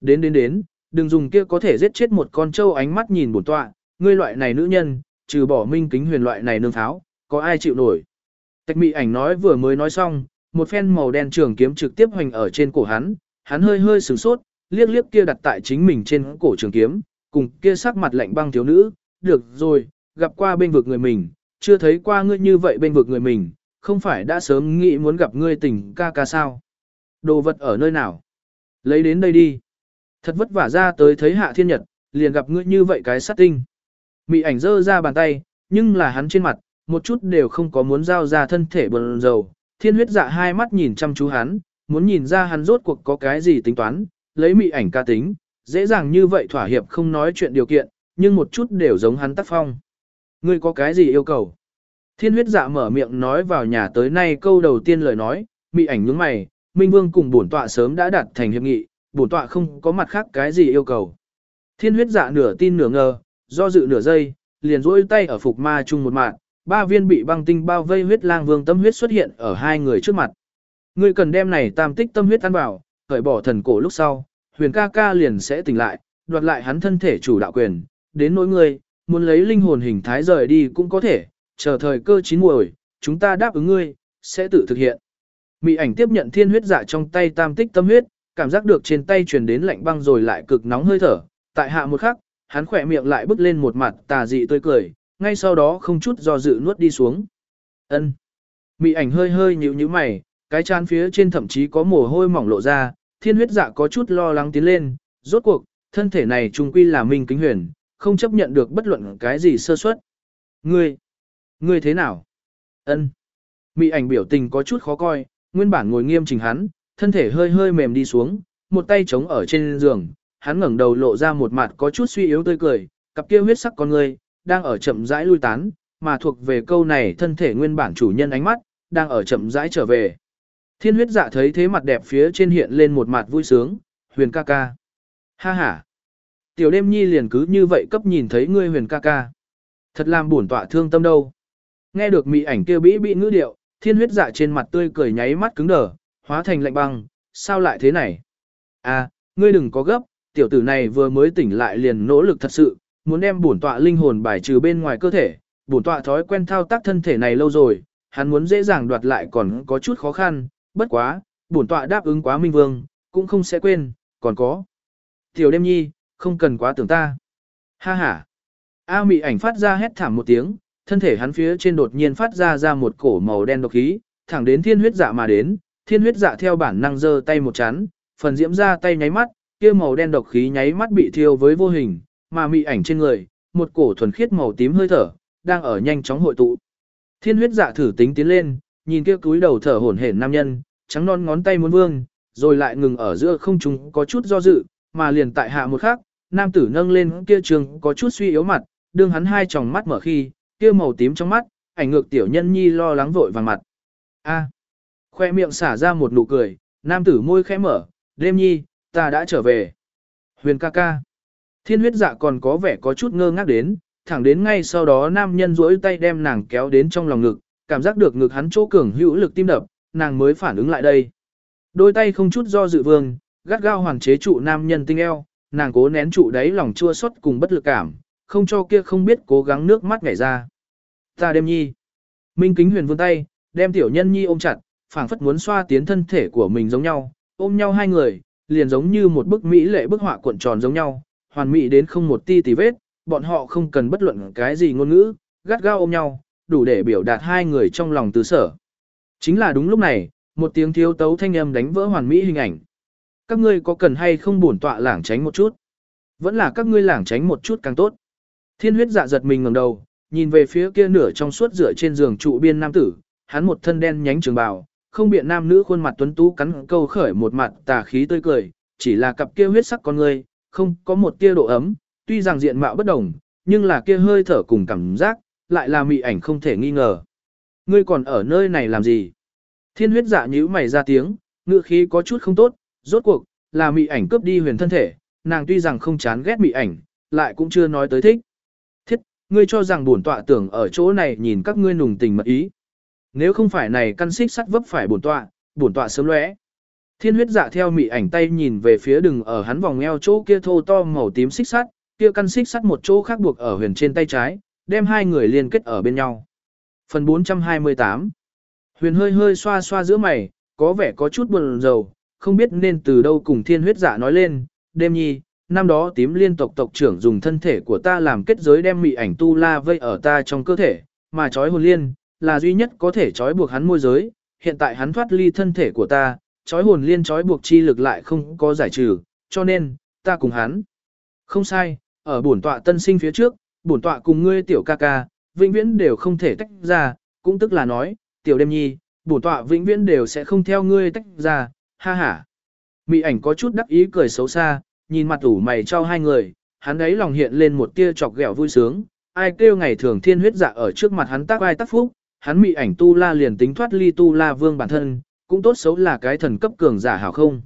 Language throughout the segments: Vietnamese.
Đến đến đến, đừng dùng kia có thể giết chết một con trâu ánh mắt nhìn bổn tọa, ngươi loại này nữ nhân, trừ bỏ minh kính huyền loại này nương tháo, có ai chịu nổi. Tạch mị ảnh nói vừa mới nói xong, một phen màu đen trường kiếm trực tiếp hoành ở trên cổ hắn, hắn hơi hơi sửng sốt, liếc liếc kia đặt tại chính mình trên cổ trường kiếm, cùng kia sắc mặt lạnh băng thiếu nữ, được rồi, gặp qua bên vực người mình, chưa thấy qua ngươi như vậy bên vực người mình, không phải đã sớm nghĩ muốn gặp ngươi tình ca ca sao. Đồ vật ở nơi nào? Lấy đến đây đi. Thật vất vả ra tới thấy hạ thiên nhật, liền gặp ngươi như vậy cái sát tinh. Mị ảnh giơ ra bàn tay, nhưng là hắn trên mặt, một chút đều không có muốn giao ra thân thể bần dầu. Thiên huyết dạ hai mắt nhìn chăm chú hắn, muốn nhìn ra hắn rốt cuộc có cái gì tính toán, lấy mị ảnh ca tính, dễ dàng như vậy thỏa hiệp không nói chuyện điều kiện, nhưng một chút đều giống hắn tác phong. Ngươi có cái gì yêu cầu? Thiên huyết dạ mở miệng nói vào nhà tới nay câu đầu tiên lời nói, mị ảnh nhướng mày, Minh Vương cùng bổn tọa sớm đã đạt thành hiệp nghị, bổn tọa không có mặt khác cái gì yêu cầu. Thiên huyết dạ nửa tin nửa ngờ, do dự nửa giây, liền rỗi tay ở phục ma chung một mạng, ba viên bị băng tinh bao vây huyết lang vương tâm huyết xuất hiện ở hai người trước mặt. Ngươi cần đem này tam tích tâm huyết ăn vào, cởi bỏ thần cổ lúc sau, huyền ca ca liền sẽ tỉnh lại, đoạt lại hắn thân thể chủ đạo quyền, đến nỗi ngươi, muốn lấy linh hồn hình thái rời đi cũng có thể, chờ thời cơ chín muồi, chúng ta đáp ứng ngươi, sẽ tự thực hiện. Mị ảnh tiếp nhận thiên huyết dạ trong tay tam tích tâm huyết, cảm giác được trên tay truyền đến lạnh băng rồi lại cực nóng hơi thở, tại hạ một khắc, hắn khỏe miệng lại bứt lên một mặt tà dị tươi cười, ngay sau đó không chút do dự nuốt đi xuống. Ân. Mị ảnh hơi hơi nhíu nhíu mày, cái chán phía trên thậm chí có mồ hôi mỏng lộ ra, thiên huyết dạ có chút lo lắng tiến lên, rốt cuộc, thân thể này trung quy là minh kính huyền, không chấp nhận được bất luận cái gì sơ suất. Ngươi, ngươi thế nào? Ân. Mị ảnh biểu tình có chút khó coi, nguyên bản ngồi nghiêm chỉnh hắn, thân thể hơi hơi mềm đi xuống, một tay chống ở trên giường, hắn ngẩng đầu lộ ra một mặt có chút suy yếu tươi cười, cặp kia huyết sắc con người, đang ở chậm rãi lui tán, mà thuộc về câu này thân thể nguyên bản chủ nhân ánh mắt, đang ở chậm rãi trở về. Thiên huyết dạ thấy thế mặt đẹp phía trên hiện lên một mặt vui sướng, huyền ca ca. Ha ha. Tiểu đêm nhi liền cứ như vậy cấp nhìn thấy ngươi huyền ca ca. Thật làm buồn tọa thương tâm đâu. Nghe được mị ảnh kia bĩ bị ngữ điệu, thiên huyết dạ trên mặt tươi cười nháy mắt cứng đờ, hóa thành lạnh băng, sao lại thế này? À, ngươi đừng có gấp, tiểu tử này vừa mới tỉnh lại liền nỗ lực thật sự, muốn đem bổn tọa linh hồn bài trừ bên ngoài cơ thể, bổn tọa thói quen thao tác thân thể này lâu rồi, hắn muốn dễ dàng đoạt lại còn có chút khó khăn, bất quá, bổn tọa đáp ứng quá minh vương, cũng không sẽ quên, còn có. Tiểu đêm nhi, không cần quá tưởng ta. Ha ha. A mị ảnh phát ra hét thảm một tiếng, thân thể hắn phía trên đột nhiên phát ra ra một cổ màu đen độc khí, thẳng đến thiên huyết dạ mà đến, thiên huyết dạ theo bản năng giơ tay một chán, phần diễm ra tay nháy mắt, kia màu đen độc khí nháy mắt bị thiêu với vô hình, mà mị ảnh trên người, một cổ thuần khiết màu tím hơi thở, đang ở nhanh chóng hội tụ. Thiên huyết dạ thử tính tiến lên, nhìn kia túi đầu thở hổn hển nam nhân, trắng non ngón tay muốn vương, rồi lại ngừng ở giữa không trung có chút do dự, mà liền tại hạ một khắc, nam tử nâng lên kia trường có chút suy yếu mặt, đương hắn hai tròng mắt mở khi, kia màu tím trong mắt, ảnh ngược tiểu nhân nhi lo lắng vội vàng mặt. A. Khoe miệng xả ra một nụ cười, nam tử môi khẽ mở, đêm nhi, ta đã trở về. Huyền ca ca. Thiên huyết dạ còn có vẻ có chút ngơ ngác đến, thẳng đến ngay sau đó nam nhân duỗi tay đem nàng kéo đến trong lòng ngực, cảm giác được ngực hắn chỗ cường hữu lực tim đập, nàng mới phản ứng lại đây. Đôi tay không chút do dự vương, gắt gao hoàn chế trụ nam nhân tinh eo, nàng cố nén trụ đáy lòng chua xót cùng bất lực cảm, không cho kia không biết cố gắng nước mắt nhảy ra. Ta đêm nhi. Minh kính huyền vươn tay, đem tiểu nhân nhi ôm chặt, phảng phất muốn xoa tiến thân thể của mình giống nhau, ôm nhau hai người, liền giống như một bức mỹ lệ bức họa cuộn tròn giống nhau, hoàn mỹ đến không một ti tì vết, bọn họ không cần bất luận cái gì ngôn ngữ, gắt gao ôm nhau, đủ để biểu đạt hai người trong lòng tứ sở. Chính là đúng lúc này, một tiếng thiếu tấu thanh âm đánh vỡ hoàn mỹ hình ảnh. Các ngươi có cần hay không bổn tọa lảng tránh một chút? Vẫn là các ngươi lảng tránh một chút càng tốt. Thiên huyết dạ giật mình ngẩng đầu, nhìn về phía kia nửa trong suốt rửa trên giường trụ biên nam tử, hắn một thân đen nhánh trường bào, không biện nam nữ khuôn mặt tuấn tú cắn câu khởi một mặt tà khí tươi cười, chỉ là cặp kia huyết sắc con người, không có một tia độ ấm, tuy rằng diện mạo bất đồng, nhưng là kia hơi thở cùng cảm giác, lại là mị ảnh không thể nghi ngờ. Ngươi còn ở nơi này làm gì? Thiên huyết dạ nhíu mày ra tiếng, ngựa khí có chút không tốt, rốt cuộc, là mị ảnh cướp đi huyền thân thể, nàng tuy rằng không chán ghét mị ảnh, lại cũng chưa nói tới thích. Thiết, ngươi cho rằng bổn tọa tưởng ở chỗ này nhìn các ngươi nùng tình mật ý. Nếu không phải này căn xích sắt vấp phải bổn tọa, bổn tọa sớm lóe. Thiên huyết dạ theo mị ảnh tay nhìn về phía đừng ở hắn vòng eo chỗ kia thô to màu tím xích sắt, kia căn xích sắt một chỗ khác buộc ở huyền trên tay trái, đem hai người liên kết ở bên nhau. Phần 428 Huyền hơi hơi xoa xoa giữa mày, có vẻ có chút buồn rầu, không biết nên từ đâu cùng thiên huyết dạ nói lên, đêm nhi, năm đó tím liên tộc tộc trưởng dùng thân thể của ta làm kết giới đem mị ảnh tu la vây ở ta trong cơ thể, mà trói hồn liên, là duy nhất có thể trói buộc hắn môi giới, hiện tại hắn thoát ly thân thể của ta, trói hồn liên trói buộc chi lực lại không có giải trừ, cho nên, ta cùng hắn. Không sai, ở bổn tọa tân sinh phía trước, bổn tọa cùng ngươi tiểu ca ca, vĩnh viễn đều không thể tách ra, cũng tức là nói, tiểu đêm nhi, bổn tọa vĩnh viễn đều sẽ không theo ngươi tách ra, ha ha. Mị ảnh có chút đắc ý cười xấu xa, nhìn mặt ủ mày cho hai người, hắn ấy lòng hiện lên một tia chọc ghẹo vui sướng, ai kêu ngày thường thiên huyết dạ ở trước mặt hắn tác ai tác phúc, hắn mị ảnh tu la liền tính thoát ly tu la vương bản thân, cũng tốt xấu là cái thần cấp cường giả hảo không.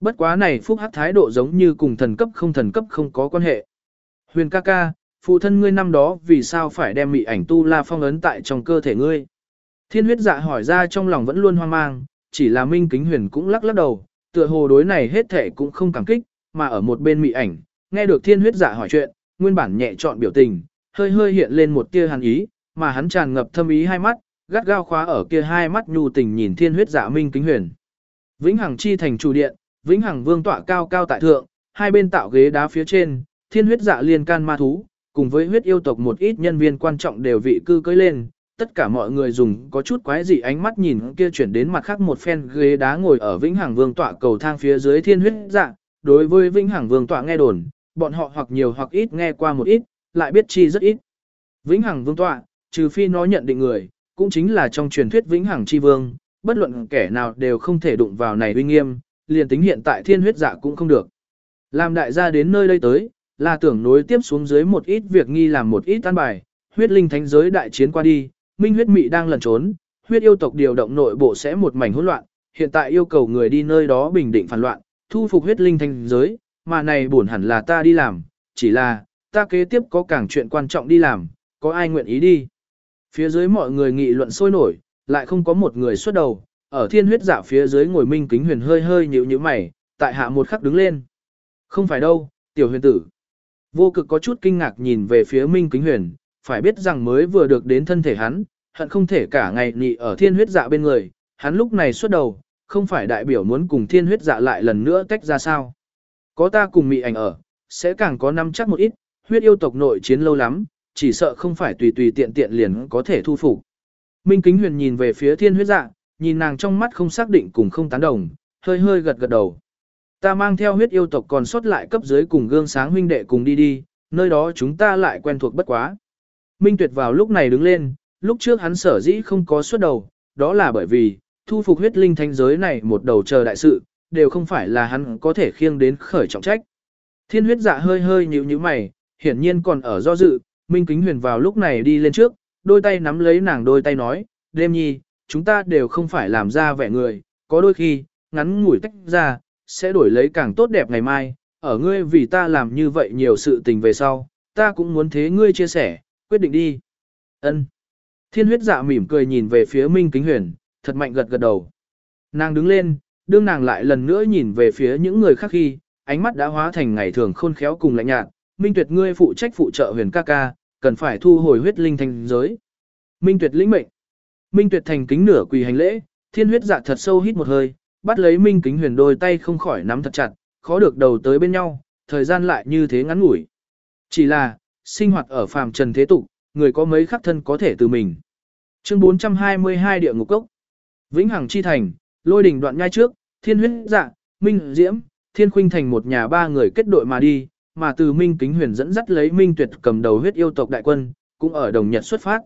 Bất quá này phúc hắc thái độ giống như cùng thần cấp không thần cấp không có quan hệ. Huyền ca ca, phụ thân ngươi năm đó vì sao phải đem mị ảnh tu la phong ấn tại trong cơ thể ngươi? Thiên huyết dạ hỏi ra trong lòng vẫn luôn hoang mang, chỉ là minh kính huyền cũng lắc lắc đầu, tựa hồ đối này hết thể cũng không cảm kích, mà ở một bên mị ảnh, nghe được thiên huyết dạ hỏi chuyện, nguyên bản nhẹ chọn biểu tình, hơi hơi hiện lên một tia hàn ý, mà hắn tràn ngập thâm ý hai mắt, gắt gao khóa ở kia hai mắt nhu tình nhìn thiên huyết dạ minh kính huyền. Vĩnh Hằng chi thành chủ điện, Vĩnh Hằng vương tọa cao cao tại thượng, hai bên tạo ghế đá phía trên, thiên huyết dạ liên can ma thú, cùng với huyết yêu tộc một ít nhân viên quan trọng đều vị cư cưới lên, tất cả mọi người dùng có chút quái dị ánh mắt nhìn kia chuyển đến mặt khác một phen ghế đá ngồi ở Vĩnh Hằng Vương tọa cầu thang phía dưới thiên huyết dạ, đối với Vĩnh Hằng Vương tọa nghe đồn, bọn họ hoặc nhiều hoặc ít nghe qua một ít, lại biết chi rất ít. Vĩnh Hằng Vương tọa, trừ phi nó nhận định người, cũng chính là trong truyền thuyết Vĩnh Hằng chi vương, bất luận kẻ nào đều không thể đụng vào này uy nghiêm, liền tính hiện tại thiên huyết dạ cũng không được. Làm đại gia đến nơi đây tới, là tưởng nối tiếp xuống dưới một ít việc nghi làm một ít tan bài, huyết linh thánh giới đại chiến qua đi, minh huyết mị đang lẩn trốn, huyết yêu tộc điều động nội bộ sẽ một mảnh hỗn loạn, hiện tại yêu cầu người đi nơi đó bình định phản loạn, thu phục huyết linh thánh giới, mà này buồn hẳn là ta đi làm, chỉ là, ta kế tiếp có càng chuyện quan trọng đi làm, có ai nguyện ý đi. Phía dưới mọi người nghị luận sôi nổi, lại không có một người xuất đầu, ở thiên huyết dạ phía dưới ngồi minh kính huyền hơi hơi nhíu nhíu mày, tại hạ một khắc đứng lên. Không phải đâu, tiểu huyền tử. Vô cực có chút kinh ngạc nhìn về phía minh kính huyền, phải biết rằng mới vừa được đến thân thể hắn, hận không thể cả ngày nị ở thiên huyết dạ bên người, hắn lúc này xuất đầu, không phải đại biểu muốn cùng thiên huyết dạ lại lần nữa tách ra sao. Có ta cùng mị ảnh ở, sẽ càng có năm chắc một ít, huyết yêu tộc nội chiến lâu lắm, chỉ sợ không phải tùy tùy tiện tiện liền có thể thu phục. Minh Kính Huyền nhìn về phía thiên huyết dạ, nhìn nàng trong mắt không xác định cùng không tán đồng, hơi hơi gật gật đầu. Ta mang theo huyết yêu tộc còn sót lại cấp dưới cùng gương sáng huynh đệ cùng đi đi, nơi đó chúng ta lại quen thuộc bất quá. Minh Tuyệt vào lúc này đứng lên, lúc trước hắn sở dĩ không có xuất đầu, đó là bởi vì, thu phục huyết linh thanh giới này một đầu chờ đại sự, đều không phải là hắn có thể khiêng đến khởi trọng trách. Thiên huyết dạ hơi hơi nhíu nhíu mày, hiển nhiên còn ở do dự, Minh Kính Huyền vào lúc này đi lên trước, đôi tay nắm lấy nàng đôi tay nói, đêm nhi, chúng ta đều không phải làm ra vẻ người, có đôi khi, ngắn ngủi tách ra, sẽ đổi lấy càng tốt đẹp ngày mai, ở ngươi vì ta làm như vậy nhiều sự tình về sau, ta cũng muốn thế ngươi chia sẻ, quyết định đi. Ân. Thiên huyết dạ mỉm cười nhìn về phía Minh Kính Huyền, thật mạnh gật gật đầu. Nàng đứng lên, đương nàng lại lần nữa nhìn về phía những người khác khi, ánh mắt đã hóa thành ngày thường khôn khéo cùng lạnh nhạt. Minh Tuyệt ngươi phụ trách phụ trợ huyền ca ca, cần phải thu hồi huyết linh thành giới. Minh Tuyệt lĩnh mệnh. Minh Tuyệt thành kính nửa quỳ hành lễ, thiên huyết dạ thật sâu hít một hơi, bắt lấy Minh Kính Huyền đôi tay không khỏi nắm thật chặt, khó được đầu tới bên nhau, thời gian lại như thế ngắn ngủi. Chỉ là, sinh hoạt ở phàm trần thế tục, người có mấy khắc thân có thể từ mình. Chương 422 địa ngục cốc. Vĩnh Hằng chi thành, lôi đỉnh đoạn ngay trước, thiên huyết dạ, minh diễm, thiên khuynh thành một nhà ba người kết đội mà đi, mà từ minh kính huyền dẫn dắt lấy minh tuyệt cầm đầu huyết yêu tộc đại quân, cũng ở đồng nhật xuất phát.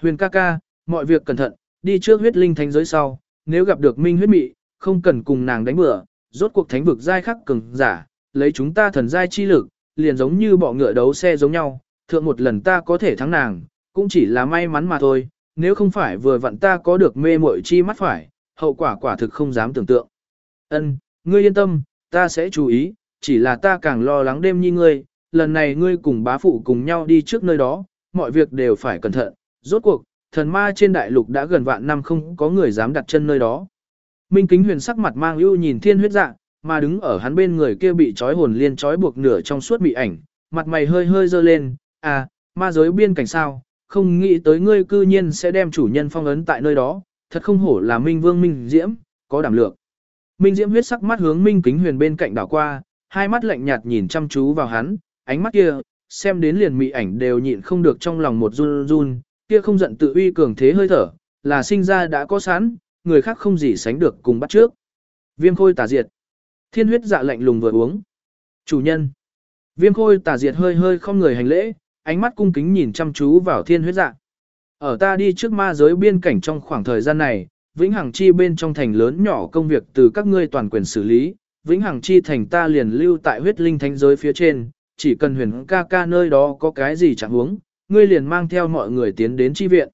Huyền ca ca, mọi việc cẩn thận, đi trước huyết linh thánh giới sau, nếu gặp được minh huyết mị, không cần cùng nàng đánh bừa, rốt cuộc thánh vực giai khắc cường giả, lấy chúng ta thần giai chi lực, liền giống như bỏ ngựa đấu xe giống nhau, thượng một lần ta có thể thắng nàng, cũng chỉ là may mắn mà thôi, nếu không phải vừa vặn ta có được mê muội chi mắt phải, hậu quả quả thực không dám tưởng tượng. Ân, ngươi yên tâm, ta sẽ chú ý, chỉ là ta càng lo lắng đêm như ngươi, lần này ngươi cùng bá phụ cùng nhau đi trước nơi đó, mọi việc đều phải cẩn thận, rốt cuộc, thần ma trên đại lục đã gần vạn năm không có người dám đặt chân nơi đó. Minh Kính Huyền sắc mặt mang ưu nhìn thiên huyết dạ, mà đứng ở hắn bên người kia bị trói hồn liên trói buộc nửa trong suốt bị ảnh, mặt mày hơi hơi dơ lên, à, ma giới biên cảnh sao, không nghĩ tới ngươi cư nhiên sẽ đem chủ nhân phong ấn tại nơi đó, thật không hổ là Minh Vương Minh Diễm, có đảm lược. Minh Diễm huyết sắc mắt hướng Minh Kính Huyền bên cạnh đảo qua, hai mắt lạnh nhạt nhìn chăm chú vào hắn, ánh mắt kia, xem đến liền mị ảnh đều nhịn không được trong lòng một run run, kia không giận tự uy cường thế hơi thở, là sinh ra đã có sẵn, người khác không gì sánh được cùng bắt trước. Viêm khôi tà diệt. Thiên huyết dạ lạnh lùng vừa uống. Chủ nhân. Viêm khôi tà diệt hơi hơi không người hành lễ, ánh mắt cung kính nhìn chăm chú vào thiên huyết dạ. Ở ta đi trước ma giới biên cảnh trong khoảng thời gian này, Vĩnh Hằng Chi bên trong thành lớn nhỏ công việc từ các ngươi toàn quyền xử lý, Vĩnh Hằng Chi thành ta liền lưu tại huyết linh thánh giới phía trên, chỉ cần huyền ca ca nơi đó có cái gì chẳng huống, ngươi liền mang theo mọi người tiến đến chi viện.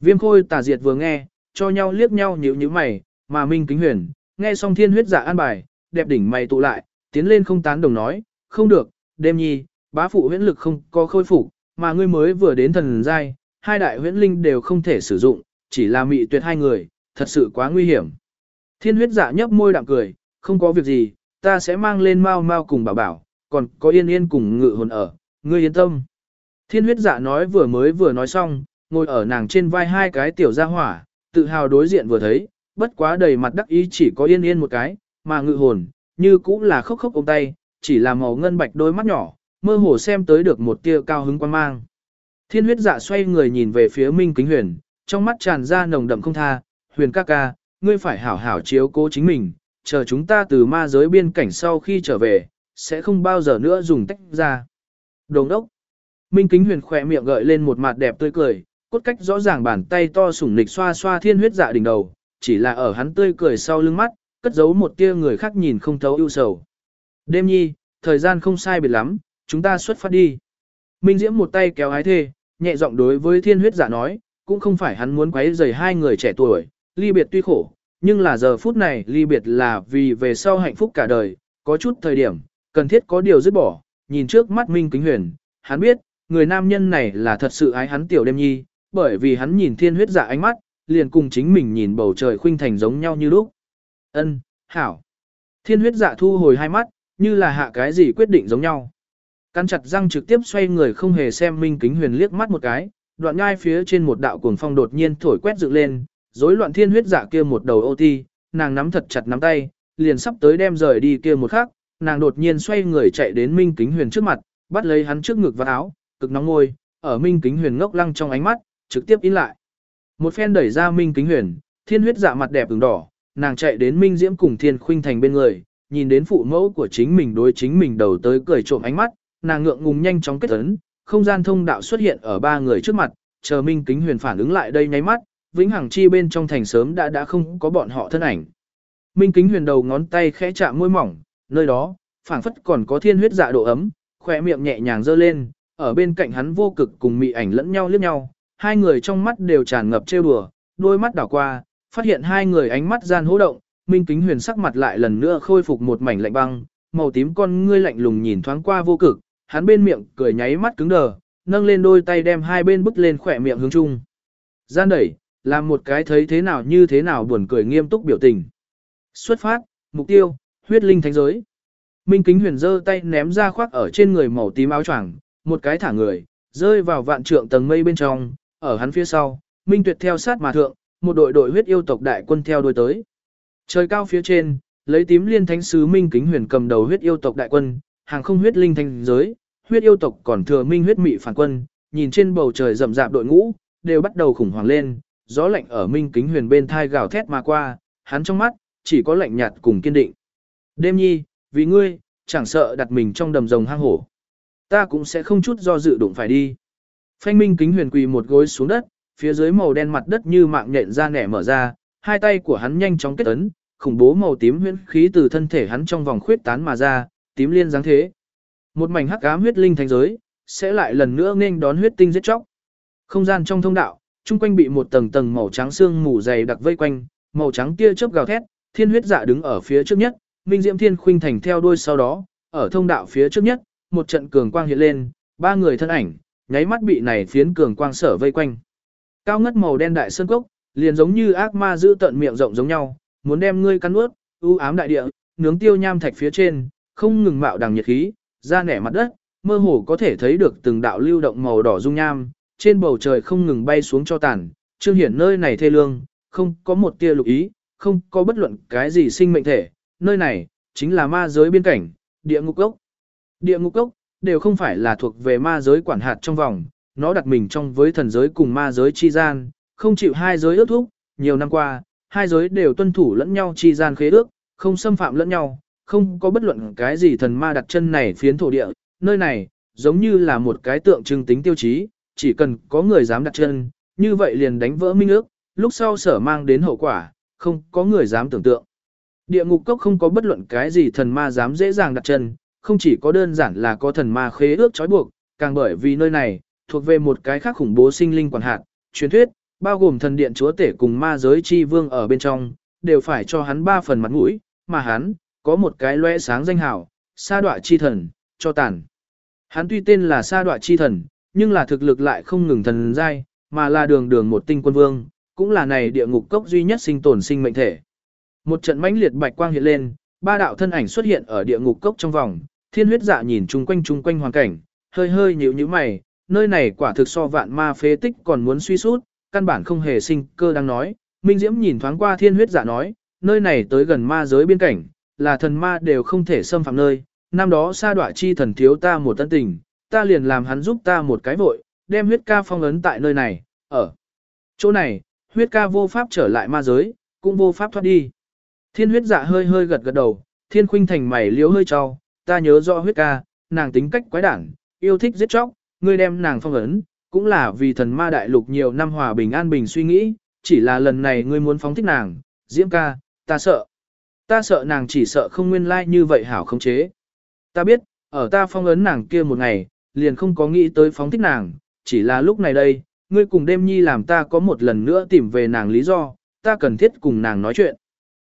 Viêm khôi tà diệt vừa nghe, cho nhau liếc nhau nhíu nhíu mày, mà Minh Kính Huyền, nghe xong thiên huyết giả an bài, đẹp đỉnh mày tụ lại, tiến lên không tán đồng nói, không được, đêm nhi, bá phụ huyễn lực không có khôi phục, mà ngươi mới vừa đến thần giai, hai đại huyễn linh đều không thể sử dụng, chỉ là mị tuyệt hai người, thật sự quá nguy hiểm. Thiên huyết giả nhấp môi đạm cười, không có việc gì, ta sẽ mang lên mau mau cùng bảo bảo, còn có yên yên cùng ngự hồn ở, ngươi yên tâm. Thiên huyết dạ nói vừa mới vừa nói xong, ngồi ở nàng trên vai hai cái tiểu gia hỏa, tự hào đối diện vừa thấy, bất quá đầy mặt đắc ý chỉ có yên yên một cái, mà ngự hồn, như cũng là khóc khóc ôm tay, chỉ là màu ngân bạch đôi mắt nhỏ, mơ hồ xem tới được một tia cao hứng quan mang. Thiên huyết dạ xoay người nhìn về phía Minh Kính Huyền, trong mắt tràn ra nồng đậm không tha, huyền ca ca, ngươi phải hảo hảo chiếu cố chính mình, chờ chúng ta từ ma giới biên cảnh sau khi trở về, sẽ không bao giờ nữa dùng tách ra. Đồng đốc. Minh Kính Huyền khỏe miệng gợi lên một mặt đẹp tươi cười, cốt cách rõ ràng bàn tay to sủng nịch xoa xoa thiên huyết dạ đỉnh đầu, chỉ là ở hắn tươi cười sau lưng mắt, cất giấu một tia người khác nhìn không thấu ưu sầu. Đêm nhi, thời gian không sai biệt lắm, chúng ta xuất phát đi. Minh Diễm một tay kéo ái thê, nhẹ giọng đối với thiên huyết dạ nói, cũng không phải hắn muốn quấy rầy hai người trẻ tuổi, ly biệt tuy khổ, nhưng là giờ phút này ly biệt là vì về sau hạnh phúc cả đời, có chút thời điểm, cần thiết có điều dứt bỏ, nhìn trước mắt Minh Kính Huyền, hắn biết, người nam nhân này là thật sự ái hắn tiểu đêm nhi, bởi vì hắn nhìn thiên huyết dạ ánh mắt, liền cùng chính mình nhìn bầu trời khuynh thành giống nhau như lúc. Ân, hảo. Thiên huyết dạ thu hồi hai mắt, như là hạ cái gì quyết định giống nhau. Căn chặt răng trực tiếp xoay người không hề xem Minh Kính Huyền liếc mắt một cái, đoạn nhai phía trên một đạo cuồng phong đột nhiên thổi quét dựng lên, rối loạn thiên huyết dạ kia một đầu ô ti, nàng nắm thật chặt nắm tay, liền sắp tới đem rời đi kia một khắc, nàng đột nhiên xoay người chạy đến Minh Kính Huyền trước mặt, bắt lấy hắn trước ngực và áo, cực nóng ngôi, ở Minh Kính Huyền ngốc lăng trong ánh mắt, trực tiếp in lại. Một phen đẩy ra Minh Kính Huyền, thiên huyết dạ mặt đẹp ửng đỏ, nàng chạy đến Minh Diễm cùng Thiên Khuynh Thành bên người, nhìn đến phụ mẫu của chính mình đối chính mình đầu tới cười trộm ánh mắt, nàng ngượng ngùng nhanh chóng kết ấn, không gian thông đạo xuất hiện ở ba người trước mặt, chờ Minh Kính Huyền phản ứng lại đây nháy mắt, vĩnh hằng chi bên trong thành sớm đã đã không có bọn họ thân ảnh. Minh Kính Huyền đầu ngón tay khẽ chạm môi mỏng, nơi đó, phảng phất còn có thiên huyết dạ độ ấm, khỏe miệng nhẹ nhàng dơ lên, ở bên cạnh hắn vô cực cùng mị ảnh lẫn nhau liếc nhau, hai người trong mắt đều tràn ngập trêu đùa, đôi mắt đảo qua, phát hiện hai người ánh mắt gian hố động, Minh Kính Huyền sắc mặt lại lần nữa khôi phục một mảnh lạnh băng, màu tím con ngươi lạnh lùng nhìn thoáng qua vô cực, hắn bên miệng cười nháy mắt cứng đờ, nâng lên đôi tay đem hai bên bức lên khỏe miệng hướng chung. Gian đẩy, làm một cái thấy thế nào như thế nào buồn cười nghiêm túc biểu tình. Xuất phát, mục tiêu, huyết linh thánh giới. Minh Kính Huyền giơ tay ném ra khoác ở trên người màu tím áo choàng, một cái thả người, rơi vào vạn trượng tầng mây bên trong, ở hắn phía sau, Minh Tuyệt theo sát mà thượng, một đội đội huyết yêu tộc đại quân theo đuôi tới. Trời cao phía trên, lấy tím liên thánh sứ Minh Kính Huyền cầm đầu huyết yêu tộc đại quân, hàng không huyết linh thành giới, huyết yêu tộc còn thừa minh huyết mị phản quân, nhìn trên bầu trời rậm rạp đội ngũ, đều bắt đầu khủng hoảng lên, gió lạnh ở Minh Kính Huyền bên thai gào thét mà qua, hắn trong mắt chỉ có lạnh nhạt cùng kiên định. Đêm nhi, vì ngươi, chẳng sợ đặt mình trong đầm rồng hang hổ. Ta cũng sẽ không chút do dự đụng phải đi. Phanh Minh Kính Huyền quỳ một gối xuống đất, phía dưới màu đen mặt đất như mạng nhện ra nẻ mở ra, hai tay của hắn nhanh chóng kết ấn, khủng bố màu tím huyễn khí từ thân thể hắn trong vòng khuyết tán mà ra, tím liên dáng thế. Một mảnh hắc ám huyết linh thành giới, sẽ lại lần nữa nên đón huyết tinh giết chóc. Không gian trong thông đạo, trung quanh bị một tầng tầng màu trắng xương mù dày đặc vây quanh, màu trắng tia chớp gào thét, thiên huyết dạ đứng ở phía trước nhất, Minh Diễm Thiên Khuynh Thành theo đuôi sau đó, ở thông đạo phía trước nhất, một trận cường quang hiện lên, ba người thân ảnh, nháy mắt bị này phiến cường quang sở vây quanh. Cao ngất màu đen đại sơn cốc, liền giống như ác ma giữ tận miệng rộng giống nhau, muốn đem ngươi cắn nuốt, u ám đại địa, nướng tiêu nham thạch phía trên, không ngừng mạo đằng nhiệt khí, ra nẻ mặt đất, mơ hồ có thể thấy được từng đạo lưu động màu đỏ dung nham, trên bầu trời không ngừng bay xuống cho tàn, trương hiển nơi này thê lương, không có một tia lục ý, không có bất luận cái gì sinh mệnh thể, nơi này, chính là ma giới biên cảnh, địa ngục cốc. Địa ngục cốc, đều không phải là thuộc về ma giới quản hạt trong vòng, nó đặt mình trong với thần giới cùng ma giới chi gian, không chịu hai giới ước thúc, nhiều năm qua, hai giới đều tuân thủ lẫn nhau chi gian khế ước, không xâm phạm lẫn nhau, không có bất luận cái gì thần ma đặt chân này phiến thổ địa, nơi này, giống như là một cái tượng trưng tính tiêu chí, chỉ cần có người dám đặt chân, như vậy liền đánh vỡ minh ước, lúc sau sở mang đến hậu quả, không có người dám tưởng tượng. Địa ngục cốc không có bất luận cái gì thần ma dám dễ dàng đặt chân, không chỉ có đơn giản là có thần ma khế ước trói buộc, càng bởi vì nơi này, thuộc về một cái khác khủng bố sinh linh quản hạt, truyền thuyết, bao gồm thần điện chúa tể cùng ma giới chi vương ở bên trong, đều phải cho hắn ba phần mặt mũi, mà hắn, có một cái lóe sáng danh hào, sa đoạ chi thần, cho tàn. Hắn tuy tên là sa đoạ chi thần, nhưng là thực lực lại không ngừng thần giai, mà là đường đường một tinh quân vương, cũng là này địa ngục cốc duy nhất sinh tồn sinh mệnh thể. Một trận mãnh liệt bạch quang hiện lên, ba đạo thân ảnh xuất hiện ở địa ngục cốc trong vòng, thiên huyết dạ nhìn chung quanh chung quanh hoàn cảnh, hơi hơi nhíu nhíu mày, nơi này quả thực so vạn ma phế tích còn muốn suy sút, căn bản không hề sinh cơ đang nói. Minh Diễm nhìn thoáng qua thiên huyết dạ nói, nơi này tới gần ma giới biên cảnh, là thần ma đều không thể xâm phạm nơi, năm đó sa đoạ chi thần thiếu ta một tân tình, ta liền làm hắn giúp ta một cái vội, đem huyết ca phong ấn tại nơi này, ở chỗ này, huyết ca vô pháp trở lại ma giới, cũng vô pháp thoát đi. Thiên huyết dạ hơi hơi gật gật đầu, thiên khuynh thành mày liếu hơi trao, ta nhớ rõ huyết ca, nàng tính cách quái đản, yêu thích giết chóc, ngươi đem nàng phong ấn, cũng là vì thần ma đại lục nhiều năm hòa bình an bình suy nghĩ, chỉ là lần này ngươi muốn phóng thích nàng, diễm ca, ta sợ. Ta sợ nàng chỉ sợ không nguyên lai like như vậy hảo không chế. Ta biết, ở ta phong ấn nàng kia một ngày, liền không có nghĩ tới phóng thích nàng, chỉ là lúc này đây, ngươi cùng đêm nhi làm ta có một lần nữa tìm về nàng lý do, ta cần thiết cùng nàng nói chuyện.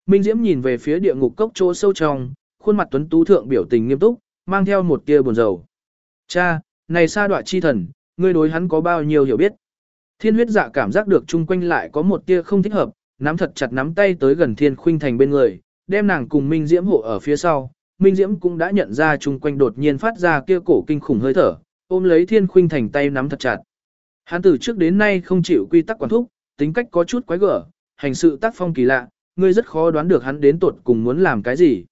Minh Diễm nhìn về phía địa ngục cốc chỗ sâu trong, khuôn mặt tuấn tú thượng biểu tình nghiêm túc, mang theo một tia buồn rầu. Cha, này sa đoạ chi thần, ngươi đối hắn có bao nhiêu hiểu biết. Thiên huyết dạ cảm giác được chung quanh lại có một tia không thích hợp, nắm thật chặt nắm tay tới gần thiên khuynh thành bên người, đem nàng cùng Minh Diễm hộ ở phía sau. Minh Diễm cũng đã nhận ra chung quanh đột nhiên phát ra kia cổ kinh khủng hơi thở, ôm lấy thiên khuynh thành tay nắm thật chặt. Hắn từ trước đến nay không chịu quy tắc quản thúc, tính cách có chút quái gở, hành sự tác phong kỳ lạ, ngươi rất khó đoán được hắn đến tuột cùng muốn làm cái gì.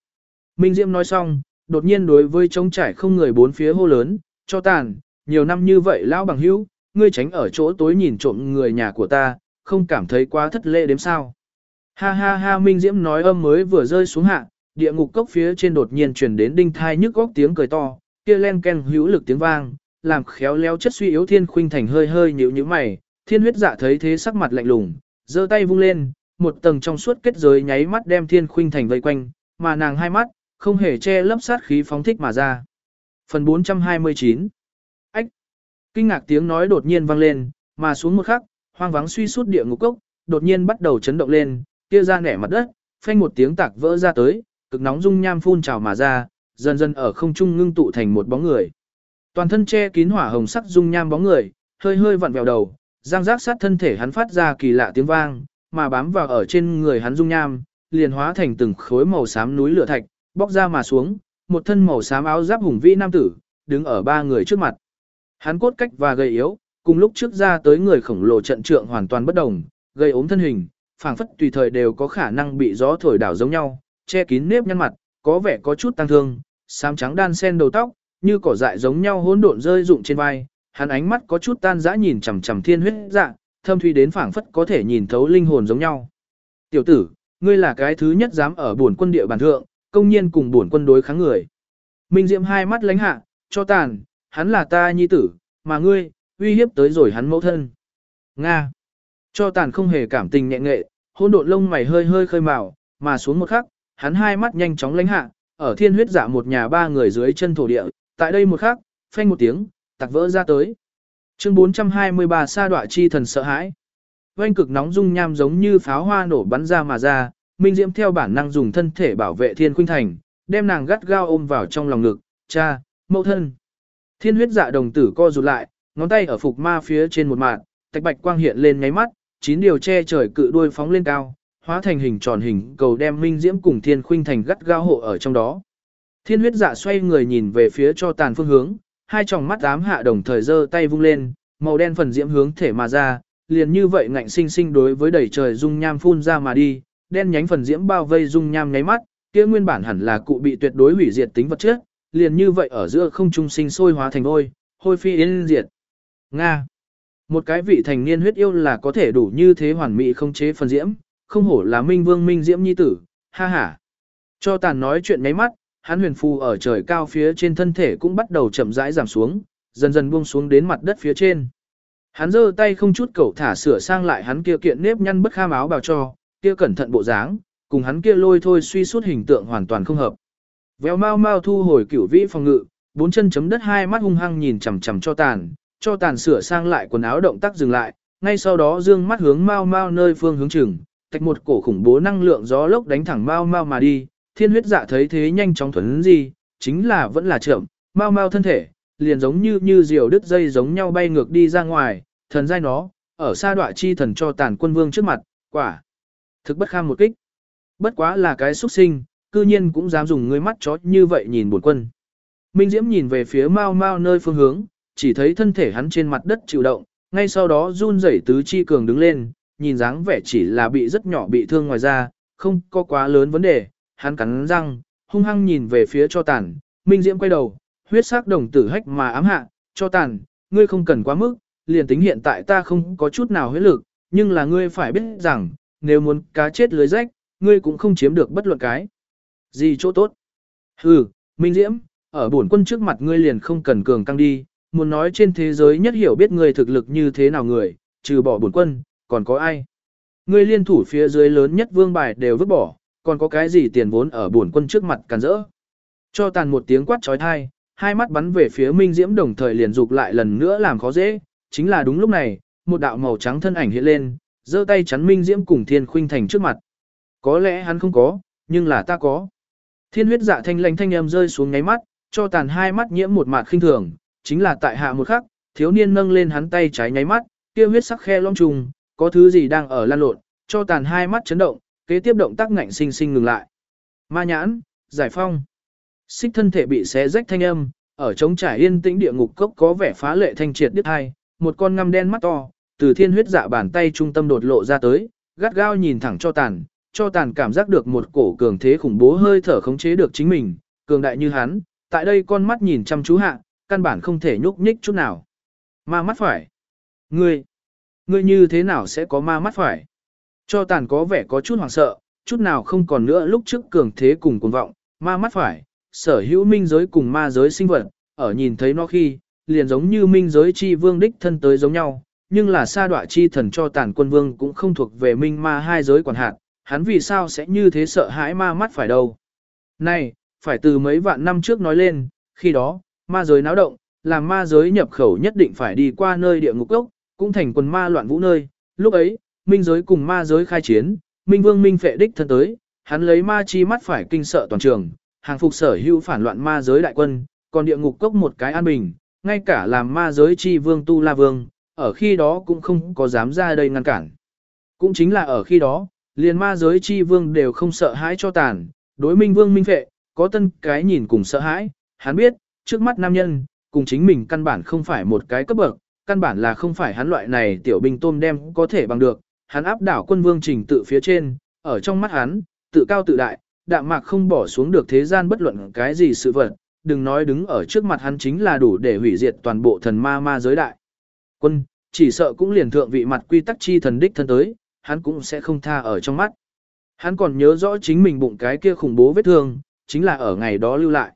Minh Diễm nói xong, đột nhiên đối với trống trải không người bốn phía hô lớn, cho tàn, nhiều năm như vậy lão bằng hữu, ngươi tránh ở chỗ tối nhìn trộm người nhà của ta, không cảm thấy quá thất lễ đếm sao. Ha ha ha Minh Diễm nói âm mới vừa rơi xuống hạ, địa ngục cốc phía trên đột nhiên truyền đến đinh thai nhức góc tiếng cười to, kia len ken hữu lực tiếng vang, làm khéo léo chất suy yếu thiên khuynh thành hơi hơi nhíu nhíu mày, thiên huyết dạ thấy thế sắc mặt lạnh lùng, giơ tay vung lên, một tầng trong suốt kết giới nháy mắt đem thiên khuynh thành vây quanh, mà nàng hai mắt, không hề che lấp sát khí phóng thích mà ra. Phần 429 Ách! Kinh ngạc tiếng nói đột nhiên vang lên, mà xuống một khắc, hoang vắng suy sút địa ngục cốc, đột nhiên bắt đầu chấn động lên, kia ra nẻ mặt đất, phanh một tiếng tạc vỡ ra tới, cực nóng dung nham phun trào mà ra, dần dần ở không trung ngưng tụ thành một bóng người. Toàn thân che kín hỏa hồng sắc dung nham bóng người, hơi hơi vặn vẹo đầu, giang rác sát thân thể hắn phát ra kỳ lạ tiếng vang, mà bám vào ở trên người hắn dung nham, liền hóa thành từng khối màu xám núi lửa thạch, bóc ra mà xuống, một thân màu xám áo giáp hùng vĩ nam tử, đứng ở ba người trước mặt. Hắn cốt cách và gầy yếu, cùng lúc trước ra tới người khổng lồ trận trượng hoàn toàn bất đồng, gây ốm thân hình, phảng phất tùy thời đều có khả năng bị gió thổi đảo giống nhau, che kín nếp nhăn mặt, có vẻ có chút tăng thương, xám trắng đan sen đầu tóc, như cỏ dại giống nhau hỗn độn rơi rụng trên vai, hắn ánh mắt có chút tan dã nhìn chằm chằm thiên huyết dạ, thâm thủy đến phảng phất có thể nhìn thấu linh hồn giống nhau. Tiểu tử, ngươi là cái thứ nhất dám ở bổn quân địa bàn thượng, công nhiên cùng bổn quân đối kháng người. Minh Diệm hai mắt lánh hạ, cho tàn, hắn là ta nhi tử, mà ngươi, uy hiếp tới rồi hắn mẫu thân. Nga. Cho tàn không hề cảm tình nhẹ nghệ, hôn độn lông mày hơi hơi khơi màu, mà xuống một khắc, hắn hai mắt nhanh chóng lánh hạ, ở thiên huyết giả một nhà ba người dưới chân thổ địa, tại đây một khắc, phanh một tiếng, tạc vỡ ra tới. Chương 423 sa đoạ chi thần sợ hãi. Oanh cực nóng dung nham giống như pháo hoa nổ bắn ra mà ra, Minh Diễm theo bản năng dùng thân thể bảo vệ Thiên Khuynh Thành, đem nàng gắt gao ôm vào trong lòng ngực, cha, mẫu thân. Thiên huyết dạ đồng tử co rụt lại, ngón tay ở phục ma phía trên một mạng, tạch bạch quang hiện lên nháy mắt, chín điều che trời cự đuôi phóng lên cao, hóa thành hình tròn hình cầu đem Minh Diễm cùng Thiên Khuynh thành gắt gao hộ ở trong đó. Thiên huyết dạ xoay người nhìn về phía cho tàn phương hướng, hai tròng mắt ám hạ đồng thời giơ tay vung lên, màu đen phần diễm hướng thể mà ra, liền như vậy ngạnh sinh sinh đối với đầy trời dung nham phun ra mà đi, đen nhánh phần diễm bao vây dung nham nháy mắt, kia nguyên bản hẳn là cụ bị tuyệt đối hủy diệt tính vật chất, liền như vậy ở giữa không trung sinh sôi hóa thành hôi, hôi phi yên diệt. Nga. Một cái vị thành niên huyết yêu là có thể đủ như thế hoàn mỹ không chế phần diễm, không hổ là minh vương minh diễm nhi tử, ha ha. Cho tàn nói chuyện nháy mắt, hắn huyền phù ở trời cao phía trên thân thể cũng bắt đầu chậm rãi giảm xuống, dần dần buông xuống đến mặt đất phía trên. Hắn giơ tay không chút cầu thả sửa sang lại hắn kia kiện nếp nhăn bất kham áo bào cho, kia cẩn thận bộ dáng, cùng hắn kia lôi thôi suy suốt hình tượng hoàn toàn không hợp. Véo mau mau thu hồi cửu vĩ phòng ngự, bốn chân chấm đất hai mắt hung hăng nhìn chằm chằm cho tàn, cho tàn sửa sang lại quần áo động tác dừng lại, ngay sau đó dương mắt hướng mau mau nơi phương hướng chừng, tạch một cổ khủng bố năng lượng gió lốc đánh thẳng mau mau mà đi, thiên huyết dạ thấy thế nhanh chóng thuấn gì, chính là vẫn là chậm, mau mau thân thể, liền giống như như diều đứt dây giống nhau bay ngược đi ra ngoài, thần giai nó, ở xa đoạ chi thần cho tàn quân vương trước mặt, quả. Thực bất kham một kích. Bất quá là cái xuất sinh, cư nhiên cũng dám dùng người mắt chó như vậy nhìn buồn quân. Minh Diễm nhìn về phía mau mau nơi phương hướng, chỉ thấy thân thể hắn trên mặt đất chịu động, ngay sau đó run rẩy tứ chi cường đứng lên, nhìn dáng vẻ chỉ là bị rất nhỏ bị thương ngoài ra, không có quá lớn vấn đề, hắn cắn răng, hung hăng nhìn về phía cho tàn, Minh Diễm quay đầu, huyết sắc đồng tử hách mà ám hạ, cho tàn, ngươi không cần quá mức, liền tính hiện tại ta không có chút nào huyết lực, nhưng là ngươi phải biết rằng, nếu muốn cá chết lưới rách, ngươi cũng không chiếm được bất luận cái. Gì chỗ tốt? Hừ, Minh Diễm, ở bổn quân trước mặt ngươi liền không cần cường căng đi, muốn nói trên thế giới nhất hiểu biết ngươi thực lực như thế nào người, trừ bỏ bổn quân, còn có ai? Ngươi liên thủ phía dưới lớn nhất vương bài đều vứt bỏ, còn có cái gì tiền vốn ở bổn quân trước mặt càn rỡ? Cho tàn một tiếng quát trói thai, hai mắt bắn về phía Minh Diễm đồng thời liền dục lại lần nữa làm khó dễ, chính là đúng lúc này, một đạo màu trắng thân ảnh hiện lên, giơ tay chắn Minh Diễm cùng Thiên Khuynh Thành trước mặt. Có lẽ hắn không có, nhưng là ta có. Thiên huyết dạ thanh lãnh thanh âm rơi xuống ngáy mắt, cho tàn hai mắt nhiễm một mạt khinh thường, chính là tại hạ một khắc, thiếu niên nâng lên hắn tay trái nháy mắt, kia huyết sắc khe long trùng, có thứ gì đang ở lan lộn, cho tàn hai mắt chấn động, kế tiếp động tác ngạnh sinh sinh ngừng lại. Ma nhãn, giải phong. Xích thân thể bị xé rách thanh âm, ở trống trải yên tĩnh địa ngục cốc có vẻ phá lệ thanh triệt đứt hai, một con ngăm đen mắt to, từ thiên huyết dạ bàn tay trung tâm đột lộ ra tới, gắt gao nhìn thẳng cho tàn, cho tàn cảm giác được một cổ cường thế khủng bố hơi thở khống chế được chính mình, cường đại như hắn, tại đây con mắt nhìn chăm chú hạ, căn bản không thể nhúc nhích chút nào. Ma mắt phải. Ngươi, ngươi như thế nào sẽ có ma mắt phải? Cho tàn có vẻ có chút hoảng sợ, chút nào không còn nữa lúc trước cường thế cùng cuồng vọng, ma mắt phải, sở hữu minh giới cùng ma giới sinh vật, ở nhìn thấy nó khi, liền giống như minh giới chi vương đích thân tới giống nhau, nhưng là sa đoạ chi thần cho tàn quân vương cũng không thuộc về minh ma hai giới quản hạt, hắn vì sao sẽ như thế sợ hãi ma mắt phải đâu. Này, phải từ mấy vạn năm trước nói lên, khi đó, ma giới náo động, làm ma giới nhập khẩu nhất định phải đi qua nơi địa ngục gốc, cũng thành quần ma loạn vũ nơi, lúc ấy, minh giới cùng ma giới khai chiến, minh vương minh phệ đích thân tới, hắn lấy ma chi mắt phải kinh sợ toàn trường, hàng phục sở hữu phản loạn ma giới đại quân, còn địa ngục cốc một cái an bình, ngay cả làm ma giới chi vương tu la vương, ở khi đó cũng không có dám ra đây ngăn cản. Cũng chính là ở khi đó, liền ma giới chi vương đều không sợ hãi cho tàn, đối minh vương minh phệ, có tân cái nhìn cùng sợ hãi, hắn biết, trước mắt nam nhân, cùng chính mình căn bản không phải một cái cấp bậc, căn bản là không phải hắn loại này tiểu binh tôm đem có thể bằng được, hắn áp đảo quân vương trình tự phía trên, ở trong mắt hắn, tự cao tự đại, đạm mạc không bỏ xuống được thế gian bất luận cái gì sự vật, đừng nói đứng ở trước mặt hắn chính là đủ để hủy diệt toàn bộ thần ma ma giới đại. Quân, chỉ sợ cũng liền thượng vị mặt quy tắc chi thần đích thân tới, hắn cũng sẽ không tha ở trong mắt. Hắn còn nhớ rõ chính mình bụng cái kia khủng bố vết thương, chính là ở ngày đó lưu lại.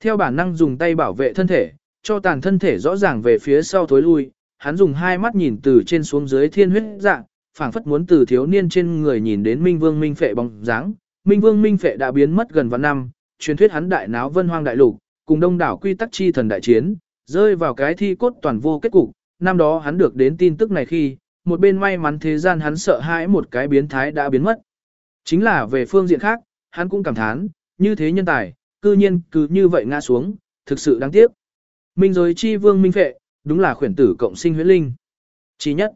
Theo bản năng dùng tay bảo vệ thân thể, cho tàn thân thể rõ ràng về phía sau thối lui, hắn dùng hai mắt nhìn từ trên xuống dưới thiên huyết dạng, phảng phất muốn từ thiếu niên trên người nhìn đến Minh Vương Minh Phệ bóng dáng. Minh Vương Minh Phệ đã biến mất gần vạn năm, truyền thuyết hắn đại náo vân hoang đại lục, cùng đông đảo quy tắc chi thần đại chiến, rơi vào cái thi cốt toàn vô kết cục. Năm đó hắn được đến tin tức này khi, một bên may mắn thế gian hắn sợ hãi một cái biến thái đã biến mất. Chính là về phương diện khác, hắn cũng cảm thán, như thế nhân tài, cư nhiên cứ như vậy ngã xuống, thực sự đáng tiếc. Minh giới chi vương minh phệ, đúng là khuyển tử cộng sinh huyễn linh. Chỉ nhất,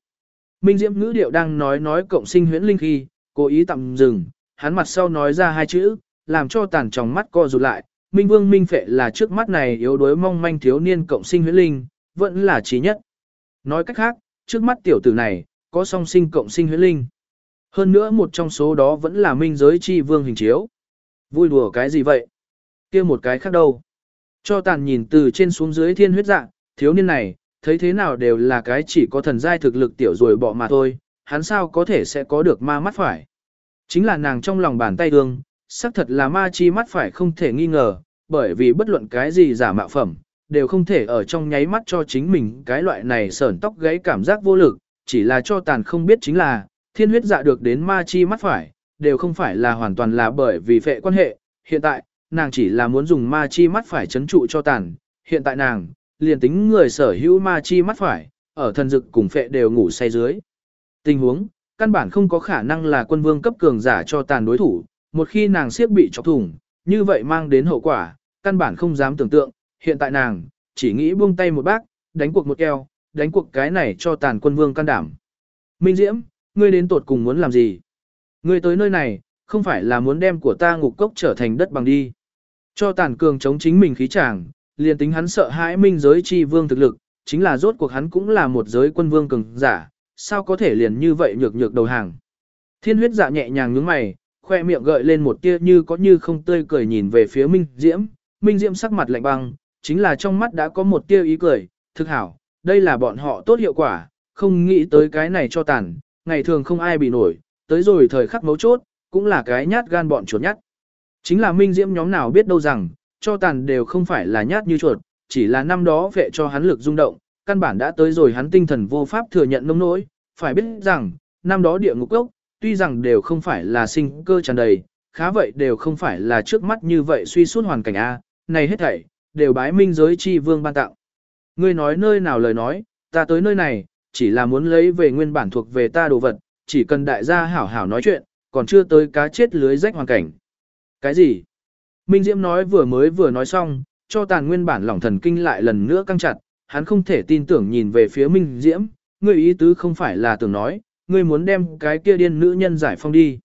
Minh Diễm ngữ điệu đang nói nói cộng sinh huyễn linh khi, Cố ý tạm dừng, hắn mặt sau nói ra hai chữ, làm cho tàn trong mắt co rụt lại, Minh Vương Minh Phệ là trước mắt này yếu đuối mong manh thiếu niên cộng sinh Huyễn linh, vẫn là chỉ nhất. Nói cách khác, trước mắt tiểu tử này, có song sinh cộng sinh Huyễn linh. Hơn nữa một trong số đó vẫn là minh giới chi vương hình chiếu. Vui đùa cái gì vậy? kia một cái khác đâu? Cho tàn nhìn từ trên xuống dưới thiên huyết dạng, thiếu niên này, thấy thế nào đều là cái chỉ có thần giai thực lực tiểu rồi bỏ mà thôi, hắn sao có thể sẽ có được ma mắt phải. Chính là nàng trong lòng bàn tay ương, xác thật là ma chi mắt phải không thể nghi ngờ, bởi vì bất luận cái gì giả mạo phẩm, đều không thể ở trong nháy mắt cho chính mình cái loại này sởn tóc gáy cảm giác vô lực, chỉ là cho tàn không biết chính là, thiên huyết dạ được đến ma chi mắt phải, đều không phải là hoàn toàn là bởi vì phệ quan hệ, hiện tại, nàng chỉ là muốn dùng ma chi mắt phải chấn trụ cho tàn, hiện tại nàng, liền tính người sở hữu ma chi mắt phải, ở thần dực cùng phệ đều ngủ say dưới. Tình huống, căn bản không có khả năng là quân vương cấp cường giả cho tàn đối thủ, một khi nàng siết bị chọc thủng, như vậy mang đến hậu quả, căn bản không dám tưởng tượng, hiện tại nàng, chỉ nghĩ buông tay một bác, đánh cuộc một keo, đánh cuộc cái này cho tàn quân vương can đảm. Minh Diễm, ngươi đến tột cùng muốn làm gì? Ngươi tới nơi này, không phải là muốn đem của ta ngục cốc trở thành đất bằng đi. Cho tàn cường chống chính mình khí chàng, liền tính hắn sợ hãi minh giới chi vương thực lực, chính là rốt cuộc hắn cũng là một giới quân vương cường giả, sao có thể liền như vậy nhược nhược đầu hàng. Thiên huyết dạ nhẹ nhàng nhướng mày, khoe miệng gợi lên một tia như có như không tươi cười nhìn về phía Minh Diễm, Minh Diễm sắc mặt lạnh băng, chính là trong mắt đã có một tia ý cười, thực hảo, đây là bọn họ tốt hiệu quả, không nghĩ tới cái này cho tàn, ngày thường không ai bị nổi, tới rồi thời khắc mấu chốt, cũng là cái nhát gan bọn chuột nhát. Chính là Minh Diễm nhóm nào biết đâu rằng, cho tàn đều không phải là nhát như chuột, chỉ là năm đó vệ cho hắn lực rung động, căn bản đã tới rồi hắn tinh thần vô pháp thừa nhận nông nỗi, phải biết rằng, năm đó địa ngục ốc, tuy rằng đều không phải là sinh cơ tràn đầy, khá vậy đều không phải là trước mắt như vậy suy suốt hoàn cảnh A, này hết thảy, đều bái minh giới chi vương ban tặng. Ngươi nói nơi nào lời nói, ta tới nơi này, chỉ là muốn lấy về nguyên bản thuộc về ta đồ vật, chỉ cần đại gia hảo hảo nói chuyện, còn chưa tới cá chết lưới rách hoàn cảnh. Cái gì? Minh Diễm nói vừa mới vừa nói xong, cho tàn nguyên bản lỏng thần kinh lại lần nữa căng chặt, hắn không thể tin tưởng nhìn về phía Minh Diễm, ngươi ý tứ không phải là tưởng nói, ngươi muốn đem cái kia điên nữ nhân giải phong đi.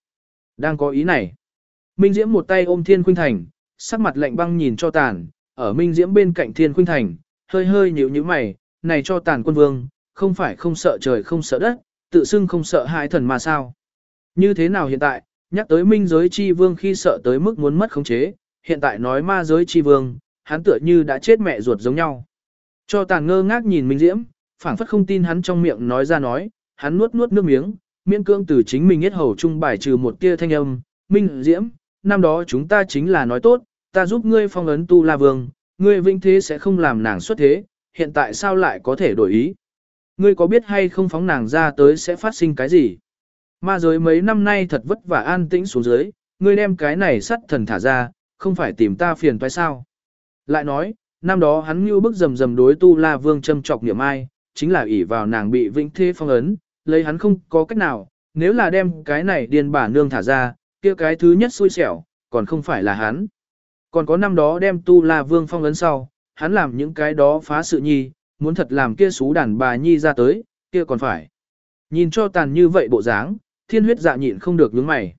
Đang có ý này. Minh Diễm một tay ôm Thiên Khuynh Thành, sắc mặt lạnh băng nhìn cho tàn, ở Minh Diễm bên cạnh Thiên Khuynh Thành, hơi hơi nhíu nhíu mày, này cho tàn quân vương, không phải không sợ trời không sợ đất, tự xưng không sợ hại thần mà sao. Như thế nào hiện tại, nhắc tới minh giới chi vương khi sợ tới mức muốn mất khống chế, hiện tại nói ma giới chi vương, hắn tựa như đã chết mẹ ruột giống nhau. Cho tàn ngơ ngác nhìn Minh Diễm, phảng phất không tin hắn trong miệng nói ra nói, hắn nuốt nuốt nước miếng, miễn cương từ chính mình hết hầu trung bài trừ một tia thanh âm, Minh Diễm, năm đó chúng ta chính là nói tốt, ta giúp ngươi phong ấn tu la vương, ngươi vinh thế sẽ không làm nàng xuất thế, hiện tại sao lại có thể đổi ý? Ngươi có biết hay không phóng nàng ra tới sẽ phát sinh cái gì? Ma giới mấy năm nay thật vất vả an tĩnh xuống dưới, ngươi đem cái này sắt thần thả ra, không phải tìm ta phiền phải sao? Lại nói, năm đó hắn như bức rầm rầm đối tu la vương châm trọc niệm ai, chính là ỷ vào nàng bị vĩnh thế phong ấn, lấy hắn không có cách nào, nếu là đem cái này điên bà nương thả ra, kia cái thứ nhất xui xẻo, còn không phải là hắn. Còn có năm đó đem tu la vương phong ấn sau, hắn làm những cái đó phá sự nhi, muốn thật làm kia xú đàn bà nhi ra tới, kia còn phải. Nhìn cho tàn như vậy bộ dáng, thiên huyết dạ nhịn không được nhướng mày.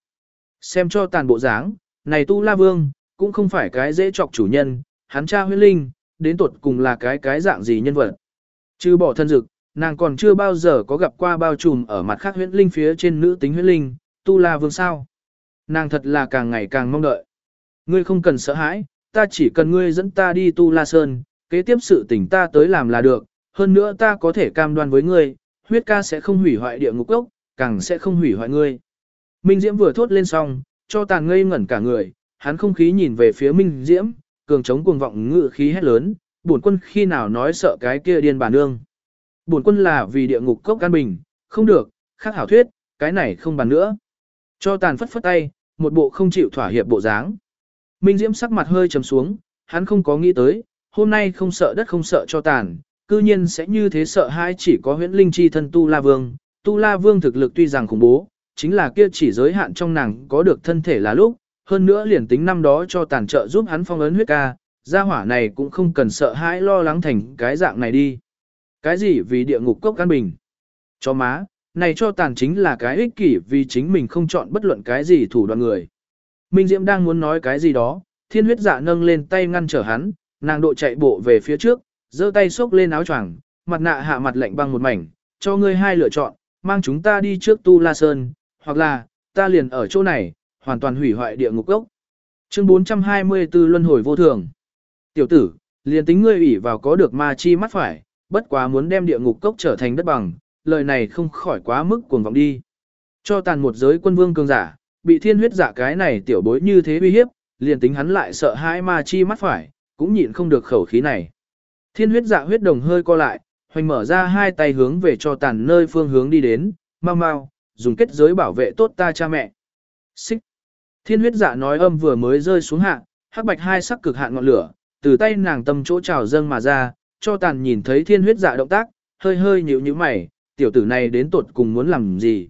Xem cho tàn bộ dáng, này tu la vương, cũng không phải cái dễ chọc chủ nhân, hắn cha huyết linh, đến tuột cùng là cái cái dạng gì nhân vật. Chứ bỏ thân dực, nàng còn chưa bao giờ có gặp qua bao trùm ở mặt khác huyết linh phía trên nữ tính huyết linh, tu la vương sao. Nàng thật là càng ngày càng mong đợi. Ngươi không cần sợ hãi, ta chỉ cần ngươi dẫn ta đi tu la sơn, kế tiếp sự tình ta tới làm là được, hơn nữa ta có thể cam đoan với ngươi, huyết ca sẽ không hủy hoại địa ngục ốc, càng sẽ không hủy hoại ngươi. Minh Diễm vừa thốt lên xong, cho tàn ngây ngẩn cả người, hắn không khí nhìn về phía Minh Diễm, cường chống cuồng vọng ngự khí hét lớn, bổn quân khi nào nói sợ cái kia điên bà nương. Bổn quân là vì địa ngục cốc an bình, không được, khác hảo thuyết, cái này không bàn nữa. Cho tàn phất phất tay, một bộ không chịu thỏa hiệp bộ dáng. Minh Diễm sắc mặt hơi trầm xuống, hắn không có nghĩ tới, hôm nay không sợ đất không sợ cho tàn, cư nhiên sẽ như thế sợ hai chỉ có huyễn linh chi thân Tu La Vương. Tu La Vương thực lực tuy rằng khủng bố, chính là kia chỉ giới hạn trong nàng có được thân thể là lúc, hơn nữa liền tính năm đó cho tàn trợ giúp hắn phong ấn huyết ca, gia hỏa này cũng không cần sợ hãi lo lắng thành cái dạng này đi. Cái gì vì địa ngục cốc căn bình? Cho má, này cho tàn chính là cái ích kỷ vì chính mình không chọn bất luận cái gì thủ đoạn người. Minh Diễm đang muốn nói cái gì đó, thiên huyết dạ nâng lên tay ngăn trở hắn, nàng độ chạy bộ về phía trước, giơ tay xốc lên áo choàng, mặt nạ hạ mặt lạnh băng một mảnh, cho ngươi hai lựa chọn, mang chúng ta đi trước Tu La Sơn, hoặc là, ta liền ở chỗ này, hoàn toàn hủy hoại địa ngục gốc. Chương 424 Luân hồi vô thường. Tiểu tử, liền tính ngươi ủy vào có được ma chi mắt phải, bất quá muốn đem địa ngục cốc trở thành đất bằng, lời này không khỏi quá mức cuồng vọng đi. Cho tàn một giới quân vương cường giả, bị thiên huyết giả cái này tiểu bối như thế uy hiếp, liền tính hắn lại sợ hãi ma chi mắt phải, cũng nhịn không được khẩu khí này. Thiên huyết dạ huyết đồng hơi co lại, hoành mở ra hai tay hướng về cho tàn nơi phương hướng đi đến, mau mau, dùng kết giới bảo vệ tốt ta cha mẹ. Xích. Thiên huyết dạ nói âm vừa mới rơi xuống hạ, hắc bạch hai sắc cực hạn ngọn lửa, từ tay nàng tâm chỗ trào dâng mà ra, cho tàn nhìn thấy thiên huyết dạ động tác, hơi hơi nhíu nhíu mày, tiểu tử này đến tột cùng muốn làm gì.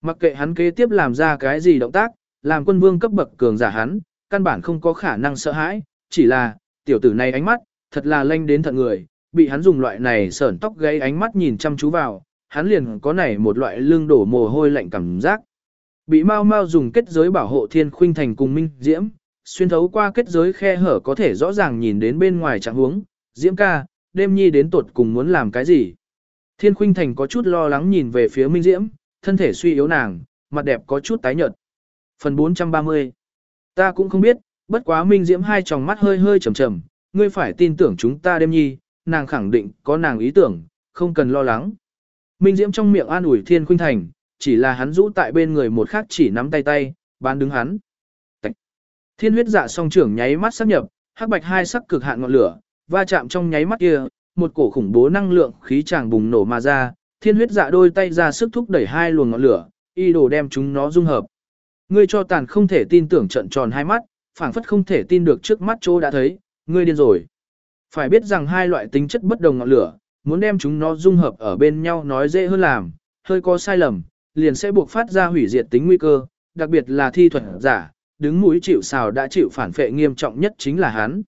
Mặc kệ hắn kế tiếp làm ra cái gì động tác, làm quân vương cấp bậc cường giả hắn, căn bản không có khả năng sợ hãi, chỉ là, tiểu tử này ánh mắt, thật là lanh đến thận người, bị hắn dùng loại này sởn tóc gáy ánh mắt nhìn chăm chú vào, hắn liền có này một loại lương đổ mồ hôi lạnh cảm giác. Bị mau mau dùng kết giới bảo hộ thiên khuynh thành cùng minh diễm, xuyên thấu qua kết giới khe hở có thể rõ ràng nhìn đến bên ngoài trạng huống, diễm ca, đêm nhi đến tuột cùng muốn làm cái gì. Thiên khuynh thành có chút lo lắng nhìn về phía minh diễm, thân thể suy yếu nàng, mặt đẹp có chút tái nhợt. Phần 430 Ta cũng không biết, bất quá minh diễm hai tròng mắt hơi hơi trầm trầm, ngươi phải tin tưởng chúng ta đêm nhi, nàng khẳng định có nàng ý tưởng, không cần lo lắng. Minh diễm trong miệng an ủi thiên khuynh thành, chỉ là hắn rũ tại bên người một khác chỉ nắm tay tay, bán đứng hắn. Thiên huyết dạ song trưởng nháy mắt sắp nhập, hắc bạch hai sắc cực hạn ngọn lửa, va chạm trong nháy mắt kia, một cổ khủng bố năng lượng khí tràng bùng nổ mà ra, thiên huyết dạ đôi tay ra sức thúc đẩy hai luồng ngọn lửa, y đồ đem chúng nó dung hợp. Ngươi cho tàn không thể tin tưởng trận tròn hai mắt, phảng phất không thể tin được trước mắt chỗ đã thấy, ngươi điên rồi. Phải biết rằng hai loại tính chất bất đồng ngọn lửa, muốn đem chúng nó dung hợp ở bên nhau nói dễ hơn làm, hơi có sai lầm, liền sẽ buộc phát ra hủy diệt tính nguy cơ, đặc biệt là thi thuật giả, đứng mũi chịu sào đã chịu phản phệ nghiêm trọng nhất chính là hắn.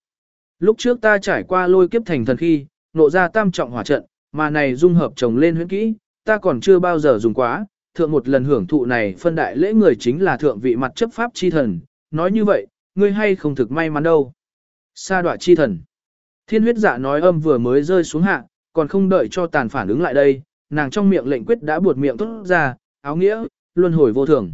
Lúc trước ta trải qua lôi kiếp thành thần khi, nộ ra tam trọng hỏa trận, mà này dung hợp chồng lên huyễn kỹ, ta còn chưa bao giờ dùng quá, thượng một lần hưởng thụ này phân đại lễ người chính là thượng vị mặt chấp pháp chi thần, nói như vậy, ngươi hay không thực may mắn đâu. Sa đoạ chi thần. Thiên huyết dạ nói âm vừa mới rơi xuống hạ, còn không đợi cho tàn phản ứng lại đây, nàng trong miệng lệnh quyết đã buột miệng tốt ra, áo nghĩa, luân hồi vô thường.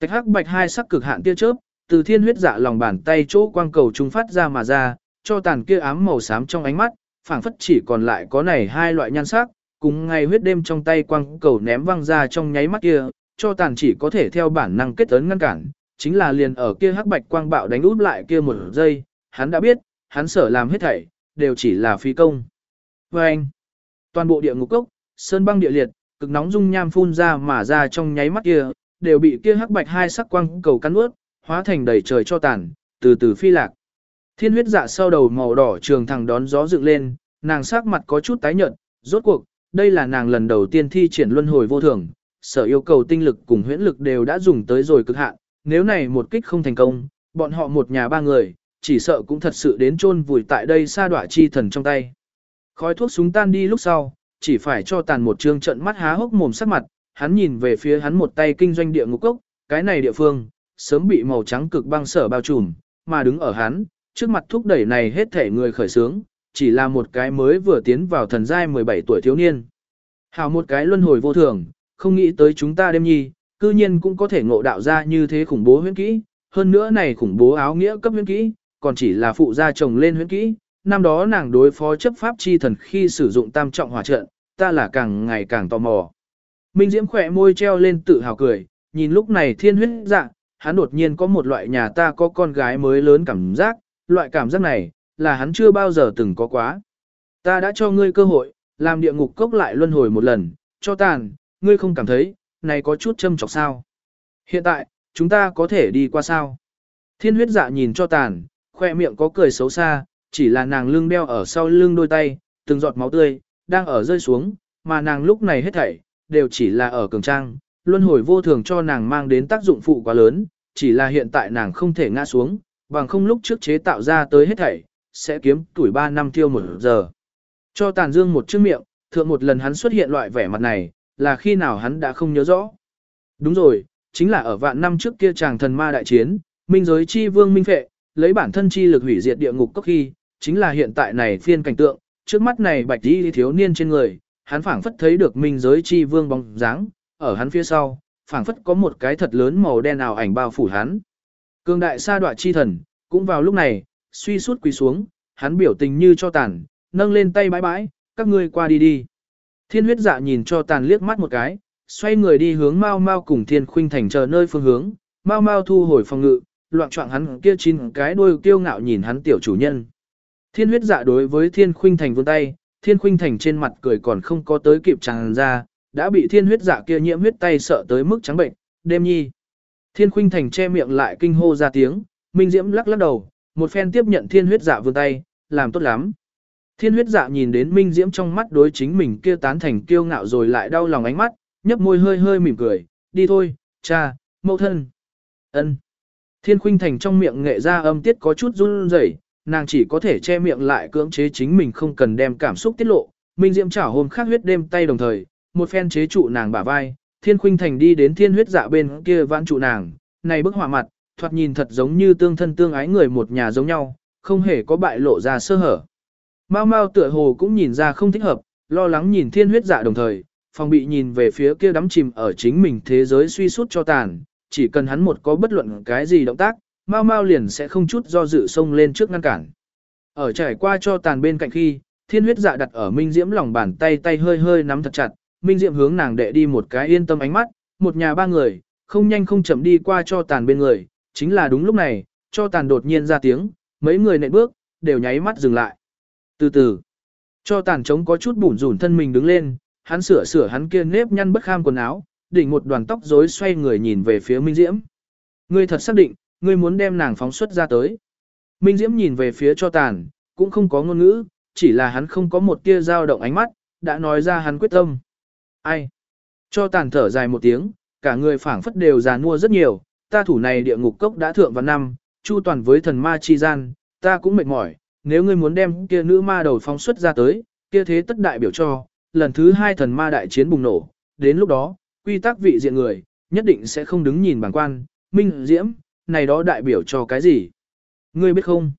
Tạch hắc bạch hai sắc cực hạn tia chớp, từ thiên huyết dạ lòng bàn tay chỗ quang cầu trung phát ra mà ra, cho tàn kia ám màu xám trong ánh mắt, phảng phất chỉ còn lại có này hai loại nhan sắc, cùng ngày huyết đêm trong tay quang cầu ném văng ra trong nháy mắt kia, cho tàn chỉ có thể theo bản năng kết ấn ngăn cản, chính là liền ở kia hắc bạch quang bạo đánh út lại kia một giây, hắn đã biết, hắn sở làm hết thảy, đều chỉ là phi công. Và anh, toàn bộ địa ngục cốc, sơn băng địa liệt, cực nóng dung nham phun ra mà ra trong nháy mắt kia, đều bị kia hắc bạch hai sắc quang cầu cắn ướt, hóa thành đầy trời cho tàn, từ từ phi lạc. Thiên huyết dạ sau đầu màu đỏ trường thẳng đón gió dựng lên, nàng sắc mặt có chút tái nhợt, rốt cuộc, đây là nàng lần đầu tiên thi triển luân hồi vô thường, sở yêu cầu tinh lực cùng huyễn lực đều đã dùng tới rồi cực hạn, nếu này một kích không thành công, bọn họ một nhà ba người, chỉ sợ cũng thật sự đến chôn vùi tại đây sa đọa chi thần trong tay. Khói thuốc súng tan đi lúc sau, chỉ phải cho tàn một trương trận mắt há hốc mồm sắc mặt, hắn nhìn về phía hắn một tay kinh doanh địa ngục cốc, cái này địa phương, sớm bị màu trắng cực băng sở bao trùm, mà đứng ở hắn, trước mặt thúc đẩy này hết thể người khởi sướng, chỉ là một cái mới vừa tiến vào thần giai 17 tuổi thiếu niên. Hào một cái luân hồi vô thường, không nghĩ tới chúng ta đêm nhi, cư nhiên cũng có thể ngộ đạo ra như thế khủng bố huyễn kỹ, hơn nữa này khủng bố áo nghĩa cấp huyễn kỹ, còn chỉ là phụ gia chồng lên huyễn kỹ. Năm đó nàng đối phó chấp pháp chi thần khi sử dụng tam trọng hỏa trận, ta là càng ngày càng tò mò. Minh Diễm khỏe môi treo lên tự hào cười, nhìn lúc này thiên huyết dạ, hắn đột nhiên có một loại nhà ta có con gái mới lớn cảm giác, loại cảm giác này, là hắn chưa bao giờ từng có quá. Ta đã cho ngươi cơ hội, làm địa ngục cốc lại luân hồi một lần, cho tàn, ngươi không cảm thấy, này có chút châm chọc sao. Hiện tại, chúng ta có thể đi qua sao. Thiên huyết dạ nhìn cho tàn, khoe miệng có cười xấu xa, chỉ là nàng lưng đeo ở sau lưng đôi tay, từng giọt máu tươi, đang ở rơi xuống, mà nàng lúc này hết thảy, đều chỉ là ở cường trang, luân hồi vô thường cho nàng mang đến tác dụng phụ quá lớn, chỉ là hiện tại nàng không thể ngã xuống, bằng không lúc trước chế tạo ra tới hết thảy, sẽ kiếm tuổi 3 năm tiêu một giờ. Cho tàn dương một chiếc miệng, thượng một lần hắn xuất hiện loại vẻ mặt này, là khi nào hắn đã không nhớ rõ. Đúng rồi, chính là ở vạn năm trước kia chàng thần ma đại chiến, minh giới chi vương minh phệ, lấy bản thân chi lực hủy diệt địa ngục cốc khi, chính là hiện tại này phiên cảnh tượng, trước mắt này bạch đi thiếu niên trên người, hắn phảng phất thấy được minh giới chi vương bóng dáng, ở hắn phía sau, phảng phất có một cái thật lớn màu đen ảo ảnh bao phủ hắn. Cương đại sa đoạ chi thần, cũng vào lúc này, suy suốt quỳ xuống, hắn biểu tình như cho tàn, nâng lên tay bãi bãi, các ngươi qua đi đi. Thiên huyết dạ nhìn cho tàn liếc mắt một cái, xoay người đi hướng mau mau cùng Thiên Khuynh Thành chờ nơi phương hướng, mau mau thu hồi phòng ngự, loạn trọng hắn kia chín cái đuôi kiêu ngạo nhìn hắn tiểu chủ nhân. Thiên huyết dạ đối với Thiên Khuynh Thành vươn tay, Thiên Khuynh Thành trên mặt cười còn không có tới kịp tràn ra, đã bị Thiên huyết dạ kia nhiễm huyết tay sợ tới mức trắng bệnh, đêm nhi. Thiên Khuynh Thành che miệng lại kinh hô ra tiếng, Minh Diễm lắc lắc đầu, một phen tiếp nhận Thiên huyết dạ vươn tay, làm tốt lắm. Thiên huyết dạ nhìn đến Minh Diễm trong mắt đối chính mình kia tán thành kiêu ngạo rồi lại đau lòng ánh mắt, nhấp môi hơi hơi mỉm cười, đi thôi, cha, mẫu thân. ân. Thiên khuynh thành trong miệng nghệ ra âm tiết có chút run rẩy, nàng chỉ có thể che miệng lại cưỡng chế chính mình không cần đem cảm xúc tiết lộ. Minh Diễm chảo hôm khác huyết đêm tay đồng thời, một phen chế trụ nàng bả vai, Thiên khuynh thành đi đến thiên huyết dạ bên kia vãn trụ nàng, này bức họa mặt, thoạt nhìn thật giống như tương thân tương ái người một nhà giống nhau, không hề có bại lộ ra sơ hở. Mao Mao tựa hồ cũng nhìn ra không thích hợp, lo lắng nhìn thiên huyết dạ đồng thời, phòng bị nhìn về phía kia đắm chìm ở chính mình thế giới suy sút cho tàn, chỉ cần hắn một có bất luận cái gì động tác, Mao Mao liền sẽ không chút do dự xông lên trước ngăn cản. Ở trải qua cho tàn bên cạnh khi, thiên huyết dạ đặt ở Minh Diễm lòng bàn tay tay hơi hơi nắm thật chặt, Minh Diễm hướng nàng đệ đi một cái yên tâm ánh mắt, một nhà ba người, không nhanh không chậm đi qua cho tàn bên người, chính là đúng lúc này, cho tàn đột nhiên ra tiếng, mấy người nện bước, đều nháy mắt dừng lại. Từ từ, cho tàn trống có chút bủn rủn thân mình đứng lên, hắn sửa sửa hắn kia nếp nhăn bất kham quần áo, đỉnh một đoàn tóc rối xoay người nhìn về phía Minh Diễm. Ngươi thật xác định, ngươi muốn đem nàng phóng xuất ra tới. Minh Diễm nhìn về phía cho tàn, cũng không có ngôn ngữ, chỉ là hắn không có một tia dao động ánh mắt, đã nói ra hắn quyết tâm. Ai? Cho tàn thở dài một tiếng, cả người phảng phất đều già nua rất nhiều, ta thủ này địa ngục cốc đã thượng vào năm, chu toàn với thần ma chi gian, ta cũng mệt mỏi, nếu ngươi muốn đem kia nữ ma đầu phóng xuất ra tới, kia thế tất đại biểu cho, lần thứ hai thần ma đại chiến bùng nổ, đến lúc đó, quy tắc vị diện người, nhất định sẽ không đứng nhìn bằng quan, Minh Diễm, này đó đại biểu cho cái gì? Ngươi biết không?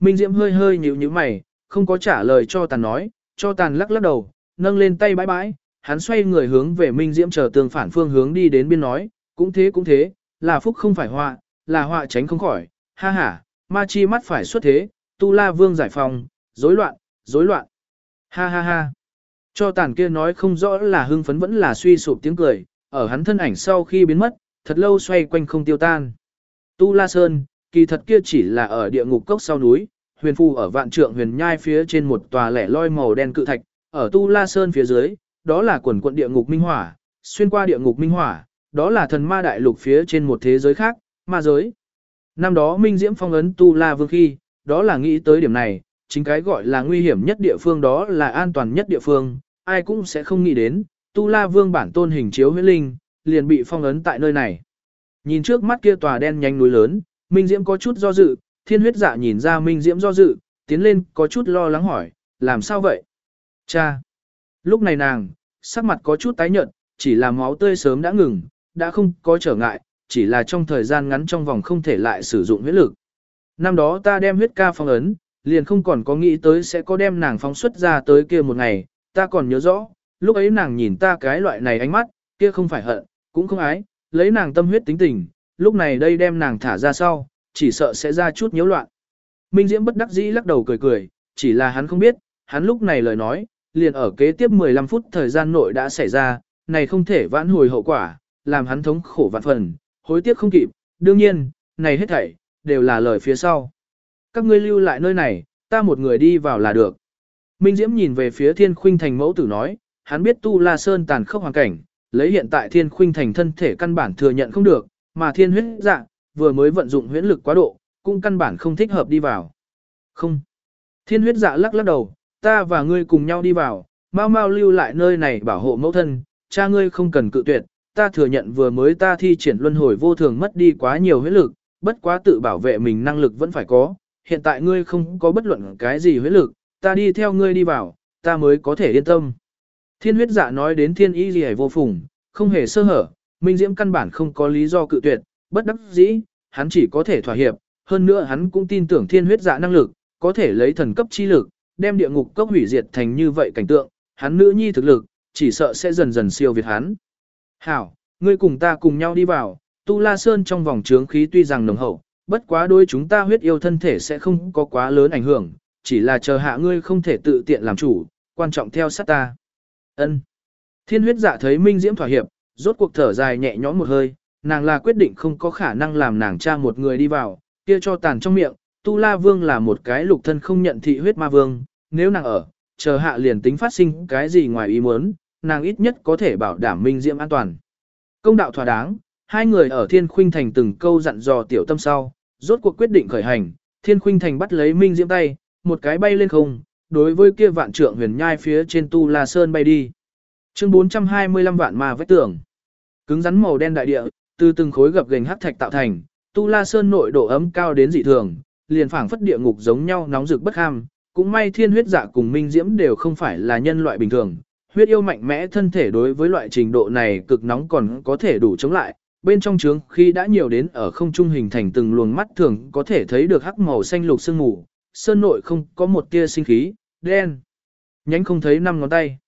Minh Diễm hơi hơi nhíu nhíu mày, không có trả lời cho tàn nói, cho tàn lắc lắc đầu, nâng lên tay bãi bãi, hắn xoay người hướng về Minh Diễm chờ tường phản phương hướng đi đến biên nói, cũng thế cũng thế, là phúc không phải họa, là họa tránh không khỏi, ha ha, ma chi mắt phải xuất thế, tu la vương giải phòng, rối loạn, rối loạn, ha ha ha. Cho tàn kia nói không rõ là hưng phấn vẫn là suy sụp tiếng cười, ở hắn thân ảnh sau khi biến mất, thật lâu xoay quanh không tiêu tan. Tu La Sơn, kỳ thật kia chỉ là ở địa ngục cốc sau núi, huyền phù ở vạn trượng huyền nhai phía trên một tòa lẻ loi màu đen cự thạch, ở Tu La Sơn phía dưới, đó là quần quận địa ngục minh hỏa, xuyên qua địa ngục minh hỏa, đó là thần ma đại lục phía trên một thế giới khác, ma giới. Năm đó Minh Diễm phong ấn Tu La Vương khi, đó là nghĩ tới điểm này, chính cái gọi là nguy hiểm nhất địa phương đó là an toàn nhất địa phương, ai cũng sẽ không nghĩ đến, Tu La Vương bản tôn hình chiếu huyết linh, liền bị phong ấn tại nơi này. Nhìn trước mắt kia tòa đen nhanh núi lớn, Minh Diễm có chút do dự, thiên huyết dạ nhìn ra Minh Diễm do dự, tiến lên có chút lo lắng hỏi, làm sao vậy? Cha! Lúc này nàng, sắc mặt có chút tái nhợt, chỉ là máu tươi sớm đã ngừng, đã không có trở ngại, chỉ là trong thời gian ngắn trong vòng không thể lại sử dụng huyết lực. Năm đó ta đem huyết ca phong ấn, liền không còn có nghĩ tới sẽ có đem nàng phóng xuất ra tới kia một ngày, ta còn nhớ rõ, lúc ấy nàng nhìn ta cái loại này ánh mắt, kia không phải hận, cũng không ái, lấy nàng tâm huyết tính tình, lúc này đây đem nàng thả ra sau, chỉ sợ sẽ ra chút nhiễu loạn. Minh Diễm bất đắc dĩ lắc đầu cười cười, chỉ là hắn không biết, hắn lúc này lời nói, liền ở kế tiếp 15 phút thời gian nội đã xảy ra, này không thể vãn hồi hậu quả, làm hắn thống khổ vạn phần, hối tiếc không kịp, đương nhiên, này hết thảy, đều là lời phía sau. Các ngươi lưu lại nơi này, ta một người đi vào là được. Minh Diễm nhìn về phía Thiên Khuynh Thành mẫu tử nói, hắn biết Tu La Sơn tàn khốc hoàn cảnh, lấy hiện tại Thiên Khuynh Thành thân thể căn bản thừa nhận không được, mà Thiên huyết dạ, vừa mới vận dụng huyễn lực quá độ, cũng căn bản không thích hợp đi vào. Không. Thiên huyết dạ lắc lắc đầu, ta và ngươi cùng nhau đi vào, mau mau lưu lại nơi này bảo hộ mẫu thân, cha ngươi không cần cự tuyệt, ta thừa nhận vừa mới ta thi triển luân hồi vô thường mất đi quá nhiều huyết lực, bất quá tự bảo vệ mình năng lực vẫn phải có, hiện tại ngươi không có bất luận cái gì huyết lực, ta đi theo ngươi đi vào, ta mới có thể yên tâm. Thiên huyết dạ nói đến thiên y gì vô phùng, không hề sơ hở, Minh Diễm căn bản không có lý do cự tuyệt, bất đắc dĩ, hắn chỉ có thể thỏa hiệp, hơn nữa hắn cũng tin tưởng thiên huyết dạ năng lực, có thể lấy thần cấp chi lực, đem địa ngục cấp hủy diệt thành như vậy cảnh tượng, hắn nữ nhi thực lực, chỉ sợ sẽ dần dần siêu việt hắn. Hảo, ngươi cùng ta cùng nhau đi vào, Tu La Sơn trong vòng trướng khí tuy rằng nồng hậu, bất quá đôi chúng ta huyết yêu thân thể sẽ không có quá lớn ảnh hưởng, chỉ là chờ hạ ngươi không thể tự tiện làm chủ, quan trọng theo sát ta. Ân. Thiên huyết dạ thấy Minh Diễm thỏa hiệp, rốt cuộc thở dài nhẹ nhõm một hơi, nàng là quyết định không có khả năng làm nàng cha một người đi vào, kia cho tàn trong miệng, Tu La Vương là một cái lục thân không nhận thị huyết ma vương, nếu nàng ở, chờ hạ liền tính phát sinh cái gì ngoài ý muốn, nàng ít nhất có thể bảo đảm Minh Diễm an toàn. Công đạo thỏa đáng, hai người ở Thiên Khuynh Thành từng câu dặn dò tiểu tâm sau, rốt cuộc quyết định khởi hành, Thiên Khuynh Thành bắt lấy Minh Diễm tay, một cái bay lên không, đối với kia vạn trượng huyền nhai phía trên Tu La Sơn bay đi. Chương 425 vạn ma vách tường. Cứng rắn màu đen đại địa, từ từng khối gập gành hắc thạch tạo thành, Tu La Sơn nội độ ấm cao đến dị thường, liền phảng phất địa ngục giống nhau nóng rực bất ham, cũng may thiên huyết dạ cùng minh diễm đều không phải là nhân loại bình thường. Huyết yêu mạnh mẽ thân thể đối với loại trình độ này cực nóng còn có thể đủ chống lại, bên trong trướng khi đã nhiều đến ở không trung hình thành từng luồng mắt thường có thể thấy được hắc màu xanh lục sương mù, sơn nội không có một tia sinh khí, đen. Nhánh không thấy năm ngón tay.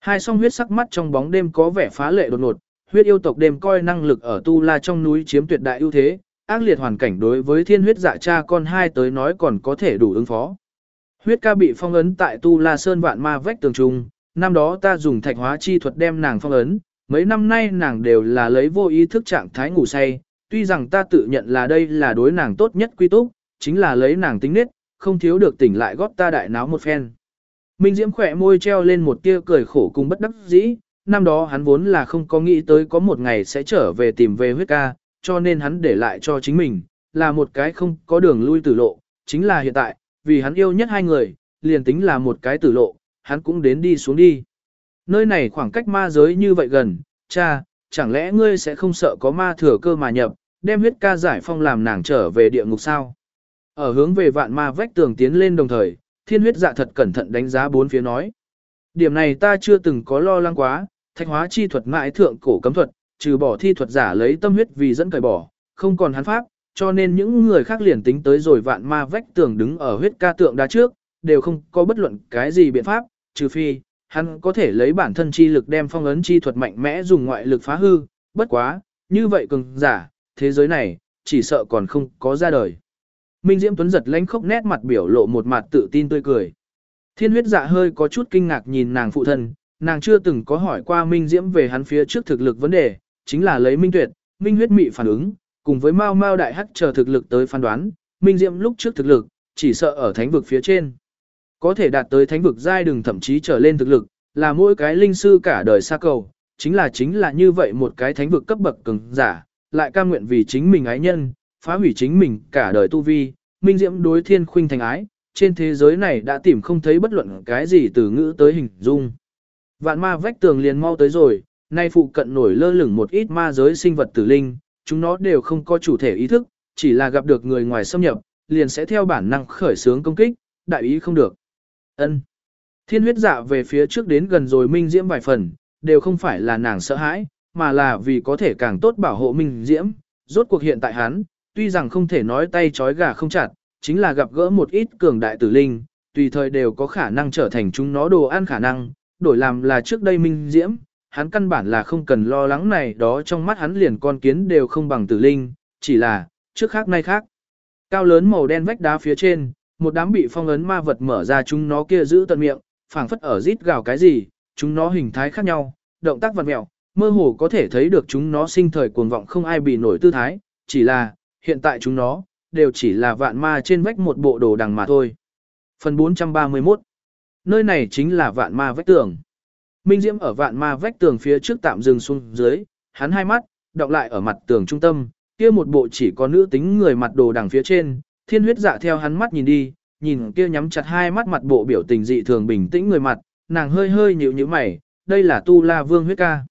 Hai song huyết sắc mắt trong bóng đêm có vẻ phá lệ đột ngột, huyết yêu tộc đêm coi năng lực ở tu la trong núi chiếm tuyệt đại ưu thế, ác liệt hoàn cảnh đối với thiên huyết dạ cha con hai tới nói còn có thể đủ ứng phó. Huyết ca bị phong ấn tại tu la sơn vạn ma vách tường trung, năm đó ta dùng thạch hóa chi thuật đem nàng phong ấn, mấy năm nay nàng đều là lấy vô ý thức trạng thái ngủ say, tuy rằng ta tự nhận là đây là đối nàng tốt nhất quy túc, chính là lấy nàng tính nết, không thiếu được tỉnh lại góp ta đại náo một phen. Minh Diễm khỏe môi treo lên một tia cười khổ cùng bất đắc dĩ, năm đó hắn vốn là không có nghĩ tới có một ngày sẽ trở về tìm về huyết ca, cho nên hắn để lại cho chính mình, là một cái không có đường lui tử lộ, chính là hiện tại, vì hắn yêu nhất hai người, liền tính là một cái tử lộ, hắn cũng đến đi xuống đi. Nơi này khoảng cách ma giới như vậy gần, cha, chẳng lẽ ngươi sẽ không sợ có ma thừa cơ mà nhập, đem huyết ca giải phong làm nàng trở về địa ngục sao? Ở hướng về vạn ma vách tường tiến lên đồng thời, thiên huyết dạ thật cẩn thận đánh giá bốn phía nói. Điểm này ta chưa từng có lo lắng quá, thạch hóa chi thuật mãi thượng cổ cấm thuật, trừ bỏ thi thuật giả lấy tâm huyết vì dẫn cởi bỏ, không còn hắn pháp, cho nên những người khác liền tính tới rồi vạn ma vách tường đứng ở huyết ca tượng đá trước, đều không có bất luận cái gì biện pháp, trừ phi, hắn có thể lấy bản thân chi lực đem phong ấn chi thuật mạnh mẽ dùng ngoại lực phá hư, bất quá, như vậy cường giả, thế giới này, chỉ sợ còn không có ra đời. Minh Diễm Tuấn giật lánh khốc nét mặt biểu lộ một mặt tự tin tươi cười. Thiên huyết dạ hơi có chút kinh ngạc nhìn nàng phụ thân, nàng chưa từng có hỏi qua Minh Diễm về hắn phía trước thực lực vấn đề, chính là lấy Minh Tuyệt, Minh huyết mị phản ứng, cùng với Mao Mao đại hắc chờ thực lực tới phán đoán, Minh Diễm lúc trước thực lực, chỉ sợ ở thánh vực phía trên. Có thể đạt tới thánh vực giai đường thậm chí trở lên thực lực, là mỗi cái linh sư cả đời xa cầu, chính là chính là như vậy một cái thánh vực cấp bậc cường giả, lại cam nguyện vì chính mình ái nhân, phá hủy chính mình cả đời tu vi, Minh Diễm đối thiên khuynh thành ái, trên thế giới này đã tìm không thấy bất luận cái gì từ ngữ tới hình dung. Vạn ma vách tường liền mau tới rồi, nay phụ cận nổi lơ lửng một ít ma giới sinh vật tử linh, chúng nó đều không có chủ thể ý thức, chỉ là gặp được người ngoài xâm nhập, liền sẽ theo bản năng khởi xướng công kích, đại ý không được. Ân. Thiên huyết dạ về phía trước đến gần rồi Minh Diễm vài phần, đều không phải là nàng sợ hãi, mà là vì có thể càng tốt bảo hộ Minh Diễm. Rốt cuộc hiện tại hắn, tuy rằng không thể nói tay trói gà không chặt, chính là gặp gỡ một ít cường đại tử linh, tùy thời đều có khả năng trở thành chúng nó đồ ăn khả năng, đổi làm là trước đây Minh Diễm, hắn căn bản là không cần lo lắng này đó trong mắt hắn liền con kiến đều không bằng tử linh, chỉ là, trước khác nay khác. Cao lớn màu đen vách đá phía trên, một đám bị phong ấn ma vật mở ra chúng nó kia giữ tận miệng, phảng phất ở rít gào cái gì, chúng nó hình thái khác nhau, động tác vật mẹo, mơ hồ có thể thấy được chúng nó sinh thời cuồng vọng không ai bị nổi tư thái, chỉ là, hiện tại chúng nó, đều chỉ là vạn ma trên vách một bộ đồ đằng mà thôi. Phần 431 Nơi này chính là vạn ma vách tường. Minh Diễm ở vạn ma vách tường phía trước tạm dừng xuống dưới, hắn hai mắt, đọc lại ở mặt tường trung tâm, kia một bộ chỉ có nữ tính người mặt đồ đằng phía trên, thiên huyết dạ theo hắn mắt nhìn đi, nhìn kia nhắm chặt hai mắt mặt bộ biểu tình dị thường bình tĩnh người mặt, nàng hơi hơi nhíu nhíu mày, đây là Tu La Vương huyết ca.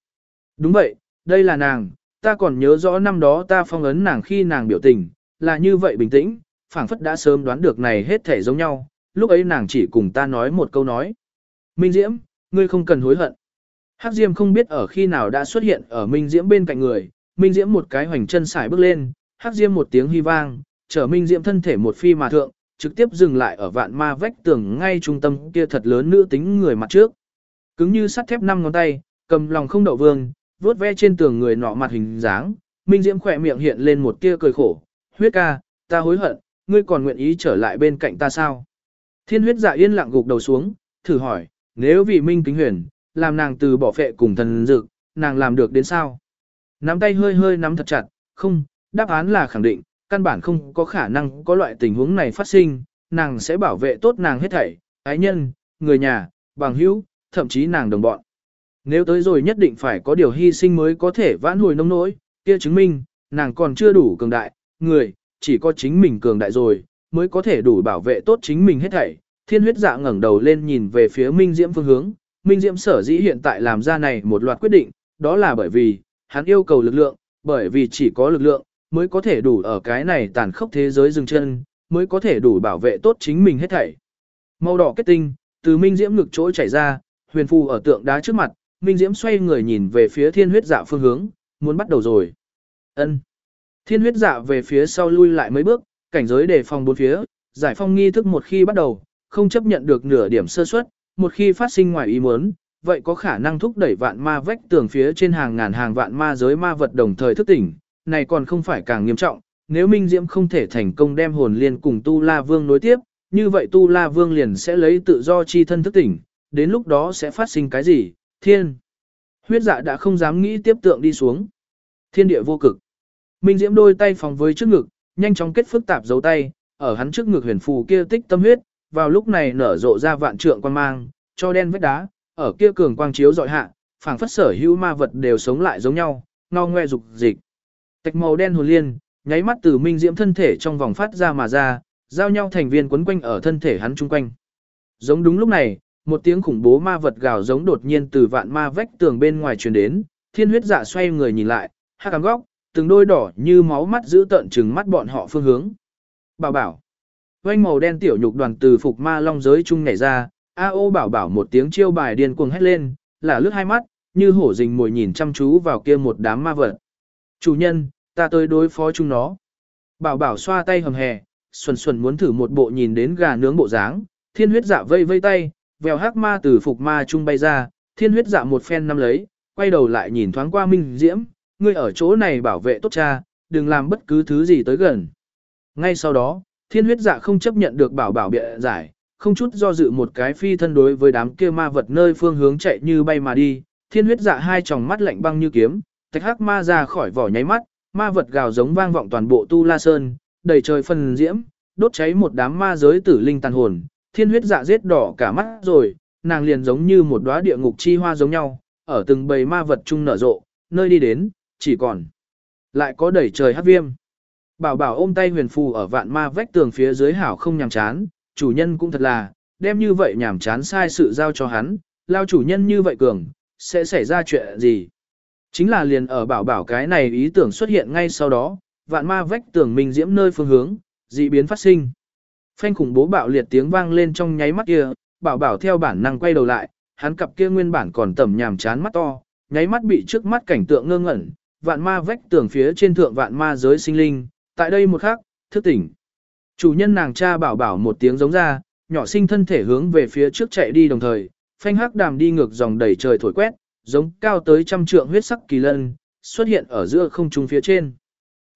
Đúng vậy, đây là nàng, ta còn nhớ rõ năm đó ta phong ấn nàng khi nàng biểu tình, là như vậy bình tĩnh, phảng phất đã sớm đoán được này hết thể giống nhau, lúc ấy nàng chỉ cùng ta nói một câu nói. Minh Diễm, ngươi không cần hối hận. Hắc Diêm không biết ở khi nào đã xuất hiện ở Minh Diễm bên cạnh người, Minh Diễm một cái hoành chân xài bước lên, Hắc Diêm một tiếng hy vang, trở Minh Diễm thân thể một phi mà thượng, trực tiếp dừng lại ở vạn ma vách tường ngay trung tâm kia thật lớn nữ tính người mặt trước. Cứng như sắt thép năm ngón tay, cầm lòng không đậu vương, vuốt ve trên tường người nọ mặt hình dáng, Minh Diễm khỏe miệng hiện lên một tia cười khổ, huyết ca, ta hối hận, ngươi còn nguyện ý trở lại bên cạnh ta sao? Thiên huyết dạ yên lặng gục đầu xuống, thử hỏi, nếu vì Minh kính huyền, làm nàng từ bỏ phệ cùng thần dực, nàng làm được đến sao? Nắm tay hơi hơi nắm thật chặt, không, đáp án là khẳng định, căn bản không có khả năng có loại tình huống này phát sinh, nàng sẽ bảo vệ tốt nàng hết thảy, ái nhân, người nhà, bằng hữu, thậm chí nàng đồng bọn. Nếu tới rồi nhất định phải có điều hy sinh mới có thể vãn hồi nông nỗi, kia chứng minh, nàng còn chưa đủ cường đại, người, chỉ có chính mình cường đại rồi, mới có thể đủ bảo vệ tốt chính mình hết thảy. Thiên huyết dạ ngẩng đầu lên nhìn về phía Minh Diễm phương hướng, Minh Diễm sở dĩ hiện tại làm ra này một loạt quyết định, đó là bởi vì, hắn yêu cầu lực lượng, bởi vì chỉ có lực lượng, mới có thể đủ ở cái này tàn khốc thế giới dừng chân, mới có thể đủ bảo vệ tốt chính mình hết thảy. Màu đỏ kết tinh, từ Minh Diễm ngực chỗ chảy ra, huyền phù ở tượng đá trước mặt, Minh Diễm xoay người nhìn về phía thiên huyết dạ phương hướng, muốn bắt đầu rồi. ân Thiên huyết dạ về phía sau lui lại mấy bước, cảnh giới đề phòng bốn phía, giải phong nghi thức một khi bắt đầu, không chấp nhận được nửa điểm sơ suất, một khi phát sinh ngoài ý muốn, vậy có khả năng thúc đẩy vạn ma vách tường phía trên hàng ngàn hàng vạn ma giới ma vật đồng thời thức tỉnh, này còn không phải càng nghiêm trọng, nếu Minh Diễm không thể thành công đem hồn liên cùng Tu La Vương nối tiếp, như vậy Tu La Vương liền sẽ lấy tự do chi thân thức tỉnh, đến lúc đó sẽ phát sinh cái gì? Thiên. Huyết dạ đã không dám nghĩ tiếp tượng đi xuống. Thiên địa vô cực. Minh Diễm đôi tay phòng với trước ngực, nhanh chóng kết phức tạp dấu tay, ở hắn trước ngực huyền phù kia tích tâm huyết, vào lúc này nở rộ ra vạn trượng quan mang, cho đen vết đá, ở kia cường quang chiếu dọi hạ, phảng phất sở hữu ma vật đều sống lại giống nhau, ngo ngoe dục dịch. Tạch màu đen hồn liên, nháy mắt từ minh diễm thân thể trong vòng phát ra mà ra, giao nhau thành viên quấn quanh ở thân thể hắn chung quanh. Giống đúng lúc này, một tiếng khủng bố ma vật gào giống đột nhiên từ vạn ma vách tường bên ngoài truyền đến, thiên huyết dạ xoay người nhìn lại, hạ cắm góc, từng đôi đỏ như máu mắt giữ tận trừng mắt bọn họ phương hướng. Bảo bảo, quanh màu đen tiểu nhục đoàn từ phục ma long giới chung nhảy ra, A ô bảo bảo một tiếng chiêu bài điên cuồng hét lên, là lướt hai mắt, như hổ rình mồi nhìn chăm chú vào kia một đám ma vật. Chủ nhân, ta tới đối phó chúng nó. Bảo bảo xoa tay hầm hè, xuẩn xuẩn muốn thử một bộ nhìn đến gà nướng bộ dáng, thiên huyết dạ vây vây tay, vèo hắc ma từ phục ma trung bay ra, thiên huyết dạ một phen năm lấy, quay đầu lại nhìn thoáng qua minh diễm, ngươi ở chỗ này bảo vệ tốt cha, đừng làm bất cứ thứ gì tới gần. Ngay sau đó, thiên huyết dạ không chấp nhận được bảo bảo bịa giải, không chút do dự một cái phi thân đối với đám kia ma vật nơi phương hướng chạy như bay mà đi, thiên huyết dạ hai tròng mắt lạnh băng như kiếm, thạch hắc ma ra khỏi vỏ nháy mắt, ma vật gào giống vang vọng toàn bộ tu la sơn, đầy trời phần diễm, đốt cháy một đám ma giới tử linh tàn hồn, thiên huyết dạ giết đỏ cả mắt rồi, nàng liền giống như một đóa địa ngục chi hoa giống nhau, ở từng bầy ma vật chung nở rộ, nơi đi đến, chỉ còn lại có đầy trời hắc viêm. Bảo bảo ôm tay huyền phù ở vạn ma vách tường phía dưới hảo không nhàm chán, chủ nhân cũng thật là, đem như vậy nhàm chán sai sự giao cho hắn, lao chủ nhân như vậy cường, sẽ xảy ra chuyện gì. Chính là liền ở bảo bảo cái này ý tưởng xuất hiện ngay sau đó, vạn ma vách tường mình diễm nơi phương hướng, dị biến phát sinh. Phanh khủng bố bạo liệt tiếng vang lên trong nháy mắt kia, bảo bảo theo bản năng quay đầu lại, hắn cặp kia nguyên bản còn tẩm nhàm chán mắt to, nháy mắt bị trước mắt cảnh tượng ngơ ngẩn, vạn ma vách tường phía trên thượng vạn ma giới sinh linh, tại đây một khắc, thức tỉnh. Chủ nhân nàng cha bảo bảo một tiếng giống ra, nhỏ sinh thân thể hướng về phía trước chạy đi đồng thời, phanh hắc đàm đi ngược dòng đầy trời thổi quét, giống cao tới trăm trượng huyết sắc kỳ lân, xuất hiện ở giữa không trung phía trên.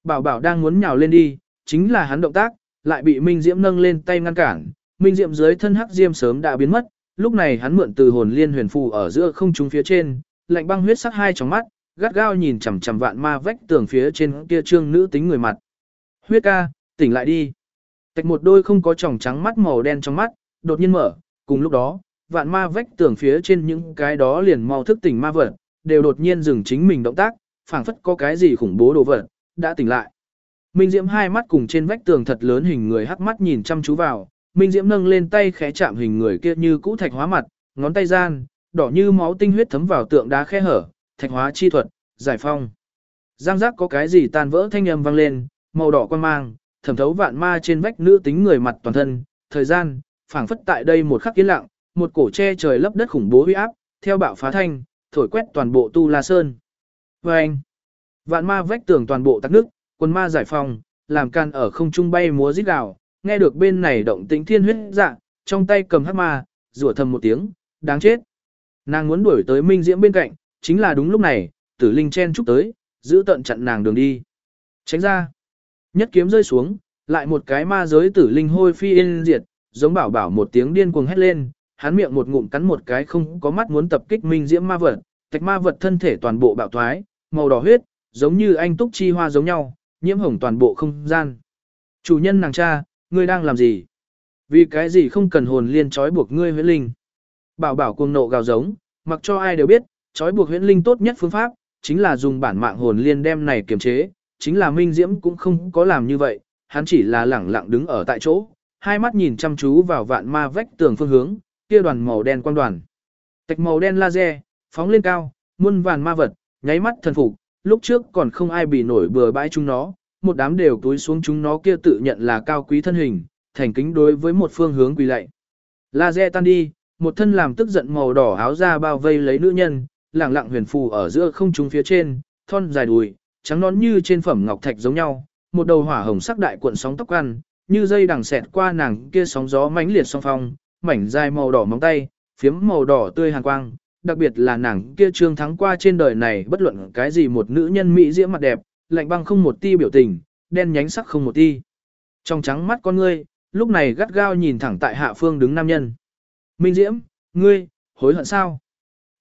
Bảo bảo đang muốn nhào lên đi, chính là hắn động tác, lại bị Minh Diễm nâng lên tay ngăn cản, Minh Diễm dưới thân hắc diêm sớm đã biến mất, lúc này hắn mượn từ hồn liên huyền phù ở giữa không trung phía trên, lạnh băng huyết sắc hai trong mắt, gắt gao nhìn chằm chằm vạn ma vách tường phía trên kia trương nữ tính người mặt. Huyết ca, tỉnh lại đi. Tạch một đôi không có tròng trắng mắt màu đen trong mắt, đột nhiên mở, cùng lúc đó, vạn ma vách tường phía trên những cái đó liền mau thức tỉnh ma vật, đều đột nhiên dừng chính mình động tác, phảng phất có cái gì khủng bố đồ vật, đã tỉnh lại. Minh Diễm hai mắt cùng trên vách tường thật lớn hình người hắc mắt nhìn chăm chú vào, Minh Diễm nâng lên tay khẽ chạm hình người kia như cũ thạch hóa mặt, ngón tay gian, đỏ như máu tinh huyết thấm vào tượng đá khe hở, thạch hóa chi thuật, giải phong. Giang giác có cái gì tan vỡ thanh âm vang lên, màu đỏ quan mang, thẩm thấu vạn ma trên vách nữ tính người mặt toàn thân, thời gian, phảng phất tại đây một khắc yên lặng, một cổ che trời lấp đất khủng bố huy áp, theo bạo phá thanh, thổi quét toàn bộ Tu La Sơn. Và anh, vạn ma vách tường toàn bộ tắc nước, quân ma giải phòng, làm can ở không trung bay múa rít gào, nghe được bên này động tĩnh thiên huyết dạ, trong tay cầm hắc ma, rủa thầm một tiếng, đáng chết. Nàng muốn đuổi tới Minh Diễm bên cạnh, chính là đúng lúc này, tử linh chen chúc tới, giữ tận chặn nàng đường đi. Tránh ra. Nhất kiếm rơi xuống, lại một cái ma giới tử linh hôi phi yên diệt, giống bảo bảo một tiếng điên cuồng hét lên, hắn miệng một ngụm cắn một cái không có mắt muốn tập kích Minh Diễm ma vật, tạch ma vật thân thể toàn bộ bạo thoái, màu đỏ huyết, giống như anh túc chi hoa giống nhau, nhiễm hồng toàn bộ không gian. Chủ nhân nàng cha, ngươi đang làm gì? Vì cái gì không cần hồn liên trói buộc ngươi huyễn linh? Bảo bảo cuồng nộ gào giống, mặc cho ai đều biết, trói buộc huyễn linh tốt nhất phương pháp, chính là dùng bản mạng hồn liên đem này kiềm chế, chính là Minh Diễm cũng không có làm như vậy, hắn chỉ là lẳng lặng đứng ở tại chỗ, hai mắt nhìn chăm chú vào vạn ma vách tường phương hướng, kia đoàn màu đen quang đoàn. Tạch màu đen laser, phóng lên cao, muôn vàn ma vật, nháy mắt thần phục, lúc trước còn không ai bị nổi bừa bãi chúng nó, một đám đều túi xuống chúng nó kia tự nhận là cao quý thân hình, thành kính đối với một phương hướng quỳ lạy. Laser tan đi, một thân làm tức giận màu đỏ áo ra bao vây lấy nữ nhân, lẳng lặng huyền phù ở giữa không trung phía trên, thon dài đùi, trắng nón như trên phẩm ngọc thạch giống nhau, một đầu hỏa hồng sắc đại cuộn sóng tóc ăn, như dây đằng xẹt qua nàng kia sóng gió mãnh liệt song phong, mảnh dài màu đỏ móng tay, phiếm màu đỏ tươi hàn quang, đặc biệt là nàng kia trương thắng qua trên đời này bất luận cái gì một nữ nhân mỹ diễm mặt đẹp, lạnh băng không một ti biểu tình, đen nhánh sắc không một ti. Trong trắng mắt con ngươi, lúc này gắt gao nhìn thẳng tại hạ phương đứng nam nhân. Minh Diễm, ngươi, hối hận sao?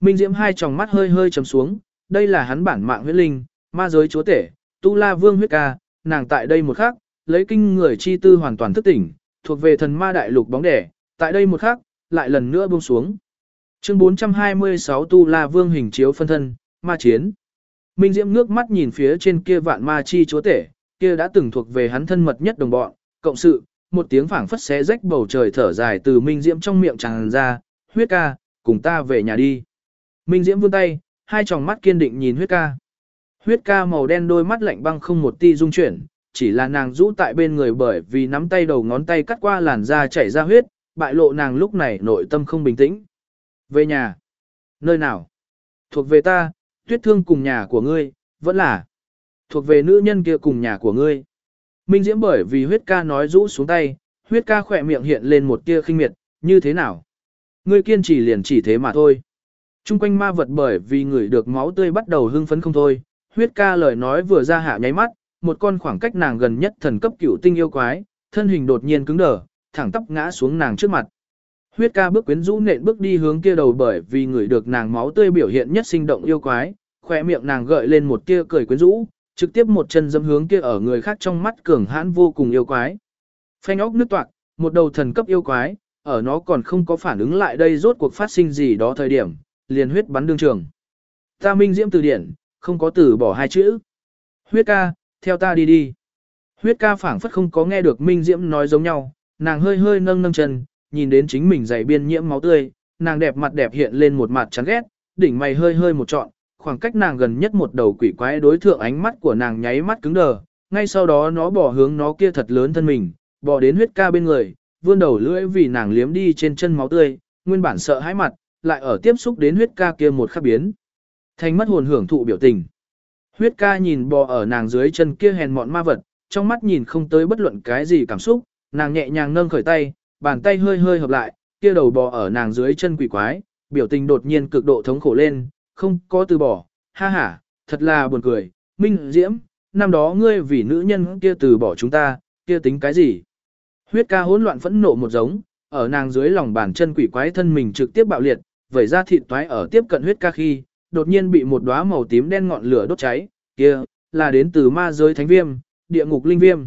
Minh Diễm hai tròng mắt hơi hơi chấm xuống, đây là hắn bản mạng huyết linh, ma giới chúa tể, tu la vương huyết ca, nàng tại đây một khắc, lấy kinh người chi tư hoàn toàn thức tỉnh, thuộc về thần ma đại lục bóng đẻ, tại đây một khắc, lại lần nữa buông xuống. Chương 426 Tu La Vương hình chiếu phân thân, ma chiến. Minh Diễm ngước mắt nhìn phía trên kia vạn ma chi chúa tể, kia đã từng thuộc về hắn thân mật nhất đồng bọn, cộng sự, một tiếng phảng phất xé rách bầu trời thở dài từ Minh Diễm trong miệng tràn ra, huyết ca, cùng ta về nhà đi. Minh Diễm vươn tay, hai tròng mắt kiên định nhìn huyết ca. Huyết ca màu đen đôi mắt lạnh băng không một ti dung chuyển, chỉ là nàng rũ tại bên người bởi vì nắm tay đầu ngón tay cắt qua làn da chảy ra huyết, bại lộ nàng lúc này nội tâm không bình tĩnh. Về nhà. Nơi nào? Thuộc về ta, tuyết thương cùng nhà của ngươi, vẫn là. Thuộc về nữ nhân kia cùng nhà của ngươi. Minh Diễm bởi vì huyết ca nói rũ xuống tay, huyết ca khỏe miệng hiện lên một tia khinh miệt, như thế nào? Ngươi kiên trì liền chỉ thế mà thôi. Trung quanh ma vật bởi vì người được máu tươi bắt đầu hưng phấn không thôi, huyết ca lời nói vừa ra hạ nháy mắt, một con khoảng cách nàng gần nhất thần cấp cửu tinh yêu quái, thân hình đột nhiên cứng đờ, thẳng tắp ngã xuống nàng trước mặt. Huyết ca bước quyến rũ nện bước đi hướng kia đầu bởi vì người được nàng máu tươi biểu hiện nhất sinh động yêu quái, khỏe miệng nàng gợi lên một tia cười quyến rũ, trực tiếp một chân dâm hướng kia ở người khác trong mắt cường hãn vô cùng yêu quái. Phanh óc nước toạc, một đầu thần cấp yêu quái, ở nó còn không có phản ứng lại đây rốt cuộc phát sinh gì đó thời điểm, liền huyết bắn đương trường. Ta minh diễm từ điển, không có từ bỏ hai chữ. Huyết ca, theo ta đi đi. Huyết ca phảng phất không có nghe được minh diễm nói giống nhau, nàng hơi hơi nâng nâng chân, nhìn đến chính mình dày biên nhiễm máu tươi, nàng đẹp mặt đẹp hiện lên một mặt chán ghét, đỉnh mày hơi hơi một trọn, khoảng cách nàng gần nhất một đầu quỷ quái đối thượng ánh mắt của nàng nháy mắt cứng đờ, ngay sau đó nó bỏ hướng nó kia thật lớn thân mình, bỏ đến huyết ca bên người, vươn đầu lưỡi vì nàng liếm đi trên chân máu tươi, nguyên bản sợ hãi mặt, lại ở tiếp xúc đến huyết ca kia một khắc biến. Thành mất hồn hưởng thụ biểu tình. Huyết ca nhìn bò ở nàng dưới chân kia hèn mọn ma vật, trong mắt nhìn không tới bất luận cái gì cảm xúc, nàng nhẹ nhàng nâng khởi tay, bàn tay hơi hơi hợp lại, kia đầu bò ở nàng dưới chân quỷ quái, biểu tình đột nhiên cực độ thống khổ lên, không có từ bỏ, ha ha, thật là buồn cười, Minh Diễm, năm đó ngươi vì nữ nhân kia từ bỏ chúng ta, kia tính cái gì? Huyết ca hỗn loạn phẫn nộ một giống, ở nàng dưới lòng bàn chân quỷ quái thân mình trực tiếp bạo liệt, vẩy ra thịt toái ở tiếp cận huyết ca khi, đột nhiên bị một đóa màu tím đen ngọn lửa đốt cháy, kia là đến từ ma giới thánh viêm, địa ngục linh viêm.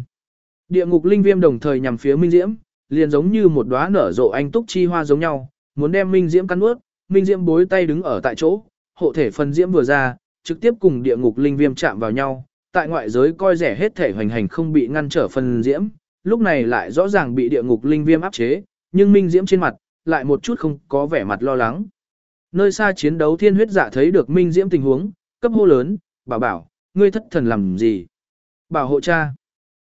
Địa ngục linh viêm đồng thời nhằm phía Minh Diễm, liền giống như một đóa nở rộ anh túc chi hoa giống nhau, muốn đem Minh Diễm cắn nuốt, Minh Diễm bối tay đứng ở tại chỗ, hộ thể phần diễm vừa ra, trực tiếp cùng địa ngục linh viêm chạm vào nhau, tại ngoại giới coi rẻ hết thể hoành hành không bị ngăn trở phần diễm, lúc này lại rõ ràng bị địa ngục linh viêm áp chế, nhưng Minh Diễm trên mặt, lại một chút không có vẻ mặt lo lắng. Nơi xa chiến đấu thiên huyết giả thấy được Minh Diễm tình huống, cấp hô lớn, bảo bảo, ngươi thất thần làm gì? Bảo hộ cha.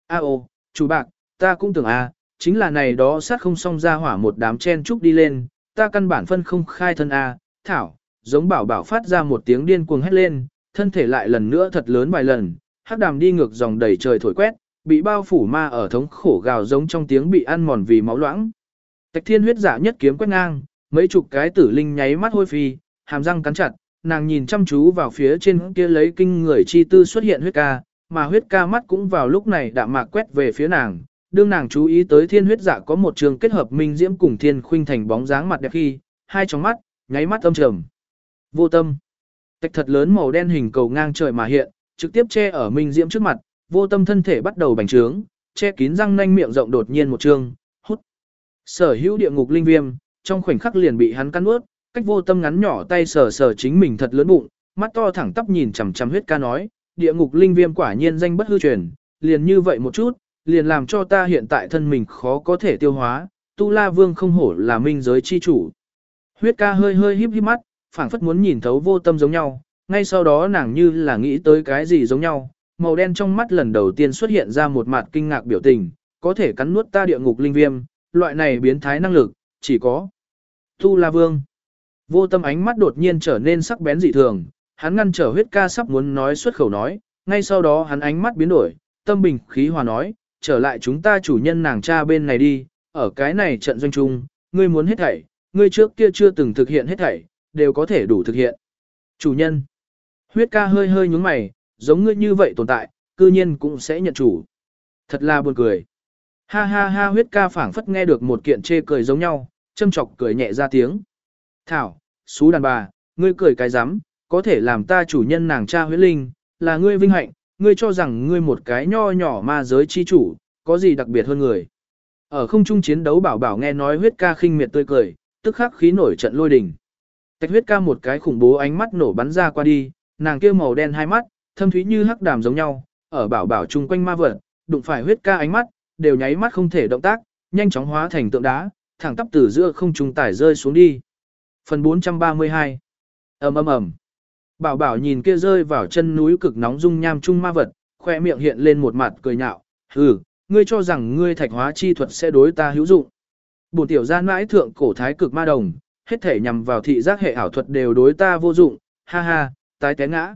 A ô, chủ bạc, ta cũng tưởng à, chính là này đó sát không xong ra hỏa một đám chen trúc đi lên, ta căn bản phân không khai thân à, thảo, giống bảo bảo phát ra một tiếng điên cuồng hét lên, thân thể lại lần nữa thật lớn vài lần, hắc đàm đi ngược dòng đầy trời thổi quét, bị bao phủ ma ở thống khổ gào giống trong tiếng bị ăn mòn vì máu loãng. Tạch thiên huyết giả nhất kiếm quét ngang, mấy chục cái tử linh nháy mắt hôi phi, hàm răng cắn chặt, nàng nhìn chăm chú vào phía trên kia lấy kinh người chi tư xuất hiện huyết ca, mà huyết ca mắt cũng vào lúc này đã mạc quét về phía nàng, đương nàng chú ý tới thiên huyết dạ có một trường kết hợp minh diễm cùng thiên khuynh thành bóng dáng mặt đẹp khi, hai tròng mắt, nháy mắt âm trầm. Vô tâm. Tạch thật lớn màu đen hình cầu ngang trời mà hiện, trực tiếp che ở minh diễm trước mặt, vô tâm thân thể bắt đầu bành trướng, che kín răng nanh miệng rộng đột nhiên một trường, hút. Sở hữu địa ngục linh viêm, trong khoảnh khắc liền bị hắn cắn nuốt, cách vô tâm ngắn nhỏ tay sờ sờ chính mình thật lớn bụng, mắt to thẳng tắp nhìn chằm chằm huyết ca nói, địa ngục linh viêm quả nhiên danh bất hư truyền, liền như vậy một chút, liền làm cho ta hiện tại thân mình khó có thể tiêu hóa, tu la vương không hổ là minh giới chi chủ. Huyết ca hơi hơi híp híp mắt, phảng phất muốn nhìn thấu vô tâm giống nhau, ngay sau đó nàng như là nghĩ tới cái gì giống nhau, màu đen trong mắt lần đầu tiên xuất hiện ra một mặt kinh ngạc biểu tình, có thể cắn nuốt ta địa ngục linh viêm, loại này biến thái năng lực, chỉ có Tu La Vương. Vô tâm ánh mắt đột nhiên trở nên sắc bén dị thường, hắn ngăn trở huyết ca sắp muốn nói xuất khẩu nói, ngay sau đó hắn ánh mắt biến đổi, tâm bình khí hòa nói, trở lại chúng ta chủ nhân nàng cha bên này đi, ở cái này trận doanh chung, ngươi muốn hết thảy, ngươi trước kia chưa từng thực hiện hết thảy, đều có thể đủ thực hiện. Chủ nhân. Huyết ca hơi hơi nhúng mày, giống ngươi như vậy tồn tại, cư nhiên cũng sẽ nhận chủ. Thật là buồn cười. Ha ha ha huyết ca phảng phất nghe được một kiện chê cười giống nhau, châm chọc cười nhẹ ra tiếng. Thảo, xú đàn bà, ngươi cười cái rắm có thể làm ta chủ nhân nàng cha huyết linh, là ngươi vinh hạnh, ngươi cho rằng ngươi một cái nho nhỏ ma giới chi chủ, có gì đặc biệt hơn người. Ở không trung chiến đấu bảo bảo nghe nói huyết ca khinh miệt tươi cười, tức khắc khí nổi trận lôi đình. Tạch huyết ca một cái khủng bố ánh mắt nổ bắn ra qua đi, nàng kia màu đen hai mắt, thâm thúy như hắc đàm giống nhau, ở bảo bảo chung quanh ma vật, đụng phải huyết ca ánh mắt, đều nháy mắt không thể động tác, nhanh chóng hóa thành tượng đá, thẳng tắp từ giữa không trung tải rơi xuống đi. Phần 432 ầm ầm ầm Bảo bảo nhìn kia rơi vào chân núi cực nóng dung nham trung ma vật, khoe miệng hiện lên một mặt cười nhạo, hừ, ngươi cho rằng ngươi thạch hóa chi thuật sẽ đối ta hữu dụng. Bổn tiểu gian mãi thượng cổ thái cực ma đồng, hết thể nhằm vào thị giác hệ ảo thuật đều đối ta vô dụng, ha ha, tái té ngã.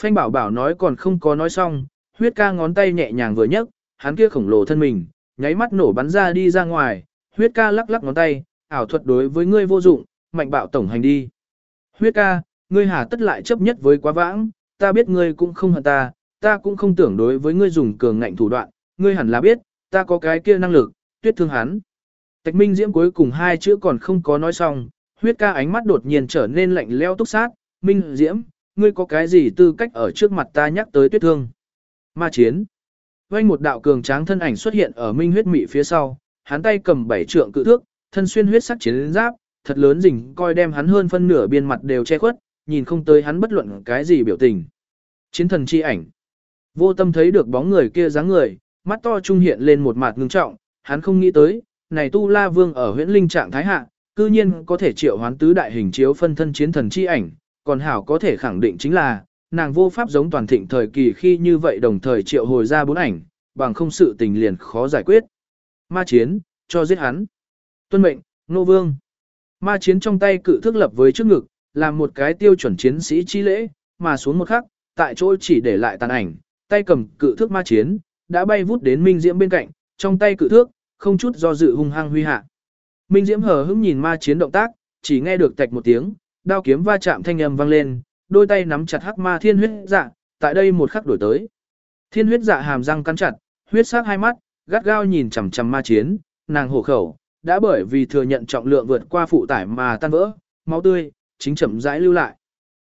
Phanh bảo bảo nói còn không có nói xong, huyết ca ngón tay nhẹ nhàng vừa nhấc, hắn kia khổng lồ thân mình, nháy mắt nổ bắn ra đi ra ngoài, huyết ca lắc lắc ngón tay, ảo thuật đối với ngươi vô dụng, mạnh bạo tổng hành đi. Huyết ca, ngươi hà tất lại chấp nhất với quá vãng, ta biết ngươi cũng không hận ta, ta cũng không tưởng đối với ngươi dùng cường ngạnh thủ đoạn, ngươi hẳn là biết, ta có cái kia năng lực, tuyết thương hắn. Tạch Minh Diễm cuối cùng hai chữ còn không có nói xong, huyết ca ánh mắt đột nhiên trở nên lạnh leo túc sát, Minh Diễm, ngươi có cái gì tư cách ở trước mặt ta nhắc tới tuyết thương. Ma chiến. Vanh một đạo cường tráng thân ảnh xuất hiện ở Minh huyết mị phía sau, hắn tay cầm bảy trượng cự thước, thân xuyên huyết sắc chiến giáp, thật lớn rình coi đem hắn hơn phân nửa biên mặt đều che khuất, nhìn không tới hắn bất luận cái gì biểu tình. Chiến thần chi ảnh. Vô tâm thấy được bóng người kia dáng người, mắt to trung hiện lên một mặt ngưng trọng, hắn không nghĩ tới, này tu la vương ở huyễn linh trạng thái hạ, cư nhiên có thể triệu hoán tứ đại hình chiếu phân thân chiến thần chi ảnh, còn hảo có thể khẳng định chính là, nàng vô pháp giống toàn thịnh thời kỳ khi như vậy đồng thời triệu hồi ra bốn ảnh, bằng không sự tình liền khó giải quyết. Ma chiến, cho giết hắn. Tuân mệnh, nô vương. Ma chiến trong tay cự thước lập với trước ngực, làm một cái tiêu chuẩn chiến sĩ chi lễ, mà xuống một khắc, tại chỗ chỉ để lại tàn ảnh, tay cầm cự thước ma chiến, đã bay vút đến Minh Diễm bên cạnh, trong tay cự thước, không chút do dự hung hăng huy hạ. Minh Diễm hờ hững nhìn ma chiến động tác, chỉ nghe được tạch một tiếng, đao kiếm va chạm thanh âm vang lên, đôi tay nắm chặt hắc ma thiên huyết dạ, tại đây một khắc đổi tới. Thiên huyết dạ hàm răng cắn chặt, huyết sắc hai mắt, gắt gao nhìn chằm chằm ma chiến, nàng hổ khẩu, đã bởi vì thừa nhận trọng lượng vượt qua phụ tải mà tan vỡ, máu tươi, chính chậm rãi lưu lại.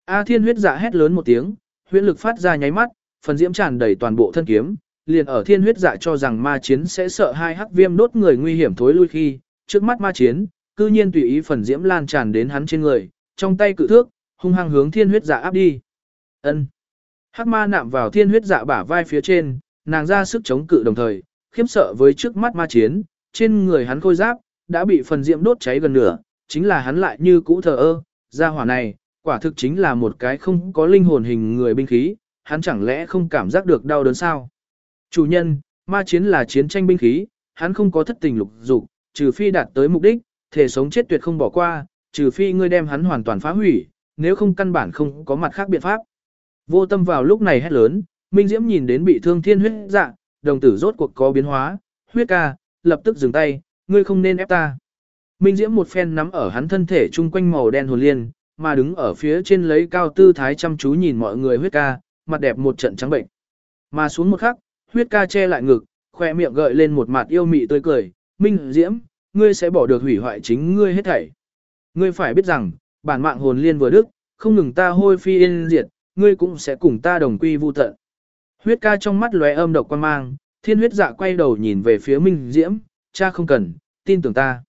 A thiên huyết dạ hét lớn một tiếng, huyễn lực phát ra nháy mắt, phần diễm tràn đầy toàn bộ thân kiếm, liền ở thiên huyết dạ cho rằng ma chiến sẽ sợ hai hắc viêm đốt người nguy hiểm thối lui khi, trước mắt ma chiến, cư nhiên tùy ý phần diễm lan tràn đến hắn trên người, trong tay cự thước, hung hăng hướng thiên huyết dạ áp đi. Ân. Hắc ma nạm vào thiên huyết dạ bả vai phía trên, nàng ra sức chống cự đồng thời, khiếp sợ với trước mắt ma chiến, trên người hắn khôi giáp, đã bị phần diễm đốt cháy gần nửa, chính là hắn lại như cũ thờ ơ, gia hỏa này, quả thực chính là một cái không có linh hồn hình người binh khí, hắn chẳng lẽ không cảm giác được đau đớn sao? Chủ nhân, ma chiến là chiến tranh binh khí, hắn không có thất tình lục dục, trừ phi đạt tới mục đích, thể sống chết tuyệt không bỏ qua, trừ phi ngươi đem hắn hoàn toàn phá hủy, nếu không căn bản không có mặt khác biện pháp. Vô tâm vào lúc này hét lớn, Minh Diễm nhìn đến bị thương thiên huyết dạ, đồng tử rốt cuộc có biến hóa, huyết ca, lập tức dừng tay, ngươi không nên ép ta. Minh Diễm một phen nắm ở hắn thân thể chung quanh màu đen hồn liên, mà đứng ở phía trên lấy cao tư thái chăm chú nhìn mọi người huyết ca, mặt đẹp một trận trắng bệnh. Mà xuống một khắc, huyết ca che lại ngực, khoe miệng gợi lên một mặt yêu mị tươi cười, Minh Diễm, ngươi sẽ bỏ được hủy hoại chính ngươi hết thảy. Ngươi phải biết rằng, bản mạng hồn liên vừa đức, không ngừng ta hôi phi yên diệt, ngươi cũng sẽ cùng ta đồng quy vu tận. Huyết ca trong mắt lóe âm độc quan mang, thiên huyết dạ quay đầu nhìn về phía Minh Diễm, cha không cần, tin tưởng ta.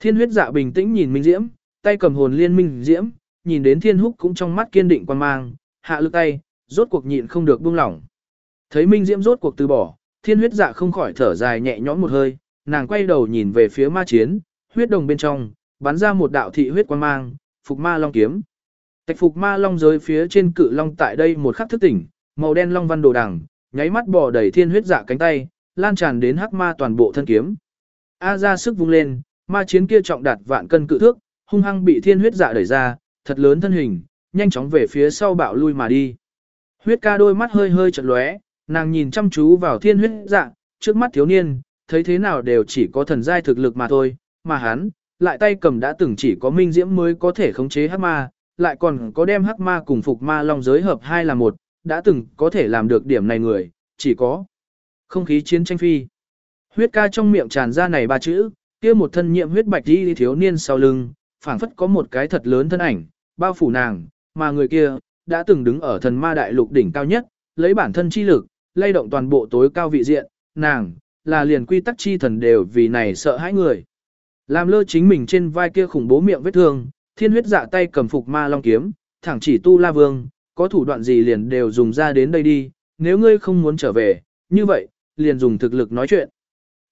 Thiên huyết dạ bình tĩnh nhìn Minh Diễm, tay cầm hồn liên Minh Diễm, nhìn đến thiên húc cũng trong mắt kiên định quan mang, hạ lực tay, rốt cuộc nhịn không được buông lỏng. Thấy Minh Diễm rốt cuộc từ bỏ, thiên huyết dạ không khỏi thở dài nhẹ nhõm một hơi, nàng quay đầu nhìn về phía ma chiến, huyết đồng bên trong, bắn ra một đạo thị huyết quan mang, phục ma long kiếm. Tạch phục ma long giới phía trên cự long tại đây một khắc thức tỉnh, màu đen long văn đồ đằng, nháy mắt bò đầy thiên huyết dạ cánh tay, lan tràn đến hắc ma toàn bộ thân kiếm. A ra sức vung lên, ma chiến kia trọng đạt vạn cân cự thước, hung hăng bị thiên huyết dạ đẩy ra, thật lớn thân hình, nhanh chóng về phía sau bạo lui mà đi. Huyết ca đôi mắt hơi hơi chật lóe, nàng nhìn chăm chú vào thiên huyết dạ, trước mắt thiếu niên, thấy thế nào đều chỉ có thần giai thực lực mà thôi, mà hắn, lại tay cầm đã từng chỉ có minh diễm mới có thể khống chế hắc ma, lại còn có đem hắc ma cùng phục ma long giới hợp hai là một, đã từng có thể làm được điểm này người, chỉ có không khí chiến tranh phi. Huyết ca trong miệng tràn ra này ba chữ, kia một thân nhiệm huyết bạch đi thiếu niên sau lưng, phảng phất có một cái thật lớn thân ảnh, bao phủ nàng, mà người kia, đã từng đứng ở thần ma đại lục đỉnh cao nhất, lấy bản thân chi lực, lay động toàn bộ tối cao vị diện, nàng, là liền quy tắc chi thần đều vì này sợ hãi người. Làm lơ chính mình trên vai kia khủng bố miệng vết thương, thiên huyết dạ tay cầm phục ma long kiếm, thẳng chỉ tu la vương, có thủ đoạn gì liền đều dùng ra đến đây đi, nếu ngươi không muốn trở về, như vậy, liền dùng thực lực nói chuyện.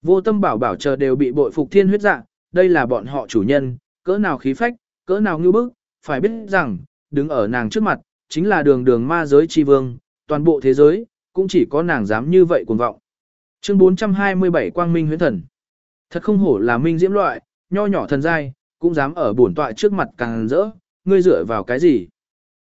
Vô tâm bảo bảo chờ đều bị bội phục thiên huyết dạ, đây là bọn họ chủ nhân, cỡ nào khí phách, cỡ nào ngưu bức, phải biết rằng, đứng ở nàng trước mặt, chính là đường đường ma giới chi vương, toàn bộ thế giới, cũng chỉ có nàng dám như vậy cuồng vọng. Chương 427 Quang Minh huyễn thần. Thật không hổ là minh diễm loại, nho nhỏ thần giai, cũng dám ở bổn tọa trước mặt càng rỡ, ngươi dựa vào cái gì?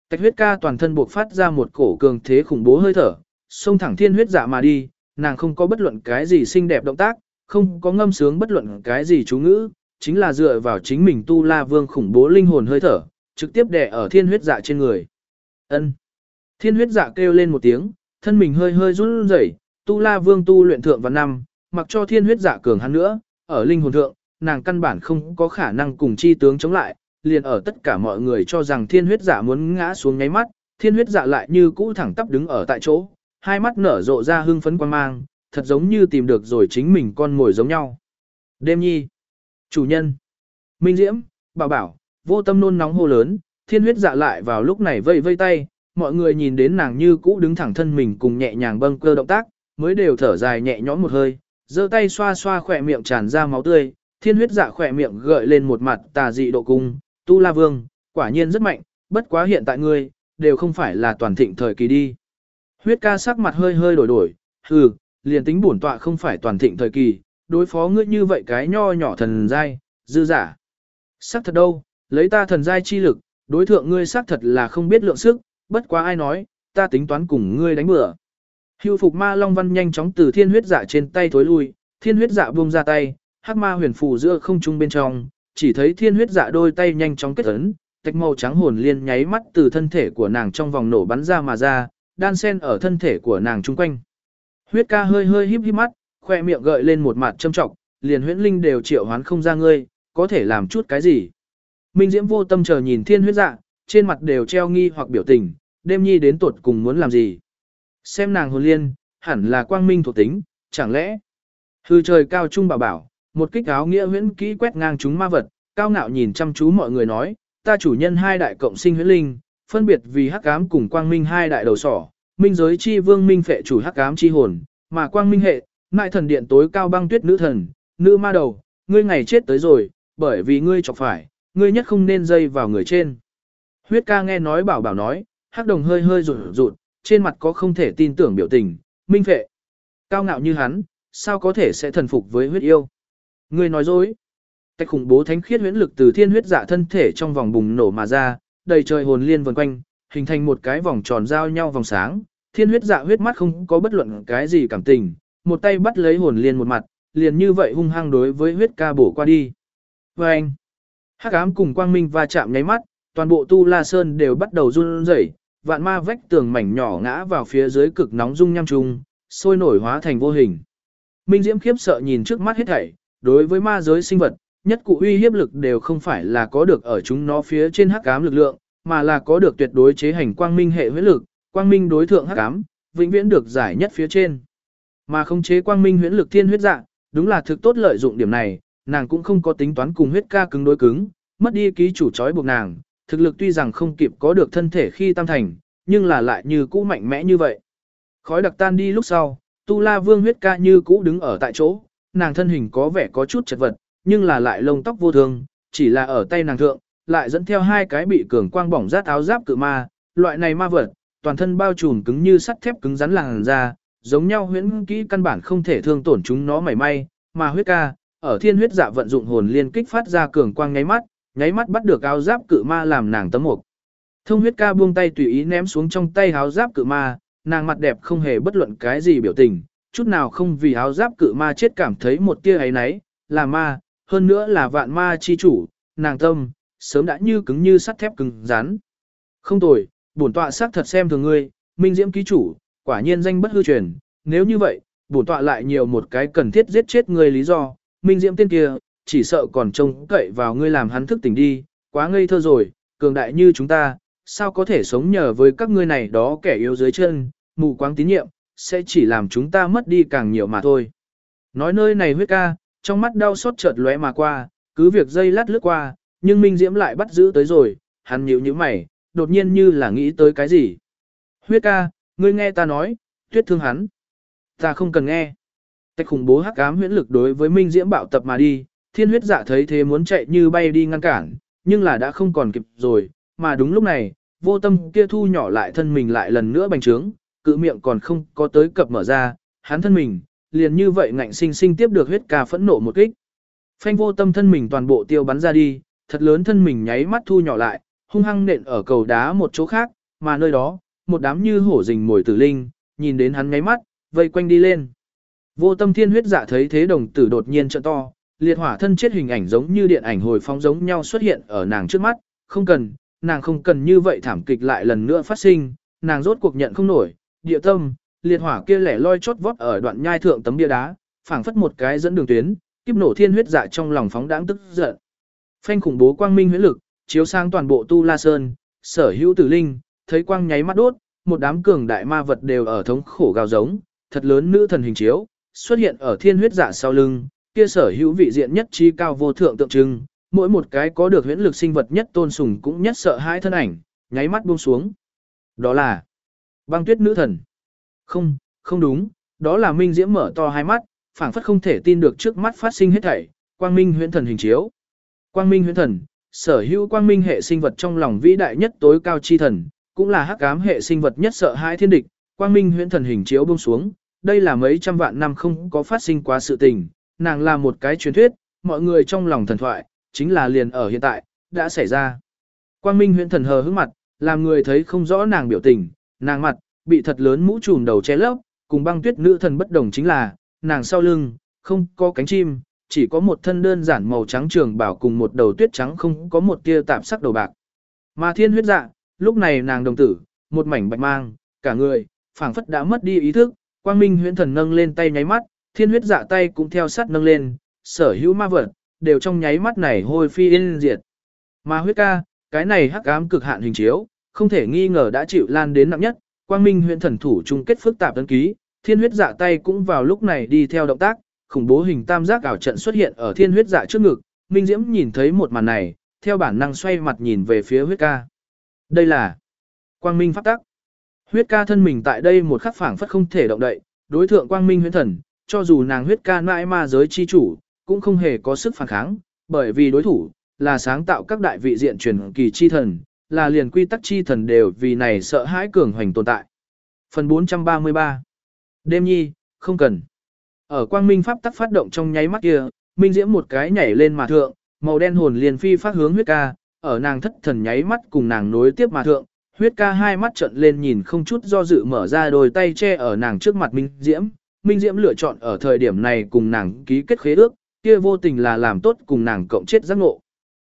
Tạch huyết ca toàn thân buộc phát ra một cổ cường thế khủng bố hơi thở, xông thẳng thiên huyết dạ mà đi, nàng không có bất luận cái gì xinh đẹp động tác, không có ngâm sướng bất luận cái gì chú ngữ, chính là dựa vào chính mình tu la vương khủng bố linh hồn hơi thở, trực tiếp đè ở thiên huyết dạ trên người. Ân. Thiên huyết dạ kêu lên một tiếng, thân mình hơi hơi run rẩy, tu la vương tu luyện thượng và năm, mặc cho thiên huyết dạ cường hắn nữa, ở linh hồn thượng, nàng căn bản không có khả năng cùng chi tướng chống lại, liền ở tất cả mọi người cho rằng thiên huyết dạ muốn ngã xuống nháy mắt, thiên huyết dạ lại như cũ thẳng tắp đứng ở tại chỗ, hai mắt nở rộ ra hưng phấn quan mang, thật giống như tìm được rồi chính mình con ngồi giống nhau. Đêm nhi, chủ nhân, minh diễm, bảo bảo, vô tâm nôn nóng hô lớn, thiên huyết dạ lại vào lúc này vây vây tay, mọi người nhìn đến nàng như cũ đứng thẳng thân mình cùng nhẹ nhàng bâng cơ động tác, mới đều thở dài nhẹ nhõm một hơi, giơ tay xoa xoa khỏe miệng tràn ra máu tươi, thiên huyết dạ khỏe miệng gợi lên một mặt tà dị độ cung, tu la vương, quả nhiên rất mạnh, bất quá hiện tại ngươi, đều không phải là toàn thịnh thời kỳ đi. Huyết ca sắc mặt hơi hơi đổi đổi, hừ, liền tính bổn tọa không phải toàn thịnh thời kỳ, đối phó ngươi như vậy cái nho nhỏ thần giai, dư giả. Sắc thật đâu, lấy ta thần giai chi lực, đối thượng ngươi sắc thật là không biết lượng sức, bất quá ai nói, ta tính toán cùng ngươi đánh bừa. Hưu phục ma long văn nhanh chóng từ thiên huyết dạ trên tay thối lui, thiên huyết dạ buông ra tay, hắc ma huyền phù giữa không trung bên trong, chỉ thấy thiên huyết dạ đôi tay nhanh chóng kết ấn, tạch màu trắng hồn liên nháy mắt từ thân thể của nàng trong vòng nổ bắn ra mà ra, đan sen ở thân thể của nàng chung quanh. Huyết ca hơi hơi híp híp mắt, khoe miệng gợi lên một mặt châm trọng, liền huyễn linh đều triệu hoán không ra ngươi, có thể làm chút cái gì. Minh Diễm vô tâm chờ nhìn thiên huyết dạ, trên mặt đều treo nghi hoặc biểu tình, đêm nhi đến tuột cùng muốn làm gì. Xem nàng hồn liên, hẳn là quang minh thuộc tính, chẳng lẽ. Hư trời cao trung bảo bảo, một kích áo nghĩa huyễn kỹ quét ngang chúng ma vật, cao ngạo nhìn chăm chú mọi người nói, ta chủ nhân hai đại cộng sinh huyễn linh, phân biệt vì hắc ám cùng quang minh hai đại đầu sỏ, minh giới chi vương minh phệ chủ hắc ám chi hồn, mà quang minh hệ, ngại thần điện tối cao băng tuyết nữ thần, nữ ma đầu, ngươi ngày chết tới rồi, bởi vì ngươi chọc phải, ngươi nhất không nên dây vào người trên. Huyết ca nghe nói bảo bảo nói, hắc đồng hơi hơi rụt rụt, trên mặt có không thể tin tưởng biểu tình, minh phệ. Cao ngạo như hắn, sao có thể sẽ thần phục với huyết yêu. Ngươi nói dối. tạch khủng bố thánh khiết huyễn lực từ thiên huyết giả thân thể trong vòng bùng nổ mà ra, đầy trời hồn liên vần quanh, hình thành một cái vòng tròn giao nhau vòng sáng. Thiên huyết dạ huyết mắt không có bất luận cái gì cảm tình, một tay bắt lấy hồn liên một mặt, liền như vậy hung hăng đối với huyết ca bổ qua đi. Và anh, hắc ám cùng quang minh va chạm nháy mắt, toàn bộ tu la sơn đều bắt đầu run rẩy, vạn ma vách tường mảnh nhỏ ngã vào phía dưới cực nóng dung nham trùng, sôi nổi hóa thành vô hình. Minh Diễm khiếp sợ nhìn trước mắt hết thảy, đối với ma giới sinh vật, nhất cụ uy hiếp lực đều không phải là có được ở chúng nó phía trên hắc ám lực lượng, mà là có được tuyệt đối chế hành quang minh hệ huyết lực, quang minh đối thượng hắc ám, vĩnh viễn được giải nhất phía trên. Mà không chế quang minh huyễn lực thiên huyết dạ, đúng là thực tốt lợi dụng điểm này, nàng cũng không có tính toán cùng huyết ca cứng đối cứng, mất đi ký chủ trói buộc nàng, thực lực tuy rằng không kịp có được thân thể khi tam thành, nhưng là lại như cũ mạnh mẽ như vậy. Khói đặc tan đi lúc sau, Tu La Vương huyết ca như cũ đứng ở tại chỗ, nàng thân hình có vẻ có chút chật vật, nhưng là lại lông tóc vô thương, chỉ là ở tay nàng thượng, lại dẫn theo hai cái bị cường quang bỏng rát áo giáp cự ma, loại này ma vật, toàn thân bao trùm cứng như sắt thép cứng rắn làn da, giống nhau huyễn kỹ căn bản không thể thương tổn chúng nó mảy may, mà huyết ca, ở thiên huyết dạ vận dụng hồn liên kích phát ra cường quang nháy mắt, nháy mắt bắt được áo giáp cự ma làm nàng tấm mục. Thông huyết ca buông tay tùy ý ném xuống trong tay áo giáp cự ma, nàng mặt đẹp không hề bất luận cái gì biểu tình, chút nào không vì áo giáp cự ma chết cảm thấy một tia ấy nấy, là ma, hơn nữa là vạn ma chi chủ, nàng tâm, sớm đã như cứng như sắt thép cứng rắn. Không tồi, bổn tọa xác thật xem thường ngươi, minh diễm ký chủ, quả nhiên danh bất hư truyền, nếu như vậy, bổn tọa lại nhiều một cái cần thiết giết chết ngươi lý do, minh diễm tên kia, chỉ sợ còn trông cậy vào ngươi làm hắn thức tỉnh đi, quá ngây thơ rồi, cường đại như chúng ta, sao có thể sống nhờ với các ngươi này đó kẻ yếu dưới chân, mù quáng tín nhiệm, sẽ chỉ làm chúng ta mất đi càng nhiều mà thôi. Nói nơi này huyết ca, trong mắt đau xót chợt lóe mà qua, cứ việc dây lát lướt qua, nhưng Minh Diễm lại bắt giữ tới rồi, hắn nhíu nhíu mày, đột nhiên như là nghĩ tới cái gì. Huyết ca, ngươi nghe ta nói, tuyết thương hắn. Ta không cần nghe. Tách khủng bố hắc ám huyễn lực đối với Minh Diễm bạo tập mà đi, thiên huyết dạ thấy thế muốn chạy như bay đi ngăn cản, nhưng là đã không còn kịp rồi, mà đúng lúc này, vô tâm kia thu nhỏ lại thân mình lại lần nữa bành trướng, cự miệng còn không có tới cập mở ra, hắn thân mình, liền như vậy ngạnh sinh sinh tiếp được huyết ca phẫn nộ một kích. Phanh vô tâm thân mình toàn bộ tiêu bắn ra đi, thật lớn thân mình nháy mắt thu nhỏ lại, hung hăng nện ở cầu đá một chỗ khác, mà nơi đó, một đám như hổ rình mồi tử linh, nhìn đến hắn nháy mắt, vây quanh đi lên. Vô tâm thiên huyết dạ thấy thế đồng tử đột nhiên trợ to, liệt hỏa thân chết hình ảnh giống như điện ảnh hồi phóng giống nhau xuất hiện ở nàng trước mắt, không cần, nàng không cần như vậy thảm kịch lại lần nữa phát sinh, nàng rốt cuộc nhận không nổi, địa tâm, liệt hỏa kia lẻ loi chốt vót ở đoạn nhai thượng tấm bia đá, phảng phất một cái dẫn đường tuyến, kiếp nổ thiên huyết dạ trong lòng phóng đãng tức giận. Phanh khủng bố quang minh huyễn lực, chiếu sang toàn bộ Tu La Sơn, sở hữu tử linh, thấy quang nháy mắt đốt, một đám cường đại ma vật đều ở thống khổ gào giống, thật lớn nữ thần hình chiếu, xuất hiện ở thiên huyết dạ sau lưng, kia sở hữu vị diện nhất trí cao vô thượng tượng trưng, mỗi một cái có được huyễn lực sinh vật nhất tôn sùng cũng nhất sợ hai thân ảnh, nháy mắt buông xuống. Đó là băng tuyết nữ thần. Không, không đúng, đó là Minh Diễm mở to hai mắt, phảng phất không thể tin được trước mắt phát sinh hết thảy, quang minh huyễn thần hình chiếu. Quang minh huyễn thần, sở hữu quang minh hệ sinh vật trong lòng vĩ đại nhất tối cao chi thần, cũng là hắc ám hệ sinh vật nhất sợ hãi thiên địch, quang minh huyễn thần hình chiếu buông xuống, đây là mấy trăm vạn năm không có phát sinh quá sự tình, nàng là một cái truyền thuyết, mọi người trong lòng thần thoại, chính là liền ở hiện tại, đã xảy ra. Quang minh huyễn thần hờ hững mặt, làm người thấy không rõ nàng biểu tình, nàng mặt, bị thật lớn mũ trùm đầu che lấp, cùng băng tuyết nữ thần bất đồng chính là, nàng sau lưng, không có cánh chim, chỉ có một thân đơn giản màu trắng trường bảo cùng một đầu tuyết trắng không có một tia tạp sắc đầu bạc. Mà thiên huyết dạ, lúc này nàng đồng tử, một mảnh bạch mang, cả người, phảng phất đã mất đi ý thức, quang minh huyễn thần nâng lên tay nháy mắt, thiên huyết dạ tay cũng theo sát nâng lên, sở hữu ma vật, đều trong nháy mắt này hôi phi yên diệt. Mà huyết ca, cái này hắc ám cực hạn hình chiếu, không thể nghi ngờ đã chịu lan đến nặng nhất, quang minh huyễn thần thủ chung kết phức tạp tấn ký, thiên huyết dạ tay cũng vào lúc này đi theo động tác, khủng bố hình tam giác ảo trận xuất hiện ở thiên huyết dạ trước ngực, Minh Diễm nhìn thấy một màn này, theo bản năng xoay mặt nhìn về phía huyết ca. Đây là quang minh pháp tắc. Huyết ca thân mình tại đây một khắc phảng phất không thể động đậy, đối thượng quang minh huyễn thần, cho dù nàng huyết ca mãi ma giới chi chủ, cũng không hề có sức phản kháng, bởi vì đối thủ là sáng tạo các đại vị diện truyền kỳ chi thần, là liền quy tắc chi thần đều vì này sợ hãi cường hoành tồn tại. Phần 433 Đêm nhi, không cần. Ở quang minh pháp tắc phát động trong nháy mắt kia, minh diễm một cái nhảy lên mà thượng, màu đen hồn liền phi phát hướng huyết ca, ở nàng thất thần nháy mắt cùng nàng nối tiếp mà thượng, huyết ca hai mắt trận lên nhìn không chút do dự mở ra đôi tay che ở nàng trước mặt Minh Diễm. Minh Diễm lựa chọn ở thời điểm này cùng nàng ký kết khế ước, kia vô tình là làm tốt cùng nàng cộng chết giác ngộ.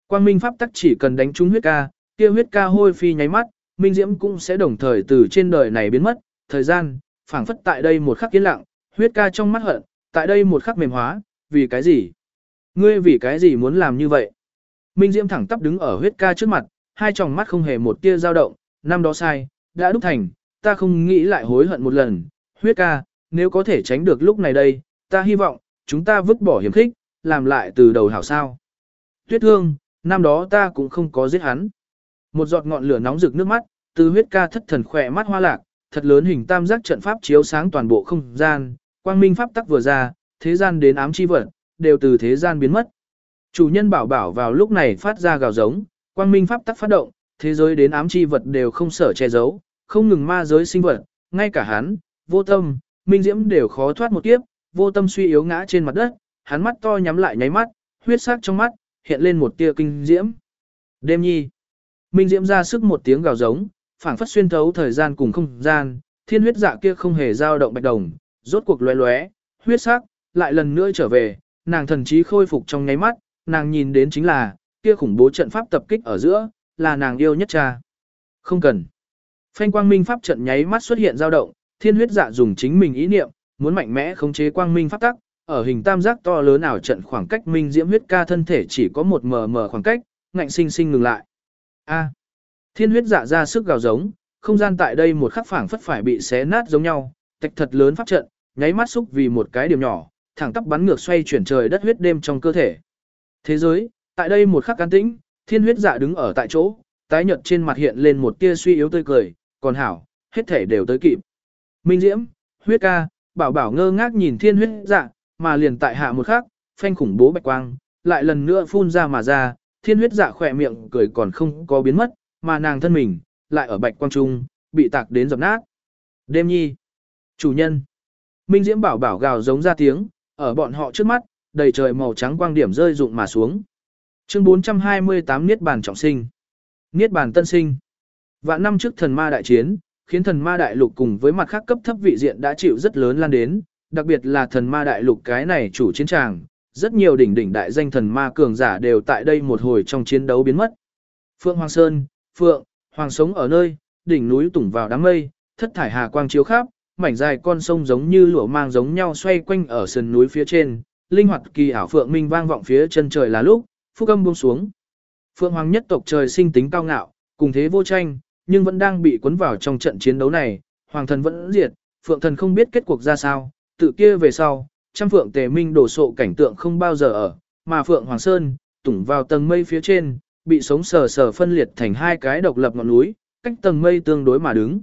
Quang Minh Pháp tắc chỉ cần đánh trúng huyết ca, kia huyết ca hôi phi nháy mắt, Minh Diễm cũng sẽ đồng thời từ trên đời này biến mất, thời gian, phảng phất tại đây một khắc yên lặng, huyết ca trong mắt hận, tại đây một khắc mềm hóa, vì cái gì? Ngươi vì cái gì muốn làm như vậy? Minh Diễm thẳng tắp đứng ở huyết ca trước mặt, hai tròng mắt không hề một tia dao động, năm đó sai, đã đúc thành, ta không nghĩ lại hối hận một lần, huyết ca, nếu có thể tránh được lúc này đây, ta hy vọng, chúng ta vứt bỏ hiểm khích, làm lại từ đầu hảo sao. Tuyết thương, năm đó ta cũng không có giết hắn. Một giọt ngọn lửa nóng rực nước mắt, từ huyết ca thất thần khỏe mắt hoa lạc, thật lớn hình tam giác trận pháp chiếu sáng toàn bộ không gian, quang minh pháp tắc vừa ra, thế gian đến ám chi vật, đều từ thế gian biến mất. Chủ nhân bảo bảo vào lúc này phát ra gào giống, quang minh pháp tắc phát động, thế giới đến ám chi vật đều không sở che giấu, không ngừng ma giới sinh vật, ngay cả hắn, vô tâm, minh diễm đều khó thoát một kiếp, vô tâm suy yếu ngã trên mặt đất, hắn mắt to nhắm lại nháy mắt, huyết sắc trong mắt, hiện lên một tia kinh diễm. Đêm nhi, minh diễm ra sức một tiếng gào giống, phảng phất xuyên thấu thời gian cùng không gian, thiên huyết dạ kia không hề dao động bạch đồng, rốt cuộc lóe lóe, huyết sắc, lại lần nữa trở về, nàng thần trí khôi phục trong nháy mắt, nàng nhìn đến chính là, kia khủng bố trận pháp tập kích ở giữa, là nàng yêu nhất cha. Không cần. Phanh quang minh pháp trận nháy mắt xuất hiện dao động, thiên huyết dạ dùng chính mình ý niệm, muốn mạnh mẽ khống chế quang minh pháp tắc, ở hình tam giác to lớn ảo trận khoảng cách minh diễm huyết ca thân thể chỉ có một mờ mờ khoảng cách, ngạnh sinh sinh ngừng lại. A. Thiên huyết dạ ra sức gào giống, không gian tại đây một khắc phảng phất phải bị xé nát giống nhau, tạch thật lớn pháp trận, nháy mắt xúc vì một cái điểm nhỏ, thẳng tắp bắn ngược xoay chuyển trời đất huyết đêm trong cơ thể. Thế giới, tại đây một khắc can tĩnh, thiên huyết dạ đứng ở tại chỗ, tái nhợt trên mặt hiện lên một tia suy yếu tươi cười, còn hảo, hết thể đều tới kịp. Minh Diễm, huyết ca, bảo bảo ngơ ngác nhìn thiên huyết dạ, mà liền tại hạ một khắc, phanh khủng bố bạch quang, lại lần nữa phun ra mà ra, thiên huyết dạ khỏe miệng cười còn không có biến mất, mà nàng thân mình, lại ở bạch quang trung, bị tạc đến dập nát. Đêm nhi, chủ nhân, Minh Diễm bảo bảo gào giống ra tiếng, ở bọn họ trước mắt, đầy trời màu trắng quang điểm rơi rụng mà xuống. Chương 428 Niết bàn trọng sinh. Niết bàn tân sinh. Vạn năm trước thần ma đại chiến, khiến thần ma đại lục cùng với mặt khác cấp thấp vị diện đã chịu rất lớn lan đến, đặc biệt là thần ma đại lục cái này chủ chiến tràng, rất nhiều đỉnh đỉnh đại danh thần ma cường giả đều tại đây một hồi trong chiến đấu biến mất. Phượng Hoàng Sơn, Phượng, Hoàng sống ở nơi, đỉnh núi tủng vào đám mây, thất thải hà quang chiếu khắp, mảnh dài con sông giống như lụa mang giống nhau xoay quanh ở sườn núi phía trên, linh hoạt kỳ ảo phượng minh vang vọng phía chân trời là lúc, phúc âm buông xuống. Phượng Hoàng nhất tộc trời sinh tính cao ngạo, cùng thế vô tranh, nhưng vẫn đang bị cuốn vào trong trận chiến đấu này, Hoàng thần vẫn diệt, Phượng thần không biết kết cuộc ra sao, tự kia về sau, trăm Phượng tề minh đổ sộ cảnh tượng không bao giờ ở, mà Phượng Hoàng Sơn, tủng vào tầng mây phía trên, bị sống sờ sờ phân liệt thành hai cái độc lập ngọn núi, cách tầng mây tương đối mà đứng.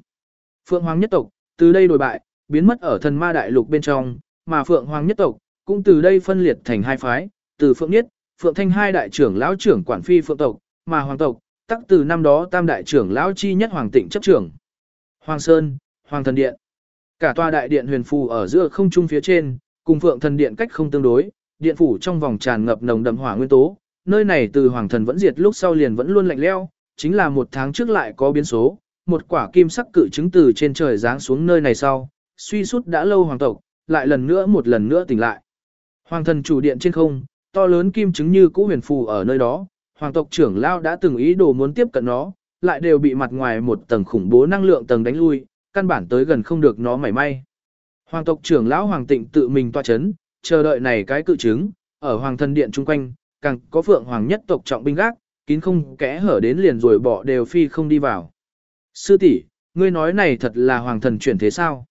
Phượng Hoàng nhất tộc, từ đây đổi bại, biến mất ở thần ma đại lục bên trong, mà Phượng Hoàng nhất tộc, cũng từ đây phân liệt thành hai phái, từ Phượng Nhất, Phượng Thanh hai đại trưởng lão trưởng quản phi Phượng tộc, mà Hoàng tộc, tắc từ năm đó tam đại trưởng lão chi nhất Hoàng Tịnh chấp trưởng. Hoàng Sơn, Hoàng Thần Điện. Cả tòa đại điện huyền phù ở giữa không trung phía trên, cùng Phượng Thần Điện cách không tương đối, điện phủ trong vòng tràn ngập nồng đậm hỏa nguyên tố, nơi này từ Hoàng Thần vẫn diệt lúc sau liền vẫn luôn lạnh lẽo, chính là một tháng trước lại có biến số, một quả kim sắc cự trứng từ trên trời giáng xuống nơi này sau, suy sút đã lâu hoàng tộc, lại lần nữa một lần nữa tỉnh lại. Hoàng thần chủ điện trên không, to lớn kim trứng như cũ huyền phù ở nơi đó, hoàng tộc trưởng lao đã từng ý đồ muốn tiếp cận nó, lại đều bị mặt ngoài một tầng khủng bố năng lượng tầng đánh lui, căn bản tới gần không được nó mảy may. Hoàng tộc trưởng lão Hoàng Tịnh tự mình toa chấn, chờ đợi này cái cự trứng, ở Hoàng thần điện chung quanh, càng có phượng hoàng nhất tộc trọng binh gác, kín không kẽ hở đến liền rồi bỏ đều phi không đi vào. Sư tỷ, ngươi nói này thật là hoàng thần chuyển thế sao?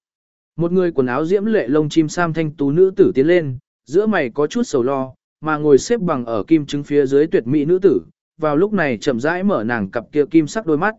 Một người quần áo diễm lệ lông chim sam thanh tú nữ tử tiến lên, giữa mày có chút sầu lo, mà ngồi xếp bằng ở kim trứng phía dưới tuyệt mỹ nữ tử, vào lúc này chậm rãi mở nàng cặp kia kim sắc đôi mắt.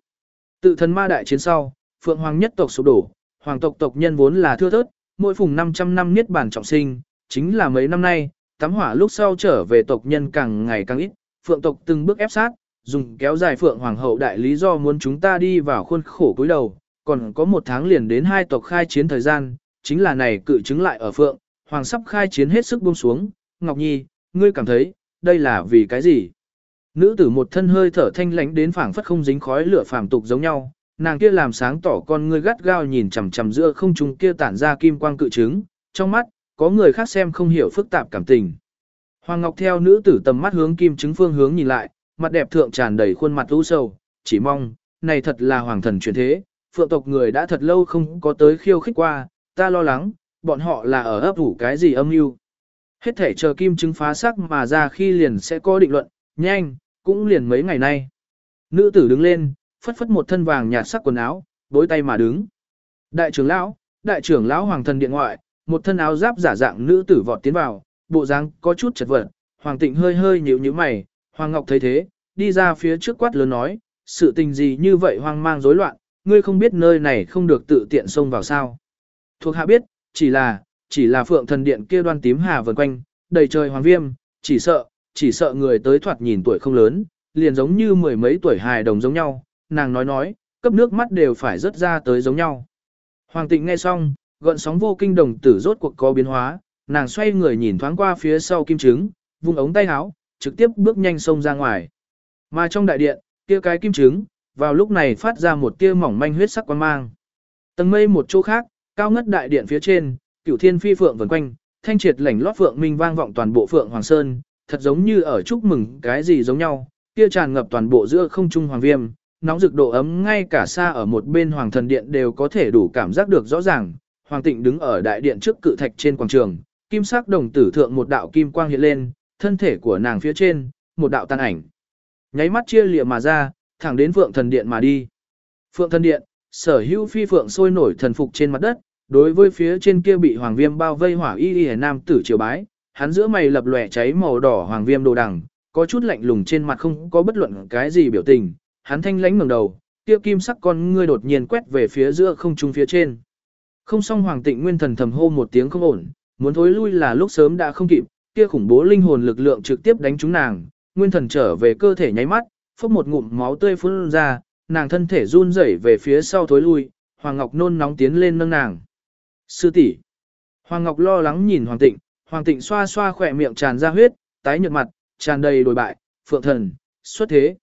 Tự thần ma đại chiến sau, phượng hoàng nhất tộc sụp đổ, hoàng tộc tộc nhân vốn là thưa thớt, mỗi phùng 500 năm niết bản trọng sinh, chính là mấy năm nay, tắm hỏa lúc sau trở về tộc nhân càng ngày càng ít, phượng tộc từng bước ép sát, dùng kéo dài phượng hoàng hậu đại lý do muốn chúng ta đi vào khuôn khổ cuối đầu, còn có một tháng liền đến hai tộc khai chiến thời gian, chính là này cự chứng lại ở phượng, hoàng sắp khai chiến hết sức buông xuống, Ngọc Nhi, ngươi cảm thấy, đây là vì cái gì? Nữ tử một thân hơi thở thanh lãnh đến phảng phất không dính khói lửa phàm tục giống nhau, nàng kia làm sáng tỏ con ngươi gắt gao nhìn chằm chằm giữa không trung kia tản ra kim quang cự trứng, trong mắt có người khác xem không hiểu phức tạp cảm tình. Hoàng Ngọc theo nữ tử tầm mắt hướng kim trứng phương hướng nhìn lại, mặt đẹp thượng tràn đầy khuôn mặt u sầu, chỉ mong, này thật là hoàng thần truyền thế, phượng tộc người đã thật lâu không có tới khiêu khích qua, ta lo lắng, bọn họ là ở ấp ủ cái gì âm mưu. Hết thể chờ kim chứng phá sắc mà ra khi liền sẽ có định luận, nhanh, cũng liền mấy ngày nay. Nữ tử đứng lên, phất phất một thân vàng nhạt sắc quần áo, đối tay mà đứng. Đại trưởng lão, đại trưởng lão hoàng thần điện ngoại, một thân áo giáp giả dạng nữ tử vọt tiến vào, bộ dáng có chút chật vật, hoàng tịnh hơi hơi nhíu nhíu mày, hoàng ngọc thấy thế, đi ra phía trước quát lớn nói, sự tình gì như vậy hoang mang rối loạn, ngươi không biết nơi này không được tự tiện xông vào sao. Thuộc hạ biết, chỉ là, chỉ là phượng thần điện kia đoan tím hà vần quanh, đầy trời hoàng viêm, chỉ sợ, chỉ sợ người tới thoạt nhìn tuổi không lớn, liền giống như mười mấy tuổi hài đồng giống nhau, nàng nói nói, cấp nước mắt đều phải rớt ra tới giống nhau. Hoàng tịnh nghe xong, gợn sóng vô kinh đồng tử rốt cuộc có biến hóa, nàng xoay người nhìn thoáng qua phía sau kim trứng, vung ống tay áo, trực tiếp bước nhanh sông ra ngoài. Mà trong đại điện, kia cái kim trứng, vào lúc này phát ra một tia mỏng manh huyết sắc quang mang. Tầng mây một chỗ khác, cao ngất đại điện phía trên, cửu thiên phi phượng vần quanh, thanh triệt lảnh lót phượng minh vang vọng toàn bộ phượng hoàng sơn, thật giống như ở chúc mừng cái gì giống nhau, kia tràn ngập toàn bộ giữa không trung hoàng viêm, nóng rực độ ấm ngay cả xa ở một bên hoàng thần điện đều có thể đủ cảm giác được rõ ràng. Hoàng tịnh đứng ở đại điện trước cự thạch trên quảng trường, kim sắc đồng tử thượng một đạo kim quang hiện lên, thân thể của nàng phía trên, một đạo tan ảnh. Nháy mắt chia lìa mà ra, thẳng đến phượng thần điện mà đi. Phượng thần điện, sở hữu phi phượng sôi nổi thần phục trên mặt đất, đối với phía trên kia bị hoàng viêm bao vây hỏa y y nam tử triều bái, hắn giữa mày lập lòe cháy màu đỏ hoàng viêm đồ đằng, có chút lạnh lùng trên mặt không có bất luận cái gì biểu tình, hắn thanh lãnh ngẩng đầu, kia kim sắc con ngươi đột nhiên quét về phía giữa không trung phía trên. Không xong hoàng tịnh nguyên thần thầm hô một tiếng không ổn, muốn thối lui là lúc sớm đã không kịp, kia khủng bố linh hồn lực lượng trực tiếp đánh trúng nàng, nguyên thần trở về cơ thể nháy mắt, phốc một ngụm máu tươi phun ra, nàng thân thể run rẩy về phía sau thối lui, Hoàng Ngọc nôn nóng tiến lên nâng nàng. Sư tỷ. Hoàng Ngọc lo lắng nhìn Hoàng Tịnh, Hoàng Tịnh xoa xoa khỏe miệng tràn ra huyết, tái nhợt mặt, tràn đầy đồi bại, phượng thần, xuất thế.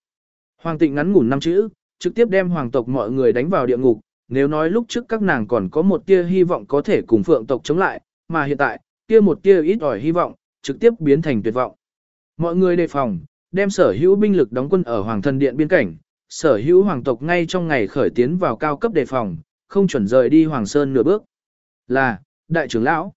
Hoàng Tịnh ngắn ngủn năm chữ, trực tiếp đem hoàng tộc mọi người đánh vào địa ngục, nếu nói lúc trước các nàng còn có một tia hy vọng có thể cùng phượng tộc chống lại, mà hiện tại, kia một tia ít ỏi hy vọng, trực tiếp biến thành tuyệt vọng. Mọi người đề phòng, đem sở hữu binh lực đóng quân ở hoàng thần điện biên cảnh, sở hữu hoàng tộc ngay trong ngày khởi tiến vào cao cấp đề phòng, không chuẩn rời đi hoàng sơn nửa bước. Là, đại trưởng lão.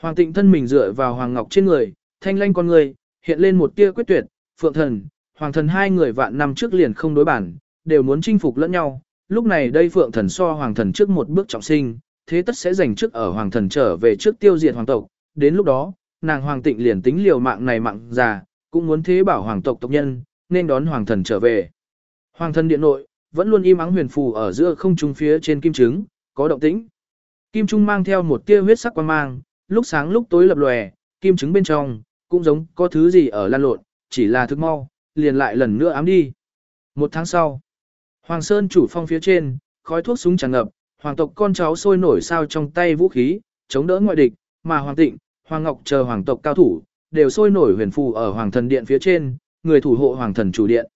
Hoàng tịnh thân mình dựa vào hoàng ngọc trên người, thanh lanh con người, hiện lên một tia quyết tuyệt, phượng thần, hoàng thần hai người vạn năm trước liền không đối bản, đều muốn chinh phục lẫn nhau. Lúc này đây phượng thần so hoàng thần trước một bước trọng sinh, thế tất sẽ giành trước ở hoàng thần trở về trước tiêu diệt hoàng tộc. Đến lúc đó, nàng hoàng tịnh liền tính liều mạng này mạng già, cũng muốn thế bảo hoàng tộc tộc nhân, nên đón hoàng thần trở về. Hoàng thần điện nội, vẫn luôn im ắng huyền phù ở giữa không trung phía trên kim trứng, có động tĩnh. Kim trung mang theo một tia huyết sắc quang mang, lúc sáng lúc tối lập lòe, kim trứng bên trong, cũng giống có thứ gì ở lan lộn, chỉ là thức mau, liền lại lần nữa ám đi. Một tháng sau, Hoàng Sơn chủ phong phía trên, khói thuốc súng tràn ngập, hoàng tộc con cháu sôi nổi sao trong tay vũ khí, chống đỡ ngoại địch, mà Hoàng Tịnh, Hoàng Ngọc chờ hoàng tộc cao thủ, đều sôi nổi huyền phù ở hoàng thần điện phía trên, người thủ hộ hoàng thần chủ điện.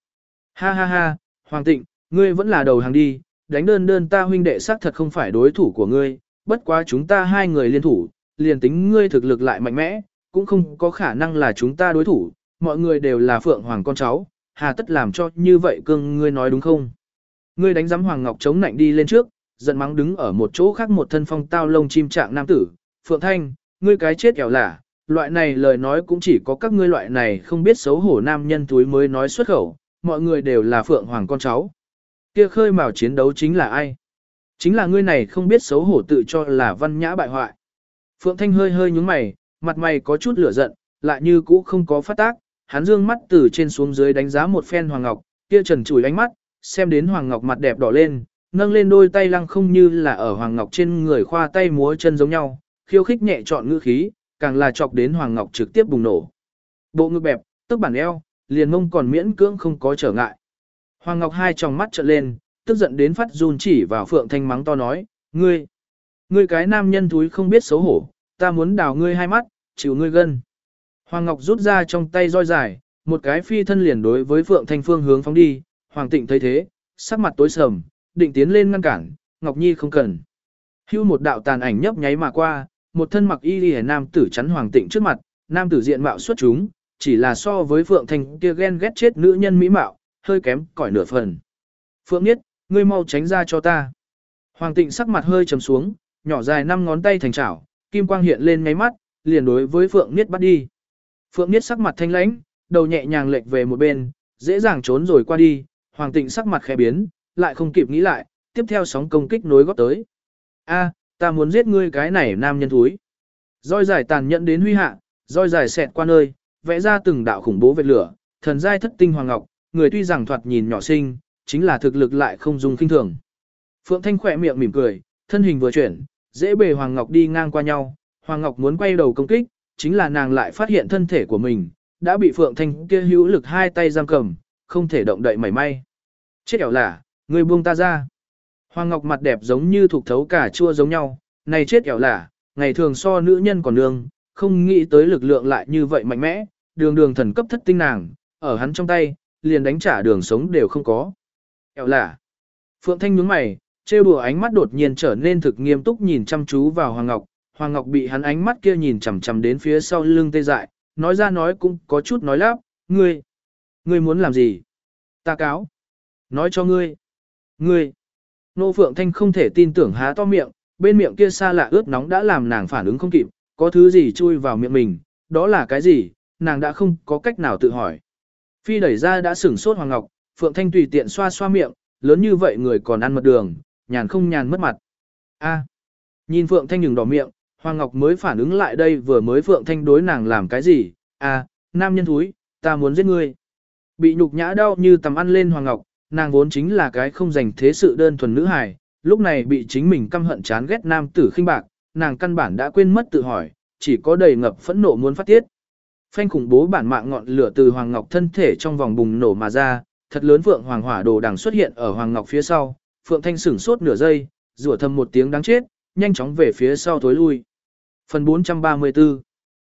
Ha ha ha, Hoàng Tịnh, ngươi vẫn là đầu hàng đi, đánh đơn đơn ta huynh đệ xác thật không phải đối thủ của ngươi, bất quá chúng ta hai người liên thủ, liền tính ngươi thực lực lại mạnh mẽ, cũng không có khả năng là chúng ta đối thủ, mọi người đều là phượng hoàng con cháu, hà tất làm cho như vậy cương ngươi nói đúng không? Ngươi đánh giám Hoàng Ngọc chống nạnh đi lên trước, giận mắng đứng ở một chỗ khác một thân phong tao lông chim trạng nam tử, Phượng Thanh, ngươi cái chết kẻo lả, loại này lời nói cũng chỉ có các ngươi loại này không biết xấu hổ nam nhân túi mới nói xuất khẩu, mọi người đều là Phượng Hoàng con cháu. Kia khơi mào chiến đấu chính là ai? Chính là ngươi này không biết xấu hổ tự cho là văn nhã bại hoại. Phượng Thanh hơi hơi nhúng mày, mặt mày có chút lửa giận, lại như cũ không có phát tác, hắn dương mắt từ trên xuống dưới đánh giá một phen Hoàng Ngọc, kia trần chùi ánh mắt, xem đến Hoàng Ngọc mặt đẹp đỏ lên, nâng lên đôi tay lăng không như là ở Hoàng Ngọc trên người khoa tay múa chân giống nhau, khiêu khích nhẹ chọn ngữ khí, càng là chọc đến Hoàng Ngọc trực tiếp bùng nổ. Bộ ngực bẹp, tức bản eo, liền mông còn miễn cưỡng không có trở ngại. Hoàng Ngọc hai tròng mắt trợn lên, tức giận đến phát run chỉ vào Phượng Thanh mắng to nói, ngươi, ngươi cái nam nhân thúi không biết xấu hổ, ta muốn đào ngươi hai mắt, chịu ngươi gân. Hoàng Ngọc rút ra trong tay roi dài, một cái phi thân liền đối với Phượng Thanh phương hướng phóng đi, Hoàng Tịnh thấy thế, sắc mặt tối sầm, định tiến lên ngăn cản, Ngọc Nhi không cần. Hưu một đạo tàn ảnh nhấp nháy mà qua, một thân mặc y lìa nam tử chắn Hoàng Tịnh trước mặt, nam tử diện mạo xuất chúng, chỉ là so với Phượng Thanh kia ghen ghét chết nữ nhân mỹ mạo, hơi kém cỏi nửa phần. Phượng Nhất, ngươi mau tránh ra cho ta. Hoàng Tịnh sắc mặt hơi trầm xuống, nhỏ dài năm ngón tay thành chảo, kim quang hiện lên ngay mắt, liền đối với Phượng Niết bắt đi. Phượng Niết sắc mặt thanh lãnh, đầu nhẹ nhàng lệch về một bên, dễ dàng trốn rồi qua đi, Hoàng Tịnh sắc mặt khẽ biến, lại không kịp nghĩ lại, tiếp theo sóng công kích nối góp tới. A, ta muốn giết ngươi cái này nam nhân thúi. Roi dài tàn nhẫn đến huy hạ, roi dài xẹt qua nơi, vẽ ra từng đạo khủng bố vệt lửa, thần giai thất tinh hoàng ngọc, người tuy rằng thoạt nhìn nhỏ xinh, chính là thực lực lại không dùng kinh thường. Phượng Thanh khỏe miệng mỉm cười, thân hình vừa chuyển, dễ bề Hoàng Ngọc đi ngang qua nhau, Hoàng Ngọc muốn quay đầu công kích, chính là nàng lại phát hiện thân thể của mình, đã bị Phượng Thanh kia hữu lực hai tay giam cầm, không thể động đậy mảy may. Chết ẻo là, người buông ta ra. Hoàng Ngọc mặt đẹp giống như thuộc thấu cả chua giống nhau, này chết kẻo lả, ngày thường so nữ nhân còn nương, không nghĩ tới lực lượng lại như vậy mạnh mẽ, đường đường thần cấp thất tinh nàng, ở hắn trong tay, liền đánh trả đường sống đều không có. Kẻo lả. Phượng Thanh nhướng mày, trêu đùa ánh mắt đột nhiên trở nên thực nghiêm túc nhìn chăm chú vào Hoàng Ngọc, Hoàng Ngọc bị hắn ánh mắt kia nhìn chằm chằm đến phía sau lưng tê dại, nói ra nói cũng có chút nói lắp, ngươi, ngươi muốn làm gì? Ta cáo. Nói cho ngươi. Ngươi. Nô Phượng Thanh không thể tin tưởng há to miệng, bên miệng kia xa lạ ướt nóng đã làm nàng phản ứng không kịp, có thứ gì chui vào miệng mình, đó là cái gì, nàng đã không có cách nào tự hỏi. Phi đẩy ra đã sửng sốt Hoàng Ngọc, Phượng Thanh tùy tiện xoa xoa miệng, lớn như vậy người còn ăn mật đường, nhàn không nhàn mất mặt. A. Nhìn Phượng Thanh nhừng đỏ miệng, Hoàng Ngọc mới phản ứng lại đây vừa mới Phượng Thanh đối nàng làm cái gì, a, nam nhân thúi, ta muốn giết ngươi. Bị nhục nhã đau như tầm ăn lên Hoàng Ngọc, nàng vốn chính là cái không dành thế sự đơn thuần nữ hài, lúc này bị chính mình căm hận chán ghét nam tử khinh bạc, nàng căn bản đã quên mất tự hỏi, chỉ có đầy ngập phẫn nộ muốn phát tiết. Phanh khủng bố bản mạng ngọn lửa từ Hoàng Ngọc thân thể trong vòng bùng nổ mà ra, thật lớn vượng Hoàng Hỏa Đồ đằng xuất hiện ở Hoàng Ngọc phía sau, Phượng Thanh sửng sốt nửa giây, rủa thầm một tiếng đáng chết, nhanh chóng về phía sau tối lui. Phần 434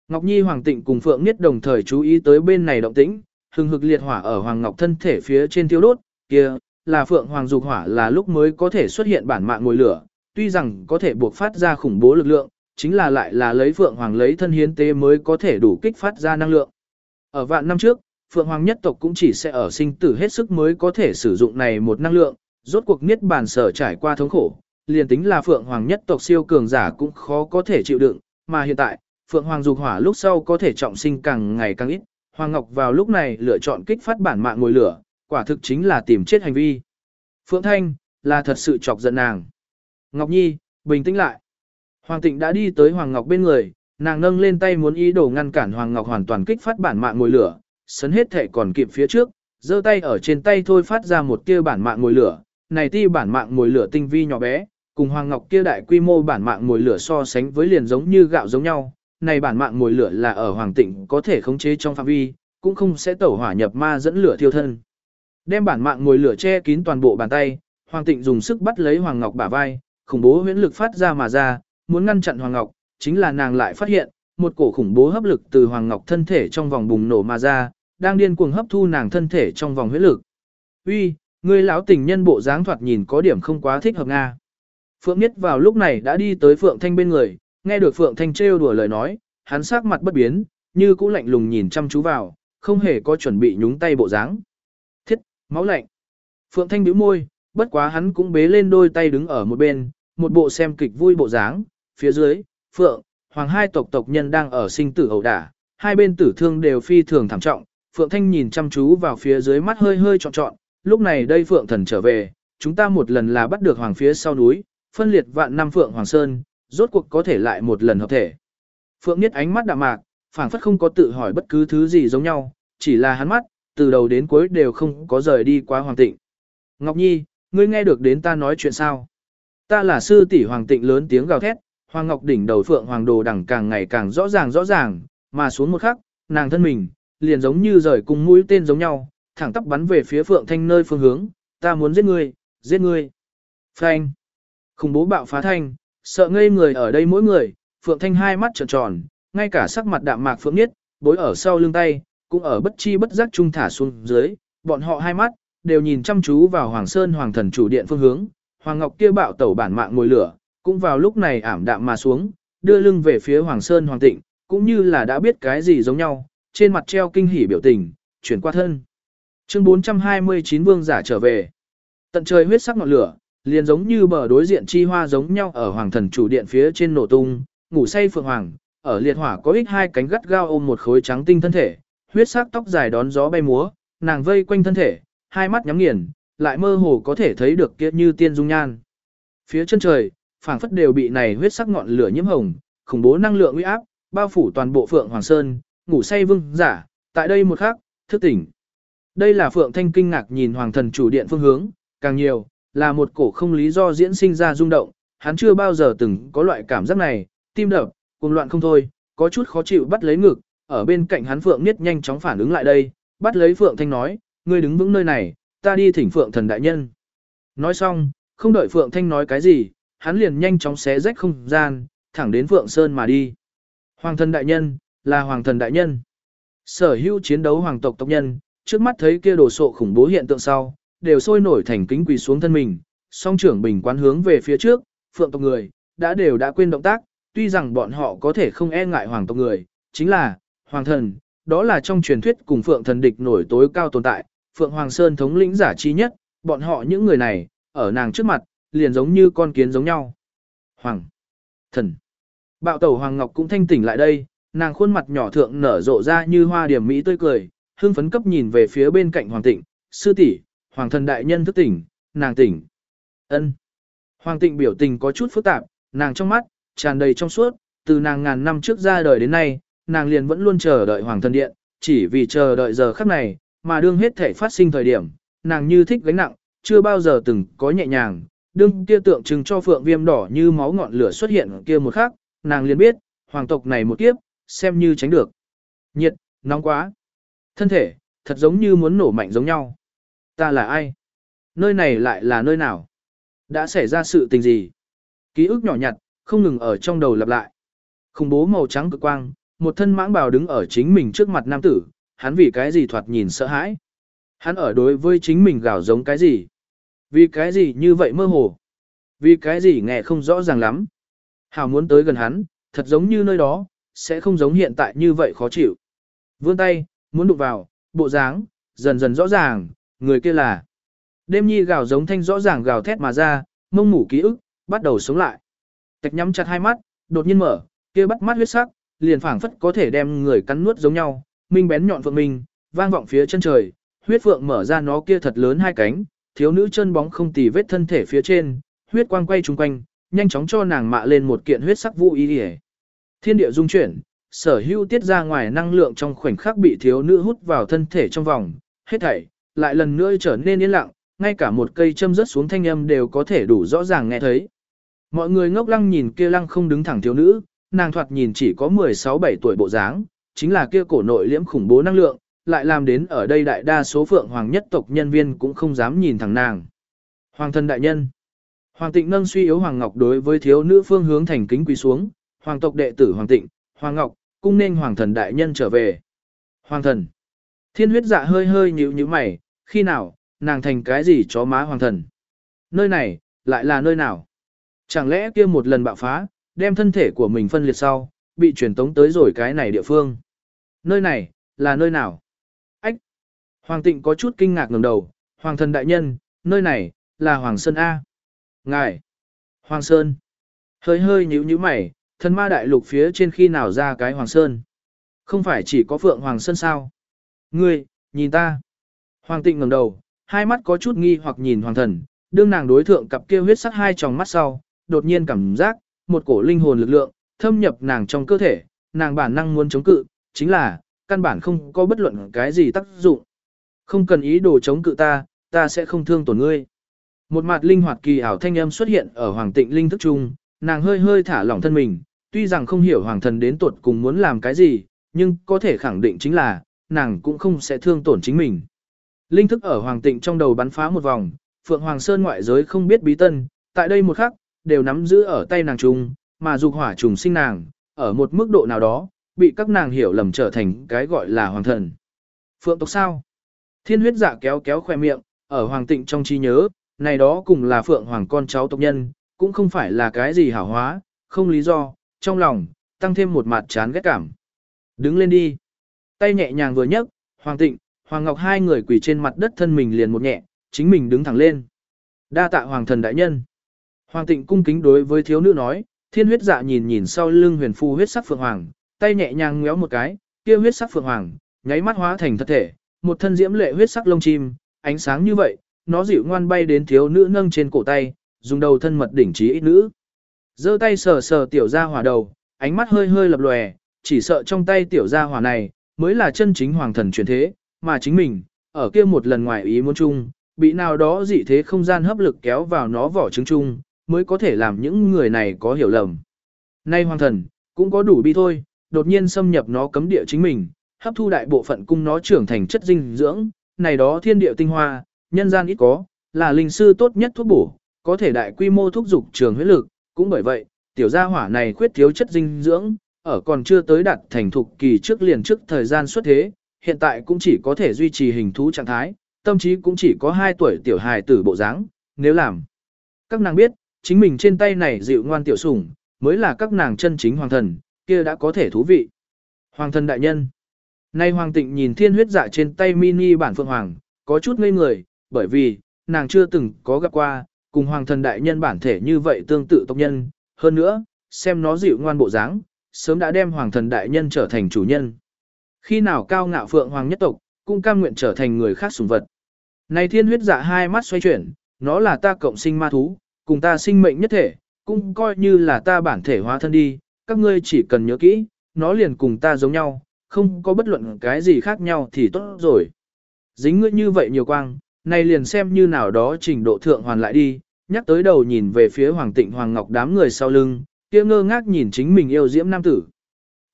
Ngọc Nhi Hoàng Tịnh cùng Phượng Niết đồng thời chú ý tới bên này động tĩnh, hừng hực liệt hỏa ở Hoàng Ngọc thân thể phía trên thiêu đốt, kia là Phượng Hoàng dục hỏa là lúc mới có thể xuất hiện bản mạng ngồi lửa, tuy rằng có thể buộc phát ra khủng bố lực lượng, chính là lại là lấy Phượng Hoàng lấy thân hiến tế mới có thể đủ kích phát ra năng lượng. Ở vạn năm trước, Phượng Hoàng nhất tộc cũng chỉ sẽ ở sinh tử hết sức mới có thể sử dụng này một năng lượng, rốt cuộc niết bàn sở trải qua thống khổ, liền tính là Phượng Hoàng nhất tộc siêu cường giả cũng khó có thể chịu đựng, mà hiện tại, Phượng Hoàng dục hỏa lúc sau có thể trọng sinh càng ngày càng ít, Hoàng Ngọc vào lúc này lựa chọn kích phát bản mạng ngồi lửa, quả thực chính là tìm chết hành vi. Phượng Thanh, là thật sự chọc giận nàng. Ngọc Nhi, bình tĩnh lại. Hoàng Tịnh đã đi tới Hoàng Ngọc bên người, nàng nâng lên tay muốn ý đồ ngăn cản Hoàng Ngọc hoàn toàn kích phát bản mạng ngồi lửa, sấn hết thể còn kịp phía trước, giơ tay ở trên tay thôi phát ra một tia bản mạng ngồi lửa, này ti bản mạng ngồi lửa tinh vi nhỏ bé, cùng Hoàng Ngọc kia đại quy mô bản mạng ngồi lửa so sánh với liền giống như gạo giống nhau, này bản mạng ngồi lửa là ở Hoàng Tịnh có thể khống chế trong phạm vi, cũng không sẽ tẩu hỏa nhập ma dẫn lửa thiêu thân. Đem bản mạng ngồi lửa che kín toàn bộ bàn tay, Hoàng Tịnh dùng sức bắt lấy Hoàng Ngọc bả vai, khủng bố huyễn lực phát ra mà ra, muốn ngăn chặn Hoàng Ngọc, chính là nàng lại phát hiện, một cổ khủng bố hấp lực từ Hoàng Ngọc thân thể trong vòng bùng nổ mà ra, đang điên cuồng hấp thu nàng thân thể trong vòng huyết lực. Uy, người lão tình nhân bộ dáng thoạt nhìn có điểm không quá thích hợp nga. Phượng Nhất vào lúc này đã đi tới Phượng Thanh bên người, nghe được Phượng Thanh trêu đùa lời nói, hắn sắc mặt bất biến, như cũ lạnh lùng nhìn chăm chú vào, không hề có chuẩn bị nhúng tay bộ dáng. Máu lạnh. Phượng Thanh bĩu môi, bất quá hắn cũng bế lên đôi tay đứng ở một bên, một bộ xem kịch vui bộ dáng, phía dưới, Phượng, Hoàng hai tộc tộc nhân đang ở sinh tử ẩu đả, hai bên tử thương đều phi thường thảm trọng, Phượng Thanh nhìn chăm chú vào phía dưới mắt hơi hơi trọn trọn, lúc này đây Phượng thần trở về, chúng ta một lần là bắt được hoàng phía sau núi, phân liệt vạn năm Phượng Hoàng Sơn, rốt cuộc có thể lại một lần hợp thể. Phượng Niết ánh mắt đạm mạc, phảng phất không có tự hỏi bất cứ thứ gì giống nhau, chỉ là hắn mắt, từ đầu đến cuối đều không có rời đi qua Hoàng Tịnh. Ngọc Nhi, ngươi nghe được đến ta nói chuyện sao? Ta là sư tỷ Hoàng Tịnh lớn tiếng gào thét, Hoàng Ngọc đỉnh đầu Phượng Hoàng đồ đẳng càng ngày càng rõ ràng rõ ràng, mà xuống một khắc, nàng thân mình, liền giống như rời cùng mũi tên giống nhau, thẳng tắp bắn về phía Phượng Thanh nơi phương hướng, ta muốn giết ngươi, giết ngươi. Phanh. Khủng bố bạo phá thanh, sợ ngây người ở đây mỗi người, Phượng Thanh hai mắt trợn tròn, ngay cả sắc mặt đạm mạc Phượng Nhất, bối ở sau lưng tay, cũng ở bất chi bất giác trung thả xuống dưới, bọn họ hai mắt, đều nhìn chăm chú vào Hoàng Sơn Hoàng thần chủ điện phương hướng, Hoàng Ngọc kia bạo tẩu bản mạng ngồi lửa, cũng vào lúc này ảm đạm mà xuống, đưa lưng về phía Hoàng Sơn Hoàng Tịnh, cũng như là đã biết cái gì giống nhau, trên mặt treo kinh hỉ biểu tình, chuyển qua thân. Chương 429 Vương giả trở về. Tận trời huyết sắc ngọn lửa, liền giống như bờ đối diện chi hoa giống nhau ở Hoàng thần chủ điện phía trên nổ tung, ngủ say phượng hoàng, ở liệt hỏa có ích hai cánh gắt gao ôm một khối trắng tinh thân thể, huyết sắc tóc dài đón gió bay múa, nàng vây quanh thân thể, hai mắt nhắm nghiền, lại mơ hồ có thể thấy được kia như tiên dung nhan. Phía chân trời, phảng phất đều bị này huyết sắc ngọn lửa nhiễm hồng, khủng bố năng lượng uy áp, bao phủ toàn bộ Phượng Hoàng Sơn, ngủ say vương giả, tại đây một khắc, thức tỉnh. Đây là Phượng Thanh kinh ngạc nhìn Hoàng thần chủ điện phương hướng, càng nhiều, là một cổ không lý do diễn sinh ra rung động, hắn chưa bao giờ từng có loại cảm giác này, tim đập, cuồng loạn không thôi, có chút khó chịu bắt lấy ngực, ở bên cạnh hắn Phượng Niết nhanh chóng phản ứng lại đây, bắt lấy Phượng Thanh nói, ngươi đứng vững nơi này, ta đi thỉnh Phượng thần đại nhân. Nói xong, không đợi Phượng Thanh nói cái gì, hắn liền nhanh chóng xé rách không gian, thẳng đến Phượng Sơn mà đi. Hoàng thần đại nhân, là hoàng thần đại nhân. Sở hữu chiến đấu hoàng tộc tộc nhân, trước mắt thấy kia đồ sộ khủng bố hiện tượng sau, đều sôi nổi thành kính quỳ xuống thân mình, song trưởng bình quán hướng về phía trước, phượng tộc người, đã đều đã quên động tác, tuy rằng bọn họ có thể không e ngại hoàng tộc người, chính là, hoàng thần, đó là trong truyền thuyết cùng phượng thần địch nổi tối cao tồn tại, phượng hoàng sơn thống lĩnh giả chi nhất, bọn họ những người này, ở nàng trước mặt, liền giống như con kiến giống nhau. Hoàng, thần, bạo tẩu hoàng ngọc cũng thanh tỉnh lại đây, nàng khuôn mặt nhỏ thượng nở rộ ra như hoa điểm mỹ tươi cười, hương phấn cấp nhìn về phía bên cạnh hoàng tịnh, sư tỷ, hoàng thần đại nhân thức tỉnh, nàng tỉnh. ân Hoàng tịnh biểu tình có chút phức tạp, nàng trong mắt, tràn đầy trong suốt, từ nàng ngàn năm trước ra đời đến nay, nàng liền vẫn luôn chờ đợi hoàng thần điện, chỉ vì chờ đợi giờ khắc này, mà đương hết thể phát sinh thời điểm, nàng như thích gánh nặng, chưa bao giờ từng có nhẹ nhàng, đương kia tượng trưng cho phượng viêm đỏ như máu ngọn lửa xuất hiện kia một khắc, nàng liền biết, hoàng tộc này một kiếp, xem như tránh được. Nhiệt, nóng quá. Thân thể, thật giống như muốn nổ mạnh giống nhau. Ta là ai? Nơi này lại là nơi nào? Đã xảy ra sự tình gì? Ký ức nhỏ nhặt, không ngừng ở trong đầu lặp lại. Khủng bố màu trắng cực quang, một thân mãng bào đứng ở chính mình trước mặt nam tử, hắn vì cái gì thoạt nhìn sợ hãi. Hắn ở đối với chính mình gào giống cái gì? Vì cái gì như vậy mơ hồ? Vì cái gì nghe không rõ ràng lắm? Hảo muốn tới gần hắn, thật giống như nơi đó, sẽ không giống hiện tại như vậy khó chịu. Vươn tay, muốn đụng vào, bộ dáng, dần dần rõ ràng, người kia là. Đêm nhi gào giống thanh rõ ràng gào thét mà ra, mông mủ ký ức, bắt đầu sống lại. Tạch nhắm chặt hai mắt, đột nhiên mở, kia bắt mắt huyết sắc, liền phảng phất có thể đem người cắn nuốt giống nhau, minh bén nhọn phượng minh, vang vọng phía chân trời, huyết phượng mở ra nó kia thật lớn hai cánh, thiếu nữ chân bóng không tì vết thân thể phía trên, huyết quang quay trung quanh, nhanh chóng cho nàng mạ lên một kiện huyết sắc vũ y điề. Thiên địa dung chuyển, sở hữu tiết ra ngoài năng lượng trong khoảnh khắc bị thiếu nữ hút vào thân thể trong vòng, hết thảy, lại lần nữa trở nên yên lặng, ngay cả một cây châm rớt xuống thanh âm đều có thể đủ rõ ràng nghe thấy. Mọi người ngốc lăng nhìn kia lăng không đứng thẳng thiếu nữ, nàng thoạt nhìn chỉ có 16-17 tuổi bộ dáng, chính là kia cổ nội liễm khủng bố năng lượng, lại làm đến ở đây đại đa số phượng hoàng nhất tộc nhân viên cũng không dám nhìn thẳng nàng. Hoàng thân đại nhân. Hoàng tịnh nâng suy yếu Hoàng Ngọc đối với thiếu nữ phương hướng thành kính quỳ xuống, Hoàng tộc đệ tử Hoàng tịnh, Hoàng Ngọc, cung nên Hoàng thần đại nhân trở về. Hoàng thần. Thiên huyết dạ hơi hơi nhíu nhíu mày, khi nào, nàng thành cái gì chó má Hoàng thần. Nơi này, lại là nơi nào? Chẳng lẽ kia một lần bạo phá, đem thân thể của mình phân liệt sau, bị truyền tống tới rồi cái này địa phương. Nơi này, là nơi nào? Ách! Hoàng tịnh có chút kinh ngạc ngẩng đầu, Hoàng thần đại nhân, nơi này, là Hoàng Sơn A. Ngài! Hoàng Sơn! Hơi hơi nhíu nhíu mày, thần ma đại lục phía trên khi nào ra cái Hoàng Sơn? Không phải chỉ có Phượng Hoàng Sơn sao? Ngươi, nhìn ta! Hoàng tịnh ngẩng đầu, hai mắt có chút nghi hoặc nhìn Hoàng thần, đương nàng đối thượng cặp kia huyết sắc hai tròng mắt sau, đột nhiên cảm giác, một cổ linh hồn lực lượng, thâm nhập nàng trong cơ thể, nàng bản năng muốn chống cự, chính là, căn bản không có bất luận cái gì tác dụng. Không cần ý đồ chống cự ta, ta sẽ không thương tổn ngươi. Một mặt linh hoạt kỳ ảo thanh âm xuất hiện ở hoàng tịnh linh thức trung, nàng hơi hơi thả lỏng thân mình, tuy rằng không hiểu hoàng thần đến tuột cùng muốn làm cái gì, nhưng có thể khẳng định chính là, nàng cũng không sẽ thương tổn chính mình. Linh thức ở hoàng tịnh trong đầu bắn phá một vòng, Phượng Hoàng Sơn ngoại giới không biết bí tân, tại đây một khắc, đều nắm giữ ở tay nàng chung, mà dục hỏa trùng sinh nàng, ở một mức độ nào đó, bị các nàng hiểu lầm trở thành cái gọi là hoàng thần. Phượng tộc sao? Thiên huyết dạ kéo kéo khoe miệng, ở hoàng tịnh trong trí nhớ, này đó cùng là phượng hoàng con cháu tộc nhân, cũng không phải là cái gì hảo hóa, không lý do, trong lòng, tăng thêm một mặt chán ghét cảm. Đứng lên đi. Tay nhẹ nhàng vừa nhấc, hoàng tịnh, hoàng ngọc hai người quỳ trên mặt đất thân mình liền một nhẹ, chính mình đứng thẳng lên. Đa tạ hoàng thần đại nhân. Hoàng tịnh cung kính đối với thiếu nữ nói, thiên huyết dạ nhìn nhìn sau lưng huyền phu huyết sắc phượng hoàng, tay nhẹ nhàng ngéo một cái, kia huyết sắc phượng hoàng, nháy mắt hóa thành thật thể, một thân diễm lệ huyết sắc lông chim, ánh sáng như vậy, nó dịu ngoan bay đến thiếu nữ nâng trên cổ tay, dùng đầu thân mật đỉnh trí ít nữ. giơ tay sờ sờ tiểu gia hỏa đầu, ánh mắt hơi hơi lập lòe, chỉ sợ trong tay tiểu gia hỏa này, mới là chân chính hoàng thần truyền thế, mà chính mình, ở kia một lần ngoài ý muốn chung, bị nào đó dị thế không gian hấp lực kéo vào nó vỏ trứng chung, mới có thể làm những người này có hiểu lầm. Nay hoàng thần, cũng có đủ bi thôi, đột nhiên xâm nhập nó cấm địa chính mình, hấp thu đại bộ phận cung nó trưởng thành chất dinh dưỡng, này đó thiên địa tinh hoa, nhân gian ít có, là linh sư tốt nhất thuốc bổ, có thể đại quy mô thúc dục trường huyết lực, cũng bởi vậy, tiểu gia hỏa này khuyết thiếu chất dinh dưỡng, ở còn chưa tới đạt thành thục kỳ trước liền trước thời gian xuất thế, hiện tại cũng chỉ có thể duy trì hình thú trạng thái, tâm trí cũng chỉ có 2 tuổi tiểu hài tử bộ dáng, nếu làm. Các nàng biết, chính mình trên tay này dịu ngoan tiểu sủng, mới là các nàng chân chính hoàng thần, kia đã có thể thú vị. Hoàng thần đại nhân. Nay hoàng tịnh nhìn thiên huyết dạ trên tay mini bản phượng hoàng, có chút ngây người, bởi vì, nàng chưa từng có gặp qua, cùng hoàng thần đại nhân bản thể như vậy tương tự tộc nhân, hơn nữa, xem nó dịu ngoan bộ dáng, sớm đã đem hoàng thần đại nhân trở thành chủ nhân. Khi nào cao ngạo phượng hoàng nhất tộc, cũng cam nguyện trở thành người khác sủng vật. Này thiên huyết dạ hai mắt xoay chuyển, nó là ta cộng sinh ma thú, cùng ta sinh mệnh nhất thể, cũng coi như là ta bản thể hóa thân đi, các ngươi chỉ cần nhớ kỹ, nó liền cùng ta giống nhau, không có bất luận cái gì khác nhau thì tốt rồi. Dính ngươi như vậy nhiều quang, này liền xem như nào đó trình độ thượng hoàn lại đi, nhắc tới đầu nhìn về phía Hoàng Tịnh Hoàng Ngọc đám người sau lưng, kia ngơ ngác nhìn chính mình yêu diễm nam tử.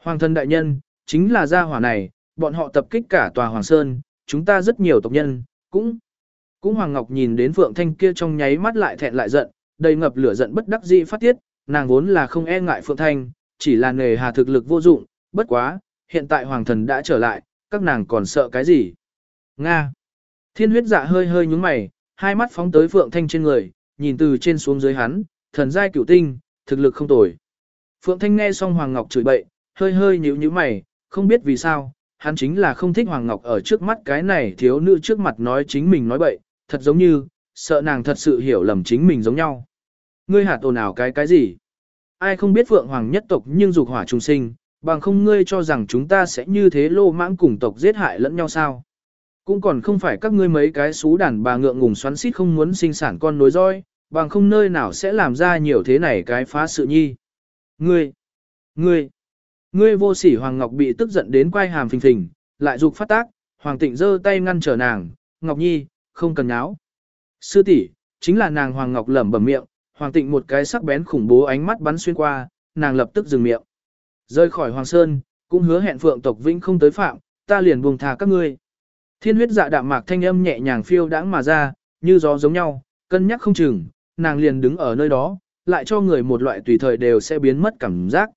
Hoàng thân đại nhân, chính là gia hỏa này, bọn họ tập kích cả tòa Hoàng Sơn, chúng ta rất nhiều tộc nhân, cũng cũng Hoàng Ngọc nhìn đến Phượng Thanh kia trong nháy mắt lại thẹn lại giận, đầy ngập lửa giận bất đắc dĩ phát tiết, nàng vốn là không e ngại Phượng Thanh, chỉ là nề hà thực lực vô dụng, bất quá, hiện tại Hoàng thần đã trở lại, các nàng còn sợ cái gì? Nga. Thiên huyết dạ hơi hơi nhúng mày, hai mắt phóng tới Phượng Thanh trên người, nhìn từ trên xuống dưới hắn, thần giai cửu tinh, thực lực không tồi. Phượng Thanh nghe xong Hoàng Ngọc chửi bậy, hơi hơi nhíu nhíu mày, không biết vì sao, hắn chính là không thích Hoàng Ngọc ở trước mắt cái này thiếu nữ trước mặt nói chính mình nói bậy, thật giống như, sợ nàng thật sự hiểu lầm chính mình giống nhau. Ngươi hạt ồn ào cái cái gì? Ai không biết Phượng Hoàng nhất tộc nhưng dục hỏa trùng sinh, bằng không ngươi cho rằng chúng ta sẽ như thế lô mãng cùng tộc giết hại lẫn nhau sao? Cũng còn không phải các ngươi mấy cái xú đàn bà ngượng ngùng xoắn xít không muốn sinh sản con nối roi, bằng không nơi nào sẽ làm ra nhiều thế này cái phá sự nhi. Ngươi, ngươi, ngươi vô sỉ Hoàng Ngọc bị tức giận đến quay hàm phình phình, lại dục phát tác, Hoàng Tịnh giơ tay ngăn trở nàng, Ngọc Nhi, không cần áo. Sư tỷ, chính là nàng Hoàng Ngọc lẩm bẩm miệng, Hoàng Tịnh một cái sắc bén khủng bố ánh mắt bắn xuyên qua, nàng lập tức dừng miệng. Rơi khỏi Hoàng Sơn, cũng hứa hẹn Phượng tộc Vĩnh không tới phạm, ta liền buông thả các ngươi. Thiên huyết dạ đạm mạc thanh âm nhẹ nhàng phiêu đãng mà ra, như gió giống nhau, cân nhắc không chừng, nàng liền đứng ở nơi đó, lại cho người một loại tùy thời đều sẽ biến mất cảm giác.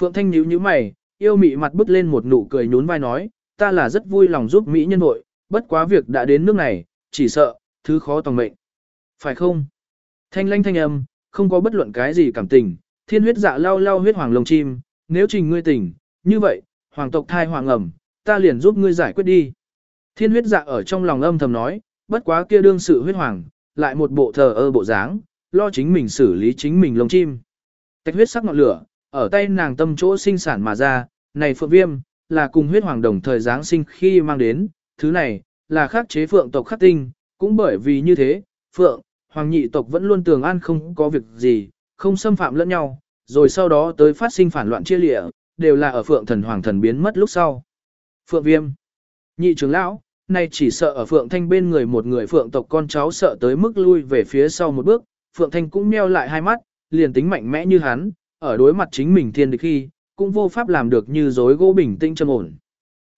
Phượng Thanh nhíu nhíu mày, yêu mị mặt bứt lên một nụ cười nhún vai nói, ta là rất vui lòng giúp mỹ nhân hội, bất quá việc đã đến nước này, chỉ sợ, thứ khó tòng mệnh. Phải không? Thanh lanh thanh âm, không có bất luận cái gì cảm tình, thiên huyết dạ lau lau huyết hoàng lồng chim, nếu trình ngươi tỉnh, như vậy, hoàng tộc thai hoàng ẩm, ta liền giúp ngươi giải quyết đi. Thiên huyết dạ ở trong lòng âm thầm nói, bất quá kia đương sự huyết hoàng, lại một bộ thờ ơ bộ dáng, lo chính mình xử lý chính mình lồng chim. Tạch huyết sắc ngọn lửa, ở tay nàng tâm chỗ sinh sản mà ra, này phượng viêm, là cùng huyết hoàng đồng thời giáng sinh khi mang đến, thứ này, là khắc chế phượng tộc khắc tinh, cũng bởi vì như thế, phượng, hoàng nhị tộc vẫn luôn tường an không có việc gì, không xâm phạm lẫn nhau, rồi sau đó tới phát sinh phản loạn chia lịa, đều là ở phượng thần hoàng thần biến mất lúc sau. Phượng viêm, nhị trưởng lão, nay chỉ sợ ở Phượng Thanh bên người một người Phượng tộc con cháu sợ tới mức lui về phía sau một bước, Phượng Thanh cũng meo lại hai mắt, liền tính mạnh mẽ như hắn, ở đối mặt chính mình thiên địch khi, cũng vô pháp làm được như dối gỗ bình tĩnh trầm ổn.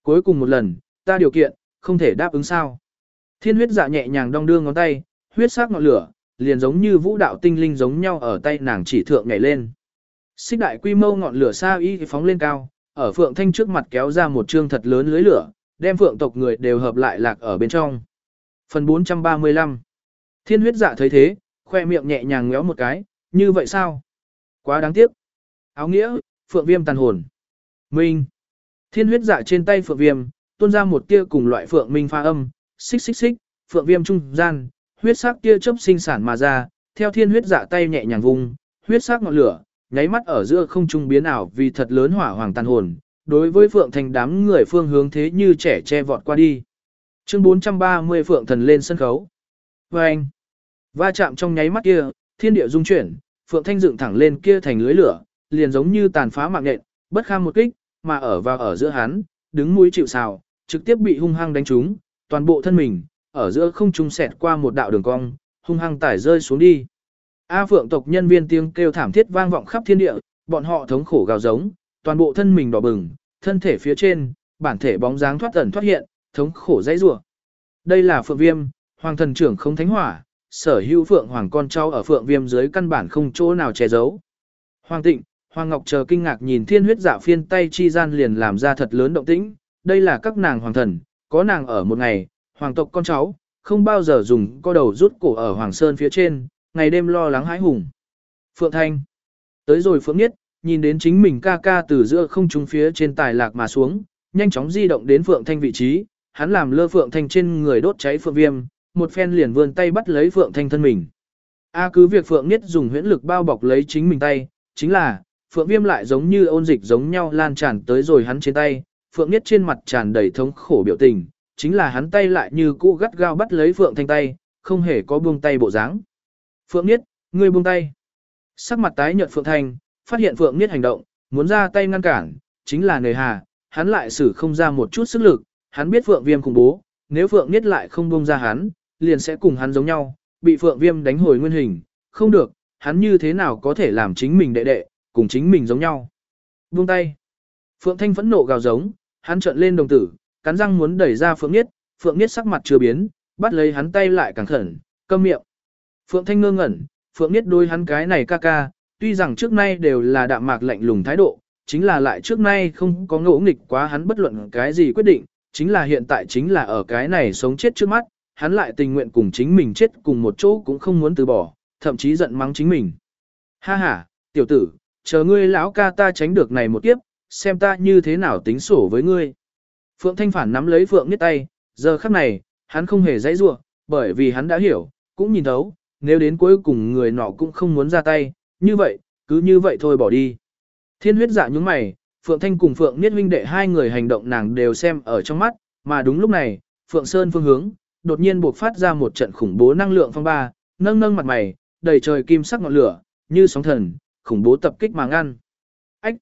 Cuối cùng một lần, ta điều kiện, không thể đáp ứng sao. Thiên huyết dạ nhẹ nhàng đong đưa ngón tay, huyết sắc ngọn lửa, liền giống như vũ đạo tinh linh giống nhau ở tay nàng chỉ thượng nhảy lên. Xích đại quy mô ngọn lửa xa y phóng lên cao, ở Phượng Thanh trước mặt kéo ra một trương thật lớn lưới lửa, đem phượng tộc người đều hợp lại lạc ở bên trong. Phần 435 Thiên huyết dạ thấy thế, khoe miệng nhẹ nhàng ngéo một cái, như vậy sao? Quá đáng tiếc. Áo nghĩa, phượng viêm tàn hồn. Minh. Thiên huyết dạ trên tay phượng viêm, tuôn ra một tia cùng loại phượng minh pha âm, xích xích xích, phượng viêm trung gian, huyết sắc tia chớp sinh sản mà ra, theo thiên huyết dạ tay nhẹ nhàng vung, huyết sắc ngọn lửa, nháy mắt ở giữa không trung biến ảo vì thật lớn hỏa hoàng tàn hồn, đối với phượng thành đám người phương hướng thế như trẻ che vọt qua đi. Chương 430 phượng thần lên sân khấu. Và va chạm trong nháy mắt kia, thiên địa dung chuyển, phượng thanh dựng thẳng lên kia thành lưới lửa, liền giống như tàn phá mạng nhện, bất kham một kích, mà ở vào ở giữa hắn, đứng mũi chịu sào, trực tiếp bị hung hăng đánh trúng, toàn bộ thân mình, ở giữa không trung xẹt qua một đạo đường cong, hung hăng tải rơi xuống đi. A Phượng tộc nhân viên tiếng kêu thảm thiết vang vọng khắp thiên địa, bọn họ thống khổ gào giống, toàn bộ thân mình đỏ bừng, thân thể phía trên, bản thể bóng dáng thoát ẩn thoát hiện, thống khổ dãy rủa. Đây là Phượng Viêm, hoàng thần trưởng không thánh hỏa, sở hữu Phượng hoàng con cháu ở Phượng Viêm dưới căn bản không chỗ nào che giấu. Hoàng Tịnh, Hoàng Ngọc chờ kinh ngạc nhìn thiên huyết dạ phiên tay chi gian liền làm ra thật lớn động tĩnh, đây là các nàng hoàng thần, có nàng ở một ngày, hoàng tộc con cháu, không bao giờ dùng co đầu rút cổ ở Hoàng Sơn phía trên, ngày đêm lo lắng hãi hùng. Phượng Thanh. Tới rồi Phượng Nhất, nhìn đến chính mình ca ca từ giữa không trung phía trên tài lạc mà xuống, nhanh chóng di động đến Phượng Thanh vị trí, hắn làm lơ Phượng Thanh trên người đốt cháy Phượng Viêm, một phen liền vươn tay bắt lấy Phượng Thanh thân mình. A cứ việc Phượng Nhất dùng huyễn lực bao bọc lấy chính mình tay, chính là, Phượng Viêm lại giống như ôn dịch giống nhau lan tràn tới rồi hắn trên tay, Phượng Nhất trên mặt tràn đầy thống khổ biểu tình, chính là hắn tay lại như cũ gắt gao bắt lấy Phượng Thanh tay, không hề có buông tay bộ dáng. Phượng Niết, ngươi buông tay. Sắc mặt tái nhợt Phượng Thanh, phát hiện Phượng Niết hành động, muốn ra tay ngăn cản, chính là nề hà, hắn lại xử không ra một chút sức lực, hắn biết Phượng Viêm khủng bố, nếu Phượng Niết lại không buông ra hắn, liền sẽ cùng hắn giống nhau, bị Phượng Viêm đánh hồi nguyên hình, không được, hắn như thế nào có thể làm chính mình đệ đệ, cùng chính mình giống nhau. Buông tay. Phượng Thanh phẫn nộ gào giống, hắn trợn lên đồng tử, cắn răng muốn đẩy ra Phượng Niết, Phượng Niết sắc mặt chưa biến, bắt lấy hắn tay lại càng khẩn, câm miệng. Phượng Thanh ngơ ngẩn, Phượng Niết đôi hắn cái này ca ca, tuy rằng trước nay đều là đạm mạc lạnh lùng thái độ, chính là lại trước nay không có ngỗ nghịch quá hắn bất luận cái gì quyết định, chính là hiện tại chính là ở cái này sống chết trước mắt, hắn lại tình nguyện cùng chính mình chết cùng một chỗ cũng không muốn từ bỏ, thậm chí giận mắng chính mình. Ha ha, tiểu tử, chờ ngươi lão ca ta tránh được này một kiếp, xem ta như thế nào tính sổ với ngươi. Phượng Thanh Phản nắm lấy Phượng Niết tay, giờ khắc này, hắn không hề dãy rủa, bởi vì hắn đã hiểu, cũng nhìn thấu, nếu đến cuối cùng người nọ cũng không muốn ra tay, như vậy, cứ như vậy thôi bỏ đi. Thiên huyết dạ nhúng mày, Phượng Thanh cùng Phượng Niết huynh đệ hai người hành động nàng đều xem ở trong mắt, mà đúng lúc này, Phượng Sơn phương hướng, đột nhiên buộc phát ra một trận khủng bố năng lượng phong ba, nâng nâng mặt mày, đầy trời kim sắc ngọn lửa, như sóng thần, khủng bố tập kích mà ngăn. Ách!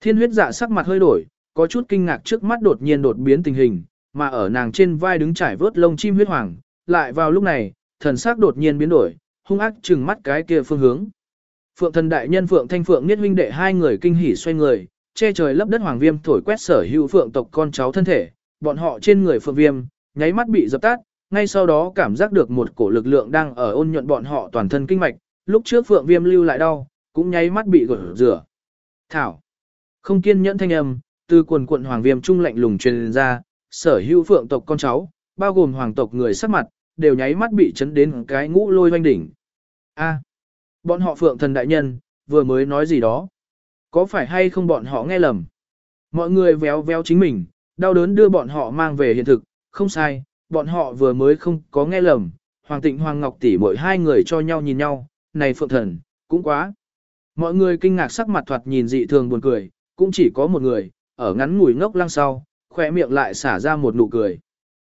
Thiên huyết dạ sắc mặt hơi đổi, có chút kinh ngạc trước mắt đột nhiên đột biến tình hình, mà ở nàng trên vai đứng trải vớt lông chim huyết hoàng, lại vào lúc này, thần sắc đột nhiên biến đổi, hung ác trừng mắt cái kia phương hướng. Phượng thần đại nhân Phượng Thanh Phượng Niết huynh đệ hai người kinh hỉ xoay người, che trời lấp đất hoàng viêm thổi quét sở hữu phượng tộc con cháu thân thể, bọn họ trên người phượng viêm, nháy mắt bị dập tắt, ngay sau đó cảm giác được một cổ lực lượng đang ở ôn nhuận bọn họ toàn thân kinh mạch, lúc trước phượng viêm lưu lại đau, cũng nháy mắt bị gột rửa. Thảo, không kiên nhẫn thanh âm, từ quần quận hoàng viêm trung lạnh lùng truyền ra, sở hữu phượng tộc con cháu, bao gồm hoàng tộc người sắc mặt, đều nháy mắt bị chấn đến cái ngũ lôi doanh đỉnh. A, bọn họ phượng thần đại nhân, vừa mới nói gì đó. Có phải hay không bọn họ nghe lầm? Mọi người véo véo chính mình, đau đớn đưa bọn họ mang về hiện thực, không sai, bọn họ vừa mới không có nghe lầm. Hoàng tịnh Hoàng Ngọc tỷ mỗi hai người cho nhau nhìn nhau, này phượng thần, cũng quá. Mọi người kinh ngạc sắc mặt thoạt nhìn dị thường buồn cười, cũng chỉ có một người, ở ngắn ngủi ngốc lăng sau, khỏe miệng lại xả ra một nụ cười.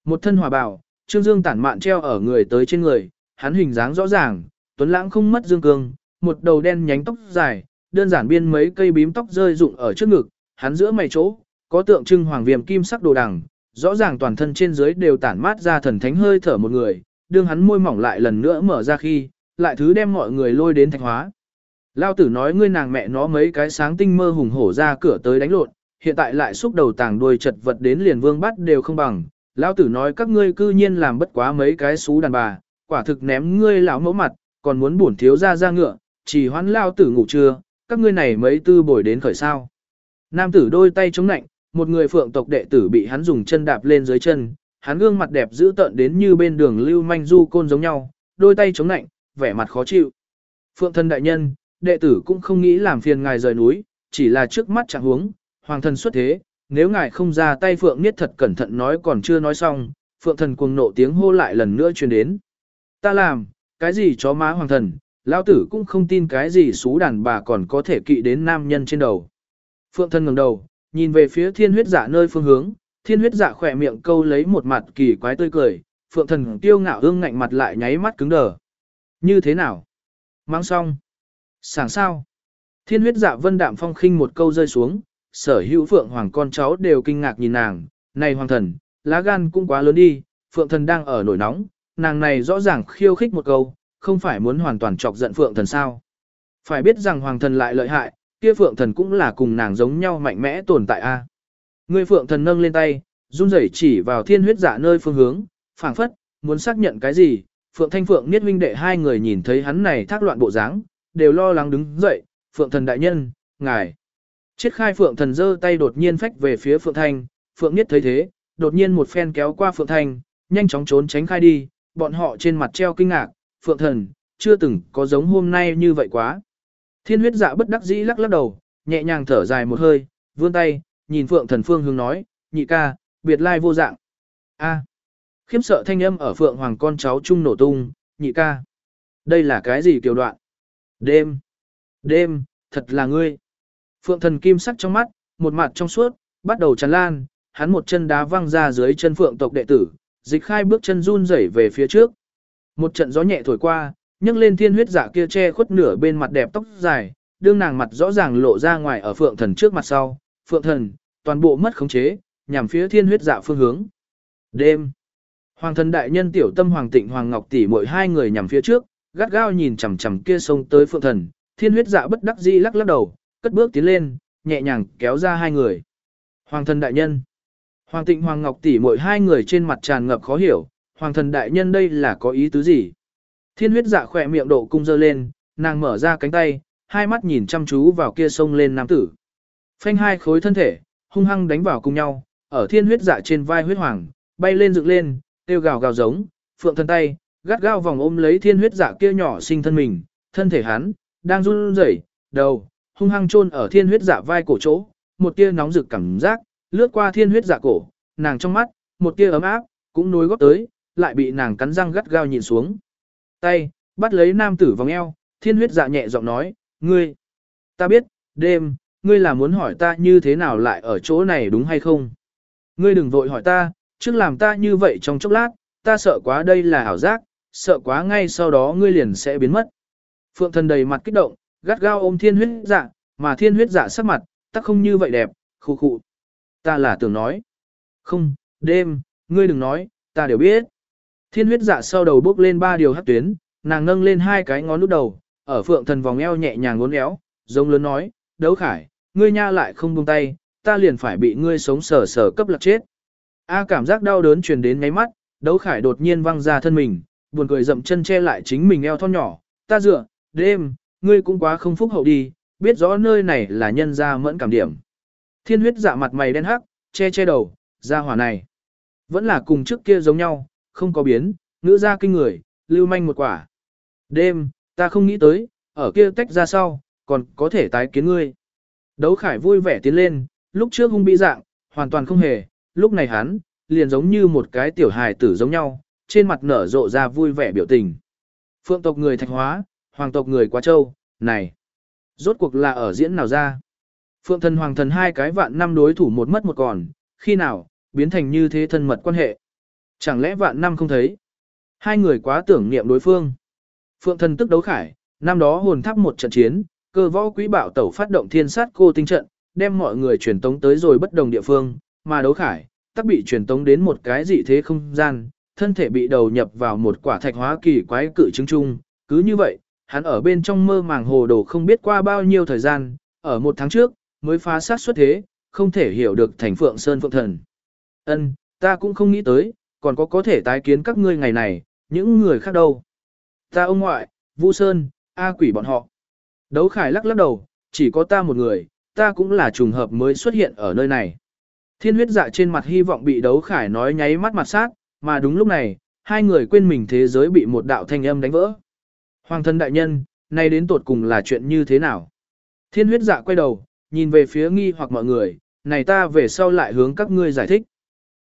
Một thân hòa bảo, Trương Dương tản mạn treo ở người tới trên người, hắn hình dáng rõ ràng, tuấn lãng không mất dương cương, một đầu đen nhánh tóc dài, đơn giản biên mấy cây bím tóc rơi rụng ở trước ngực, hắn giữa mày chỗ, có tượng trưng hoàng viêm kim sắc đồ đằng, rõ ràng toàn thân trên dưới đều tản mát ra thần thánh hơi thở một người, đương hắn môi mỏng lại lần nữa mở ra khi, lại thứ đem mọi người lôi đến thạch hóa. Lao tử nói ngươi nàng mẹ nó mấy cái sáng tinh mơ hùng hổ ra cửa tới đánh lộn, hiện tại lại xúc đầu tàng đuôi chật vật đến liền vương bắt đều không bằng. Lão tử nói các ngươi cư nhiên làm bất quá mấy cái xú đàn bà, quả thực ném ngươi lão mẫu mặt, còn muốn bổn thiếu ra ra ngựa, chỉ hoãn lao tử ngủ trưa, các ngươi này mấy tư bồi đến khởi sao. Nam tử đôi tay chống nạnh, một người phượng tộc đệ tử bị hắn dùng chân đạp lên dưới chân, hắn gương mặt đẹp giữ tợn đến như bên đường lưu manh du côn giống nhau, đôi tay chống nạnh, vẻ mặt khó chịu. Phượng thân đại nhân, đệ tử cũng không nghĩ làm phiền ngài rời núi, chỉ là trước mắt chẳng huống, hoàng thần xuất thế, nếu ngài không ra tay Phượng Niết thật cẩn thận nói còn chưa nói xong, Phượng thần cuồng nộ tiếng hô lại lần nữa truyền đến. Ta làm, cái gì chó má hoàng thần, lão tử cũng không tin cái gì xú đàn bà còn có thể kỵ đến nam nhân trên đầu. Phượng thần ngẩng đầu, nhìn về phía thiên huyết giả nơi phương hướng, thiên huyết giả khỏe miệng câu lấy một mặt kỳ quái tươi cười, phượng thần tiêu ngạo ương ngạnh mặt lại nháy mắt cứng đờ. Như thế nào? Mang xong. Sảng sao? Thiên huyết dạ vân đạm phong khinh một câu rơi xuống, sở hữu phượng hoàng con cháu đều kinh ngạc nhìn nàng, này hoàng thần, lá gan cũng quá lớn đi, phượng thần đang ở nổi nóng, nàng này rõ ràng khiêu khích một câu, không phải muốn hoàn toàn chọc giận phượng thần sao. Phải biết rằng hoàng thần lại lợi hại, kia phượng thần cũng là cùng nàng giống nhau mạnh mẽ tồn tại a. Người phượng thần nâng lên tay, run rẩy chỉ vào thiên huyết dạ nơi phương hướng, phảng phất, muốn xác nhận cái gì, phượng thanh phượng niết huynh đệ hai người nhìn thấy hắn này thác loạn bộ dáng, đều lo lắng đứng dậy, phượng thần đại nhân, ngài. Chiết khai phượng thần giơ tay đột nhiên phách về phía phượng thanh, phượng niết thấy thế, đột nhiên một phen kéo qua phượng thanh, nhanh chóng trốn tránh khai đi, bọn họ trên mặt treo kinh ngạc, phượng thần, chưa từng có giống hôm nay như vậy quá. Thiên huyết dạ bất đắc dĩ lắc lắc đầu, nhẹ nhàng thở dài một hơi, vươn tay, nhìn phượng thần phương hướng nói, nhị ca, biệt lai vô dạng. A. Khiếm sợ thanh âm ở phượng hoàng con cháu chung nổ tung, nhị ca. Đây là cái gì kiều đoạn? Đêm. Đêm, thật là ngươi. Phượng thần kim sắc trong mắt, một mặt trong suốt, bắt đầu tràn lan, hắn một chân đá văng ra dưới chân phượng tộc đệ tử, dịch khai bước chân run rẩy về phía trước. Một trận gió nhẹ thổi qua, nhấc lên thiên huyết dạ kia che khuất nửa bên mặt đẹp tóc dài, đương nàng mặt rõ ràng lộ ra ngoài ở phượng thần trước mặt sau, phượng thần, toàn bộ mất khống chế, nhằm phía thiên huyết dạ phương hướng. Đêm, hoàng thần đại nhân tiểu tâm hoàng tịnh hoàng ngọc tỷ mỗi hai người nhằm phía trước, gắt gao nhìn chằm chằm kia sông tới phượng thần, thiên huyết dạ bất đắc dĩ lắc lắc đầu, cất bước tiến lên, nhẹ nhàng kéo ra hai người. Hoàng thân đại nhân, hoàng tịnh hoàng ngọc tỷ mỗi hai người trên mặt tràn ngập khó hiểu, hoàng thần đại nhân đây là có ý tứ gì? Thiên huyết dạ khỏe miệng độ cung dơ lên, nàng mở ra cánh tay, hai mắt nhìn chăm chú vào kia sông lên nam tử. Phanh hai khối thân thể, hung hăng đánh vào cùng nhau, ở thiên huyết dạ trên vai huyết hoàng, bay lên dựng lên, tiêu gào gào giống, phượng thân tay, gắt gao vòng ôm lấy thiên huyết dạ kia nhỏ sinh thân mình, thân thể hắn, đang run rẩy, đầu, hung hăng chôn ở thiên huyết dạ vai cổ chỗ, một tia nóng rực cảm giác, lướt qua thiên huyết dạ cổ, nàng trong mắt, một tia ấm áp, cũng nối góp tới, lại bị nàng cắn răng gắt gao nhìn xuống. Tay, bắt lấy nam tử vòng eo, thiên huyết dạ nhẹ giọng nói, ngươi, ta biết, đêm, ngươi là muốn hỏi ta như thế nào lại ở chỗ này đúng hay không? Ngươi đừng vội hỏi ta, trước làm ta như vậy trong chốc lát, ta sợ quá đây là ảo giác, sợ quá ngay sau đó ngươi liền sẽ biến mất. Phượng thần đầy mặt kích động, gắt gao ôm thiên huyết dạ, mà thiên huyết dạ sắc mặt, tắc không như vậy đẹp, khu khụ. Ta là tưởng nói. Không, đêm, ngươi đừng nói, ta đều biết. Thiên huyết dạ sau đầu bước lên ba điều hắc tuyến, nàng nâng lên hai cái ngón nút đầu, ở phượng thần vòng eo nhẹ nhàng uốn éo, giống lớn nói, đấu khải, ngươi nha lại không buông tay, ta liền phải bị ngươi sống sờ sờ cấp lạc chết. A cảm giác đau đớn truyền đến ngay mắt, đấu khải đột nhiên văng ra thân mình, buồn cười dậm chân che lại chính mình eo thon nhỏ, ta dựa, đêm, ngươi cũng quá không phúc hậu đi, biết rõ nơi này là nhân gia mẫn cảm điểm. Thiên huyết dạ mặt mày đen hắc, che che đầu, ra hỏa này. Vẫn là cùng trước kia giống nhau, không có biến, Nữ ra kinh người, lưu manh một quả. Đêm, ta không nghĩ tới, ở kia tách ra sau, còn có thể tái kiến ngươi. Đấu khải vui vẻ tiến lên, lúc trước hung bị dạng, hoàn toàn không hề, lúc này hắn, liền giống như một cái tiểu hài tử giống nhau, trên mặt nở rộ ra vui vẻ biểu tình. Phượng tộc người thạch hóa, hoàng tộc người quá châu, này, rốt cuộc là ở diễn nào ra? Phượng thần hoàng thần hai cái vạn năm đối thủ một mất một còn, khi nào, biến thành như thế thân mật quan hệ. Chẳng lẽ vạn năm không thấy? Hai người quá tưởng niệm đối phương. Phượng thần tức đấu khải, năm đó hồn tháp một trận chiến, cơ võ quý bảo tẩu phát động thiên sát cô tinh trận, đem mọi người truyền tống tới rồi bất đồng địa phương, mà đấu khải, tắc bị truyền tống đến một cái dị thế không gian, thân thể bị đầu nhập vào một quả thạch hóa kỳ quái cự chứng chung, cứ như vậy, hắn ở bên trong mơ màng hồ đồ không biết qua bao nhiêu thời gian, ở một tháng trước, mới phá sát xuất thế, không thể hiểu được thành phượng sơn phượng thần. Ân, ta cũng không nghĩ tới, còn có có thể tái kiến các ngươi ngày này, những người khác đâu. Ta ông ngoại, Vu Sơn, A quỷ bọn họ. Đấu khải lắc lắc đầu, chỉ có ta một người, ta cũng là trùng hợp mới xuất hiện ở nơi này. Thiên huyết dạ trên mặt hy vọng bị đấu khải nói nháy mắt mặt sát, mà đúng lúc này, hai người quên mình thế giới bị một đạo thanh âm đánh vỡ. Hoàng thân đại nhân, nay đến tột cùng là chuyện như thế nào? Thiên huyết dạ quay đầu, nhìn về phía nghi hoặc mọi người, này ta về sau lại hướng các ngươi giải thích.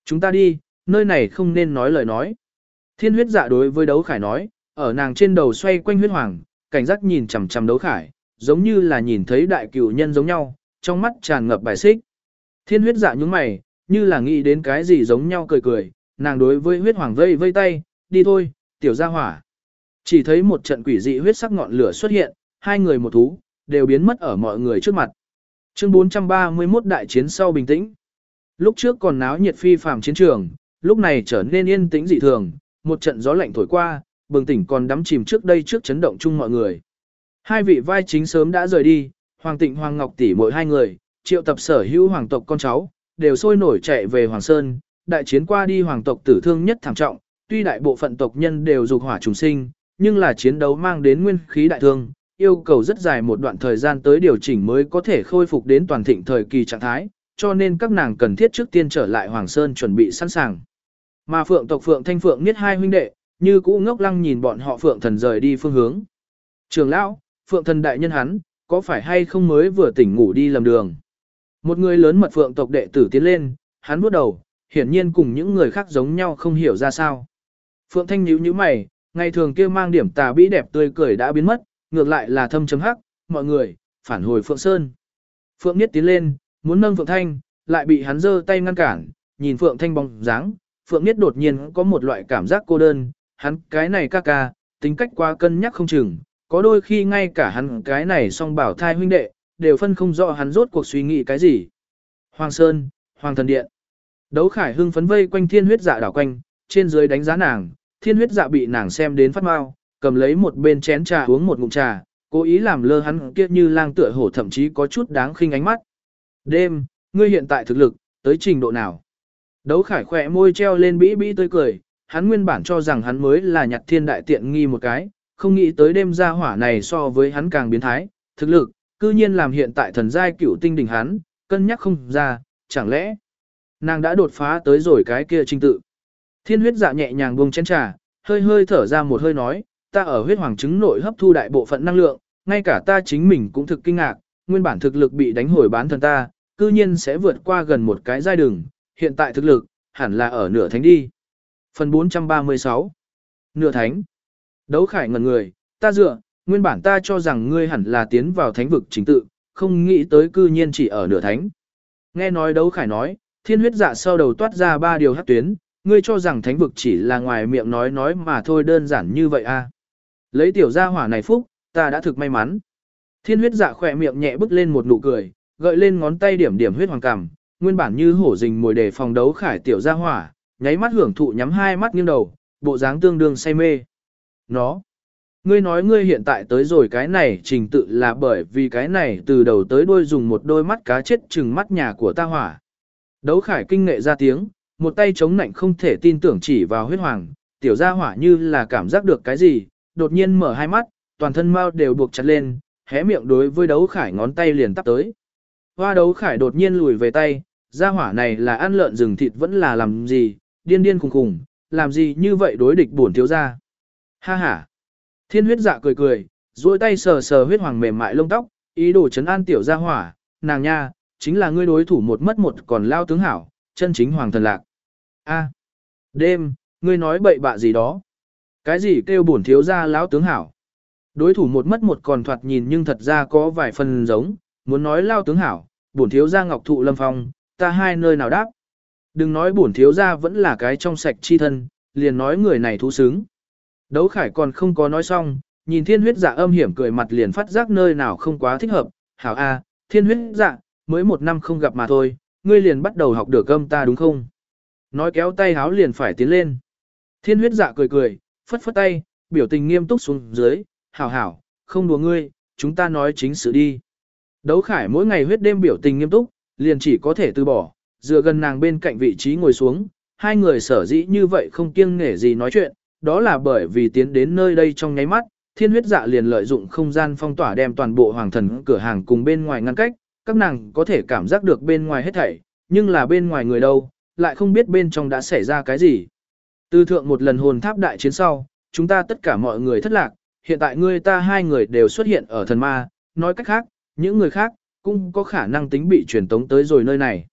Chúng ta đi, nơi này không nên nói lời nói. Thiên huyết dạ đối với đấu khải nói, ở nàng trên đầu xoay quanh huyết hoàng, cảnh giác nhìn chằm chằm đấu khải, giống như là nhìn thấy đại cửu nhân giống nhau, trong mắt tràn ngập bài xích. Thiên huyết dạ nhúng mày, như là nghĩ đến cái gì giống nhau cười cười, nàng đối với huyết hoàng vây vây tay, đi thôi, tiểu gia hỏa. Chỉ thấy một trận quỷ dị huyết sắc ngọn lửa xuất hiện, hai người một thú, đều biến mất ở mọi người trước mặt. Chương 431 đại chiến sau bình tĩnh. Lúc trước còn náo nhiệt phi phàm chiến trường, lúc này trở nên yên tĩnh dị thường, một trận gió lạnh thổi qua, bừng tỉnh còn đắm chìm trước đây trước chấn động chung mọi người. Hai vị vai chính sớm đã rời đi, Hoàng Tịnh Hoàng Ngọc tỷ mỗi hai người, triệu tập sở hữu hoàng tộc con cháu, đều sôi nổi chạy về Hoàng Sơn, đại chiến qua đi hoàng tộc tử thương nhất thảm trọng, tuy đại bộ phận tộc nhân đều dục hỏa trùng sinh, nhưng là chiến đấu mang đến nguyên khí đại thương, yêu cầu rất dài một đoạn thời gian tới điều chỉnh mới có thể khôi phục đến toàn thịnh thời kỳ trạng thái, cho nên các nàng cần thiết trước tiên trở lại Hoàng Sơn chuẩn bị sẵn sàng. Mà Phượng tộc Phượng Thanh Phượng niết hai huynh đệ, như cũ ngốc lăng nhìn bọn họ Phượng thần rời đi phương hướng. Trường lão, Phượng thần đại nhân hắn, có phải hay không mới vừa tỉnh ngủ đi lầm đường? Một người lớn mật Phượng tộc đệ tử tiến lên, hắn bước đầu, hiển nhiên cùng những người khác giống nhau không hiểu ra sao. Phượng Thanh nhíu nhíu mày, ngày thường kia mang điểm tà bĩ đẹp tươi cười đã biến mất, ngược lại là thâm chấm hắc, mọi người, phản hồi Phượng Sơn. Phượng Niết tiến lên, muốn nâng Phượng Thanh, lại bị hắn giơ tay ngăn cản, nhìn Phượng Thanh bóng dáng, Phượng Niết đột nhiên có một loại cảm giác cô đơn, hắn cái này ca ca, tính cách quá cân nhắc không chừng, có đôi khi ngay cả hắn cái này song bảo thai huynh đệ, đều phân không rõ hắn rốt cuộc suy nghĩ cái gì. Hoàng Sơn, Hoàng Thần Điện. Đấu Khải hưng phấn vây quanh thiên huyết dạ đảo quanh, trên dưới đánh giá nàng, thiên huyết dạ bị nàng xem đến phát mau, cầm lấy một bên chén trà uống một ngụm trà, cố ý làm lơ hắn kia như lang tựa hổ thậm chí có chút đáng khinh ánh mắt. Đêm, ngươi hiện tại thực lực, tới trình độ nào? Đấu Khải khỏe môi treo lên bĩ bĩ tươi cười, hắn nguyên bản cho rằng hắn mới là nhặt thiên đại tiện nghi một cái, không nghĩ tới đêm ra hỏa này so với hắn càng biến thái, thực lực, cư nhiên làm hiện tại thần giai cửu tinh đỉnh hắn, cân nhắc không ra, chẳng lẽ nàng đã đột phá tới rồi cái kia trình tự. Thiên huyết dạ nhẹ nhàng buông chén trà, hơi hơi thở ra một hơi nói, ta ở huyết hoàng trứng nội hấp thu đại bộ phận năng lượng, ngay cả ta chính mình cũng thực kinh ngạc, nguyên bản thực lực bị đánh hồi bán thần ta, cư nhiên sẽ vượt qua gần một cái giai đường, hiện tại thực lực, hẳn là ở nửa thánh đi. Phần 436 Nửa thánh Đấu khải ngần người, ta dựa, nguyên bản ta cho rằng ngươi hẳn là tiến vào thánh vực chính tự, không nghĩ tới cư nhiên chỉ ở nửa thánh. Nghe nói đấu khải nói, thiên huyết dạ sau đầu toát ra ba điều hắc tuyến, ngươi cho rằng thánh vực chỉ là ngoài miệng nói nói mà thôi đơn giản như vậy à. Lấy tiểu gia hỏa này phúc, ta đã thực may mắn. Thiên huyết dạ khỏe miệng nhẹ bước lên một nụ cười, gợi lên ngón tay điểm điểm huyết hoàng cằm, nguyên bản như hổ rình mồi đề phòng đấu khải tiểu gia hỏa, nháy mắt hưởng thụ nhắm hai mắt nghiêng đầu, bộ dáng tương đương say mê. Nó, ngươi nói ngươi hiện tại tới rồi cái này trình tự là bởi vì cái này từ đầu tới đuôi dùng một đôi mắt cá chết chừng mắt nhà của ta hỏa. Đấu khải kinh nghệ ra tiếng, một tay chống nạnh không thể tin tưởng chỉ vào huyết hoàng, tiểu gia hỏa như là cảm giác được cái gì, đột nhiên mở hai mắt, toàn thân mau đều buộc chặt lên, hé miệng đối với đấu khải ngón tay liền tắp tới. Hoa đấu khải đột nhiên lùi về tay, gia hỏa này là ăn lợn rừng thịt vẫn là làm gì, điên điên khùng khùng, làm gì như vậy đối địch bổn thiếu gia. Ha ha. Thiên huyết dạ cười cười, duỗi tay sờ sờ huyết hoàng mềm mại lông tóc, ý đồ chấn an tiểu gia hỏa, nàng nha, chính là ngươi đối thủ một mất một còn lao tướng hảo, chân chính hoàng thần lạc. A. Đêm, ngươi nói bậy bạ gì đó. Cái gì kêu bổn thiếu gia lão tướng hảo. Đối thủ một mất một còn thoạt nhìn nhưng thật ra có vài phần giống, muốn nói lao tướng hảo, bổn thiếu gia ngọc thụ lâm phong, ta hai nơi nào đáp. Đừng nói bổn thiếu gia vẫn là cái trong sạch chi thân, liền nói người này thú xứng. Đấu khải còn không có nói xong, nhìn thiên huyết dạ âm hiểm cười mặt liền phát giác nơi nào không quá thích hợp. Hảo A, thiên huyết dạ, mới một năm không gặp mà thôi, ngươi liền bắt đầu học được âm ta đúng không? Nói kéo tay háo liền phải tiến lên. Thiên huyết dạ cười cười, phất phất tay, biểu tình nghiêm túc xuống dưới, hảo hảo, không đùa ngươi, chúng ta nói chính sự đi. Đấu khải mỗi ngày huyết đêm biểu tình nghiêm túc, liền chỉ có thể từ bỏ, dựa gần nàng bên cạnh vị trí ngồi xuống, hai người sở dĩ như vậy không kiêng nể gì nói chuyện, đó là bởi vì tiến đến nơi đây trong nháy mắt, thiên huyết dạ liền lợi dụng không gian phong tỏa đem toàn bộ hoàng thần cửa hàng cùng bên ngoài ngăn cách, các nàng có thể cảm giác được bên ngoài hết thảy, nhưng là bên ngoài người đâu, lại không biết bên trong đã xảy ra cái gì. Từ thượng một lần hồn tháp đại chiến sau, chúng ta tất cả mọi người thất lạc, hiện tại ngươi ta hai người đều xuất hiện ở thần ma, nói cách khác, những người khác, cũng có khả năng tính bị truyền tống tới rồi nơi này.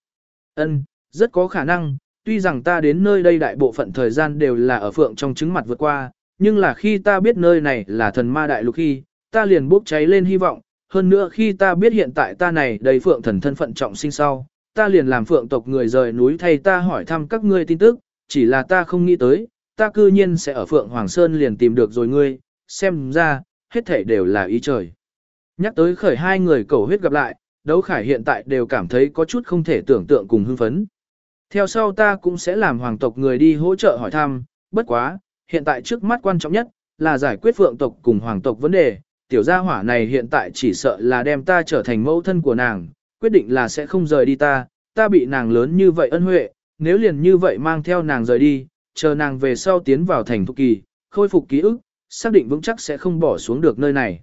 Ân, rất có khả năng, tuy rằng ta đến nơi đây đại bộ phận thời gian đều là ở phượng trong trứng mặt vượt qua, nhưng là khi ta biết nơi này là thần ma đại lục khi, ta liền bốc cháy lên hy vọng, hơn nữa khi ta biết hiện tại ta này đầy phượng thần thân phận trọng sinh sau, ta liền làm phượng tộc người rời núi thay ta hỏi thăm các ngươi tin tức, chỉ là ta không nghĩ tới, ta cư nhiên sẽ ở phượng Hoàng Sơn liền tìm được rồi ngươi, xem ra, hết thảy đều là ý trời. Nhắc tới khởi hai người cầu huyết gặp lại, đấu khải hiện tại đều cảm thấy có chút không thể tưởng tượng cùng hưng phấn. Theo sau ta cũng sẽ làm hoàng tộc người đi hỗ trợ hỏi thăm, bất quá, hiện tại trước mắt quan trọng nhất, là giải quyết phượng tộc cùng hoàng tộc vấn đề, tiểu gia hỏa này hiện tại chỉ sợ là đem ta trở thành mẫu thân của nàng, quyết định là sẽ không rời đi ta, ta bị nàng lớn như vậy ân huệ, nếu liền như vậy mang theo nàng rời đi, chờ nàng về sau tiến vào thành thục kỳ, khôi phục ký ức, xác định vững chắc sẽ không bỏ xuống được nơi này.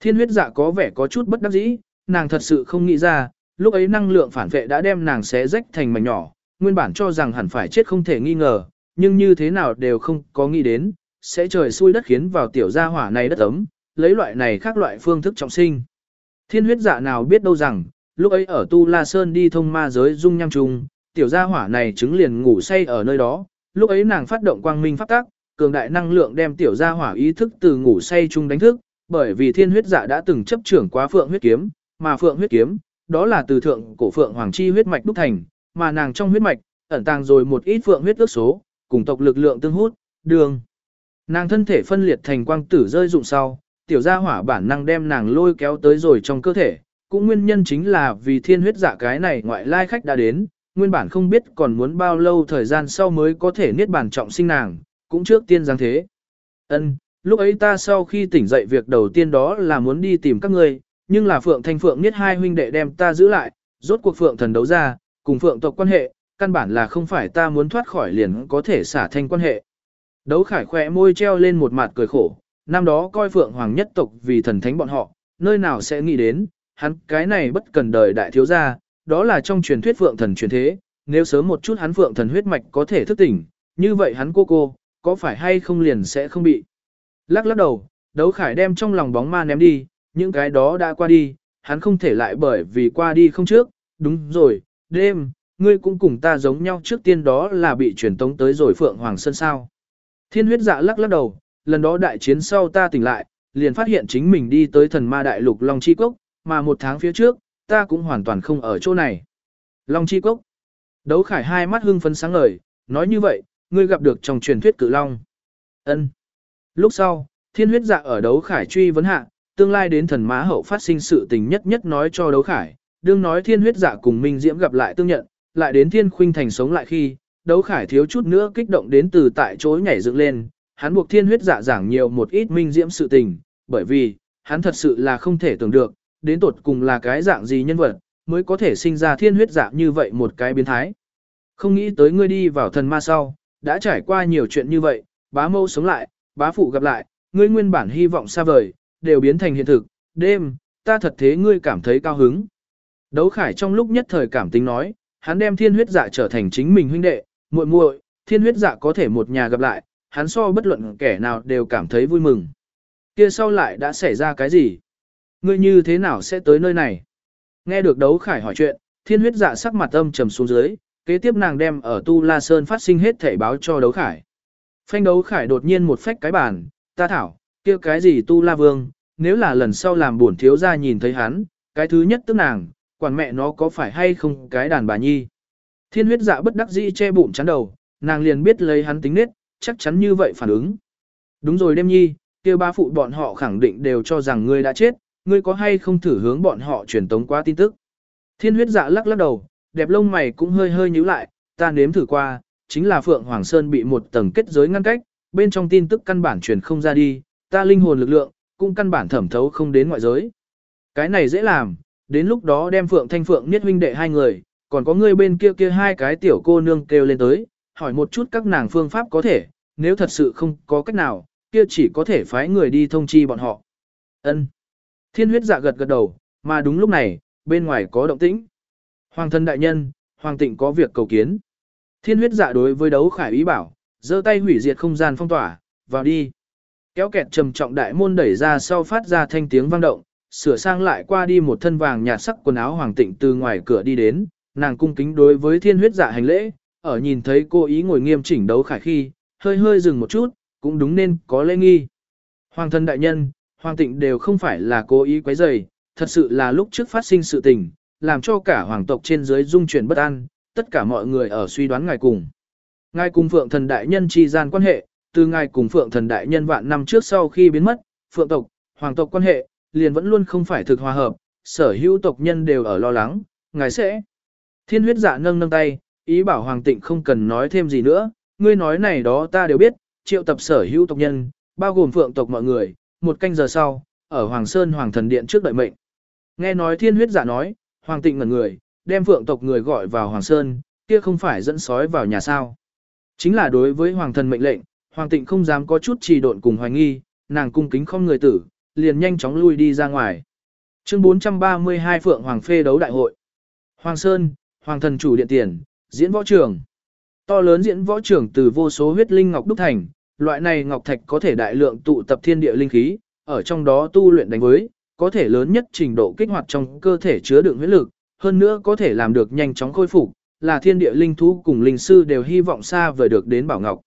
Thiên huyết dạ có vẻ có chút bất đắc dĩ, nàng thật sự không nghĩ ra, lúc ấy năng lượng phản vệ đã đem nàng xé rách thành mảnh nhỏ, nguyên bản cho rằng hẳn phải chết không thể nghi ngờ, nhưng như thế nào đều không có nghĩ đến, sẽ trời xui đất khiến vào tiểu gia hỏa này đất ấm, lấy loại này khác loại phương thức trọng sinh. Thiên huyết dạ nào biết đâu rằng, lúc ấy ở Tu La Sơn đi thông ma giới dung nham trùng, tiểu gia hỏa này chứng liền ngủ say ở nơi đó, lúc ấy nàng phát động quang minh pháp tác, cường đại năng lượng đem tiểu gia hỏa ý thức từ ngủ say chung đánh thức, bởi vì thiên huyết dạ đã từng chấp trưởng quá phượng huyết kiếm, mà phượng huyết kiếm, đó là từ thượng cổ phượng hoàng chi huyết mạch đúc thành, mà nàng trong huyết mạch, ẩn tàng rồi một ít phượng huyết ước số, cùng tộc lực lượng tương hút, đường. Nàng thân thể phân liệt thành quang tử rơi dụng sau, tiểu gia hỏa bản năng đem nàng lôi kéo tới rồi trong cơ thể, cũng nguyên nhân chính là vì thiên huyết dạ cái này ngoại lai khách đã đến, nguyên bản không biết còn muốn bao lâu thời gian sau mới có thể niết bản trọng sinh nàng, cũng trước tiên giáng thế. Ân, lúc ấy ta sau khi tỉnh dậy việc đầu tiên đó là muốn đi tìm các ngươi, nhưng là Phượng Thanh Phượng niết hai huynh đệ đem ta giữ lại, rốt cuộc Phượng thần đấu ra, cùng Phượng tộc quan hệ, căn bản là không phải ta muốn thoát khỏi liền có thể xả thanh quan hệ. Đấu khải khỏe môi treo lên một mặt cười khổ, năm đó coi Phượng Hoàng nhất tộc vì thần thánh bọn họ, nơi nào sẽ nghĩ đến, hắn cái này bất cần đời đại thiếu gia, đó là trong truyền thuyết Phượng thần truyền thế, nếu sớm một chút hắn Phượng thần huyết mạch có thể thức tỉnh, như vậy hắn cô cô, có phải hay không liền sẽ không bị. Lắc lắc đầu, đấu khải đem trong lòng bóng ma ném đi, những cái đó đã qua đi, hắn không thể lại bởi vì qua đi không trước, đúng rồi, đêm, ngươi cũng cùng ta giống nhau trước tiên đó là bị truyền tống tới rồi Phượng Hoàng Sơn sao. Thiên huyết dạ lắc lắc đầu, lần đó đại chiến sau ta tỉnh lại, liền phát hiện chính mình đi tới thần ma đại lục Long Chi Cốc, mà một tháng phía trước, ta cũng hoàn toàn không ở chỗ này. Long Chi Cốc. Đấu khải hai mắt hưng phấn sáng ngời, nói như vậy, ngươi gặp được trong truyền thuyết cự long. Ân. Lúc sau, thiên huyết dạ ở đấu khải truy vấn hạ, tương lai đến thần má hậu phát sinh sự tình nhất nhất nói cho đấu khải, đương nói thiên huyết dạ cùng Minh Diễm gặp lại tương nhận, lại đến thiên khuynh thành sống lại khi, đấu khải thiếu chút nữa kích động đến từ tại chỗ nhảy dựng lên, hắn buộc thiên huyết dạ giảng nhiều một ít Minh Diễm sự tình, bởi vì, hắn thật sự là không thể tưởng được, đến tột cùng là cái dạng gì nhân vật, mới có thể sinh ra thiên huyết dạng như vậy một cái biến thái. Không nghĩ tới ngươi đi vào thần ma sau, đã trải qua nhiều chuyện như vậy, bá mâu sống lại, bá phụ gặp lại, ngươi nguyên bản hy vọng xa vời, đều biến thành hiện thực, đêm, ta thật thế ngươi cảm thấy cao hứng. Đấu khải trong lúc nhất thời cảm tính nói, hắn đem thiên huyết dạ trở thành chính mình huynh đệ, muội muội, thiên huyết dạ có thể một nhà gặp lại, hắn so bất luận kẻ nào đều cảm thấy vui mừng. Kia sau lại đã xảy ra cái gì? Ngươi như thế nào sẽ tới nơi này? Nghe được đấu khải hỏi chuyện, thiên huyết dạ sắc mặt âm trầm xuống dưới, kế tiếp nàng đem ở Tu La Sơn phát sinh hết thể báo cho đấu khải. Phanh đấu khải đột nhiên một phách cái bàn, ta thảo, kia cái gì Tu La Vương, nếu là lần sau làm buồn thiếu ra nhìn thấy hắn, cái thứ nhất tức nàng, quản mẹ nó có phải hay không cái đàn bà nhi. Thiên huyết dạ bất đắc dĩ che bụng chắn đầu, nàng liền biết lấy hắn tính nết, chắc chắn như vậy phản ứng. Đúng rồi đêm nhi, kia ba phụ bọn họ khẳng định đều cho rằng ngươi đã chết, ngươi có hay không thử hướng bọn họ truyền tống qua tin tức. Thiên huyết dạ lắc lắc đầu, đẹp lông mày cũng hơi hơi nhíu lại, ta nếm thử qua, chính là Phượng Hoàng Sơn bị một tầng kết giới ngăn cách, bên trong tin tức căn bản truyền không ra đi, ta linh hồn lực lượng, cũng căn bản thẩm thấu không đến ngoại giới. Cái này dễ làm, đến lúc đó đem Phượng Thanh Phượng niết huynh đệ hai người, còn có người bên kia kia hai cái tiểu cô nương kêu lên tới, hỏi một chút các nàng phương pháp có thể, nếu thật sự không có cách nào, kia chỉ có thể phái người đi thông chi bọn họ. Ân. Thiên huyết dạ gật gật đầu, mà đúng lúc này, bên ngoài có động tĩnh. Hoàng thân đại nhân, hoàng tịnh có việc cầu kiến. Thiên huyết dạ đối với đấu khải ý bảo, giơ tay hủy diệt không gian phong tỏa, vào đi. Kéo kẹt trầm trọng đại môn đẩy ra sau phát ra thanh tiếng vang động, sửa sang lại qua đi một thân vàng nhạt sắc quần áo hoàng tịnh từ ngoài cửa đi đến, nàng cung kính đối với thiên huyết dạ hành lễ, ở nhìn thấy cô ý ngồi nghiêm chỉnh đấu khải khi, hơi hơi dừng một chút, cũng đúng nên có lễ nghi. Hoàng thân đại nhân, hoàng tịnh đều không phải là cố ý quấy rầy, thật sự là lúc trước phát sinh sự tình, làm cho cả hoàng tộc trên dưới dung chuyển bất an, tất cả mọi người ở suy đoán ngài cùng. Ngài cùng phượng thần đại nhân chi gian quan hệ, từ ngài cùng phượng thần đại nhân vạn năm trước sau khi biến mất, phượng tộc, hoàng tộc quan hệ, liền vẫn luôn không phải thực hòa hợp, sở hữu tộc nhân đều ở lo lắng, ngài sẽ. Thiên huyết dạ nâng nâng tay, ý bảo hoàng tịnh không cần nói thêm gì nữa, ngươi nói này đó ta đều biết, triệu tập sở hữu tộc nhân, bao gồm phượng tộc mọi người, một canh giờ sau, ở Hoàng Sơn Hoàng Thần Điện trước đợi mệnh. Nghe nói thiên huyết giả nói, Hoàng Tịnh ngẩn người, đem phượng tộc người gọi vào Hoàng Sơn, kia không phải dẫn sói vào nhà sao. Chính là đối với Hoàng Thần mệnh lệnh, Hoàng Tịnh không dám có chút trì độn cùng hoài nghi, nàng cung kính không người tử, liền nhanh chóng lui đi ra ngoài. Chương 432 Phượng Hoàng Phê đấu đại hội. Hoàng Sơn, Hoàng Thần chủ điện tiền, diễn võ trường. To lớn diễn võ trường từ vô số huyết linh ngọc đúc thành, loại này ngọc thạch có thể đại lượng tụ tập thiên địa linh khí, ở trong đó tu luyện đánh với, có thể lớn nhất trình độ kích hoạt trong cơ thể chứa đựng huyết lực, hơn nữa có thể làm được nhanh chóng khôi phục, là thiên địa linh thú cùng linh sư đều hy vọng xa vời được đến bảo ngọc.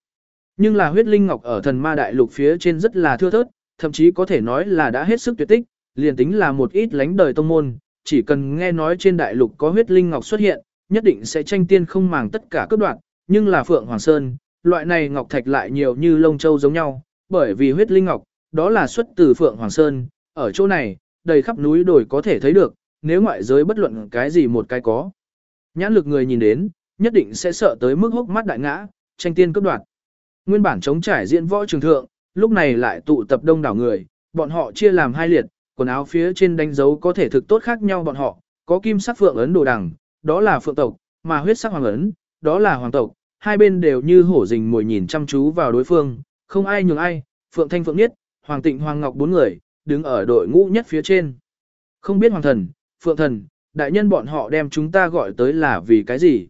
Nhưng là huyết linh ngọc ở thần ma đại lục phía trên rất là thưa thớt, thậm chí có thể nói là đã hết sức tuyệt tích, liền tính là một ít lánh đời tông môn, chỉ cần nghe nói trên đại lục có huyết linh ngọc xuất hiện, nhất định sẽ tranh tiên không màng tất cả cấp đoạn, nhưng là Phượng Hoàng Sơn, loại này ngọc thạch lại nhiều như lông châu giống nhau, bởi vì huyết linh ngọc, đó là xuất từ Phượng Hoàng Sơn, ở chỗ này, đầy khắp núi đồi có thể thấy được, nếu ngoại giới bất luận cái gì một cái có. Nhãn lực người nhìn đến, nhất định sẽ sợ tới mức hốc mắt đại ngã, tranh tiên cấp đoạt. Nguyên bản chống trải diễn võ trường thượng, lúc này lại tụ tập đông đảo người, bọn họ chia làm hai liệt, quần áo phía trên đánh dấu có thể thực tốt khác nhau bọn họ, có kim sắc phượng ấn đồ đằng, đó là phượng tộc, mà huyết sắc hoàng ấn, đó là hoàng tộc, hai bên đều như hổ rình mồi nhìn chăm chú vào đối phương, không ai nhường ai, Phượng Thanh Phượng Niết, Hoàng Tịnh Hoàng Ngọc bốn người, đứng ở đội ngũ nhất phía trên. Không biết Hoàng Thần, Phượng Thần, đại nhân bọn họ đem chúng ta gọi tới là vì cái gì?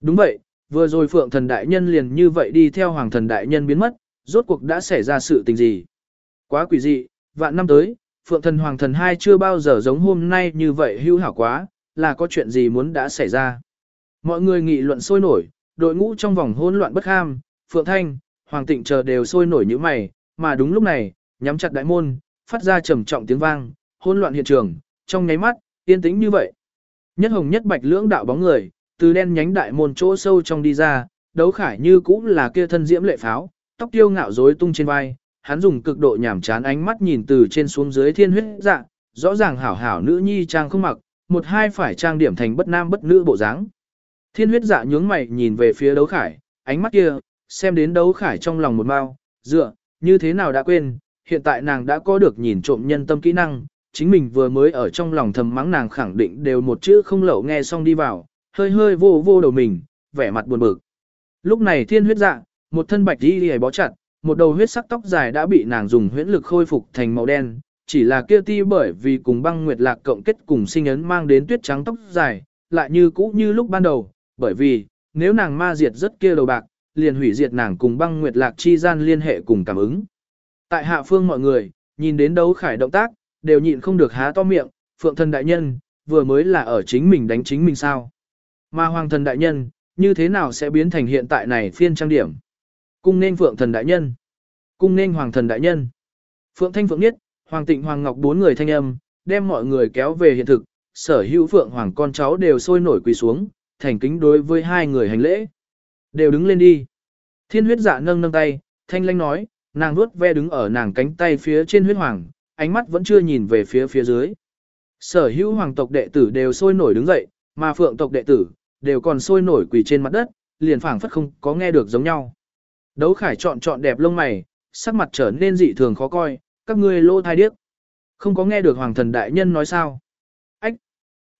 Đúng vậy, vừa rồi Phượng Thần đại nhân liền như vậy đi theo Hoàng Thần đại nhân biến mất, rốt cuộc đã xảy ra sự tình gì? Quá quỷ dị, vạn năm tới, Phượng Thần Hoàng Thần hai chưa bao giờ giống hôm nay như vậy hữu hảo quá, là có chuyện gì muốn đã xảy ra? Mọi người nghị luận sôi nổi, đội ngũ trong vòng hỗn loạn bất ham, Phượng Thanh, Hoàng Tịnh chờ đều sôi nổi như mày, mà đúng lúc này, nhắm chặt đại môn, phát ra trầm trọng tiếng vang, hỗn loạn hiện trường, trong nháy mắt, yên tĩnh như vậy. Nhất hồng nhất bạch lưỡng đạo bóng người, từ đen nhánh đại môn chỗ sâu trong đi ra, đấu khải như cũng là kia thân diễm lệ pháo, tóc tiêu ngạo rối tung trên vai, hắn dùng cực độ nhảm chán ánh mắt nhìn từ trên xuống dưới thiên huyết dạ, rõ ràng hảo hảo nữ nhi trang không mặc, một hai phải trang điểm thành bất nam bất nữ bộ dáng. Thiên huyết dạ nhướng mày nhìn về phía đấu khải, ánh mắt kia, xem đến đấu khải trong lòng một mau, dựa, như thế nào đã quên, hiện tại nàng đã có được nhìn trộm nhân tâm kỹ năng, chính mình vừa mới ở trong lòng thầm mắng nàng khẳng định đều một chữ không lậu nghe xong đi vào, hơi hơi vô vô đầu mình, vẻ mặt buồn bực. Lúc này thiên huyết dạ, một thân bạch đi hề bó chặt, một đầu huyết sắc tóc dài đã bị nàng dùng huyễn lực khôi phục thành màu đen, chỉ là kia ti bởi vì cùng băng nguyệt lạc cộng kết cùng sinh ấn mang đến tuyết trắng tóc dài, lại như cũ như lúc ban đầu, bởi vì, nếu nàng ma diệt rất kia đầu bạc, liền hủy diệt nàng cùng băng nguyệt lạc chi gian liên hệ cùng cảm ứng. Tại hạ phương mọi người, nhìn đến đấu khải động tác, đều nhịn không được há to miệng, phượng thần đại nhân, vừa mới là ở chính mình đánh chính mình sao. Mà hoàng thần đại nhân, như thế nào sẽ biến thành hiện tại này phiên trang điểm. Cung nên phượng thần đại nhân. Cung nên hoàng thần đại nhân. Phượng thanh phượng nhất, hoàng tịnh hoàng ngọc bốn người thanh âm, đem mọi người kéo về hiện thực, sở hữu phượng hoàng con cháu đều sôi nổi quỳ xuống, thành kính đối với hai người hành lễ. Đều đứng lên đi. Thiên huyết dạ nâng nâng tay, thanh lanh nói, nàng vuốt ve đứng ở nàng cánh tay phía trên huyết hoàng, ánh mắt vẫn chưa nhìn về phía phía dưới. Sở hữu hoàng tộc đệ tử đều sôi nổi đứng dậy, mà phượng tộc đệ tử, đều còn sôi nổi quỳ trên mặt đất, liền phảng phất không có nghe được giống nhau. Đấu khải chọn chọn đẹp lông mày, sắc mặt trở nên dị thường khó coi, các ngươi lô thai điếc. Không có nghe được hoàng thần đại nhân nói sao.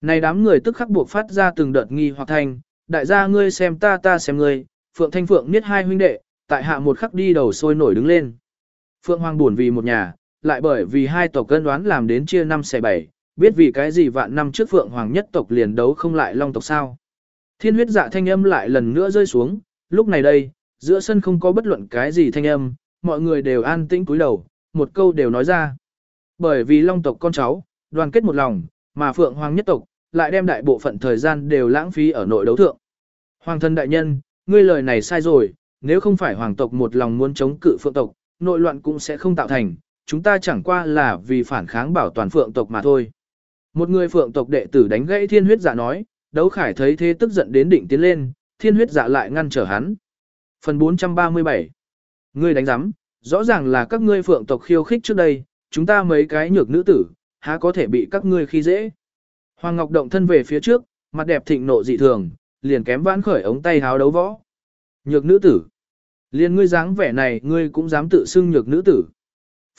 Này đám người tức khắc buộc phát ra từng đợt nghi hoặc thành, đại gia ngươi xem ta ta xem ngươi, Phượng Thanh Phượng niết hai huynh đệ, tại hạ một khắc đi đầu sôi nổi đứng lên. Phượng Hoàng buồn vì một nhà, lại bởi vì hai tộc cân đoán làm đến chia năm xẻ bảy, biết vì cái gì vạn năm trước Phượng Hoàng nhất tộc liền đấu không lại Long tộc sao. Thiên huyết dạ thanh âm lại lần nữa rơi xuống, lúc này đây, giữa sân không có bất luận cái gì thanh âm, mọi người đều an tĩnh cúi đầu, một câu đều nói ra. Bởi vì long tộc con cháu, đoàn kết một lòng, mà phượng hoàng nhất tộc, lại đem đại bộ phận thời gian đều lãng phí ở nội đấu thượng. Hoàng thân đại nhân, ngươi lời này sai rồi, nếu không phải hoàng tộc một lòng muốn chống cự phượng tộc, nội loạn cũng sẽ không tạo thành, chúng ta chẳng qua là vì phản kháng bảo toàn phượng tộc mà thôi. Một người phượng tộc đệ tử đánh gãy thiên huyết giả nói, đấu khải thấy thế tức giận đến định tiến lên, thiên huyết giả lại ngăn trở hắn. Phần 437 Ngươi đánh giám, rõ ràng là các ngươi phượng tộc khiêu khích trước đây, chúng ta mấy cái nhược nữ tử, há có thể bị các ngươi khi dễ. Hoàng Ngọc động thân về phía trước, mặt đẹp thịnh nộ dị thường, liền kém vãn khởi ống tay háo đấu võ. Nhược nữ tử. Liền ngươi dáng vẻ này ngươi cũng dám tự xưng nhược nữ tử.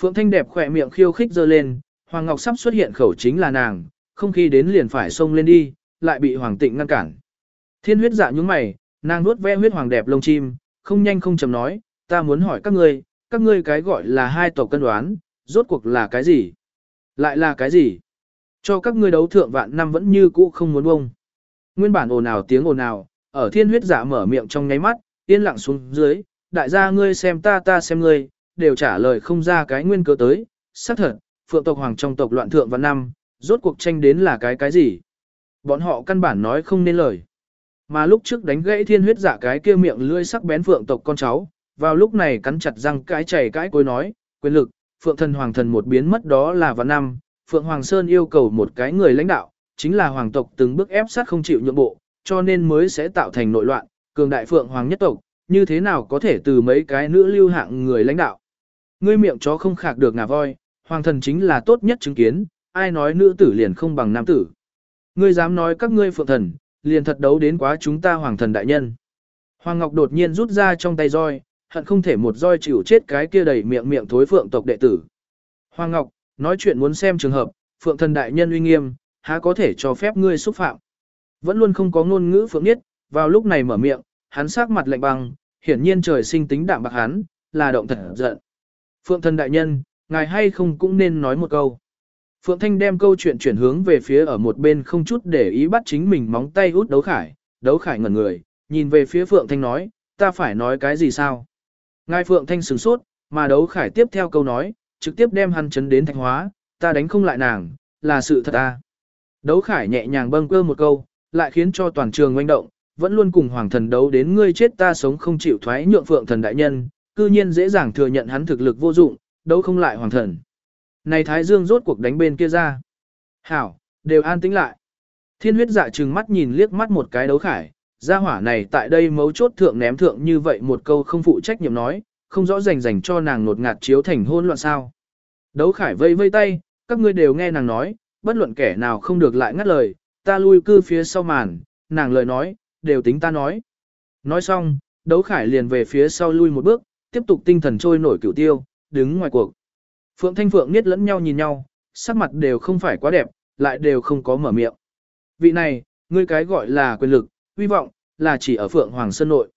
Phượng Thanh đẹp khỏe miệng khiêu khích dơ lên, Hoàng Ngọc sắp xuất hiện khẩu chính là nàng, không khi đến liền phải xông lên đi, lại bị Hoàng Tịnh ngăn cản. Thiên huyết dạ nhúng mày, nàng nuốt ve huyết hoàng đẹp lông chim, không nhanh không chậm nói, ta muốn hỏi các ngươi, các ngươi cái gọi là hai tộc cân đoán, rốt cuộc là cái gì? Lại là cái gì? Cho các ngươi đấu thượng vạn năm vẫn như cũ không muốn bông. Nguyên bản ồn ào tiếng ồn ào, ở thiên huyết giả mở miệng trong nháy mắt, yên lặng xuống dưới, đại gia ngươi xem ta ta xem ngươi, đều trả lời không ra cái nguyên cớ tới, xác thật, phượng tộc hoàng trong tộc loạn thượng vạn năm, rốt cuộc tranh đến là cái cái gì? Bọn họ căn bản nói không nên lời. Mà lúc trước đánh gãy thiên huyết giả cái kia miệng lưỡi sắc bén phượng tộc con cháu, vào lúc này cắn chặt răng cái chảy cái cối nói, quyền lực, phượng thần hoàng thần một biến mất đó là vạn năm, phượng hoàng sơn yêu cầu một cái người lãnh đạo, chính là hoàng tộc từng bước ép sát không chịu nhượng bộ, cho nên mới sẽ tạo thành nội loạn, cường đại phượng hoàng nhất tộc, như thế nào có thể từ mấy cái nữ lưu hạng người lãnh đạo. Ngươi miệng chó không khạc được ngà voi, hoàng thần chính là tốt nhất chứng kiến, ai nói nữ tử liền không bằng nam tử. Ngươi dám nói các ngươi phượng thần, liền thật đấu đến quá chúng ta hoàng thần đại nhân. Hoàng Ngọc đột nhiên rút ra trong tay roi, hận không thể một roi chịu chết cái kia đầy miệng miệng thối phượng tộc đệ tử. Hoàng Ngọc, nói chuyện muốn xem trường hợp, phượng thần đại nhân uy nghiêm, há có thể cho phép ngươi xúc phạm. Vẫn luôn không có ngôn ngữ phượng nhất, vào lúc này mở miệng, hắn sắc mặt lạnh băng, hiển nhiên trời sinh tính đạm bạc hắn, là động thật giận. Phượng thần đại nhân, ngài hay không cũng nên nói một câu. Phượng Thanh đem câu chuyện chuyển hướng về phía ở một bên không chút để ý bắt chính mình móng tay út đấu khải, đấu khải ngẩn người, nhìn về phía Phượng Thanh nói, ta phải nói cái gì sao? Ngài Phượng Thanh sửng sốt, mà đấu khải tiếp theo câu nói, trực tiếp đem hắn chấn đến thanh hóa, ta đánh không lại nàng, là sự thật ta. Đấu khải nhẹ nhàng bâng quơ một câu, lại khiến cho toàn trường oanh động, vẫn luôn cùng hoàng thần đấu đến ngươi chết ta sống không chịu thoái nhượng phượng thần đại nhân, cư nhiên dễ dàng thừa nhận hắn thực lực vô dụng, đấu không lại hoàng thần. Này Thái Dương rốt cuộc đánh bên kia ra. Hảo, đều an tĩnh lại. Thiên huyết dạ trừng mắt nhìn liếc mắt một cái đấu khải, gia hỏa này tại đây mấu chốt thượng ném thượng như vậy một câu không phụ trách nhiệm nói, không rõ rành rành cho nàng nột ngạt chiếu thành hôn loạn sao. Đấu khải vây vây tay, các ngươi đều nghe nàng nói, bất luận kẻ nào không được lại ngắt lời, ta lui cư phía sau màn, nàng lời nói, đều tính ta nói. Nói xong, đấu khải liền về phía sau lui một bước, tiếp tục tinh thần trôi nổi cửu tiêu, đứng ngoài cuộc. Phượng Thanh Phượng niết lẫn nhau nhìn nhau, sắc mặt đều không phải quá đẹp, lại đều không có mở miệng. Vị này, ngươi cái gọi là quyền lực, hy vọng, là chỉ ở Phượng Hoàng Sơn nội.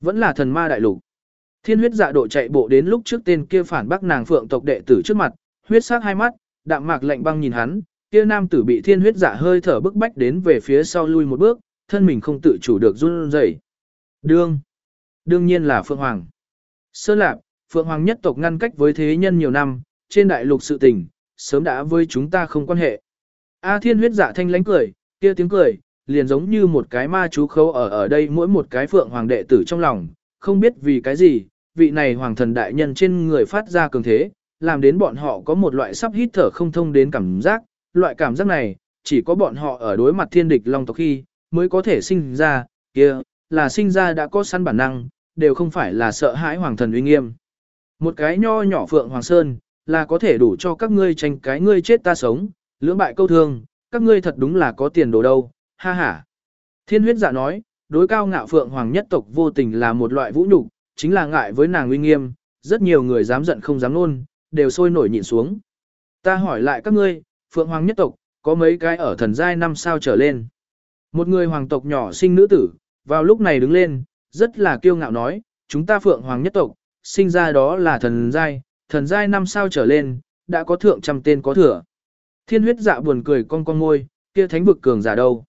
Vẫn là thần ma đại lục. Thiên huyết dạ độ chạy bộ đến lúc trước tên kia phản bác nàng Phượng tộc đệ tử trước mặt, huyết sắc hai mắt, đạm mạc lạnh băng nhìn hắn, kia nam tử bị thiên huyết dạ hơi thở bức bách đến về phía sau lui một bước, thân mình không tự chủ được run rẩy. Đương. Đương nhiên là Phượng Hoàng. Sơ Lạp, Phượng Hoàng nhất tộc ngăn cách với thế nhân nhiều năm, trên đại lục sự tình, sớm đã với chúng ta không quan hệ. A thiên huyết dạ thanh lánh cười, kia tiếng cười, liền giống như một cái ma chú khấu ở ở đây mỗi một cái Phượng Hoàng đệ tử trong lòng, không biết vì cái gì, vị này Hoàng thần đại nhân trên người phát ra cường thế, làm đến bọn họ có một loại sắp hít thở không thông đến cảm giác, loại cảm giác này, chỉ có bọn họ ở đối mặt thiên địch long tộc khi, mới có thể sinh ra, kia, là sinh ra đã có sẵn bản năng, đều không phải là sợ hãi hoàng thần uy nghiêm. Một cái nho nhỏ phượng hoàng sơn, là có thể đủ cho các ngươi tranh cái ngươi chết ta sống, lưỡng bại câu thương, các ngươi thật đúng là có tiền đồ đâu, ha ha. Thiên huyết dạ nói, đối cao ngạo phượng hoàng nhất tộc vô tình là một loại vũ nhục, chính là ngại với nàng uy nghiêm, rất nhiều người dám giận không dám luôn, đều sôi nổi nhịn xuống. Ta hỏi lại các ngươi, phượng hoàng nhất tộc, có mấy cái ở thần giai năm sao trở lên. Một người hoàng tộc nhỏ sinh nữ tử, vào lúc này đứng lên, rất là kiêu ngạo nói, chúng ta phượng hoàng nhất tộc, sinh ra đó là thần giai, thần giai năm sao trở lên, đã có thượng trăm tên có thừa. Thiên huyết dạ buồn cười con con ngôi, kia thánh vực cường giả đâu.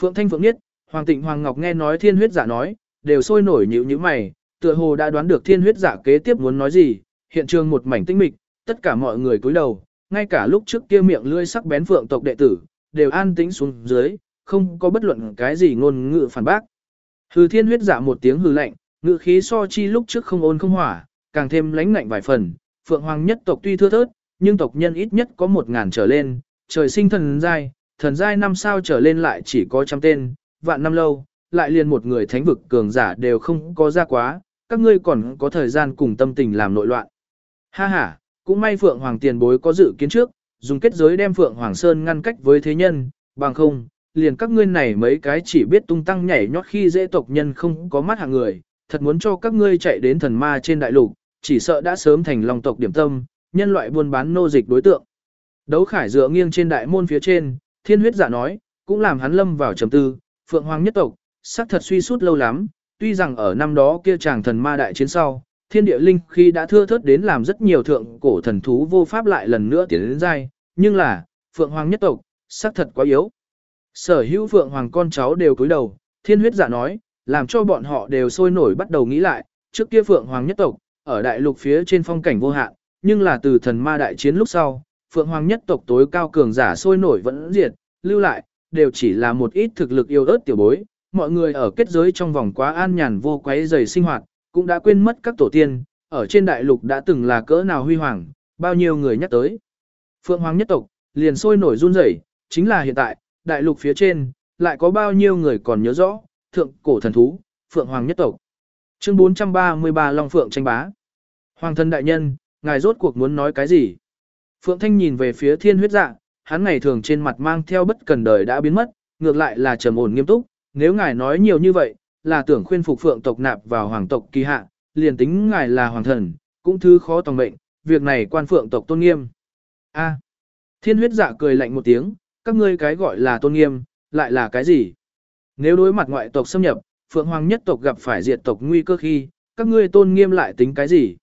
Phượng thanh phượng nhất, Hoàng Tịnh Hoàng Ngọc nghe nói thiên huyết giả nói, đều sôi nổi nhíu như mày, tựa hồ đã đoán được thiên huyết giả kế tiếp muốn nói gì, hiện trường một mảnh tĩnh mịch, tất cả mọi người cúi đầu, ngay cả lúc trước kia miệng lưỡi sắc bén phượng tộc đệ tử, đều an tĩnh xuống dưới, không có bất luận cái gì ngôn ngữ phản bác. Hư thiên huyết giả một tiếng hư lạnh, ngữ khí so chi lúc trước không ôn không hỏa, càng thêm lãnh ngạnh vài phần, phượng hoàng nhất tộc tuy thưa thớt, nhưng tộc nhân ít nhất có một ngàn trở lên, trời sinh thần giai, thần giai năm sao trở lên lại chỉ có trăm tên, vạn năm lâu, lại liền một người thánh vực cường giả đều không có ra quá, các ngươi còn có thời gian cùng tâm tình làm nội loạn. Ha ha, cũng may Phượng Hoàng tiền bối có dự kiến trước, dùng kết giới đem Phượng Hoàng Sơn ngăn cách với thế nhân, bằng không, liền các ngươi này mấy cái chỉ biết tung tăng nhảy nhót khi dễ tộc nhân không có mắt hạng người, thật muốn cho các ngươi chạy đến thần ma trên đại lục, chỉ sợ đã sớm thành lòng tộc điểm tâm, nhân loại buôn bán nô dịch đối tượng. Đấu khải dựa nghiêng trên đại môn phía trên, thiên huyết giả nói, cũng làm hắn lâm vào trầm tư, Phượng Hoàng nhất tộc, sắc thật suy sút lâu lắm, tuy rằng ở năm đó kia chàng thần ma đại chiến sau, thiên địa linh khi đã thưa thớt đến làm rất nhiều thượng cổ thần thú vô pháp lại lần nữa tiến đến dai, nhưng là, Phượng Hoàng nhất tộc, sắc thật quá yếu. Sở hữu Phượng Hoàng con cháu đều cúi đầu, thiên huyết giả nói, làm cho bọn họ đều sôi nổi bắt đầu nghĩ lại, trước kia Phượng Hoàng nhất tộc, ở đại lục phía trên phong cảnh vô hạn, nhưng là từ thần ma đại chiến lúc sau, Phượng Hoàng nhất tộc tối cao cường giả sôi nổi vẫn diệt, lưu lại, đều chỉ là một ít thực lực yêu ớt tiểu bối, mọi người ở kết giới trong vòng quá an nhàn vô quấy dày sinh hoạt, cũng đã quên mất các tổ tiên, ở trên đại lục đã từng là cỡ nào huy hoàng, bao nhiêu người nhắc tới. Phượng Hoàng nhất tộc, liền sôi nổi run rẩy, chính là hiện tại, đại lục phía trên, lại có bao nhiêu người còn nhớ rõ, thượng cổ thần thú, Phượng Hoàng nhất tộc. Chương 433 Long Phượng tranh bá. Hoàng thân đại nhân, ngài rốt cuộc muốn nói cái gì? Phượng Thanh nhìn về phía thiên huyết dạ, hắn ngày thường trên mặt mang theo bất cần đời đã biến mất, ngược lại là trầm ổn nghiêm túc, nếu ngài nói nhiều như vậy, là tưởng khuyên phục phượng tộc nạp vào hoàng tộc kỳ hạ, liền tính ngài là hoàng thần, cũng thứ khó tòng mệnh, việc này quan phượng tộc tôn nghiêm. A. thiên huyết dạ cười lạnh một tiếng, các ngươi cái gọi là tôn nghiêm, lại là cái gì? Nếu đối mặt ngoại tộc xâm nhập, phượng hoàng nhất tộc gặp phải diệt tộc nguy cơ khi, các ngươi tôn nghiêm lại tính cái gì?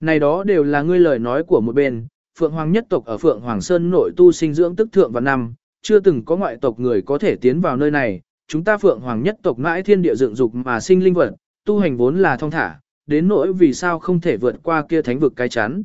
Này đó đều là ngươi lời nói của một bên, Phượng Hoàng nhất tộc ở Phượng Hoàng Sơn nội tu sinh dưỡng tức thượng và năm, chưa từng có ngoại tộc người có thể tiến vào nơi này, chúng ta Phượng Hoàng nhất tộc mãi thiên địa dựng dục mà sinh linh vật, tu hành vốn là thông thả, đến nỗi vì sao không thể vượt qua kia thánh vực cái chắn.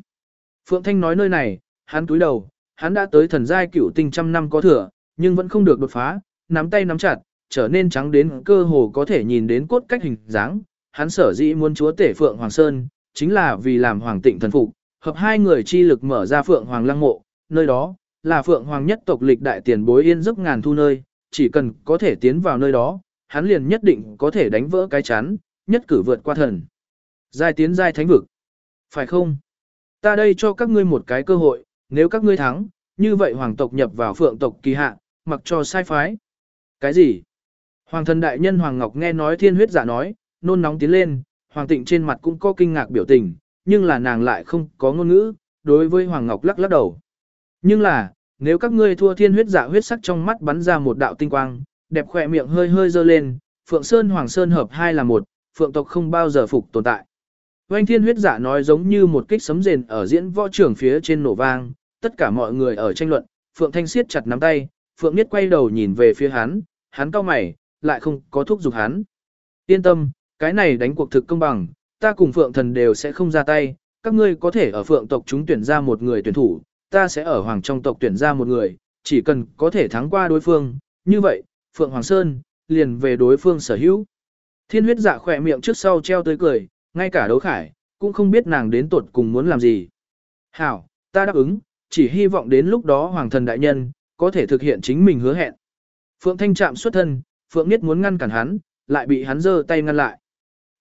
Phượng Thanh nói nơi này, hắn túi đầu, hắn đã tới thần giai cửu tinh trăm năm có thừa, nhưng vẫn không được đột phá, nắm tay nắm chặt, trở nên trắng đến cơ hồ có thể nhìn đến cốt cách hình dáng. Hắn sở dĩ muốn chúa tể Phượng Hoàng Sơn, chính là vì làm Hoàng tịnh thần phục, hợp hai người chi lực mở ra Phượng Hoàng lăng mộ, nơi đó, là Phượng Hoàng nhất tộc lịch đại tiền bối yên giấc ngàn thu nơi, chỉ cần có thể tiến vào nơi đó, hắn liền nhất định có thể đánh vỡ cái chắn, nhất cử vượt qua thần. Giai tiến giai thánh vực. Phải không? Ta đây cho các ngươi một cái cơ hội, nếu các ngươi thắng, như vậy hoàng tộc nhập vào phượng tộc kỳ hạ, mặc cho sai phái. Cái gì? Hoàng thần đại nhân Hoàng Ngọc nghe nói thiên huyết giả nói, nôn nóng tiến lên, Hoàng tịnh trên mặt cũng có kinh ngạc biểu tình, nhưng là nàng lại không có ngôn ngữ, đối với Hoàng Ngọc lắc lắc đầu. Nhưng là, nếu các ngươi thua thiên huyết dạ huyết sắc trong mắt bắn ra một đạo tinh quang, đẹp khỏe miệng hơi hơi dơ lên, Phượng Sơn Hoàng Sơn hợp hai là một, Phượng tộc không bao giờ phục tồn tại. Oanh thiên huyết dạ nói giống như một kích sấm rền ở diễn võ trường phía trên nổ vang, tất cả mọi người ở tranh luận, Phượng Thanh siết chặt nắm tay, Phượng Niết quay đầu nhìn về phía hắn, hắn cau mày, lại không có thúc giục hắn. Yên tâm, cái này đánh cuộc thực công bằng, ta cùng Phượng Thần đều sẽ không ra tay, các ngươi có thể ở Phượng tộc chúng tuyển ra một người tuyển thủ, ta sẽ ở Hoàng trong tộc tuyển ra một người, chỉ cần có thể thắng qua đối phương, như vậy, Phượng Hoàng Sơn, liền về đối phương sở hữu. Thiên huyết dạ khỏe miệng trước sau treo tới cười, ngay cả đấu khải, cũng không biết nàng đến tuột cùng muốn làm gì. Hảo, ta đáp ứng, chỉ hy vọng đến lúc đó Hoàng thần đại nhân, có thể thực hiện chính mình hứa hẹn. Phượng Thanh chạm xuất thân, Phượng Niết muốn ngăn cản hắn, lại bị hắn giơ tay ngăn lại.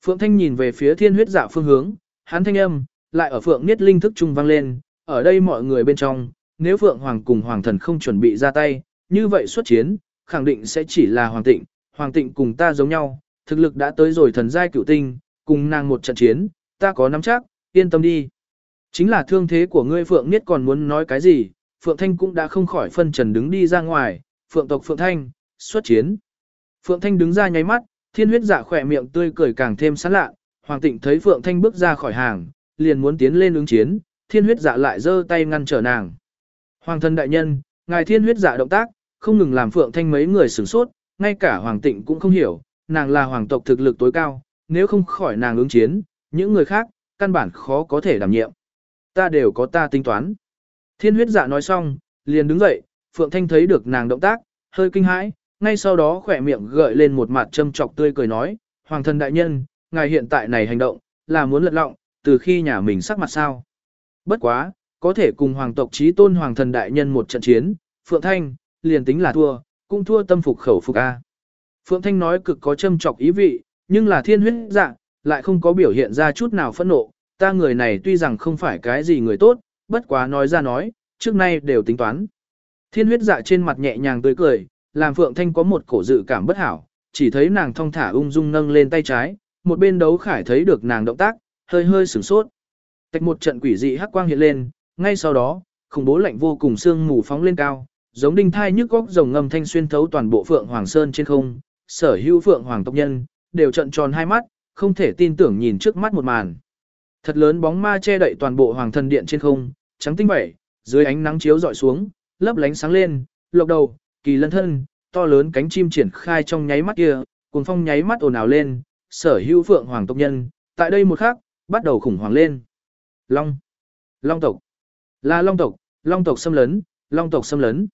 Phượng Thanh nhìn về phía thiên huyết dạ phương hướng, hắn thanh âm, lại ở Phượng Niết linh thức trung vang lên, ở đây mọi người bên trong, nếu Phượng Hoàng cùng Hoàng thần không chuẩn bị ra tay, như vậy xuất chiến, khẳng định sẽ chỉ là Hoàng Tịnh, Hoàng Tịnh cùng ta giống nhau, thực lực đã tới rồi thần giai Cựu tinh, cùng nàng một trận chiến, ta có nắm chắc, yên tâm đi. Chính là thương thế của ngươi Phượng Niết còn muốn nói cái gì, Phượng Thanh cũng đã không khỏi phân trần đứng đi ra ngoài, Phượng tộc Phượng Thanh, xuất chiến. Phượng Thanh đứng ra nháy mắt, thiên huyết dạ khỏe miệng tươi cười càng thêm sán lạ, Hoàng Tịnh thấy Phượng Thanh bước ra khỏi hàng, liền muốn tiến lên ứng chiến, thiên huyết dạ lại giơ tay ngăn trở nàng. Hoàng thân đại nhân, ngài thiên huyết dạ động tác, không ngừng làm Phượng Thanh mấy người sửng sốt, ngay cả hoàng tịnh cũng không hiểu, nàng là hoàng tộc thực lực tối cao, nếu không khỏi nàng ứng chiến, những người khác, căn bản khó có thể đảm nhiệm. Ta đều có ta tính toán. Thiên huyết dạ nói xong, liền đứng dậy, Phượng Thanh thấy được nàng động tác, hơi kinh hãi, ngay sau đó khỏe miệng gợi lên một mặt châm chọc tươi cười nói, Hoàng thân đại nhân, ngài hiện tại này hành động, là muốn lật lọng, từ khi nhà mình sắc mặt sao. Bất quá, có thể cùng hoàng tộc trí tôn hoàng thần đại nhân một trận chiến, Phượng Thanh, liền tính là thua, cũng thua tâm phục khẩu phục A. Phượng Thanh nói cực có châm chọc ý vị, nhưng là thiên huyết dạng lại không có biểu hiện ra chút nào phẫn nộ, ta người này tuy rằng không phải cái gì người tốt, bất quá nói ra nói, trước nay đều tính toán. Thiên huyết dạ trên mặt nhẹ nhàng tươi cười, làm Phượng Thanh có một cổ dự cảm bất hảo, chỉ thấy nàng thong thả ung dung nâng lên tay trái, một bên đấu khải thấy được nàng động tác, hơi hơi sửng sốt. Tạch một trận quỷ dị hắc quang hiện lên, ngay sau đó, khủng bố lạnh vô cùng sương mù phóng lên cao, giống đinh thai nhức góc rồng ngầm thanh xuyên thấu toàn bộ Phượng Hoàng Sơn trên không, sở hữu Phượng Hoàng tộc nhân, đều trận tròn hai mắt, không thể tin tưởng nhìn trước mắt một màn. Thật lớn bóng ma che đậy toàn bộ Hoàng Thần Điện trên không, trắng tinh bảy, dưới ánh nắng chiếu dọi xuống, lấp lánh sáng lên, lộc đầu, kỳ lân thân, to lớn cánh chim triển khai trong nháy mắt kia, cuồng phong nháy mắt ồn ào lên, sở hữu Phượng Hoàng tộc nhân, tại đây một khắc, bắt đầu khủng hoảng lên. Long, Long tộc, là Long tộc, Long tộc xâm lấn, Long tộc xâm lấn.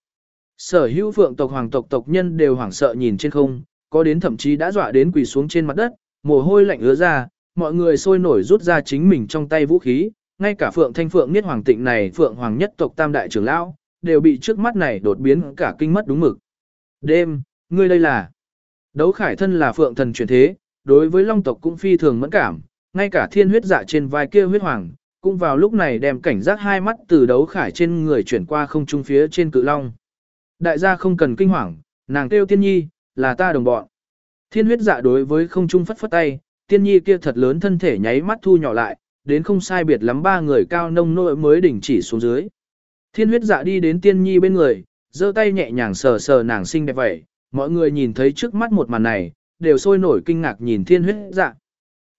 Sở hữu phượng tộc hoàng tộc tộc nhân đều hoảng sợ nhìn trên không, có đến thậm chí đã dọa đến quỳ xuống trên mặt đất, mồ hôi lạnh ứa ra, mọi người sôi nổi rút ra chính mình trong tay vũ khí, ngay cả phượng thanh phượng niết hoàng tịnh này phượng hoàng nhất tộc tam đại trưởng lão, đều bị trước mắt này đột biến cả kinh mất đúng mực. Đêm, ngươi đây là đấu khải thân là phượng thần chuyển thế, đối với long tộc cũng phi thường mẫn cảm, ngay cả thiên huyết dạ trên vai kia huyết hoàng, cũng vào lúc này đem cảnh giác hai mắt từ đấu khải trên người chuyển qua không trung phía trên cự long. Đại gia không cần kinh hoàng, nàng kêu tiên nhi, là ta đồng bọn. Thiên huyết dạ đối với không trung phất phất tay, tiên nhi kia thật lớn thân thể nháy mắt thu nhỏ lại, đến không sai biệt lắm ba người cao nông nội mới đỉnh chỉ xuống dưới. Thiên huyết dạ đi đến tiên nhi bên người, giơ tay nhẹ nhàng sờ sờ nàng xinh đẹp vậy, mọi người nhìn thấy trước mắt một màn này, đều sôi nổi kinh ngạc nhìn thiên huyết dạ.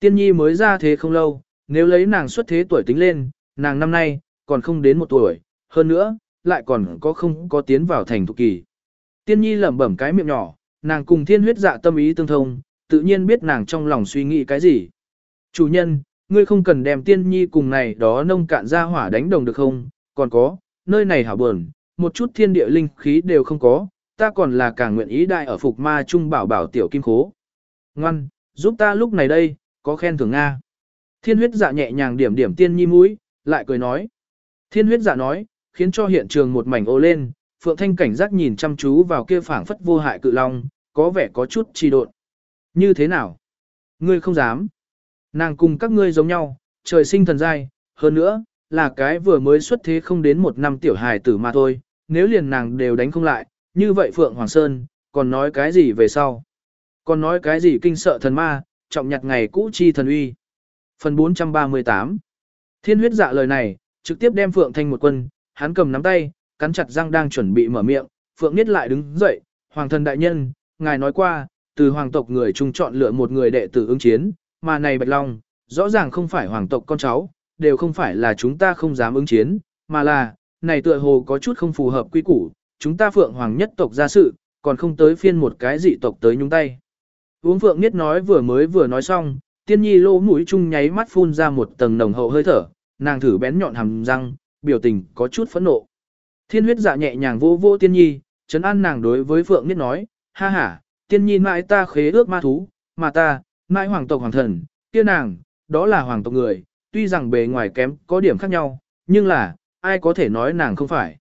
Tiên nhi mới ra thế không lâu, nếu lấy nàng xuất thế tuổi tính lên, nàng năm nay, còn không đến một tuổi, hơn nữa, lại còn có không có tiến vào thành thục kỳ. Tiên nhi lẩm bẩm cái miệng nhỏ, nàng cùng thiên huyết dạ tâm ý tương thông, tự nhiên biết nàng trong lòng suy nghĩ cái gì. Chủ nhân, ngươi không cần đem tiên nhi cùng này đó nông cạn ra hỏa đánh đồng được không, còn có, nơi này hảo buồn, một chút thiên địa linh khí đều không có, ta còn là càng nguyện ý đại ở phục ma trung bảo bảo tiểu kim khố. Ngoan, giúp ta lúc này đây, có khen thưởng Nga. Thiên huyết dạ nhẹ nhàng điểm điểm tiên nhi mũi, lại cười nói. Thiên huyết dạ nói, khiến cho hiện trường một mảnh ô lên, Phượng Thanh cảnh giác nhìn chăm chú vào kia phảng phất vô hại cự long, có vẻ có chút trì độn. Như thế nào? Ngươi không dám. Nàng cùng các ngươi giống nhau, trời sinh thần giai, hơn nữa, là cái vừa mới xuất thế không đến một năm tiểu hài tử mà thôi, nếu liền nàng đều đánh không lại, như vậy Phượng Hoàng Sơn, còn nói cái gì về sau? Còn nói cái gì kinh sợ thần ma, trọng nhặt ngày cũ chi thần uy. Phần 438 Thiên huyết dạ lời này, trực tiếp đem Phượng Thanh một quân, hắn cầm nắm tay, cắn chặt răng đang chuẩn bị mở miệng, Phượng Niết lại đứng dậy, Hoàng thần đại nhân, ngài nói qua, từ hoàng tộc người chung chọn lựa một người đệ tử ứng chiến, mà này Bạch Long, rõ ràng không phải hoàng tộc con cháu, đều không phải là chúng ta không dám ứng chiến, mà là, này tựa hồ có chút không phù hợp quy củ, chúng ta Phượng Hoàng nhất tộc ra sự, còn không tới phiên một cái dị tộc tới nhúng tay. Uống Phượng nghiết nói vừa mới vừa nói xong, tiên nhi lỗ mũi chung nháy mắt phun ra một tầng nồng hậu hơi thở, nàng thử bén nhọn hàm răng, biểu tình có chút phẫn nộ. Thiên huyết dạ nhẹ nhàng vô vô tiên nhi, chấn an nàng đối với Phượng nghiết nói, ha ha, tiên nhi mãi ta khế ước ma thú, mà ta, mãi hoàng tộc hoàng thần, kia nàng, đó là hoàng tộc người, tuy rằng bề ngoài kém có điểm khác nhau, nhưng là, ai có thể nói nàng không phải.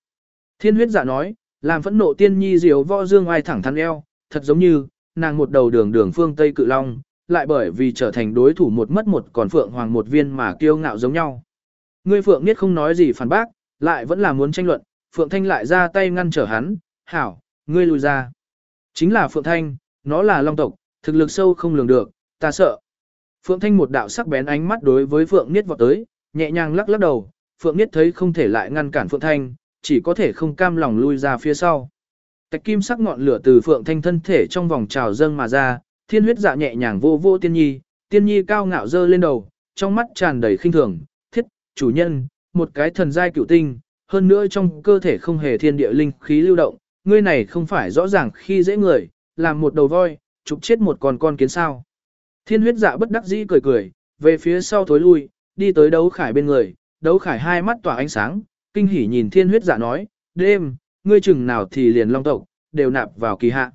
Thiên huyết dạ nói, làm phẫn nộ tiên nhi diều võ dương ai thẳng thắn eo, thật giống như, nàng một đầu đường đường phương Tây cự long, lại bởi vì trở thành đối thủ một mất một còn phượng hoàng một viên mà kiêu ngạo giống nhau. Ngươi phượng niết không nói gì phản bác, lại vẫn là muốn tranh luận, phượng thanh lại ra tay ngăn trở hắn, hảo, ngươi lùi ra. Chính là phượng thanh, nó là long tộc, thực lực sâu không lường được, ta sợ. Phượng thanh một đạo sắc bén ánh mắt đối với phượng niết vọt tới, nhẹ nhàng lắc lắc đầu, phượng niết thấy không thể lại ngăn cản phượng thanh, chỉ có thể không cam lòng lui ra phía sau. Tạch kim sắc ngọn lửa từ phượng thanh thân thể trong vòng trào dâng mà ra, thiên huyết dạ nhẹ nhàng vô vô tiên nhi, tiên nhi cao ngạo dơ lên đầu, trong mắt tràn đầy khinh thường, thiết, chủ nhân, một cái thần giai cựu tinh, hơn nữa trong cơ thể không hề thiên địa linh khí lưu động, ngươi này không phải rõ ràng khi dễ người, làm một đầu voi, chụp chết một con con kiến sao. Thiên huyết dạ bất đắc dĩ cười cười, về phía sau thối lui, đi tới đấu khải bên người, đấu khải hai mắt tỏa ánh sáng, kinh hỉ nhìn thiên huyết dạ nói, đêm, ngươi chừng nào thì liền long tộc, đều nạp vào kỳ hạ.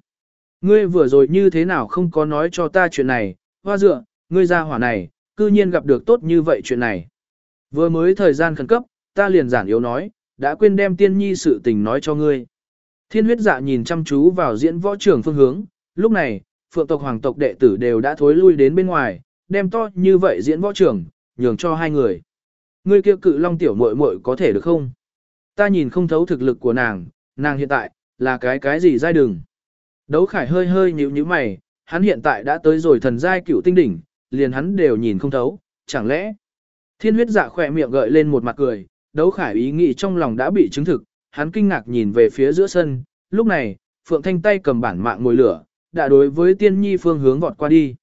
Ngươi vừa rồi như thế nào không có nói cho ta chuyện này, hoa dựa, ngươi ra hỏa này, cư nhiên gặp được tốt như vậy chuyện này. Vừa mới thời gian khẩn cấp, ta liền giản yếu nói, đã quên đem tiên nhi sự tình nói cho ngươi. Thiên huyết dạ nhìn chăm chú vào diễn võ trưởng phương hướng, lúc này, phượng tộc hoàng tộc đệ tử đều đã thối lui đến bên ngoài, đem to như vậy diễn võ trưởng, nhường cho hai người. Ngươi kia cự long tiểu muội muội có thể được không? Ta nhìn không thấu thực lực của nàng, nàng hiện tại, là cái cái gì giai đường. Đấu khải hơi hơi nhíu nhíu mày, hắn hiện tại đã tới rồi thần giai cửu tinh đỉnh, liền hắn đều nhìn không thấu, chẳng lẽ. Thiên huyết dạ khỏe miệng gợi lên một mặt cười, đấu khải ý nghĩ trong lòng đã bị chứng thực, hắn kinh ngạc nhìn về phía giữa sân, lúc này, Phượng Thanh tay cầm bản mạng ngồi lửa, đã đối với tiên nhi phương hướng vọt qua đi.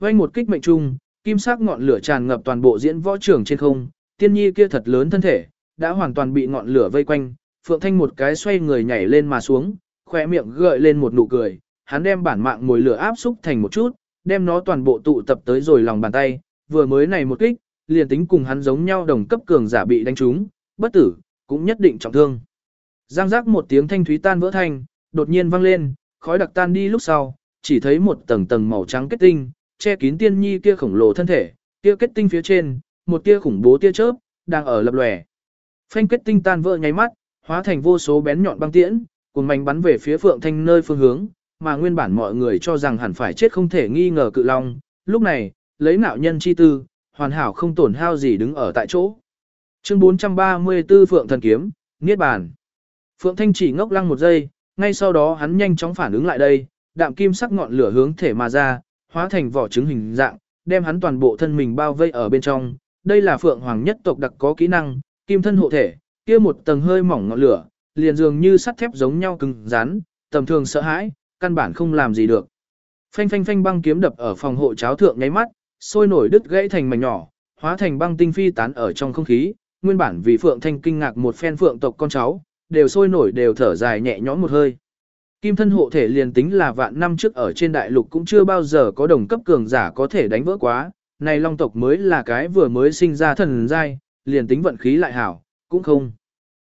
Quanh một kích mệnh trung, kim sắc ngọn lửa tràn ngập toàn bộ diễn võ trường trên không, tiên nhi kia thật lớn thân thể, đã hoàn toàn bị ngọn lửa vây quanh, Phượng Thanh một cái xoay người nhảy lên mà xuống, khỏe miệng gợi lên một nụ cười, hắn đem bản mạng mùi lửa áp xúc thành một chút, đem nó toàn bộ tụ tập tới rồi lòng bàn tay, vừa mới này một kích, liền tính cùng hắn giống nhau đồng cấp cường giả bị đánh trúng, bất tử, cũng nhất định trọng thương. Giang giác một tiếng thanh thúy tan vỡ thanh, đột nhiên vang lên, khói đặc tan đi lúc sau, chỉ thấy một tầng tầng màu trắng kết tinh, che kín tiên nhi kia khổng lồ thân thể, kia kết tinh phía trên, một tia khủng bố tia chớp, đang ở lập lòe. Phanh kết tinh tan vỡ nháy mắt, hóa thành vô số bén nhọn băng tiễn, cùng mạnh bắn về phía Phượng Thanh nơi phương hướng, mà nguyên bản mọi người cho rằng hẳn phải chết không thể nghi ngờ cự long, lúc này, lấy nạo nhân chi tư, hoàn hảo không tổn hao gì đứng ở tại chỗ. Chương 434 Phượng Thần Kiếm, Niết Bàn. Phượng Thanh chỉ ngốc lăng một giây, ngay sau đó hắn nhanh chóng phản ứng lại đây, đạm kim sắc ngọn lửa hướng thể mà ra, hóa thành vỏ trứng hình dạng, đem hắn toàn bộ thân mình bao vây ở bên trong. Đây là Phượng Hoàng nhất tộc đặc có kỹ năng, kim thân hộ thể, kia một tầng hơi mỏng ngọn lửa, liền dường như sắt thép giống nhau cứng rắn, tầm thường sợ hãi, căn bản không làm gì được. Phanh phanh phanh băng kiếm đập ở phòng hộ cháo thượng nháy mắt, sôi nổi đứt gãy thành mảnh nhỏ, hóa thành băng tinh phi tán ở trong không khí, nguyên bản vì Phượng Thanh kinh ngạc một phen phượng tộc con cháu, đều sôi nổi đều thở dài nhẹ nhõm một hơi. Kim thân hộ thể liền tính là vạn năm trước ở trên đại lục cũng chưa bao giờ có đồng cấp cường giả có thể đánh vỡ quá, này long tộc mới là cái vừa mới sinh ra thần giai, liền tính vận khí lại hảo, cũng không.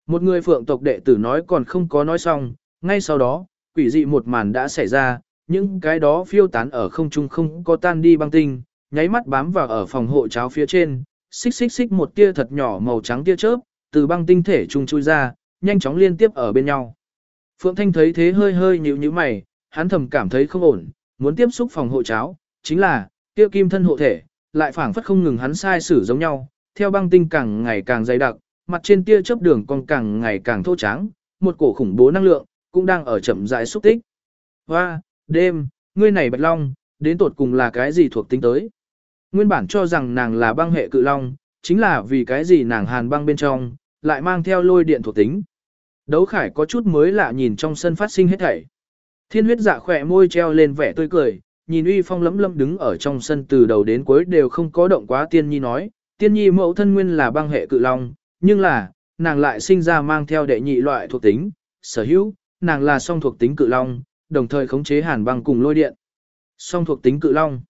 Một người phượng tộc đệ tử nói còn không có nói xong, ngay sau đó, quỷ dị một màn đã xảy ra, những cái đó phiêu tán ở không trung không có tan đi băng tinh, nháy mắt bám vào ở phòng hộ cháo phía trên, xích xích xích một tia thật nhỏ màu trắng tia chớp, từ băng tinh thể trung chui ra, nhanh chóng liên tiếp ở bên nhau. Phượng Thanh thấy thế hơi hơi nhíu nhíu mày, hắn thầm cảm thấy không ổn, muốn tiếp xúc phòng hộ cháo, chính là, tiêu kim thân hộ thể, lại phảng phất không ngừng hắn sai sử giống nhau, theo băng tinh càng ngày càng dày đặc, mặt trên tia chớp đường còn càng ngày càng thô trắng, một cổ khủng bố năng lượng, cũng đang ở chậm rãi xúc tích. Hoa, đêm, ngươi này bạch long, đến tột cùng là cái gì thuộc tính tới? Nguyên bản cho rằng nàng là băng hệ cự long, chính là vì cái gì nàng hàn băng bên trong, lại mang theo lôi điện thuộc tính. Đấu khải có chút mới lạ nhìn trong sân phát sinh hết thảy. Thiên huyết dạ khỏe môi treo lên vẻ tươi cười, nhìn uy phong lấm lấm đứng ở trong sân từ đầu đến cuối đều không có động quá tiên nhi nói, tiên nhi mẫu thân nguyên là băng hệ cự long, nhưng là, nàng lại sinh ra mang theo đệ nhị loại thuộc tính, sở hữu, nàng là song thuộc tính cự long, đồng thời khống chế hàn băng cùng lôi điện. Song thuộc tính cự long.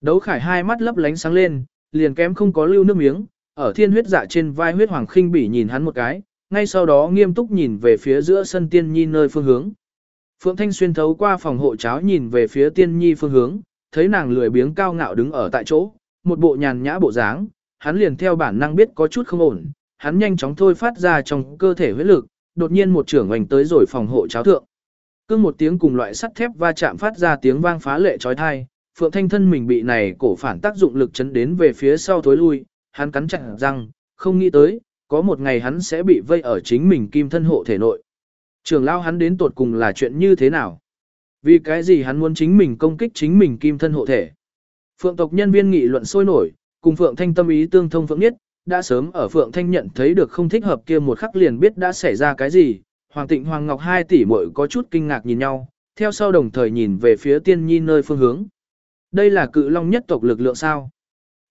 Đấu khải hai mắt lấp lánh sáng lên, liền kém không có lưu nước miếng, ở thiên huyết dạ trên vai huyết hoàng khinh bỉ nhìn hắn một cái, ngay sau đó nghiêm túc nhìn về phía giữa sân tiên nhi nơi phương hướng. Phượng Thanh xuyên thấu qua phòng hộ cháo nhìn về phía tiên nhi phương hướng, thấy nàng lười biếng cao ngạo đứng ở tại chỗ, một bộ nhàn nhã bộ dáng, hắn liền theo bản năng biết có chút không ổn, hắn nhanh chóng thôi phát ra trong cơ thể huyết lực, đột nhiên một trưởng ảnh tới rồi phòng hộ cháo thượng. Cưng một tiếng cùng loại sắt thép va chạm phát ra tiếng vang phá lệ chói tai, Phượng Thanh thân mình bị này cổ phản tác dụng lực chấn đến về phía sau thối lui, hắn cắn chặt răng, không nghĩ tới, có một ngày hắn sẽ bị vây ở chính mình kim thân hộ thể nội. Trường lao hắn đến tột cùng là chuyện như thế nào? Vì cái gì hắn muốn chính mình công kích chính mình kim thân hộ thể? Phượng tộc nhân viên nghị luận sôi nổi, cùng Phượng Thanh tâm ý tương thông Phượng nhất, đã sớm ở Phượng Thanh nhận thấy được không thích hợp kia một khắc liền biết đã xảy ra cái gì. Hoàng Tịnh Hoàng Ngọc hai tỷ muội có chút kinh ngạc nhìn nhau, theo sau đồng thời nhìn về phía tiên nhi nơi phương hướng. Đây là cự long nhất tộc lực lượng sao?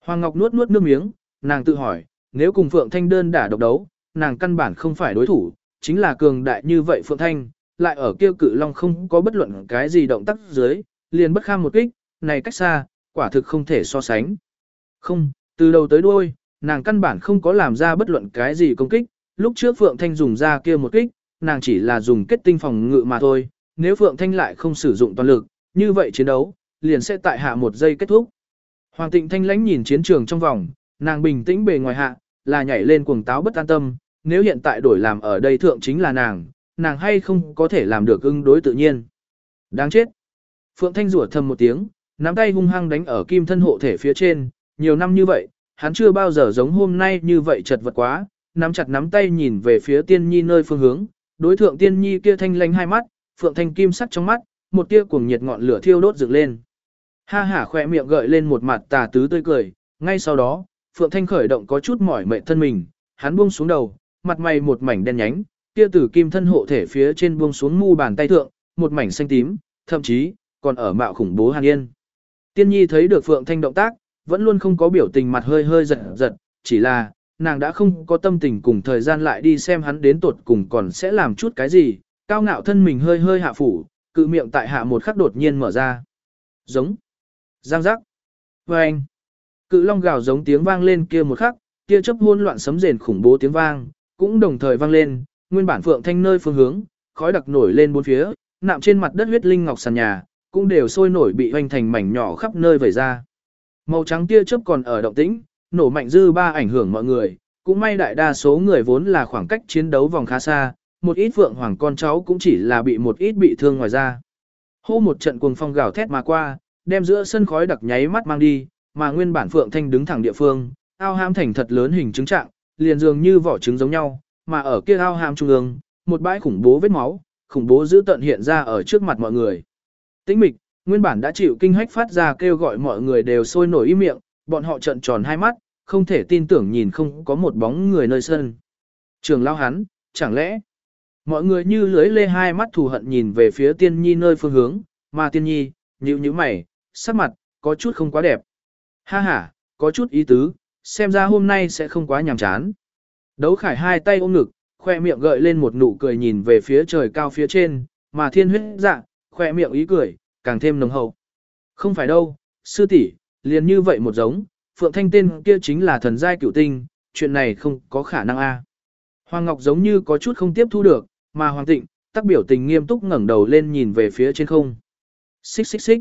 Hoàng Ngọc nuốt nuốt nước miếng, nàng tự hỏi, nếu cùng Phượng Thanh đơn đả độc đấu, nàng căn bản không phải đối thủ, chính là cường đại như vậy Phượng Thanh, lại ở kia cự long không có bất luận cái gì động tác dưới, liền bất kham một kích, này cách xa, quả thực không thể so sánh. Không, từ đầu tới đuôi, nàng căn bản không có làm ra bất luận cái gì công kích, lúc trước Phượng Thanh dùng ra kia một kích, nàng chỉ là dùng kết tinh phòng ngự mà thôi, nếu Phượng Thanh lại không sử dụng toàn lực, như vậy chiến đấu, liền sẽ tại hạ một giây kết thúc. Hoàng Tịnh Thanh lãnh nhìn chiến trường trong vòng, nàng bình tĩnh bề ngoài hạ, là nhảy lên cuồng táo bất an tâm, nếu hiện tại đổi làm ở đây thượng chính là nàng, nàng hay không có thể làm được ưng đối tự nhiên. Đáng chết. Phượng Thanh rủa thầm một tiếng, nắm tay hung hăng đánh ở kim thân hộ thể phía trên, nhiều năm như vậy, hắn chưa bao giờ giống hôm nay như vậy chật vật quá, nắm chặt nắm tay nhìn về phía tiên nhi nơi phương hướng, đối thượng tiên nhi kia thanh lánh hai mắt, Phượng Thanh kim sắc trong mắt, một tia cuồng nhiệt ngọn lửa thiêu đốt dựng lên. Ha hả khỏe miệng gợi lên một mặt tà tứ tươi cười, ngay sau đó, Phượng Thanh khởi động có chút mỏi mệt thân mình, hắn buông xuống đầu, mặt mày một mảnh đen nhánh, kia tử kim thân hộ thể phía trên buông xuống mu bàn tay thượng, một mảnh xanh tím, thậm chí, còn ở mạo khủng bố hàn yên. Tiên nhi thấy được Phượng Thanh động tác, vẫn luôn không có biểu tình mặt hơi hơi giật giật, chỉ là, nàng đã không có tâm tình cùng thời gian lại đi xem hắn đến tột cùng còn sẽ làm chút cái gì, cao ngạo thân mình hơi hơi hạ phủ, cự miệng tại hạ một khắc đột nhiên mở ra. Giống. Giang giác. Và anh. Cự long gào giống tiếng vang lên kia một khắc, kia chớp hỗn loạn sấm rền khủng bố tiếng vang, cũng đồng thời vang lên, nguyên bản phượng thanh nơi phương hướng, khói đặc nổi lên bốn phía, nạm trên mặt đất huyết linh ngọc sàn nhà, cũng đều sôi nổi bị hoành thành mảnh nhỏ khắp nơi vẩy ra. Màu trắng tia chớp còn ở động tĩnh, nổ mạnh dư ba ảnh hưởng mọi người, cũng may đại đa số người vốn là khoảng cách chiến đấu vòng khá xa, một ít vượng hoàng con cháu cũng chỉ là bị một ít bị thương ngoài ra. Hô một trận cuồng phong gào thét mà qua, đem giữa sân khói đặc nháy mắt mang đi, mà nguyên bản Phượng Thanh đứng thẳng địa phương, ao ham thành thật lớn hình trứng trạng, liền dường như vỏ trứng giống nhau, mà ở kia ao ham trung ương, một bãi khủng bố vết máu, khủng bố dữ tận hiện ra ở trước mặt mọi người. Tĩnh mịch, nguyên bản đã chịu kinh hách phát ra kêu gọi mọi người đều sôi nổi im miệng, bọn họ trợn tròn hai mắt, không thể tin tưởng nhìn không có một bóng người nơi sân. Trường lao hắn, chẳng lẽ mọi người như lưới lê hai mắt thù hận nhìn về phía tiên nhi nơi phương hướng, mà tiên nhi, nhíu nhíu mày, sắc mặt, có chút không quá đẹp. Ha ha, có chút ý tứ, xem ra hôm nay sẽ không quá nhàm chán. Đấu khải hai tay ôm ngực, khoe miệng gợi lên một nụ cười nhìn về phía trời cao phía trên, mà thiên huyết dạ, khoe miệng ý cười, càng thêm nồng hậu. Không phải đâu, sư tỷ, liền như vậy một giống, Phượng Thanh tên kia chính là thần giai cửu tinh, chuyện này không có khả năng a. Hoàng Ngọc giống như có chút không tiếp thu được, mà Hoàng Tịnh, tác biểu tình nghiêm túc ngẩng đầu lên nhìn về phía trên không. Xích xích xích.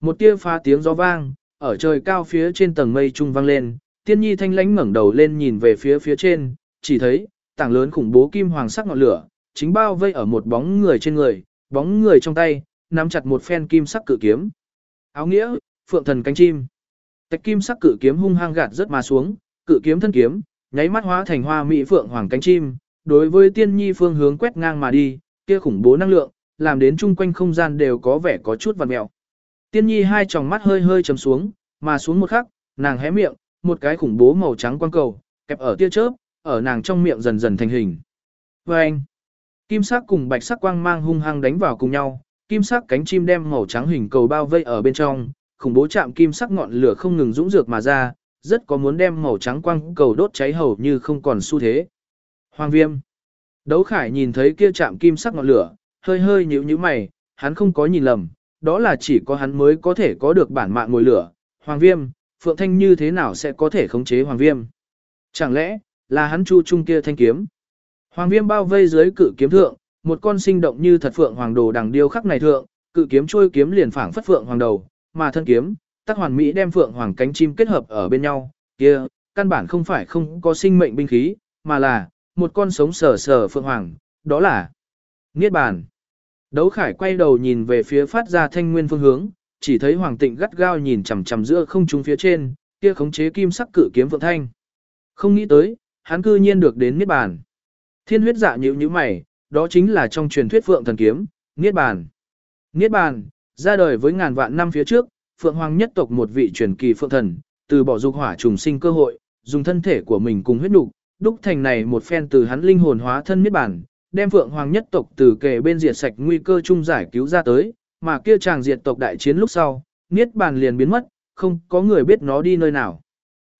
Một tia pha tiếng gió vang, ở trời cao phía trên tầng mây trung vang lên, tiên nhi thanh lãnh ngẩng đầu lên nhìn về phía phía trên, chỉ thấy, tảng lớn khủng bố kim hoàng sắc ngọn lửa, chính bao vây ở một bóng người trên người, bóng người trong tay, nắm chặt một phen kim sắc cự kiếm. Áo nghĩa, phượng thần cánh chim. Tạch kim sắc cự kiếm hung hăng gạt rất mà xuống, cự kiếm thân kiếm, nháy mắt hóa thành hoa mỹ phượng hoàng cánh chim, đối với tiên nhi phương hướng quét ngang mà đi, kia khủng bố năng lượng, làm đến chung quanh không gian đều có vẻ có chút vằn mẹo. Tiên nhi hai tròng mắt hơi hơi chấm xuống, mà xuống một khắc, nàng hé miệng, một cái khủng bố màu trắng quang cầu, kẹp ở tia chớp, ở nàng trong miệng dần dần thành hình. Và anh, kim sắc cùng bạch sắc quang mang hung hăng đánh vào cùng nhau, kim sắc cánh chim đem màu trắng hình cầu bao vây ở bên trong, khủng bố chạm kim sắc ngọn lửa không ngừng dũng dược mà ra, rất có muốn đem màu trắng quang cầu đốt cháy hầu như không còn xu thế. Hoàng viêm. Đấu khải nhìn thấy kia chạm kim sắc ngọn lửa, hơi hơi nhíu nhíu mày, hắn không có nhìn lầm, đó là chỉ có hắn mới có thể có được bản mạng ngồi lửa. Hoàng viêm, Phượng Thanh như thế nào sẽ có thể khống chế Hoàng viêm? Chẳng lẽ, là hắn chu trung kia thanh kiếm? Hoàng viêm bao vây dưới cự kiếm thượng, một con sinh động như thật Phượng Hoàng đồ đằng điêu khắc này thượng, cự kiếm trôi kiếm liền phảng phất Phượng Hoàng đầu, mà thân kiếm, tác hoàn mỹ đem Phượng Hoàng cánh chim kết hợp ở bên nhau, kia, căn bản không phải không có sinh mệnh binh khí, mà là, một con sống sờ sờ Phượng Hoàng, đó là Niết Bàn. Đấu Khải quay đầu nhìn về phía phát ra thanh nguyên phương hướng, chỉ thấy Hoàng Tịnh gắt gao nhìn chằm chằm giữa không trung phía trên, kia khống chế kim sắc cử kiếm vượng Thanh. Không nghĩ tới, hắn cư nhiên được đến Niết Bàn. Thiên huyết dạ nhíu nhíu mày, đó chính là trong truyền thuyết Phượng Thần Kiếm, Niết Bàn. Niết Bàn, ra đời với ngàn vạn năm phía trước, Phượng Hoàng nhất tộc một vị truyền kỳ Phượng Thần, từ bỏ dục hỏa trùng sinh cơ hội, dùng thân thể của mình cùng huyết nục, đúc thành này một phen từ hắn linh hồn hóa thân Niết Bàn, đem Phượng Hoàng nhất tộc từ kề bên diệt sạch nguy cơ chung giải cứu ra tới, mà kia chàng diệt tộc đại chiến lúc sau, Niết Bàn liền biến mất, không có người biết nó đi nơi nào.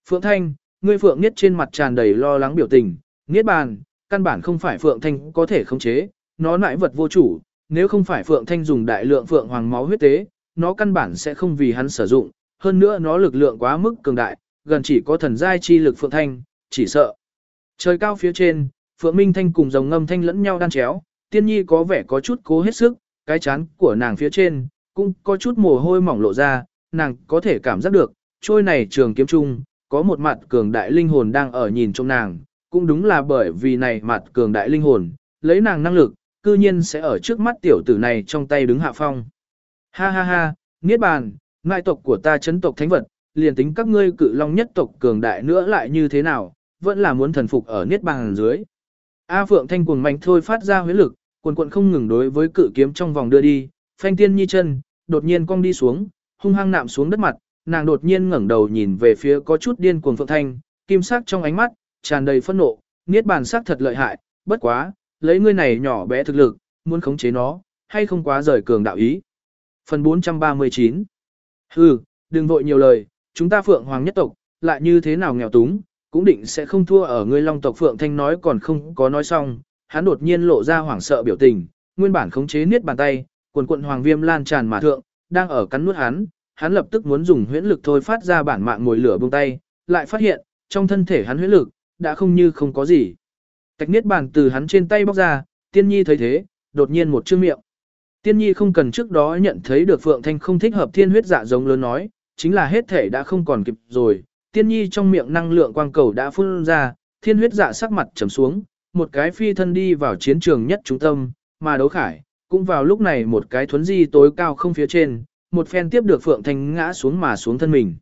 Phượng Thanh, ngươi Phượng Niết trên mặt tràn đầy lo lắng biểu tình, Niết Bàn, căn bản không phải Phượng Thanh có thể khống chế, nó nại vật vô chủ, nếu không phải Phượng Thanh dùng đại lượng Phượng Hoàng máu huyết tế, nó căn bản sẽ không vì hắn sử dụng, hơn nữa nó lực lượng quá mức cường đại, gần chỉ có thần giai chi lực Phượng Thanh, chỉ sợ. Trời cao phía trên, Phượng Minh Thanh cùng dòng ngâm thanh lẫn nhau đan chéo, tiên nhi có vẻ có chút cố hết sức, cái chán của nàng phía trên, cũng có chút mồ hôi mỏng lộ ra, nàng có thể cảm giác được, trôi này trường kiếm trung, có một mặt cường đại linh hồn đang ở nhìn trong nàng, cũng đúng là bởi vì này mặt cường đại linh hồn, lấy nàng năng lực, cư nhiên sẽ ở trước mắt tiểu tử này trong tay đứng hạ phong. Ha ha ha, Niết bàn, ngại tộc của ta chấn tộc thánh vật, liền tính các ngươi cự long nhất tộc cường đại nữa lại như thế nào, vẫn là muốn thần phục ở Niết bàn dưới. A Phượng Thanh cuồng mạnh thôi phát ra huyết lực, cuồn cuộn không ngừng đối với cự kiếm trong vòng đưa đi, phanh tiên nhi chân, đột nhiên cong đi xuống, hung hăng nạm xuống đất mặt, nàng đột nhiên ngẩng đầu nhìn về phía có chút điên cuồng Phượng Thanh, kim sắc trong ánh mắt, tràn đầy phẫn nộ, niết bàn sắc thật lợi hại, bất quá, lấy ngươi này nhỏ bé thực lực, muốn khống chế nó, hay không quá rời cường đạo ý. Phần 439 Hừ, đừng vội nhiều lời, chúng ta Phượng Hoàng nhất tộc, lại như thế nào nghèo túng, cũng định sẽ không thua ở ngươi Long tộc Phượng Thanh nói còn không có nói xong, hắn đột nhiên lộ ra hoảng sợ biểu tình, nguyên bản khống chế niết bàn tay, quần quận hoàng viêm lan tràn mà thượng, đang ở cắn nuốt hắn, hắn lập tức muốn dùng huyễn lực thôi phát ra bản mạng ngồi lửa buông tay, lại phát hiện, trong thân thể hắn huyễn lực, đã không như không có gì. Tạch niết bàn từ hắn trên tay bóc ra, tiên nhi thấy thế, đột nhiên một chương miệng. Tiên nhi không cần trước đó nhận thấy được Phượng Thanh không thích hợp thiên huyết dạ giống lớn nói, chính là hết thể đã không còn kịp rồi. Tiên nhi trong miệng năng lượng quang cầu đã phun ra, thiên huyết dạ sắc mặt trầm xuống, một cái phi thân đi vào chiến trường nhất trung tâm, mà đấu khải, cũng vào lúc này một cái thuấn di tối cao không phía trên, một phen tiếp được Phượng Thanh ngã xuống mà xuống thân mình.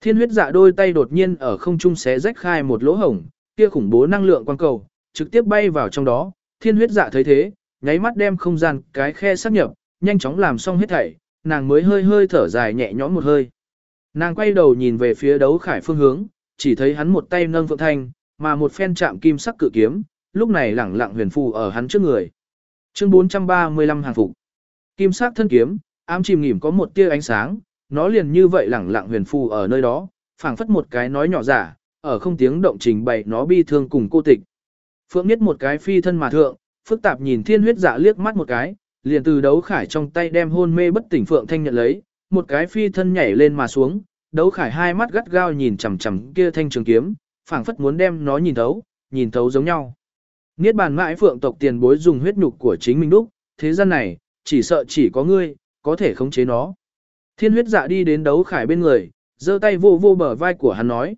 Thiên huyết dạ đôi tay đột nhiên ở không trung xé rách khai một lỗ hổng, kia khủng bố năng lượng quang cầu, trực tiếp bay vào trong đó, thiên huyết dạ thấy thế, nháy mắt đem không gian cái khe sắp nhập, nhanh chóng làm xong hết thảy, nàng mới hơi hơi thở dài nhẹ nhõm một hơi. Nàng quay đầu nhìn về phía đấu khải phương hướng, chỉ thấy hắn một tay nâng Phượng Thanh, mà một phen chạm kim sắc cự kiếm, lúc này lẳng lặng huyền phù ở hắn trước người. Chương 435 hàng phục. Kim sắc thân kiếm, ám chìm nghỉm có một tia ánh sáng, nó liền như vậy lẳng lặng huyền phù ở nơi đó, phảng phất một cái nói nhỏ giả, ở không tiếng động trình bày nó bi thương cùng cô tịch. Phượng Niết một cái phi thân mà thượng, phức tạp nhìn thiên huyết dạ liếc mắt một cái, liền từ đấu khải trong tay đem hôn mê bất tỉnh Phượng Thanh nhận lấy, một cái phi thân nhảy lên mà xuống, đấu khải hai mắt gắt gao nhìn chằm chằm kia thanh trường kiếm, phảng phất muốn đem nó nhìn thấu, nhìn thấu giống nhau. Niết bàn mãi phượng tộc tiền bối dùng huyết nhục của chính mình đúc, thế gian này, chỉ sợ chỉ có ngươi, có thể khống chế nó. Thiên huyết dạ đi đến đấu khải bên người, giơ tay vô vô bờ vai của hắn nói.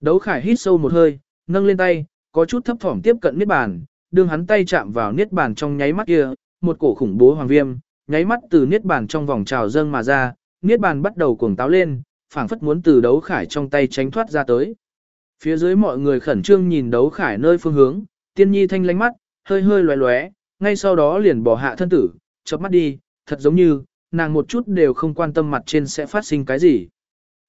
Đấu khải hít sâu một hơi, nâng lên tay, có chút thấp thỏm tiếp cận niết bàn, đương hắn tay chạm vào niết bàn trong nháy mắt kia, một cổ khủng bố hoàng viêm, nháy mắt từ niết bàn trong vòng trào dâng mà ra, niết bàn bắt đầu cuồng táo lên, phảng phất muốn từ đấu khải trong tay tránh thoát ra tới. Phía dưới mọi người khẩn trương nhìn đấu khải nơi phương hướng, tiên nhi thanh lánh mắt, hơi hơi loé loé, ngay sau đó liền bỏ hạ thân tử, chớp mắt đi, thật giống như, nàng một chút đều không quan tâm mặt trên sẽ phát sinh cái gì.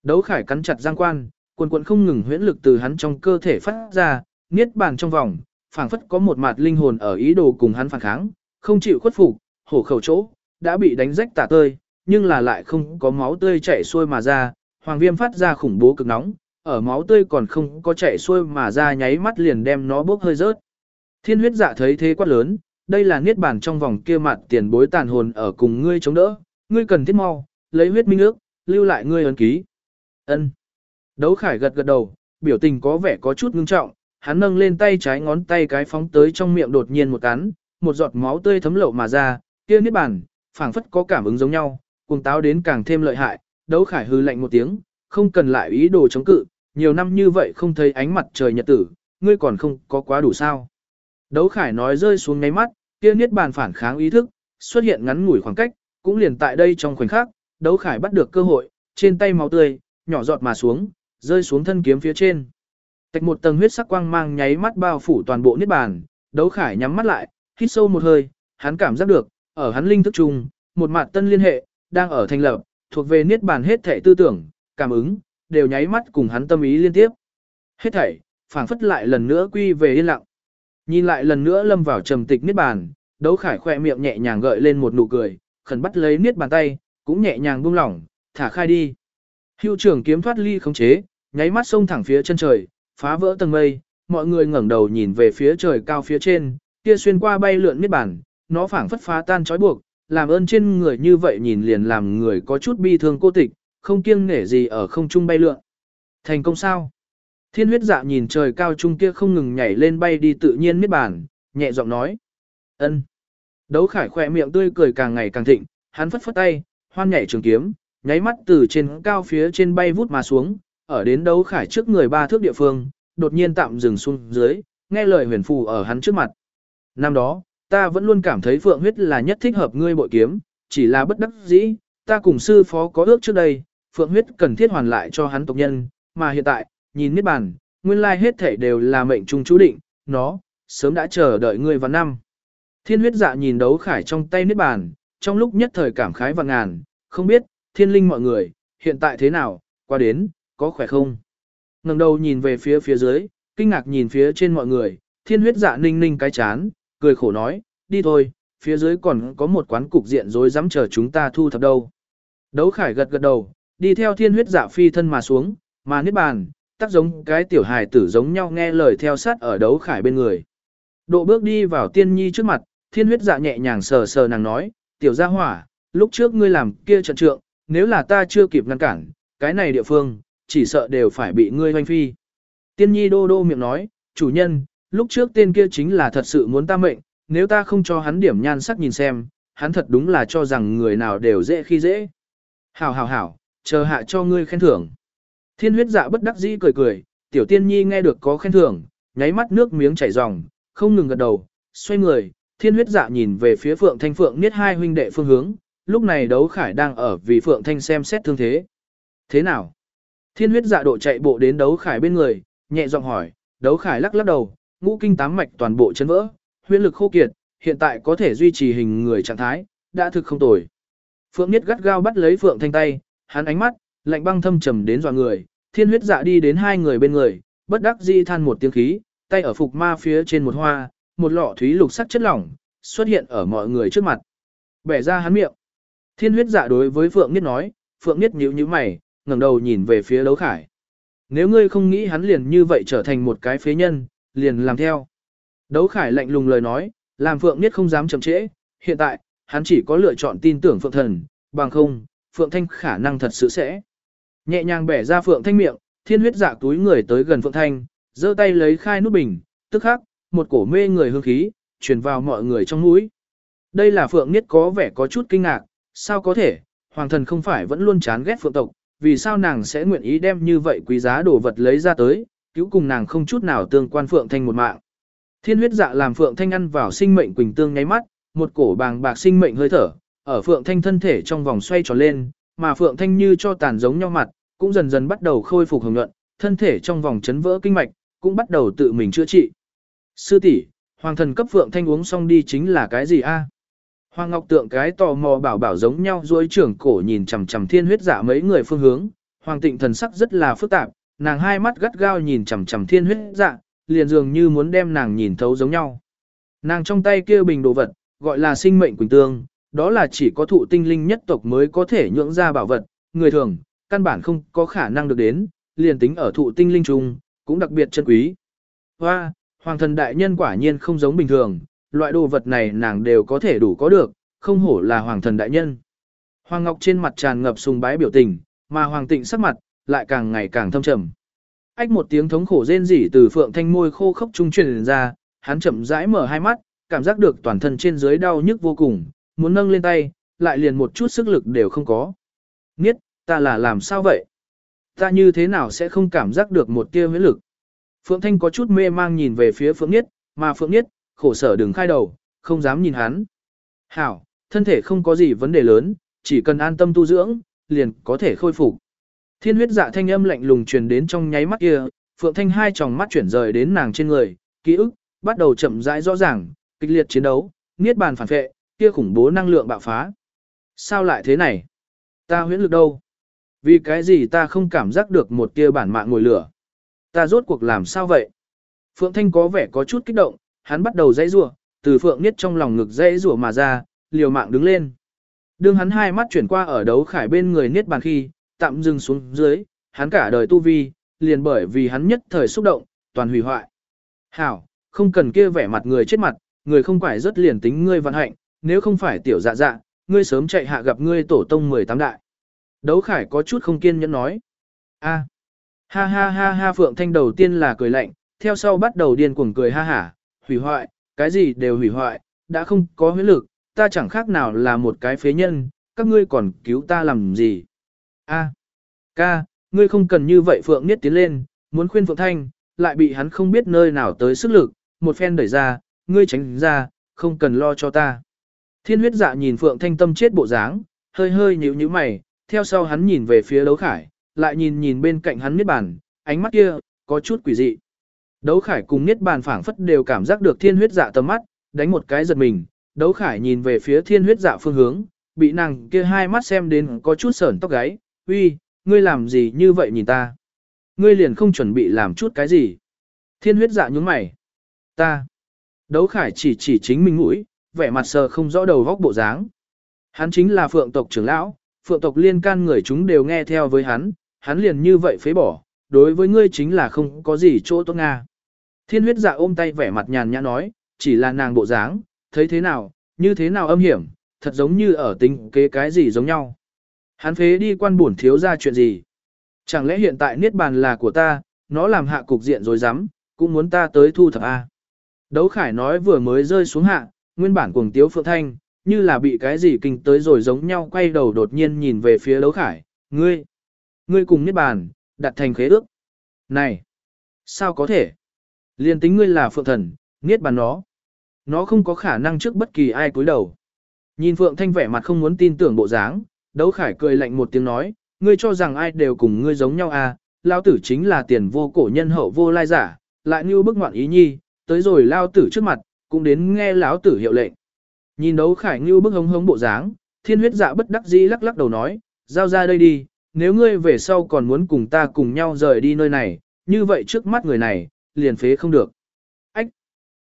Đấu khải cắn chặt giang quan, quần quần không ngừng huyễn lực từ hắn trong cơ thể phát ra, niết bàn trong vòng, phảng phất có một mặt linh hồn ở ý đồ cùng hắn phản kháng, không chịu khuất phục, hổ khẩu chỗ, đã bị đánh rách tả tơi, nhưng là lại không có máu tươi chảy xuôi mà ra, hoàng viêm phát ra khủng bố cực nóng, ở máu tươi còn không có chảy xuôi mà ra nháy mắt liền đem nó bốc hơi rớt. Thiên huyết dạ thấy thế quát lớn, đây là niết bàn trong vòng kia mặt tiền bối tàn hồn ở cùng ngươi chống đỡ, ngươi cần thiết mau, lấy huyết minh ước, lưu lại ngươi ấn ký. Ân. Đấu khải gật gật đầu, biểu tình có vẻ có chút ngưng trọng, hắn nâng lên tay trái ngón tay cái phóng tới trong miệng đột nhiên một cắn, một giọt máu tươi thấm lậu mà ra, kia niết bàn, phảng phất có cảm ứng giống nhau, cuồng táo đến càng thêm lợi hại, đấu khải hư lạnh một tiếng, không cần lại ý đồ chống cự, nhiều năm như vậy không thấy ánh mặt trời nhật tử, ngươi còn không có quá đủ sao. Đấu khải nói rơi xuống ngay mắt, kia niết bàn phản kháng ý thức, xuất hiện ngắn ngủi khoảng cách, cũng liền tại đây trong khoảnh khắc, đấu khải bắt được cơ hội, trên tay máu tươi, nhỏ giọt mà xuống, rơi xuống thân kiếm phía trên. Tạch một tầng huyết sắc quang mang nháy mắt bao phủ toàn bộ niết bàn, đấu khải nhắm mắt lại, hít sâu một hơi, hắn cảm giác được, ở hắn linh thức chung, một mặt tân liên hệ, đang ở thành lập, thuộc về niết bàn hết thể tư tưởng, cảm ứng, đều nháy mắt cùng hắn tâm ý liên tiếp. Hết thảy, phảng phất lại lần nữa quy về yên lặng. Nhìn lại lần nữa lâm vào trầm tịch niết bàn, đấu khải khoe miệng nhẹ nhàng gợi lên một nụ cười, khẩn bắt lấy niết bàn tay, cũng nhẹ nhàng buông lỏng, thả khai đi. Hưu trưởng kiếm thoát ly khống chế, nháy mắt xông thẳng phía chân trời, phá vỡ tầng mây, mọi người ngẩng đầu nhìn về phía trời cao phía trên, kia xuyên qua bay lượn niết bàn, nó phảng phất phá tan trói buộc, làm ơn trên người như vậy nhìn liền làm người có chút bi thương cô tịch, không kiêng nể gì ở không trung bay lượn. Thành công sao? Thiên huyết dạ nhìn trời cao trung kia không ngừng nhảy lên bay đi tự nhiên miết bàn, nhẹ giọng nói. ân. Đấu khải khỏe miệng tươi cười càng ngày càng thịnh, hắn phất phất tay, hoan nhảy trường kiếm, nháy mắt từ trên cao phía trên bay vút mà xuống, ở đến đấu khải trước người ba thước địa phương, đột nhiên tạm dừng xuống dưới, nghe lời huyền phù ở hắn trước mặt. Năm đó, ta vẫn luôn cảm thấy phượng huyết là nhất thích hợp ngươi bội kiếm, chỉ là bất đắc dĩ, ta cùng sư phó có ước trước đây, phượng huyết cần thiết hoàn lại cho hắn tộc nhân, mà hiện tại, nhìn niết bàn, nguyên lai hết thể đều là mệnh trung chú định, nó, sớm đã chờ đợi ngươi vào năm. Thiên huyết dạ nhìn đấu khải trong tay niết bàn, trong lúc nhất thời cảm khái và ngàn, không biết, thiên linh mọi người, hiện tại thế nào, qua đến, có khỏe không? ngẩng đầu nhìn về phía phía dưới, kinh ngạc nhìn phía trên mọi người, thiên huyết dạ ninh ninh cái chán, cười khổ nói, đi thôi, phía dưới còn có một quán cục diện rối rắm chờ chúng ta thu thập đâu. Đấu khải gật gật đầu, đi theo thiên huyết dạ phi thân mà xuống, mà niết bàn, tác giống cái tiểu hài tử giống nhau nghe lời theo sát ở đấu khải bên người. Độ bước đi vào tiên nhi trước mặt, thiên huyết dạ nhẹ nhàng sờ sờ nàng nói, tiểu gia hỏa, lúc trước ngươi làm kia trận trượng, nếu là ta chưa kịp ngăn cản, cái này địa phương, chỉ sợ đều phải bị ngươi hoanh phi. Tiên nhi đô đô miệng nói, chủ nhân, lúc trước tên kia chính là thật sự muốn ta mệnh, nếu ta không cho hắn điểm nhan sắc nhìn xem, hắn thật đúng là cho rằng người nào đều dễ khi dễ. Hảo hảo hảo, chờ hạ cho ngươi khen thưởng. Thiên huyết dạ bất đắc dĩ cười cười, tiểu tiên nhi nghe được có khen thưởng, nháy mắt nước miếng chảy ròng, không ngừng gật đầu, xoay người, thiên huyết dạ nhìn về phía phượng thanh phượng niết hai huynh đệ phương hướng, lúc này đấu khải đang ở vì phượng thanh xem xét thương thế. Thế nào? Thiên huyết dạ độ chạy bộ đến đấu khải bên người, nhẹ giọng hỏi, đấu khải lắc lắc đầu, ngũ kinh tám mạch toàn bộ chấn vỡ, huyễn lực khô kiệt, hiện tại có thể duy trì hình người trạng thái, đã thực không tồi. Phượng Niết gắt gao bắt lấy Phượng Thanh tay, hắn ánh mắt, lạnh băng thâm trầm đến dọa người, thiên huyết dạ đi đến hai người bên người, bất đắc dĩ than một tiếng khí, tay ở phục ma phía trên một hoa, một lọ thúy lục sắc chất lỏng, xuất hiện ở mọi người trước mặt. Bẻ ra hắn miệng. Thiên huyết dạ đối với Phượng Niết nói, Phượng Niết nhíu nhíu mày, ngẩng đầu nhìn về phía đấu khải. Nếu ngươi không nghĩ hắn liền như vậy trở thành một cái phế nhân, liền làm theo. Đấu khải lạnh lùng lời nói, làm Phượng Niết không dám chậm trễ, hiện tại, hắn chỉ có lựa chọn tin tưởng Phượng Thần, bằng không, Phượng Thanh khả năng thật sự sẽ. Nhẹ nhàng bẻ ra Phượng Thanh miệng, thiên huyết dạ túi người tới gần Phượng Thanh, giơ tay lấy khai nút bình, tức khắc, một cổ mê người hương khí, truyền vào mọi người trong mũi. Đây là Phượng Niết có vẻ có chút kinh ngạc, sao có thể, Hoàng thần không phải vẫn luôn chán ghét Phượng tộc, vì sao nàng sẽ nguyện ý đem như vậy quý giá đồ vật lấy ra tới, cứu cùng nàng không chút nào tương quan Phượng Thanh một mạng. Thiên huyết dạ làm Phượng Thanh ăn vào sinh mệnh quỳnh tương nháy mắt, một cổ bàng bạc sinh mệnh hơi thở, ở Phượng Thanh thân thể trong vòng xoay tròn lên, mà Phượng Thanh như cho tàn giống nhau mặt, cũng dần dần bắt đầu khôi phục hồng nhuận, thân thể trong vòng chấn vỡ kinh mạch, cũng bắt đầu tự mình chữa trị. Sư tỷ, hoàng thần cấp Phượng Thanh uống xong đi chính là cái gì a? Hoàng Ngọc Tượng cái tò mò bảo bảo giống nhau duỗi trưởng cổ nhìn chằm chằm thiên huyết dạ mấy người phương hướng, Hoàng Tịnh thần sắc rất là phức tạp, nàng hai mắt gắt gao nhìn chằm chằm thiên huyết dạ, liền dường như muốn đem nàng nhìn thấu giống nhau. Nàng trong tay kia bình đồ vật, gọi là sinh mệnh quỳnh tương, đó là chỉ có thụ tinh linh nhất tộc mới có thể nhượng ra bảo vật, người thường, căn bản không có khả năng được đến, liền tính ở thụ tinh linh chung, cũng đặc biệt chân quý. Hoa, hoàng thần đại nhân quả nhiên không giống bình thường, loại đồ vật này nàng đều có thể đủ có được, không hổ là hoàng thần đại nhân. Hoàng Ngọc trên mặt tràn ngập sùng bái biểu tình, mà Hoàng Tịnh sắc mặt lại càng ngày càng thâm trầm. Ách một tiếng thống khổ rên rỉ từ Phượng Thanh môi khô khốc trung truyền ra, hắn chậm rãi mở hai mắt, cảm giác được toàn thân trên dưới đau nhức vô cùng, muốn nâng lên tay, lại liền một chút sức lực đều không có. Niết, ta là làm sao vậy? Ta như thế nào sẽ không cảm giác được một tia huyết lực? Phượng Thanh có chút mê mang nhìn về phía Phượng Niết, mà Phượng Niết, khổ sở đừng khai đầu, không dám nhìn hắn. Hảo, thân thể không có gì vấn đề lớn, chỉ cần an tâm tu dưỡng, liền có thể khôi phục. Thiên huyết dạ thanh âm lạnh lùng truyền đến trong nháy mắt kia, Phượng Thanh hai tròng mắt chuyển rời đến nàng trên người, ký ức, bắt đầu chậm rãi rõ ràng, kịch liệt chiến đấu, niết bàn phản vệ, kia khủng bố năng lượng bạo phá. Sao lại thế này? Ta huyễn lực đâu? Vì cái gì ta không cảm giác được một tia bản mạng ngồi lửa? Ta rốt cuộc làm sao vậy? Phượng Thanh có vẻ có chút kích động, hắn bắt đầu dãy rủa, từ Phượng Niết trong lòng ngực dãy rủa mà ra, liều mạng đứng lên. Đương hắn hai mắt chuyển qua ở đấu khải bên người Niết bàn khi, tạm dừng xuống dưới, hắn cả đời tu vi, liền bởi vì hắn nhất thời xúc động, toàn hủy hoại. Hảo, không cần kia vẻ mặt người chết mặt, người không phải rất liền tính ngươi vận hạnh, nếu không phải tiểu dạ dạ, ngươi sớm chạy hạ gặp ngươi tổ tông 18 đại. Đấu khải có chút không kiên nhẫn nói. a ha ha ha ha Phượng Thanh đầu tiên là cười lạnh, theo sau bắt đầu điên cuồng cười ha hả, hủy hoại, cái gì đều hủy hoại, đã không có huyết lực, ta chẳng khác nào là một cái phế nhân, các ngươi còn cứu ta làm gì a ca, ngươi không cần như vậy Phượng Niết tiến lên, muốn khuyên Phượng Thanh, lại bị hắn không biết nơi nào tới sức lực, một phen đẩy ra, ngươi tránh ra, không cần lo cho ta. Thiên huyết dạ nhìn Phượng Thanh tâm chết bộ dáng, hơi hơi nhíu nhíu mày, theo sau hắn nhìn về phía đấu khải, lại nhìn nhìn bên cạnh hắn niết bàn, ánh mắt kia, có chút quỷ dị. Đấu khải cùng niết bàn phảng phất đều cảm giác được thiên huyết dạ tầm mắt, đánh một cái giật mình, đấu khải nhìn về phía thiên huyết dạ phương hướng, bị nàng kia hai mắt xem đến có chút sởn tóc gáy, uy, ngươi làm gì như vậy nhìn ta? Ngươi liền không chuẩn bị làm chút cái gì? Thiên huyết dạ nhúng mày. Ta. Đấu khải chỉ chỉ chính mình mũi, vẻ mặt sờ không rõ đầu góc bộ dáng. Hắn chính là phượng tộc trưởng lão, phượng tộc liên can người chúng đều nghe theo với hắn, hắn liền như vậy phế bỏ, đối với ngươi chính là không có gì chỗ tốt nga. Thiên huyết dạ ôm tay vẻ mặt nhàn nhã nói, chỉ là nàng bộ dáng, thấy thế nào, như thế nào âm hiểm, thật giống như ở tính kế cái gì giống nhau. Hắn phế đi quan bổn thiếu ra chuyện gì. Chẳng lẽ hiện tại niết bàn là của ta, nó làm hạ cục diện rồi dám, cũng muốn ta tới thu thập A. Đấu khải nói vừa mới rơi xuống hạ, nguyên bản cuồng tiếu phượng thanh, như là bị cái gì kinh tới rồi giống nhau quay đầu đột nhiên nhìn về phía đấu khải, ngươi, ngươi cùng niết bàn, đặt thành khế ước. Này, sao có thể? Liên tính ngươi là phượng thần, niết bàn nó. Nó không có khả năng trước bất kỳ ai cúi đầu. Nhìn phượng thanh vẻ mặt không muốn tin tưởng bộ dáng, đấu khải cười lạnh một tiếng nói, ngươi cho rằng ai đều cùng ngươi giống nhau à, lao tử chính là tiền vô cổ nhân hậu vô lai giả, lại như bức ngoạn ý nhi, tới rồi lao tử trước mặt, cũng đến nghe lão tử hiệu lệnh. Nhìn đấu khải như bức hống hống bộ dáng, thiên huyết dạ bất đắc dĩ lắc lắc đầu nói, giao ra đây đi, nếu ngươi về sau còn muốn cùng ta cùng nhau rời đi nơi này, như vậy trước mắt người này, liền phế không được. Ách!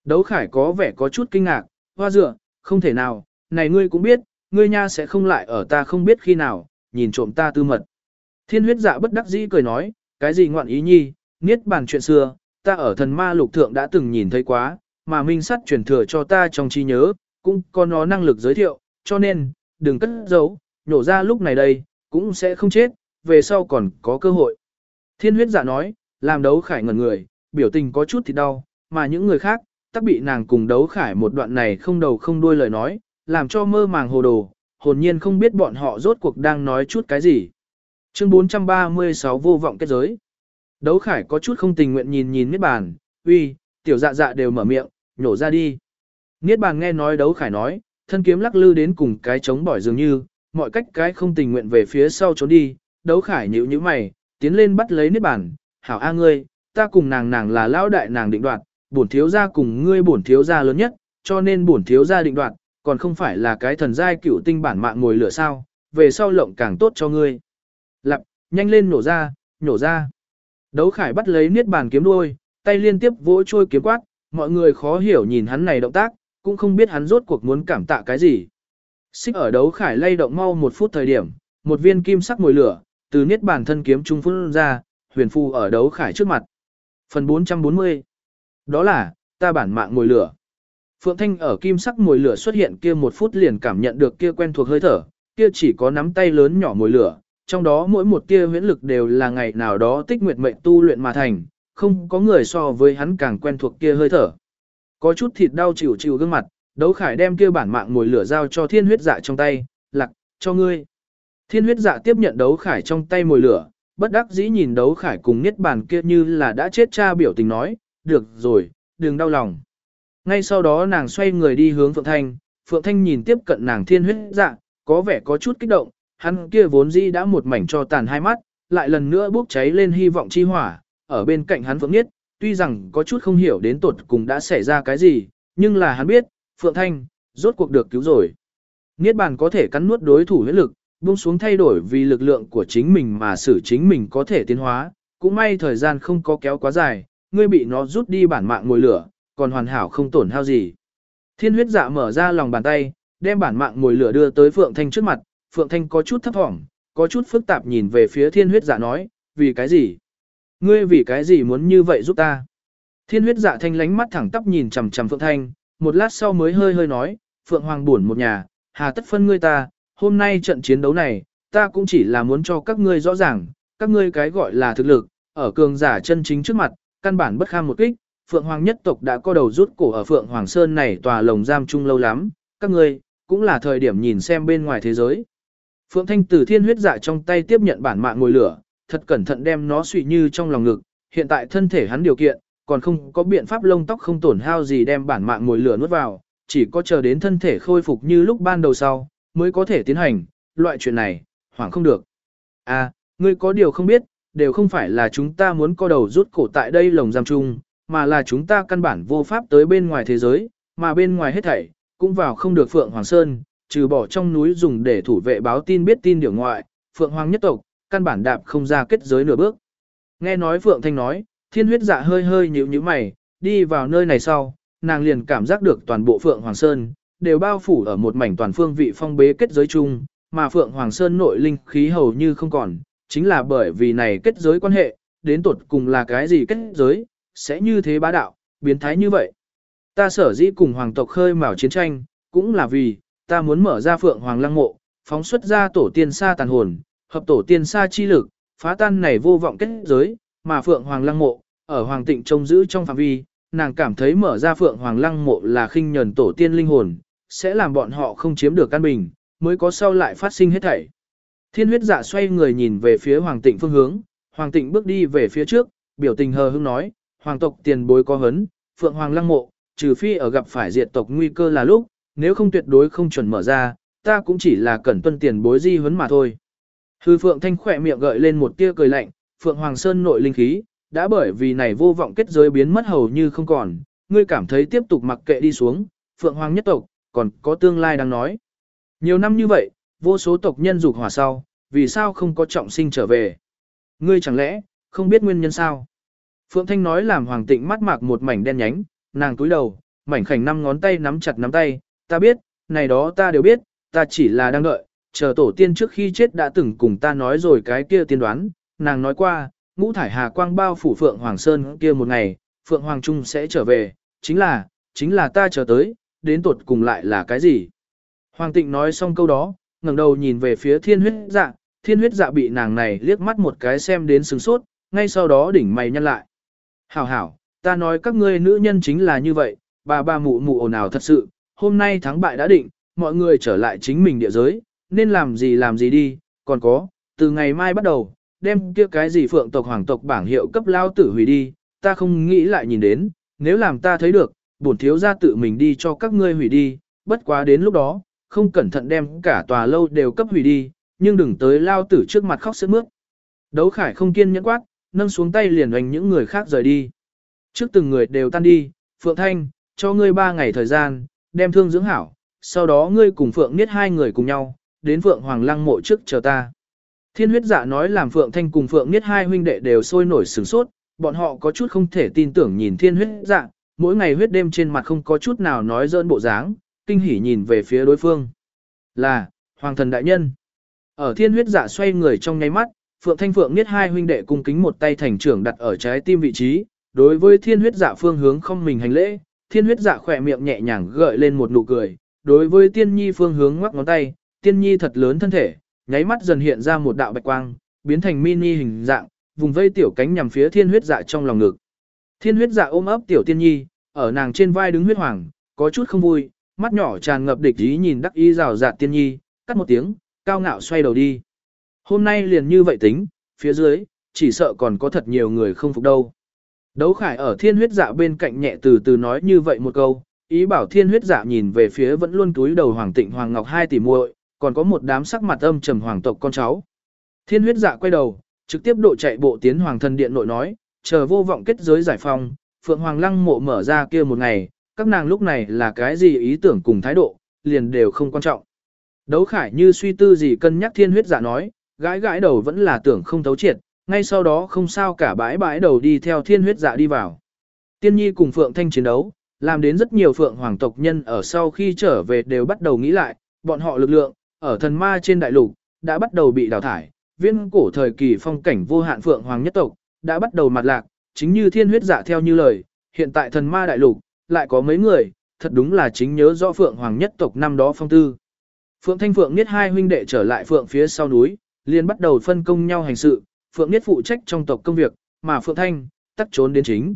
Đấu khải có vẻ có chút kinh ngạc, hoa dựa, không thể nào, này ngươi cũng biết, ngươi nha sẽ không lại ở ta không biết khi nào, nhìn trộm ta tư mật. Thiên huyết dạ bất đắc dĩ cười nói, cái gì ngoạn ý nhi, niết bàn chuyện xưa, ta ở thần ma lục thượng đã từng nhìn thấy quá, mà minh sắt truyền thừa cho ta trong trí nhớ, cũng có nó năng lực giới thiệu, cho nên, đừng cất giấu, nhổ ra lúc này đây, cũng sẽ không chết, về sau còn có cơ hội. Thiên huyết dạ nói, làm đấu khải ngẩn người, biểu tình có chút thì đau, mà những người khác, tắc bị nàng cùng đấu khải một đoạn này không đầu không đuôi lời nói, làm cho mơ màng hồ đồ, hồn nhiên không biết bọn họ rốt cuộc đang nói chút cái gì. Chương 436 vô vọng kết giới. Đấu khải có chút không tình nguyện nhìn nhìn Niết bàn, uy, tiểu dạ dạ đều mở miệng, nhổ ra đi. Niết bàn nghe nói đấu khải nói, thân kiếm lắc lư đến cùng cái chống bỏi dường như, mọi cách cái không tình nguyện về phía sau trốn đi, đấu khải nhíu nhíu mày, tiến lên bắt lấy Niết bàn, hảo a ngươi, ta cùng nàng nàng là lão đại nàng định đoạt, bổn thiếu gia cùng ngươi bổn thiếu gia lớn nhất, cho nên bổn thiếu gia định đoạt, còn không phải là cái thần giai cửu tinh bản mạng ngồi lửa sao, về sau lộng càng tốt cho ngươi. Lặp, nhanh lên nổ ra, nổ ra. Đấu khải bắt lấy niết bàn kiếm đuôi, tay liên tiếp vỗ trôi kiếm quát, mọi người khó hiểu nhìn hắn này động tác, cũng không biết hắn rốt cuộc muốn cảm tạ cái gì. Xích ở đấu khải lay động mau một phút thời điểm, một viên kim sắc ngồi lửa, từ niết bàn thân kiếm trung phun ra, huyền phù ở đấu khải trước mặt. Phần 440 Đó là, ta bản mạng ngồi lửa. Phượng Thanh ở kim sắc mùi lửa xuất hiện kia một phút liền cảm nhận được kia quen thuộc hơi thở, kia chỉ có nắm tay lớn nhỏ mùi lửa, trong đó mỗi một tia huyễn lực đều là ngày nào đó tích nguyệt mệnh tu luyện mà thành, không có người so với hắn càng quen thuộc kia hơi thở. Có chút thịt đau chịu chịu gương mặt, đấu khải đem kia bản mạng mùi lửa giao cho thiên huyết dạ trong tay, lặc, cho ngươi. Thiên huyết dạ tiếp nhận đấu khải trong tay mùi lửa, bất đắc dĩ nhìn đấu khải cùng niết bàn kia như là đã chết cha biểu tình nói, được rồi, đừng đau lòng. Ngay sau đó nàng xoay người đi hướng Phượng Thanh, Phượng Thanh nhìn tiếp cận nàng thiên huyết dạ, có vẻ có chút kích động, hắn kia vốn dĩ đã một mảnh cho tàn hai mắt, lại lần nữa bốc cháy lên hy vọng chi hỏa, ở bên cạnh hắn Phượng Nhiết, tuy rằng có chút không hiểu đến tột cùng đã xảy ra cái gì, nhưng là hắn biết, Phượng Thanh, rốt cuộc được cứu rồi. Niết bàn có thể cắn nuốt đối thủ huyết lực, buông xuống thay đổi vì lực lượng của chính mình mà xử chính mình có thể tiến hóa, cũng may thời gian không có kéo quá dài, ngươi bị nó rút đi bản mạng ngồi lửa, còn hoàn hảo không tổn hao gì. Thiên huyết dạ mở ra lòng bàn tay, đem bản mạng ngồi lửa đưa tới Phượng Thanh trước mặt, Phượng Thanh có chút thấp thỏm, có chút phức tạp nhìn về phía thiên huyết dạ nói, vì cái gì? Ngươi vì cái gì muốn như vậy giúp ta? Thiên huyết dạ thanh lánh mắt thẳng tắp nhìn chằm chằm Phượng Thanh, một lát sau mới hơi hơi nói, Phượng Hoàng buồn một nhà, hà tất phân ngươi ta, hôm nay trận chiến đấu này, ta cũng chỉ là muốn cho các ngươi rõ ràng, các ngươi cái gọi là thực lực, ở cường giả chân chính trước mặt, căn bản bất kham một kích, Phượng Hoàng nhất tộc đã có đầu rút cổ ở Phượng Hoàng Sơn này tòa lồng giam chung lâu lắm, các ngươi, cũng là thời điểm nhìn xem bên ngoài thế giới. Phượng Thanh Tử thiên huyết dạ trong tay tiếp nhận bản mạng ngồi lửa, thật cẩn thận đem nó suy như trong lòng ngực, hiện tại thân thể hắn điều kiện, còn không có biện pháp lông tóc không tổn hao gì đem bản mạng ngồi lửa nuốt vào, chỉ có chờ đến thân thể khôi phục như lúc ban đầu sau, mới có thể tiến hành, loại chuyện này, hoảng không được. À, ngươi có điều không biết, đều không phải là chúng ta muốn co đầu rút cổ tại đây lồng giam chung, mà là chúng ta căn bản vô pháp tới bên ngoài thế giới, mà bên ngoài hết thảy, cũng vào không được Phượng Hoàng Sơn, trừ bỏ trong núi dùng để thủ vệ báo tin biết tin điều ngoại, Phượng Hoàng nhất tộc, căn bản đạp không ra kết giới nửa bước. Nghe nói Phượng Thanh nói, thiên huyết dạ hơi hơi nhíu nhíu mày, đi vào nơi này sau, nàng liền cảm giác được toàn bộ Phượng Hoàng Sơn, đều bao phủ ở một mảnh toàn phương vị phong bế kết giới chung, mà Phượng Hoàng Sơn nội linh khí hầu như không còn, chính là bởi vì này kết giới quan hệ, đến tột cùng là cái gì kết giới, sẽ như thế bá đạo, biến thái như vậy. Ta sở dĩ cùng hoàng tộc khơi mào chiến tranh, cũng là vì, ta muốn mở ra Phượng Hoàng lăng mộ, phóng xuất ra tổ tiên sa tàn hồn, hợp tổ tiên sa chi lực, phá tan này vô vọng kết giới, mà Phượng Hoàng lăng mộ, ở Hoàng tịnh trông giữ trong phạm vi, nàng cảm thấy mở ra Phượng Hoàng lăng mộ là khinh nhờn tổ tiên linh hồn, sẽ làm bọn họ không chiếm được căn bình, mới có sau lại phát sinh hết thảy. Thiên huyết dạ xoay người nhìn về phía Hoàng tịnh phương hướng, Hoàng tịnh bước đi về phía trước, biểu tình hờ hững nói, Hoàng tộc tiền bối có hấn, Phượng Hoàng lăng mộ, trừ phi ở gặp phải diệt tộc nguy cơ là lúc, nếu không tuyệt đối không chuẩn mở ra, ta cũng chỉ là cẩn tuân tiền bối di hấn mà thôi. Hư Phượng Thanh khỏe miệng gợi lên một tia cười lạnh, Phượng Hoàng Sơn nội linh khí, đã bởi vì này vô vọng kết giới biến mất hầu như không còn, ngươi cảm thấy tiếp tục mặc kệ đi xuống, Phượng Hoàng nhất tộc, còn có tương lai đang nói. Nhiều năm như vậy, vô số tộc nhân dục hỏa sau, vì sao không có trọng sinh trở về? Ngươi chẳng lẽ, không biết nguyên nhân sao? Phượng Thanh nói làm Hoàng Tịnh mắt mạc một mảnh đen nhánh, nàng túi đầu, mảnh khảnh năm ngón tay nắm chặt nắm tay, ta biết, này đó ta đều biết, ta chỉ là đang đợi, chờ tổ tiên trước khi chết đã từng cùng ta nói rồi cái kia tiên đoán, nàng nói qua, ngũ thải hà quang bao phủ Phượng Hoàng Sơn kia một ngày, Phượng Hoàng Trung sẽ trở về, chính là, chính là ta chờ tới, đến tột cùng lại là cái gì? Hoàng Tịnh nói xong câu đó, ngẩng đầu nhìn về phía thiên huyết dạ, thiên huyết dạ bị nàng này liếc mắt một cái xem đến sừng sốt, ngay sau đó đỉnh mày nhăn lại. Hảo hảo, ta nói các ngươi nữ nhân chính là như vậy, bà bà mụ mụ ồn ào thật sự, hôm nay thắng bại đã định, mọi người trở lại chính mình địa giới, nên làm gì làm gì đi, còn có, từ ngày mai bắt đầu, đem kia cái gì phượng tộc hoàng tộc bảng hiệu cấp lao tử hủy đi, ta không nghĩ lại nhìn đến, nếu làm ta thấy được, bổn thiếu ra tự mình đi cho các ngươi hủy đi, bất quá đến lúc đó, không cẩn thận đem cả tòa lâu đều cấp hủy đi, nhưng đừng tới lao tử trước mặt khóc sướt mướt. Đấu khải không kiên nhẫn quát, nâng xuống tay liền hành những người khác rời đi. Trước từng người đều tan đi, Phượng Thanh, cho ngươi ba ngày thời gian, đem thương dưỡng hảo, sau đó ngươi cùng Phượng Niết hai người cùng nhau, đến Phượng Hoàng Lăng mộ trước chờ ta. Thiên huyết dạ nói làm Phượng Thanh cùng Phượng Niết hai huynh đệ đều sôi nổi sửng sốt, bọn họ có chút không thể tin tưởng nhìn thiên huyết dạ, mỗi ngày huyết đêm trên mặt không có chút nào nói dỡn bộ dáng, kinh hỉ nhìn về phía đối phương. Là, Hoàng thần đại nhân. Ở thiên huyết dạ xoay người trong nháy mắt, Phượng Thanh Phượng Niết hai huynh đệ cung kính một tay thành trưởng đặt ở trái tim vị trí, đối với thiên huyết dạ phương hướng không mình hành lễ, thiên huyết dạ khỏe miệng nhẹ nhàng gợi lên một nụ cười, đối với tiên nhi phương hướng ngoắc ngón tay, tiên nhi thật lớn thân thể, nháy mắt dần hiện ra một đạo bạch quang, biến thành mini hình dạng, vùng vây tiểu cánh nhằm phía thiên huyết dạ trong lòng ngực. Thiên huyết dạ ôm ấp tiểu tiên nhi, ở nàng trên vai đứng huyết hoàng, có chút không vui, mắt nhỏ tràn ngập địch ý nhìn đắc ý rào rạt tiên nhi, cắt một tiếng, cao ngạo xoay đầu đi. Hôm nay liền như vậy tính, phía dưới, chỉ sợ còn có thật nhiều người không phục đâu. Đấu khải ở thiên huyết dạ bên cạnh nhẹ từ từ nói như vậy một câu, ý bảo thiên huyết dạ nhìn về phía vẫn luôn túi đầu hoàng tịnh hoàng ngọc hai tỷ muội, còn có một đám sắc mặt âm trầm hoàng tộc con cháu. Thiên huyết dạ quay đầu, trực tiếp độ chạy bộ tiến hoàng thần điện nội nói, chờ vô vọng kết giới giải phong, phượng hoàng lăng mộ mở ra kia một ngày, các nàng lúc này là cái gì ý tưởng cùng thái độ, liền đều không quan trọng. Đấu khải như suy tư gì cân nhắc thiên huyết dạ nói, gãi gãi đầu vẫn là tưởng không thấu triệt, ngay sau đó không sao cả bãi bãi đầu đi theo thiên huyết dạ đi vào. Tiên nhi cùng Phượng Thanh chiến đấu, làm đến rất nhiều Phượng Hoàng tộc nhân ở sau khi trở về đều bắt đầu nghĩ lại, bọn họ lực lượng, ở thần ma trên đại lục, đã bắt đầu bị đào thải, viên cổ thời kỳ phong cảnh vô hạn Phượng Hoàng nhất tộc, đã bắt đầu mặt lạc, chính như thiên huyết dạ theo như lời, hiện tại thần ma đại lục, lại có mấy người, thật đúng là chính nhớ rõ Phượng Hoàng nhất tộc năm đó phong tư. Phượng Thanh Phượng Niết hai huynh đệ trở lại Phượng phía sau núi, liền bắt đầu phân công nhau hành sự, Phượng Niết phụ trách trong tộc công việc, mà Phượng Thanh, tắt trốn đến chính.